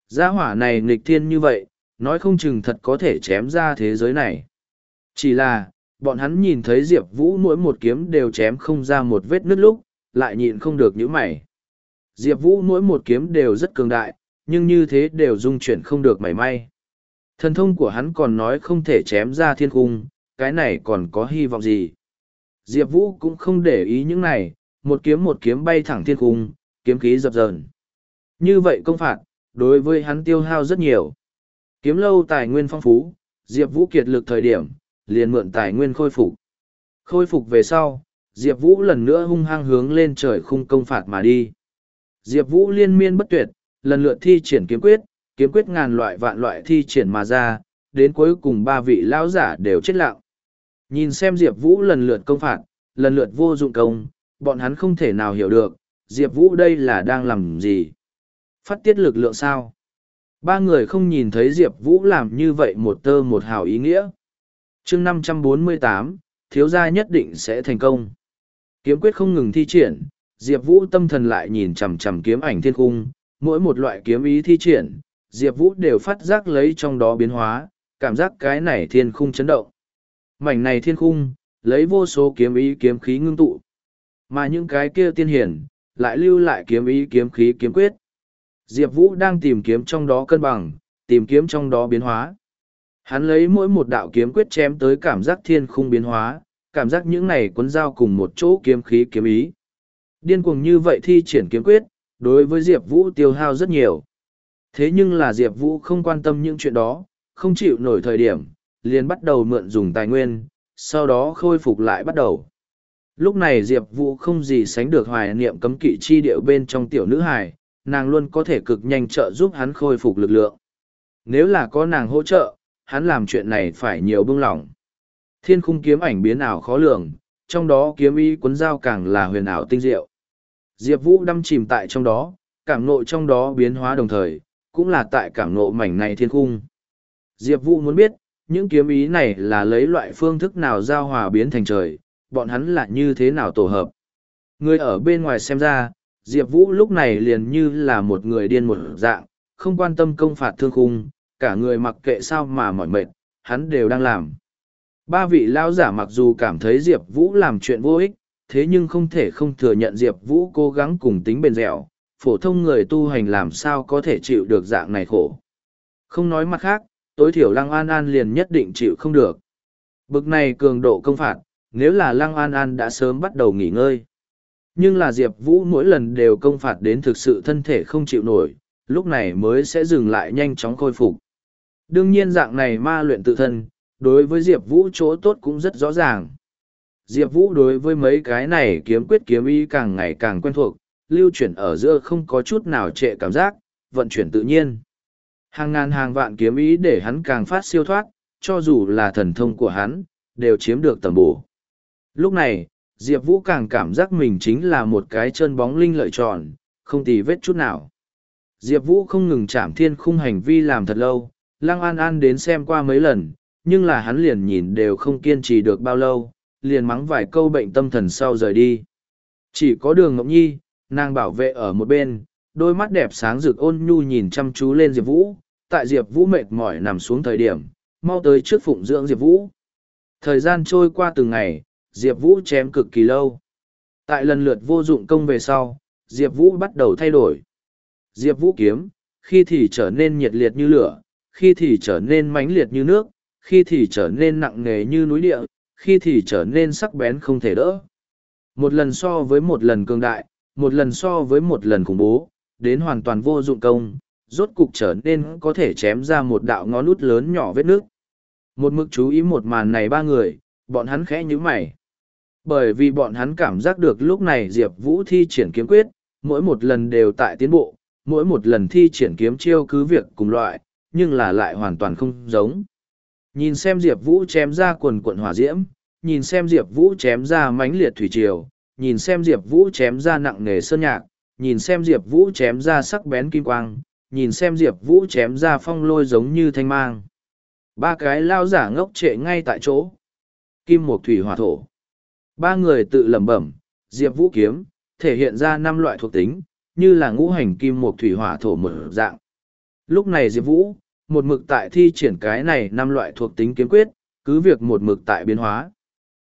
Gia hỏa này nghịch thiên như vậy, nói không chừng thật có thể chém ra thế giới này. Chỉ là, bọn hắn nhìn thấy Diệp Vũ mỗi một kiếm đều chém không ra một vết nứt lúc, lại nhịn không được những mày. Diệp Vũ mỗi một kiếm đều rất cường đại, nhưng như thế đều dung chuyển không được mảy may. Thần thông của hắn còn nói không thể chém ra thiên cung, cái này còn có hy vọng gì. Diệp Vũ cũng không để ý những này, một kiếm một kiếm bay thẳng thiên cung, kiếm khí dập dờn. Như vậy công phạt, đối với hắn tiêu hao rất nhiều. Kiếm lâu tài nguyên phong phú, Diệp Vũ kiệt lực thời điểm, liền mượn tài nguyên khôi phục. Khôi phục về sau, Diệp Vũ lần nữa hung hăng hướng lên trời khung công phạt mà đi. Diệp Vũ liên miên bất tuyệt, lần lượt thi triển kiếm quyết, kiếm quyết ngàn loại vạn loại thi triển mà ra, đến cuối cùng ba vị lão giả đều chết lặng. Nhìn xem Diệp Vũ lần lượt công phạt, lần lượt vô dụng công, bọn hắn không thể nào hiểu được, Diệp Vũ đây là đang làm gì? Phát tiết lực lượng sao? Ba người không nhìn thấy Diệp Vũ làm như vậy một tơ một hào ý nghĩa. chương năm trăm bốn mươi tám thiếu gia nhất định sẽ thành công. Kiếm quyết không ngừng thi triển, Diệp Vũ tâm thần lại nhìn chằm chằm kiếm ảnh thiên cung, mỗi một loại kiếm ý thi triển, Diệp Vũ đều phát giác lấy trong đó biến hóa, cảm giác cái này thiên khung chấn động. Mảnh này thiên khung, lấy vô số kiếm ý kiếm khí ngưng tụ. Mà những cái kia tiên hiển, lại lưu lại kiếm ý kiếm khí kiếm quyết. Diệp Vũ đang tìm kiếm trong đó cân bằng, tìm kiếm trong đó biến hóa. Hắn lấy mỗi một đạo kiếm quyết chém tới cảm giác thiên khung biến hóa, cảm giác những này cuốn dao cùng một chỗ kiếm khí kiếm ý. Điên cuồng như vậy thi triển kiếm quyết, đối với Diệp Vũ tiêu hao rất nhiều. Thế nhưng là Diệp Vũ không quan tâm những chuyện đó, không chịu nổi thời điểm, liền bắt đầu mượn dùng tài nguyên, sau đó khôi phục lại bắt đầu. Lúc này Diệp Vũ không gì sánh được hoài niệm cấm kỵ chi điệu bên trong tiểu nữ hài, nàng luôn có thể cực nhanh trợ giúp hắn khôi phục lực lượng. Nếu là có nàng hỗ trợ, hắn làm chuyện này phải nhiều bưng lỏng. Thiên khung kiếm ảnh biến ảo khó lường, trong đó kiếm ý cuốn dao càng là huyền ảo tinh diệu. Diệp Vũ đâm chìm tại trong đó, cảm ngộ trong đó biến hóa đồng thời, cũng là tại cảm ngộ mảnh này thiên khung. Diệp Vũ muốn biết, những kiếm ý này là lấy loại phương thức nào giao hòa biến thành trời, bọn hắn là như thế nào tổ hợp. Người ở bên ngoài xem ra, Diệp Vũ lúc này liền như là một người điên một dạng, không quan tâm công phạt thương khung, cả người mặc kệ sao mà mỏi mệt, hắn đều đang làm. Ba vị lão giả mặc dù cảm thấy Diệp Vũ làm chuyện vô ích, thế nhưng không thể không thừa nhận Diệp Vũ cố gắng cùng tính bền dẻo, phổ thông người tu hành làm sao có thể chịu được dạng này khổ. Không nói mặt khác, tối thiểu Lăng An An liền nhất định chịu không được. Bực này cường độ công phạt, nếu là Lăng An An đã sớm bắt đầu nghỉ ngơi. Nhưng là Diệp Vũ mỗi lần đều công phạt đến thực sự thân thể không chịu nổi, lúc này mới sẽ dừng lại nhanh chóng khôi phục. Đương nhiên dạng này ma luyện tự thân, đối với Diệp Vũ chỗ tốt cũng rất rõ ràng. Diệp Vũ đối với mấy cái này kiếm quyết kiếm ý càng ngày càng quen thuộc, lưu chuyển ở giữa không có chút nào trệ cảm giác, vận chuyển tự nhiên. Hàng ngàn hàng vạn kiếm ý để hắn càng phát siêu thoát, cho dù là thần thông của hắn, đều chiếm được tầm bổ. Lúc này, Diệp Vũ càng cảm giác mình chính là một cái chân bóng linh lợi tròn, không tì vết chút nào. Diệp Vũ không ngừng chạm thiên khung hành vi làm thật lâu, Lăng An An đến xem qua mấy lần, nhưng là hắn liền nhìn đều không kiên trì được bao lâu, liền mắng vài câu bệnh tâm thần sau rời đi. Chỉ có đường Ngọc Nhi, nàng bảo vệ ở một bên, đôi mắt đẹp sáng rực ôn nhu nhìn chăm chú lên Diệp Vũ, tại Diệp Vũ mệt mỏi nằm xuống thời điểm, mau tới trước phụng dưỡng Diệp Vũ. Thời gian trôi qua từng ngày, Diệp Vũ chém cực kỳ lâu. Tại lần lượt vô dụng công về sau, Diệp Vũ bắt đầu thay đổi. Diệp Vũ kiếm, khi thì trở nên nhiệt liệt như lửa, khi thì trở nên mãnh liệt như nước, khi thì trở nên nặng nề như núi địa, khi thì trở nên sắc bén không thể đỡ. Một lần so với một lần cường đại, một lần so với một lần khủng bố, đến hoàn toàn vô dụng công, rốt cục trở nên có thể chém ra một đạo ngón út lớn nhỏ vết nước. Một mực chú ý một màn này ba người, bọn hắn khẽ như mày. Bởi vì bọn hắn cảm giác được lúc này Diệp Vũ thi triển kiếm quyết, mỗi một lần đều tại tiến bộ, mỗi một lần thi triển kiếm chiêu cứ việc cùng loại, nhưng là lại hoàn toàn không giống. Nhìn xem Diệp Vũ chém ra quần quận hỏa diễm, nhìn xem Diệp Vũ chém ra mãnh liệt thủy triều, nhìn xem Diệp Vũ chém ra nặng nề sơn nhạc, nhìn xem Diệp Vũ chém ra sắc bén kim quang, nhìn xem Diệp Vũ chém ra phong lôi giống như thanh mang. Ba cái lao giả ngốc trệ ngay tại chỗ. Kim Mộc Thủy Hỏa Thổ. Ba người tự lẩm bẩm, Diệp Vũ kiếm, thể hiện ra năm loại thuộc tính, như là ngũ hành kim Mộc Thủy Hỏa Thổ mở dạng. Lúc này Diệp Vũ, một mực tại thi triển cái này năm loại thuộc tính kiếm quyết, cứ việc một mực tại biến hóa.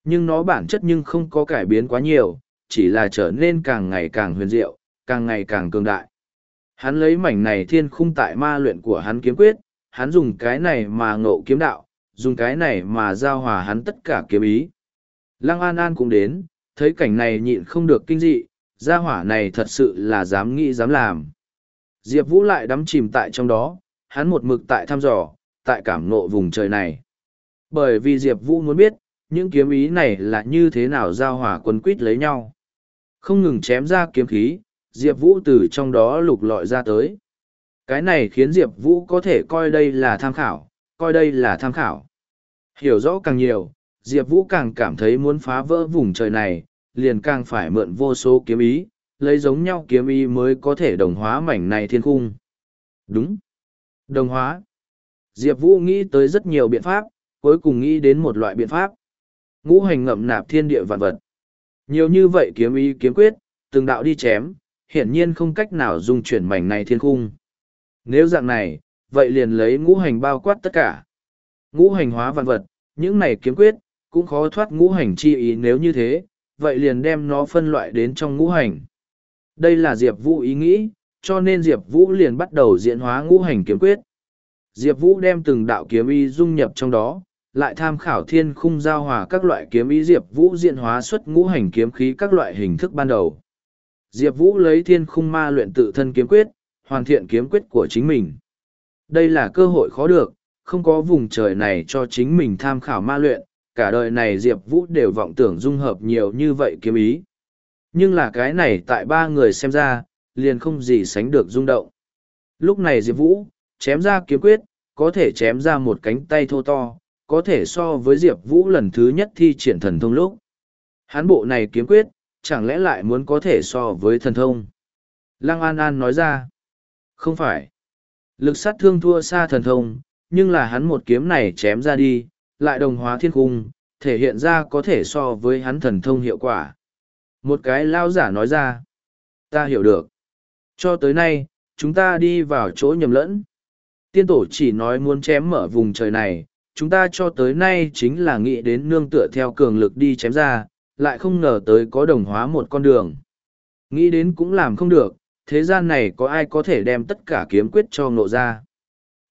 Nhưng nó bản chất nhưng không có cải biến quá nhiều, chỉ là trở nên càng ngày càng huyền diệu, càng ngày càng cường đại. Hắn lấy mảnh này thiên khung tại ma luyện của hắn kiếm quyết, hắn dùng cái này mà ngộ kiếm đạo, dùng cái này mà giao hòa hắn tất cả kiếm ý. Lăng An An cũng đến, thấy cảnh này nhịn không được kinh dị, gia hỏa này thật sự là dám nghĩ dám làm. Diệp Vũ lại đắm chìm tại trong đó, hắn một mực tại thăm dò, tại cảm ngộ vùng trời này. Bởi vì Diệp Vũ muốn biết, những kiếm ý này là như thế nào giao hòa quân quýt lấy nhau. Không ngừng chém ra kiếm khí, Diệp Vũ từ trong đó lục lọi ra tới. Cái này khiến Diệp Vũ có thể coi đây là tham khảo, coi đây là tham khảo. Hiểu rõ càng nhiều, Diệp Vũ càng cảm thấy muốn phá vỡ vùng trời này, liền càng phải mượn vô số kiếm ý, lấy giống nhau kiếm ý mới có thể đồng hóa mảnh này thiên khung. Đúng. Đồng hóa. Diệp Vũ nghĩ tới rất nhiều biện pháp, cuối cùng nghĩ đến một loại biện pháp. Ngũ hành ngậm nạp thiên địa vạn vật. Nhiều như vậy kiếm ý kiếm quyết, từng đạo đi chém, hiển nhiên không cách nào dung chuyển mảnh này thiên khung. Nếu dạng này, vậy liền lấy ngũ hành bao quát tất cả. Ngũ hành hóa vạn vật, những này kiếm quyết, cũng khó thoát ngũ hành chi ý nếu như thế, vậy liền đem nó phân loại đến trong ngũ hành. Đây là Diệp Vũ ý nghĩ, cho nên Diệp Vũ liền bắt đầu diễn hóa ngũ hành kiếm quyết. Diệp Vũ đem từng đạo kiếm ý dung nhập trong đó, lại tham khảo thiên khung giao hòa các loại kiếm ý Diệp Vũ diễn hóa xuất ngũ hành kiếm khí các loại hình thức ban đầu. Diệp Vũ lấy thiên khung ma luyện tự thân kiếm quyết, hoàn thiện kiếm quyết của chính mình. Đây là cơ hội khó được, không có vùng trời này cho chính mình tham khảo ma luyện, cả đời này Diệp Vũ đều vọng tưởng dung hợp nhiều như vậy kiếm ý. Nhưng là cái này tại ba người xem ra, liền không gì sánh được rung động. Lúc này Diệp Vũ, chém ra kiếm quyết, có thể chém ra một cánh tay thô to, có thể so với Diệp Vũ lần thứ nhất thi triển thần thông lúc. Hán bộ này kiếm quyết, chẳng lẽ lại muốn có thể so với thần thông? Lăng An An nói ra, không phải. Lực sát thương thua xa thần thông, nhưng là hắn một kiếm này chém ra đi, lại đồng hóa thiên cung, thể hiện ra có thể so với hắn thần thông hiệu quả. Một cái lao giả nói ra, ta hiểu được. Cho tới nay, chúng ta đi vào chỗ nhầm lẫn. Tiên tổ chỉ nói muốn chém mở vùng trời này, chúng ta cho tới nay chính là nghĩ đến nương tựa theo cường lực đi chém ra, lại không ngờ tới có đồng hóa một con đường. Nghĩ đến cũng làm không được, thế gian này có ai có thể đem tất cả kiếm quyết cho ngộ ra.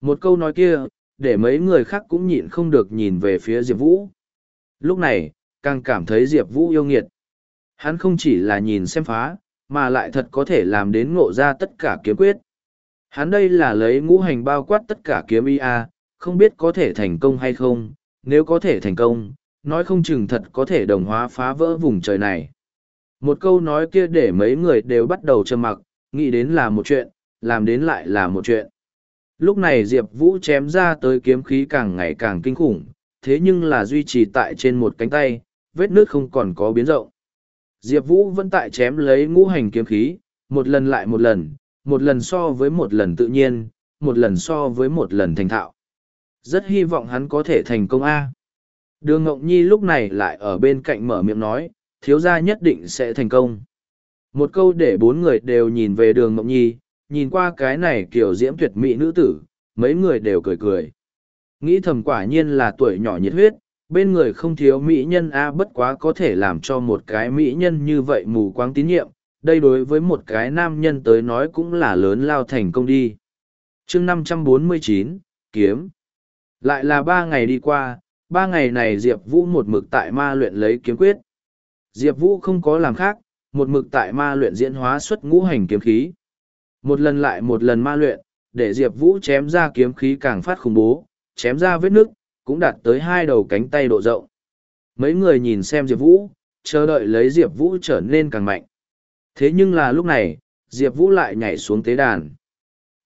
Một câu nói kia, để mấy người khác cũng nhịn không được nhìn về phía Diệp Vũ. Lúc này, càng cảm thấy Diệp Vũ yêu nghiệt. Hắn không chỉ là nhìn xem phá, mà lại thật có thể làm đến ngộ ra tất cả kiếm quyết. Hắn đây là lấy ngũ hành bao quát tất cả kiếm y a, không biết có thể thành công hay không, nếu có thể thành công, nói không chừng thật có thể đồng hóa phá vỡ vùng trời này. Một câu nói kia để mấy người đều bắt đầu trầm mặc, nghĩ đến là một chuyện, làm đến lại là một chuyện. Lúc này Diệp Vũ chém ra tới kiếm khí càng ngày càng kinh khủng, thế nhưng là duy trì tại trên một cánh tay, vết nước không còn có biến rộng. Diệp Vũ vẫn tại chém lấy ngũ hành kiếm khí, một lần lại một lần, một lần so với một lần tự nhiên, một lần so với một lần thành thạo. Rất hy vọng hắn có thể thành công A. Đường Ngọc Nhi lúc này lại ở bên cạnh mở miệng nói, thiếu gia nhất định sẽ thành công. Một câu để bốn người đều nhìn về đường Ngọc Nhi, nhìn qua cái này kiểu diễm tuyệt mỹ nữ tử, mấy người đều cười cười. Nghĩ thầm quả nhiên là tuổi nhỏ nhiệt huyết, bên người không thiếu mỹ nhân A bất quá có thể làm cho một cái mỹ nhân như vậy mù quáng tín nhiệm, đây đối với một cái nam nhân tới nói cũng là lớn lao thành công đi. chương năm trăm bốn mươi chín kiếm Lại là ba ngày đi qua, ba ngày này Diệp Vũ một mực tại ma luyện lấy kiếm quyết. Diệp Vũ không có làm khác, một mực tại ma luyện diễn hóa xuất ngũ hành kiếm khí. Một lần lại một lần ma luyện, để Diệp Vũ chém ra kiếm khí càng phát khủng bố, chém ra vết nước, cũng đạt tới hai đầu cánh tay độ rộng. Mấy người nhìn xem Diệp Vũ, chờ đợi lấy Diệp Vũ trở nên càng mạnh. Thế nhưng là lúc này, Diệp Vũ lại nhảy xuống tế đàn.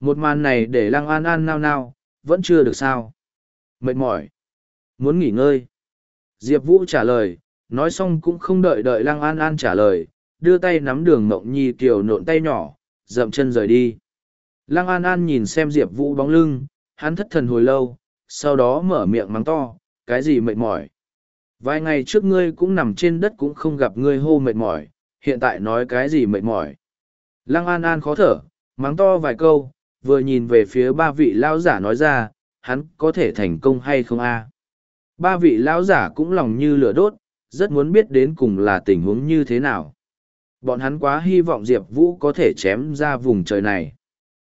Một màn này để Lăng An An nao nao, vẫn chưa được sao. Mệt mỏi. Muốn nghỉ ngơi. Diệp Vũ trả lời, nói xong cũng không đợi đợi Lăng An An trả lời, đưa tay nắm đường mộng nhi kiều nộn tay nhỏ, dậm chân rời đi. Lăng An An nhìn xem Diệp Vũ bóng lưng, hắn thất thần hồi lâu, sau đó mở miệng mắng to, cái gì mệt mỏi. Vài ngày trước ngươi cũng nằm trên đất cũng không gặp ngươi hô mệt mỏi, hiện tại nói cái gì mệt mỏi. Lăng An An khó thở, mắng to vài câu, vừa nhìn về phía ba vị lão giả nói ra, hắn có thể thành công hay không a? Ba vị lão giả cũng lòng như lửa đốt, rất muốn biết đến cùng là tình huống như thế nào. Bọn hắn quá hy vọng Diệp Vũ có thể chém ra vùng trời này.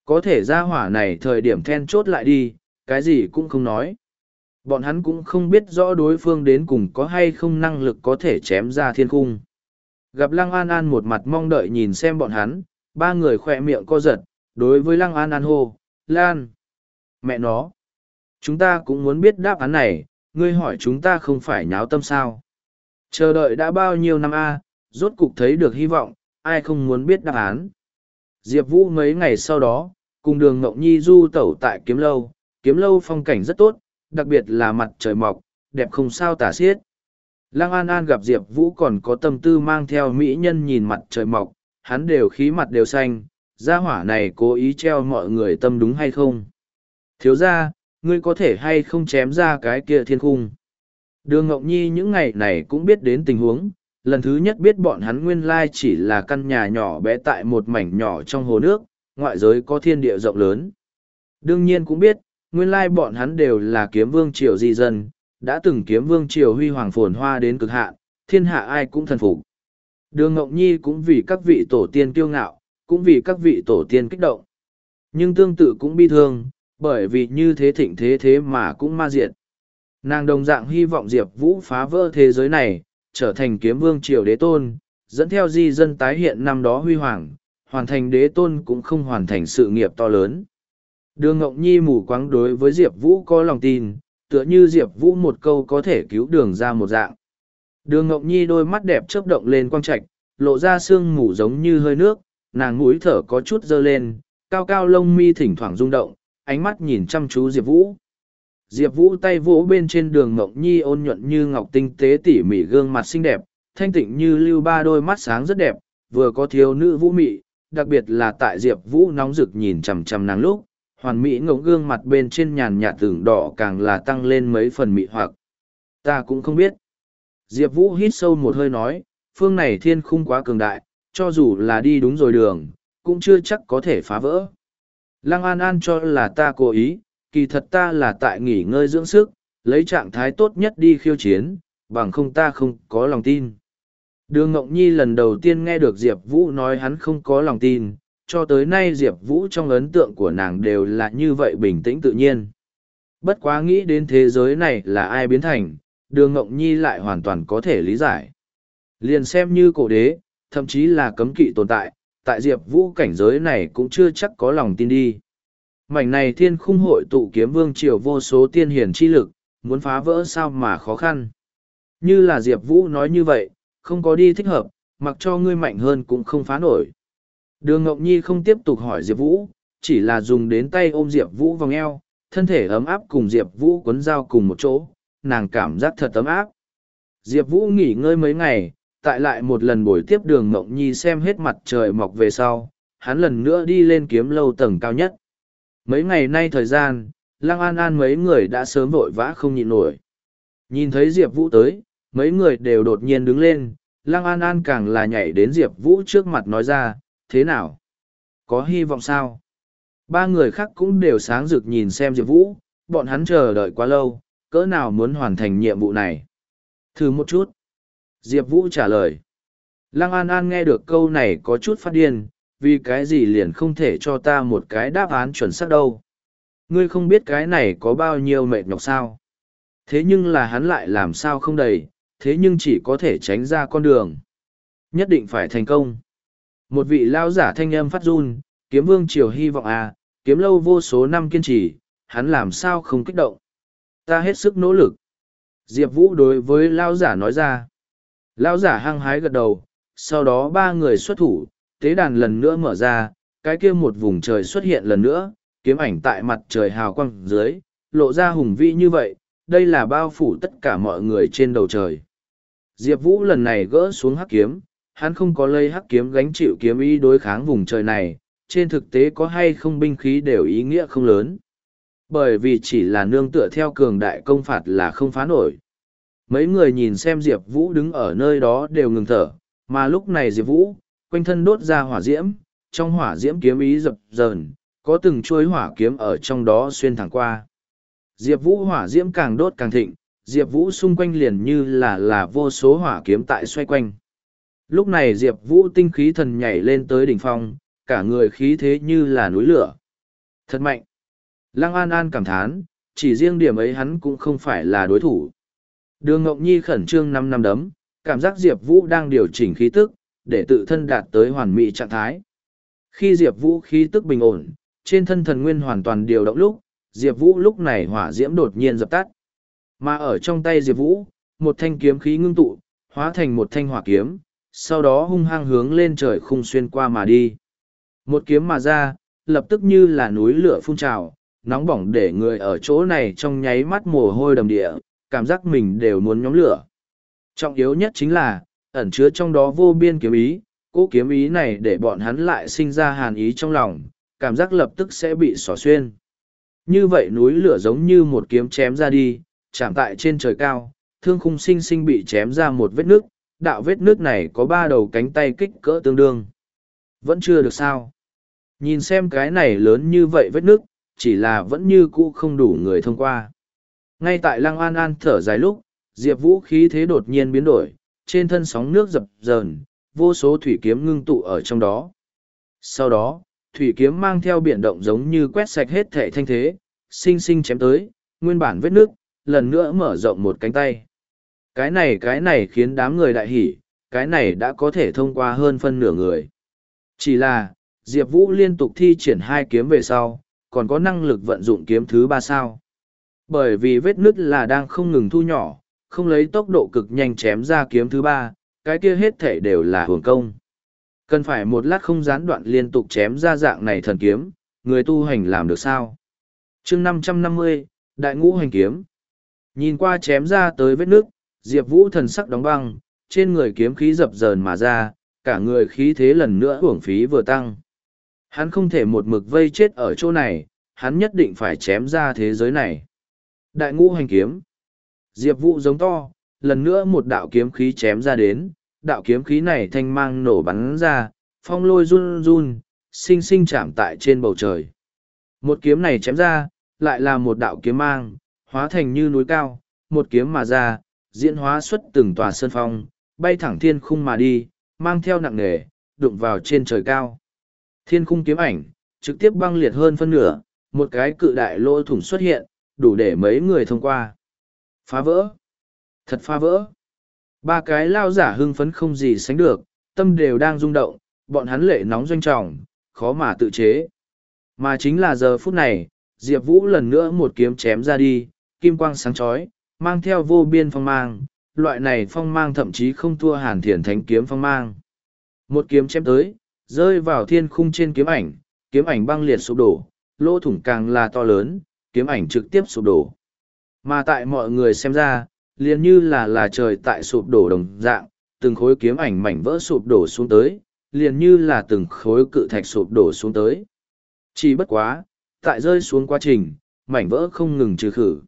Có thể ra hỏa này thời điểm then chốt lại đi, cái gì cũng không nói. Bọn hắn cũng không biết rõ đối phương đến cùng có hay không năng lực có thể chém ra thiên cung. Gặp Lăng An An một mặt mong đợi nhìn xem bọn hắn, ba người khỏe miệng co giật, đối với Lăng An An hô, Lan, mẹ nó, chúng ta cũng muốn biết đáp án này, ngươi hỏi chúng ta không phải nháo tâm sao. Chờ đợi đã bao nhiêu năm a rốt cục thấy được hy vọng, ai không muốn biết đáp án. Diệp Vũ mấy ngày sau đó, cùng đường Ngọc Nhi du tẩu tại kiếm lâu, kiếm lâu phong cảnh rất tốt, đặc biệt là mặt trời mọc, đẹp không sao tả xiết. Lăng An An gặp Diệp Vũ còn có tâm tư mang theo mỹ nhân nhìn mặt trời mọc, hắn đều khí mặt đều xanh, gia hỏa này cố ý treo mọi người tâm đúng hay không. Thiếu ra, ngươi có thể hay không chém ra cái kia thiên khung. Đường Ngọc Nhi những ngày này cũng biết đến tình huống, lần thứ nhất biết bọn hắn nguyên lai chỉ là căn nhà nhỏ bé tại một mảnh nhỏ trong hồ nước, ngoại giới có thiên địa rộng lớn. Đương nhiên cũng biết, nguyên lai bọn hắn đều là kiếm vương triều di dân, đã từng kiếm vương triều huy hoàng phồn hoa đến cực hạn, thiên hạ ai cũng thần phục. Đường Ngọc Nhi cũng vì các vị tổ tiên kiêu ngạo, cũng vì các vị tổ tiên kích động. Nhưng tương tự cũng bi thương, bởi vì như thế thịnh thế thế mà cũng ma diệt. Nàng đồng dạng hy vọng Diệp Vũ phá vỡ thế giới này, trở thành kiếm vương triều đế tôn, dẫn theo di dân tái hiện năm đó huy hoàng, hoàn thành đế tôn cũng không hoàn thành sự nghiệp to lớn. Đường Ngọc Nhi mù quáng đối với Diệp Vũ có lòng tin, tựa như Diệp Vũ một câu có thể cứu đường ra một dạng. Đường Ngọc Nhi đôi mắt đẹp chớp động lên quang trạch, lộ ra xương mù giống như hơi nước, nàng mũi thở có chút dơ lên, cao cao lông mi thỉnh thoảng rung động, ánh mắt nhìn chăm chú Diệp Vũ. Diệp Vũ tay vỗ bên trên đường Ngọc Nhi ôn nhuận như ngọc tinh tế tỉ mỉ gương mặt xinh đẹp, thanh tịnh như lưu ba đôi mắt sáng rất đẹp, vừa có thiếu nữ vũ mị, đặc biệt là tại Diệp Vũ nóng rực nhìn chằm chằm nàng lúc, hoàn mỹ ngỗng gương mặt bên trên nhàn nhạt tưởng đỏ càng là tăng lên mấy phần mị hoặc. Ta cũng không biết. Diệp Vũ hít sâu một hơi nói, phương này thiên khung quá cường đại, cho dù là đi đúng rồi đường, cũng chưa chắc có thể phá vỡ. Lăng An An cho là ta cố ý, kỳ thật ta là tại nghỉ ngơi dưỡng sức, lấy trạng thái tốt nhất đi khiêu chiến, bằng không ta không có lòng tin. Đường Ngọc Nhi lần đầu tiên nghe được Diệp Vũ nói hắn không có lòng tin, cho tới nay Diệp Vũ trong ấn tượng của nàng đều là như vậy bình tĩnh tự nhiên. Bất quá nghĩ đến thế giới này là ai biến thành, đường Ngộng Nhi lại hoàn toàn có thể lý giải. Liền xem như cổ đế, thậm chí là cấm kỵ tồn tại, tại Diệp Vũ cảnh giới này cũng chưa chắc có lòng tin đi. Mảnh này thiên khung hội tụ kiếm vương triều vô số tiên hiển chi lực, muốn phá vỡ sao mà khó khăn. Như là Diệp Vũ nói như vậy, không có đi thích hợp, mặc cho ngươi mạnh hơn cũng không phá nổi. Đường Ngọc Nhi không tiếp tục hỏi Diệp Vũ, chỉ là dùng đến tay ôm Diệp Vũ vòng eo, thân thể ấm áp cùng Diệp Vũ quấn dao cùng một chỗ, nàng cảm giác thật ấm áp. Diệp Vũ nghỉ ngơi mấy ngày, tại lại một lần buổi tiếp đường Ngọc Nhi xem hết mặt trời mọc về sau, hắn lần nữa đi lên kiếm lâu tầng cao nhất. Mấy ngày nay thời gian, Lăng An An mấy người đã sớm vội vã không nhịn nổi. Nhìn thấy Diệp Vũ tới, mấy người đều đột nhiên đứng lên, Lăng An An càng là nhảy đến Diệp Vũ trước mặt nói ra, thế nào? Có hy vọng sao? Ba người khác cũng đều sáng rực nhìn xem Diệp Vũ, bọn hắn chờ đợi quá lâu, cỡ nào muốn hoàn thành nhiệm vụ này? Thử một chút. Diệp Vũ trả lời. Lăng An An nghe được câu này có chút phát điên, vì cái gì liền không thể cho ta một cái đáp án chuẩn xác đâu. Ngươi không biết cái này có bao nhiêu mệt nhọc sao. Thế nhưng là hắn lại làm sao không đầy, thế nhưng chỉ có thể tránh ra con đường. Nhất định phải thành công. Một vị lao giả thanh âm phát run, kiếm vương triều hy vọng à, kiếm lâu vô số năm kiên trì, hắn làm sao không kích động. Ta hết sức nỗ lực. Diệp Vũ đối với lao giả nói ra. Lao giả hăng hái gật đầu, sau đó ba người xuất thủ, tế đàn lần nữa mở ra, cái kia một vùng trời xuất hiện lần nữa, kiếm ảnh tại mặt trời hào quang dưới, lộ ra hùng vĩ như vậy, đây là bao phủ tất cả mọi người trên đầu trời. Diệp Vũ lần này gỡ xuống hắc kiếm, hắn không có lây hắc kiếm gánh chịu kiếm ý đối kháng vùng trời này, trên thực tế có hay không binh khí đều ý nghĩa không lớn. Bởi vì chỉ là nương tựa theo cường đại công phạt là không phá nổi. Mấy người nhìn xem Diệp Vũ đứng ở nơi đó đều ngừng thở, mà lúc này Diệp Vũ, quanh thân đốt ra hỏa diễm, trong hỏa diễm kiếm ý dập dờn, có từng chuôi hỏa kiếm ở trong đó xuyên thẳng qua. Diệp Vũ hỏa diễm càng đốt càng thịnh, Diệp Vũ xung quanh liền như là là vô số hỏa kiếm tại xoay quanh. Lúc này Diệp Vũ tinh khí thần nhảy lên tới đỉnh phong, cả người khí thế như là núi lửa. Thật mạnh. Lăng An An cảm thán, chỉ riêng điểm ấy hắn cũng không phải là đối thủ. Đường Ngọc Nhi khẩn trương năm năm đấm, cảm giác Diệp Vũ đang điều chỉnh khí tức, để tự thân đạt tới hoàn mỹ trạng thái. Khi Diệp Vũ khí tức bình ổn, trên thân thần nguyên hoàn toàn điều động lúc, Diệp Vũ lúc này hỏa diễm đột nhiên dập tắt. Mà ở trong tay Diệp Vũ, một thanh kiếm khí ngưng tụ, hóa thành một thanh hỏa kiếm, sau đó hung hăng hướng lên trời khung xuyên qua mà đi. Một kiếm mà ra, lập tức như là núi lửa phun trào, nóng bỏng để người ở chỗ này trong nháy mắt mồ hôi đầm địa, cảm giác mình đều muốn nhóm lửa. Trọng yếu nhất chính là, ẩn chứa trong đó vô biên kiếm ý, cố kiếm ý này để bọn hắn lại sinh ra hàn ý trong lòng, cảm giác lập tức sẽ bị xỏ xuyên. Như vậy núi lửa giống như một kiếm chém ra đi, chạm tại trên trời cao, thương khung sinh sinh bị chém ra một vết nước, đạo vết nước này có ba đầu cánh tay kích cỡ tương đương. Vẫn chưa được sao. Nhìn xem cái này lớn như vậy vết nước, chỉ là vẫn như cũ không đủ người thông qua. Ngay tại Lăng An An thở dài lúc, Diệp Vũ khí thế đột nhiên biến đổi, trên thân sóng nước dập dờn, vô số thủy kiếm ngưng tụ ở trong đó. Sau đó, thủy kiếm mang theo biển động giống như quét sạch hết thể thanh thế, xinh xinh chém tới, nguyên bản vết nước, lần nữa mở rộng một cánh tay. Cái này cái này khiến đám người đại hỉ, cái này đã có thể thông qua hơn phân nửa người. Chỉ là, Diệp Vũ liên tục thi triển hai kiếm về sau, còn có năng lực vận dụng kiếm thứ ba sao. Bởi vì vết nứt là đang không ngừng thu nhỏ, không lấy tốc độ cực nhanh chém ra kiếm thứ ba, cái kia hết thể đều là hưởng công. Cần phải một lát không gián đoạn liên tục chém ra dạng này thần kiếm, người tu hành làm được sao? chương năm trăm năm mươi Đại ngũ hành kiếm. Nhìn qua chém ra tới vết nước, Diệp Vũ thần sắc đóng băng, trên người kiếm khí dập dờn mà ra, cả người khí thế lần nữa uổng phí vừa tăng. Hắn không thể một mực vây chết ở chỗ này, hắn nhất định phải chém ra thế giới này. Đại ngũ hành kiếm. Diệp Vũ giống to, lần nữa một đạo kiếm khí chém ra đến, đạo kiếm khí này thanh mang nổ bắn ra, phong lôi run run, sinh sinh chạm tại trên bầu trời. Một kiếm này chém ra, lại là một đạo kiếm mang, hóa thành như núi cao, một kiếm mà ra, diễn hóa xuất từng tòa sơn phong, bay thẳng thiên khung mà đi, mang theo nặng nề, đụng vào trên trời cao. Thiên khung kiếm ảnh, trực tiếp băng liệt hơn phân nửa, một cái cự đại lỗ thủng xuất hiện, đủ để mấy người thông qua. Phá vỡ! Thật phá vỡ! Ba cái lao giả hưng phấn không gì sánh được, tâm đều đang rung động, bọn hắn lệ nóng doanh trọng, khó mà tự chế. Mà chính là giờ phút này, Diệp Vũ lần nữa một kiếm chém ra đi, kim quang sáng chói, mang theo vô biên phong mang, loại này phong mang thậm chí không thua hàn thiền thánh kiếm phong mang. Một kiếm chém tới, rơi vào thiên khung trên kiếm ảnh, kiếm ảnh băng liệt sụp đổ, lỗ thủng càng là to lớn, kiếm ảnh trực tiếp sụp đổ. Mà tại mọi người xem ra, liền như là là trời tại sụp đổ đồng dạng, từng khối kiếm ảnh mảnh vỡ sụp đổ xuống tới, liền như là từng khối cự thạch sụp đổ xuống tới. Chỉ bất quá, tại rơi xuống quá trình, mảnh vỡ không ngừng trừ khử.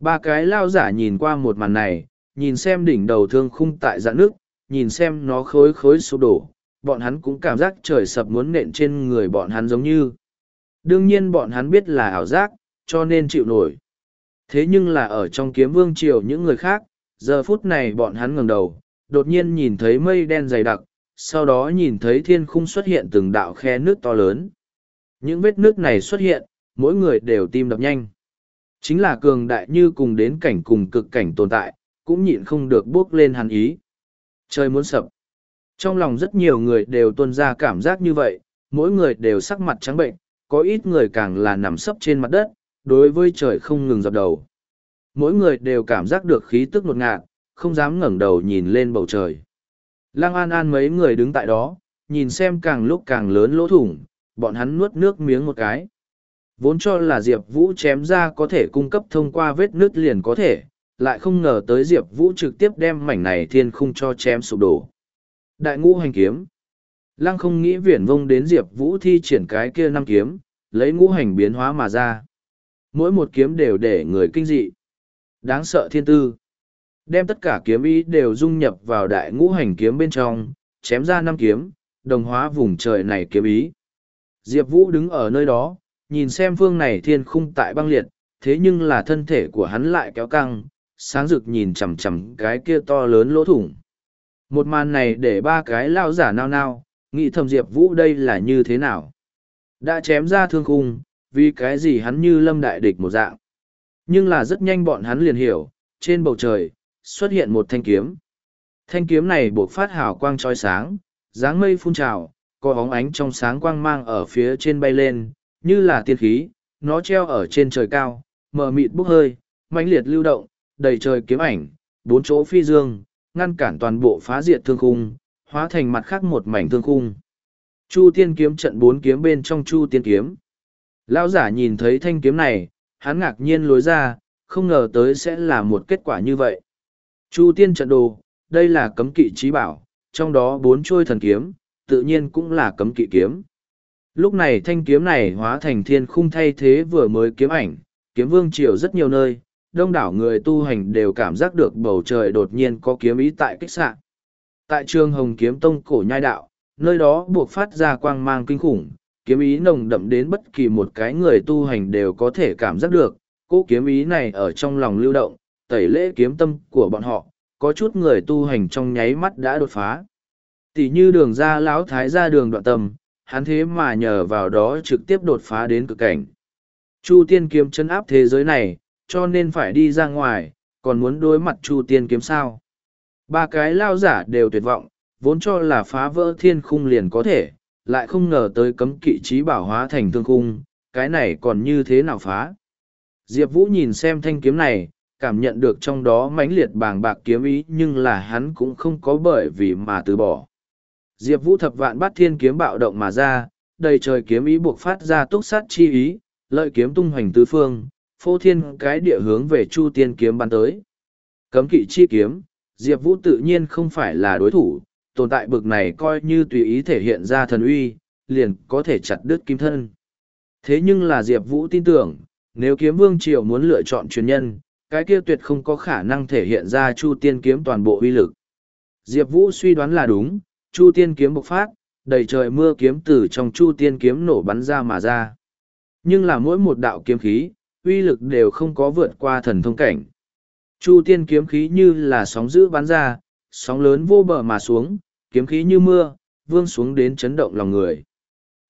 Ba cái lao giả nhìn qua một màn này, nhìn xem đỉnh đầu thương khung tại dạng nước, nhìn xem nó khối khối sụp đổ, bọn hắn cũng cảm giác trời sập muốn nện trên người bọn hắn giống như. Đương nhiên bọn hắn biết là ảo giác, cho nên chịu nổi. Thế nhưng là ở trong kiếm vương triều những người khác, giờ phút này bọn hắn ngẩng đầu, đột nhiên nhìn thấy mây đen dày đặc, sau đó nhìn thấy thiên khung xuất hiện từng đạo khe nước to lớn. Những vết nước này xuất hiện, mỗi người đều tim đập nhanh. Chính là cường đại như cùng đến cảnh cùng cực cảnh tồn tại, cũng nhịn không được bước lên hắn ý. Trời muốn sập. Trong lòng rất nhiều người đều tuân ra cảm giác như vậy, mỗi người đều sắc mặt trắng bệnh, có ít người càng là nằm sấp trên mặt đất, đối với trời không ngừng dập đầu. Mỗi người đều cảm giác được khí tức nột ngạt, không dám ngẩng đầu nhìn lên bầu trời. Lăng An An mấy người đứng tại đó, nhìn xem càng lúc càng lớn lỗ thủng, bọn hắn nuốt nước miếng một cái. Vốn cho là Diệp Vũ chém ra có thể cung cấp thông qua vết nứt liền có thể, lại không ngờ tới Diệp Vũ trực tiếp đem mảnh này thiên khung cho chém sụp đổ. Đại ngũ hành kiếm. Lăng không nghĩ viển vông đến Diệp Vũ thi triển cái kia năm kiếm, lấy ngũ hành biến hóa mà ra. Mỗi một kiếm đều để người kinh dị. Đáng sợ thiên tư. Đem tất cả kiếm ý đều dung nhập vào đại ngũ hành kiếm bên trong, chém ra năm kiếm, đồng hóa vùng trời này kiếm ý. Diệp Vũ đứng ở nơi đó, nhìn xem phương này thiên khung tại băng liệt, thế nhưng là thân thể của hắn lại kéo căng, sáng rực nhìn chằm chằm cái kia to lớn lỗ thủng. Một màn này để ba cái lao giả nao nao, nghĩ thầm Diệp Vũ đây là như thế nào? Đã chém ra thương khung, vì cái gì hắn như lâm đại địch một dạng. Nhưng là rất nhanh bọn hắn liền hiểu, trên bầu trời, xuất hiện một thanh kiếm. Thanh kiếm này buộc phát hào quang trói sáng, dáng mây phun trào, có bóng ánh trong sáng quang mang ở phía trên bay lên, như là tiên khí, nó treo ở trên trời cao, mờ mịt bốc hơi, mãnh liệt lưu động, đầy trời kiếm ảnh, bốn chỗ phi dương, ngăn cản toàn bộ phá diệt thương khung, hóa thành mặt khác một mảnh thương khung. Chu tiên kiếm trận bốn kiếm bên trong chu tiên kiếm. Lão giả nhìn thấy thanh kiếm này, hắn ngạc nhiên lối ra, không ngờ tới sẽ là một kết quả như vậy. Chu tiên trận đồ, đây là cấm kỵ trí bảo, trong đó bốn trôi thần kiếm, tự nhiên cũng là cấm kỵ kiếm. Lúc này thanh kiếm này hóa thành thiên khung thay thế vừa mới kiếm ảnh, kiếm vương triều rất nhiều nơi, đông đảo người tu hành đều cảm giác được bầu trời đột nhiên có kiếm ý tại kích sạn. Tại trường Hồng Kiếm Tông cổ nhai đạo, nơi đó buộc phát ra quang mang kinh khủng, kiếm ý nồng đậm đến bất kỳ một cái người tu hành đều có thể cảm giác được, cỗ kiếm ý này ở trong lòng lưu động, tẩy lễ kiếm tâm của bọn họ, có chút người tu hành trong nháy mắt đã đột phá. Tỷ như đường ra lão thái ra đường đoạn tâm, hắn thế mà nhờ vào đó trực tiếp đột phá đến cực cảnh. Chu tiên kiếm chân áp thế giới này, cho nên phải đi ra ngoài, còn muốn đối mặt chu tiên kiếm sao. Ba cái lao giả đều tuyệt vọng, vốn cho là phá vỡ thiên khung liền có thể, lại không ngờ tới cấm kỵ trí bảo hóa thành thương khung, cái này còn như thế nào phá. Diệp Vũ nhìn xem thanh kiếm này, cảm nhận được trong đó mãnh liệt bàng bạc kiếm ý nhưng là hắn cũng không có bởi vì mà từ bỏ. Diệp Vũ thập vạn bát thiên kiếm bạo động mà ra, đầy trời kiếm ý buộc phát ra túc sát chi ý, lợi kiếm tung hoành tứ phương, phô thiên cái địa hướng về Chu Tiên kiếm bắn tới. Cấm kỵ chi kiếm, Diệp Vũ tự nhiên không phải là đối thủ, tồn tại bực này coi như tùy ý thể hiện ra thần uy, liền có thể chặt đứt kim thân. Thế nhưng là Diệp Vũ tin tưởng, nếu kiếm vương triều muốn lựa chọn truyền nhân, cái kia tuyệt không có khả năng thể hiện ra Chu Tiên kiếm toàn bộ uy lực. Diệp Vũ suy đoán là đúng, Chu Tiên kiếm bộc phát, đầy trời mưa kiếm từ trong Chu Tiên kiếm nổ bắn ra mà ra. Nhưng là mỗi một đạo kiếm khí, uy lực đều không có vượt qua thần thông cảnh. Chu tiên kiếm khí như là sóng dữ bắn ra, sóng lớn vô bờ mà xuống, kiếm khí như mưa, vương xuống đến chấn động lòng người.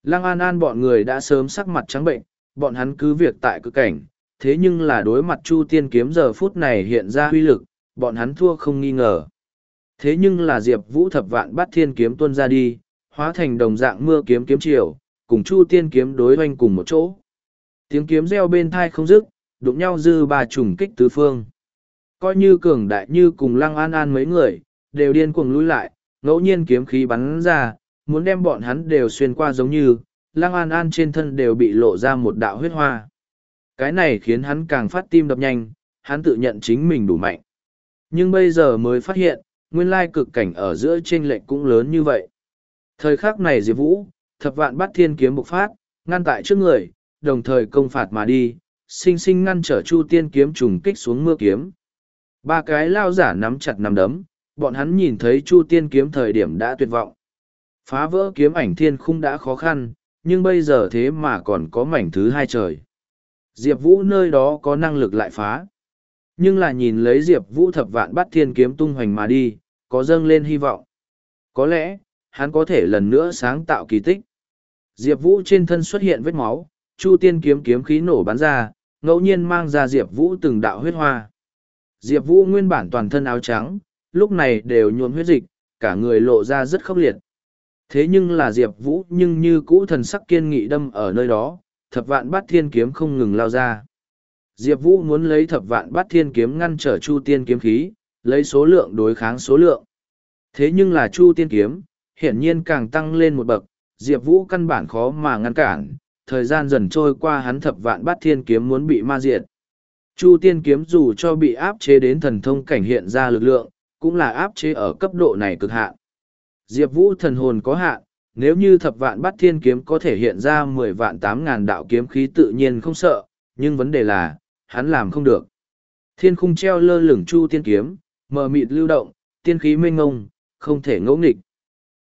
Lăng an an bọn người đã sớm sắc mặt trắng bệnh, bọn hắn cứ việc tại cực cảnh, thế nhưng là đối mặt chu tiên kiếm giờ phút này hiện ra huy lực, bọn hắn thua không nghi ngờ. Thế nhưng là Diệp Vũ thập vạn bắt thiên kiếm tuân ra đi, hóa thành đồng dạng mưa kiếm kiếm chiều, cùng chu tiên kiếm đối hoanh cùng một chỗ. Tiếng kiếm reo bên thai không dứt, đụng nhau dư ba trùng kích tứ phương. Coi như cường đại như cùng lăng an an mấy người, đều điên cuồng lùi lại, ngẫu nhiên kiếm khí bắn ra, muốn đem bọn hắn đều xuyên qua giống như, lăng an an trên thân đều bị lộ ra một đạo huyết hoa. Cái này khiến hắn càng phát tim đập nhanh, hắn tự nhận chính mình đủ mạnh. Nhưng bây giờ mới phát hiện, nguyên lai cực cảnh ở giữa trên lệnh cũng lớn như vậy. Thời khắc này Diệp Vũ, thập vạn bắt thiên kiếm bộc phát, ngăn tại trước người, đồng thời công phạt mà đi, sinh sinh ngăn trở Chu Tiên kiếm trùng kích xuống mưa kiếm. Ba cái lao giả nắm chặt nắm đấm, bọn hắn nhìn thấy Chu Tiên kiếm thời điểm đã tuyệt vọng. Phá vỡ kiếm ảnh thiên khung đã khó khăn, nhưng bây giờ thế mà còn có mảnh thứ hai trời. Diệp Vũ nơi đó có năng lực lại phá. Nhưng là nhìn lấy Diệp Vũ thập vạn bắt thiên kiếm tung hoành mà đi, có dâng lên hy vọng. Có lẽ, hắn có thể lần nữa sáng tạo kỳ tích. Diệp Vũ trên thân xuất hiện vết máu, Chu tiên kiếm kiếm khí nổ bắn ra, ngẫu nhiên mang ra Diệp Vũ từng đạo huyết hoa. Diệp Vũ nguyên bản toàn thân áo trắng, lúc này đều nhuộm huyết dịch, cả người lộ ra rất khốc liệt. Thế nhưng là Diệp Vũ nhưng như cũ thần sắc kiên nghị đâm ở nơi đó, thập vạn bát thiên kiếm không ngừng lao ra. Diệp Vũ muốn lấy thập vạn bát thiên kiếm ngăn trở Chu tiên kiếm khí, lấy số lượng đối kháng số lượng. Thế nhưng là Chu tiên kiếm, hiển nhiên càng tăng lên một bậc, Diệp Vũ căn bản khó mà ngăn cản, thời gian dần trôi qua hắn thập vạn bát thiên kiếm muốn bị ma diệt. Chu tiên kiếm dù cho bị áp chế đến thần thông cảnh hiện ra lực lượng, cũng là áp chế ở cấp độ này cực hạn. Diệp Vũ thần hồn có hạn, nếu như thập vạn bát thiên kiếm có thể hiện ra mười vạn tám ngàn đạo kiếm khí tự nhiên không sợ, nhưng vấn đề là, hắn làm không được. Thiên khung treo lơ lửng chu tiên kiếm, mờ mịt lưu động, tiên khí mênh ngông, không thể ngẫu nghịch.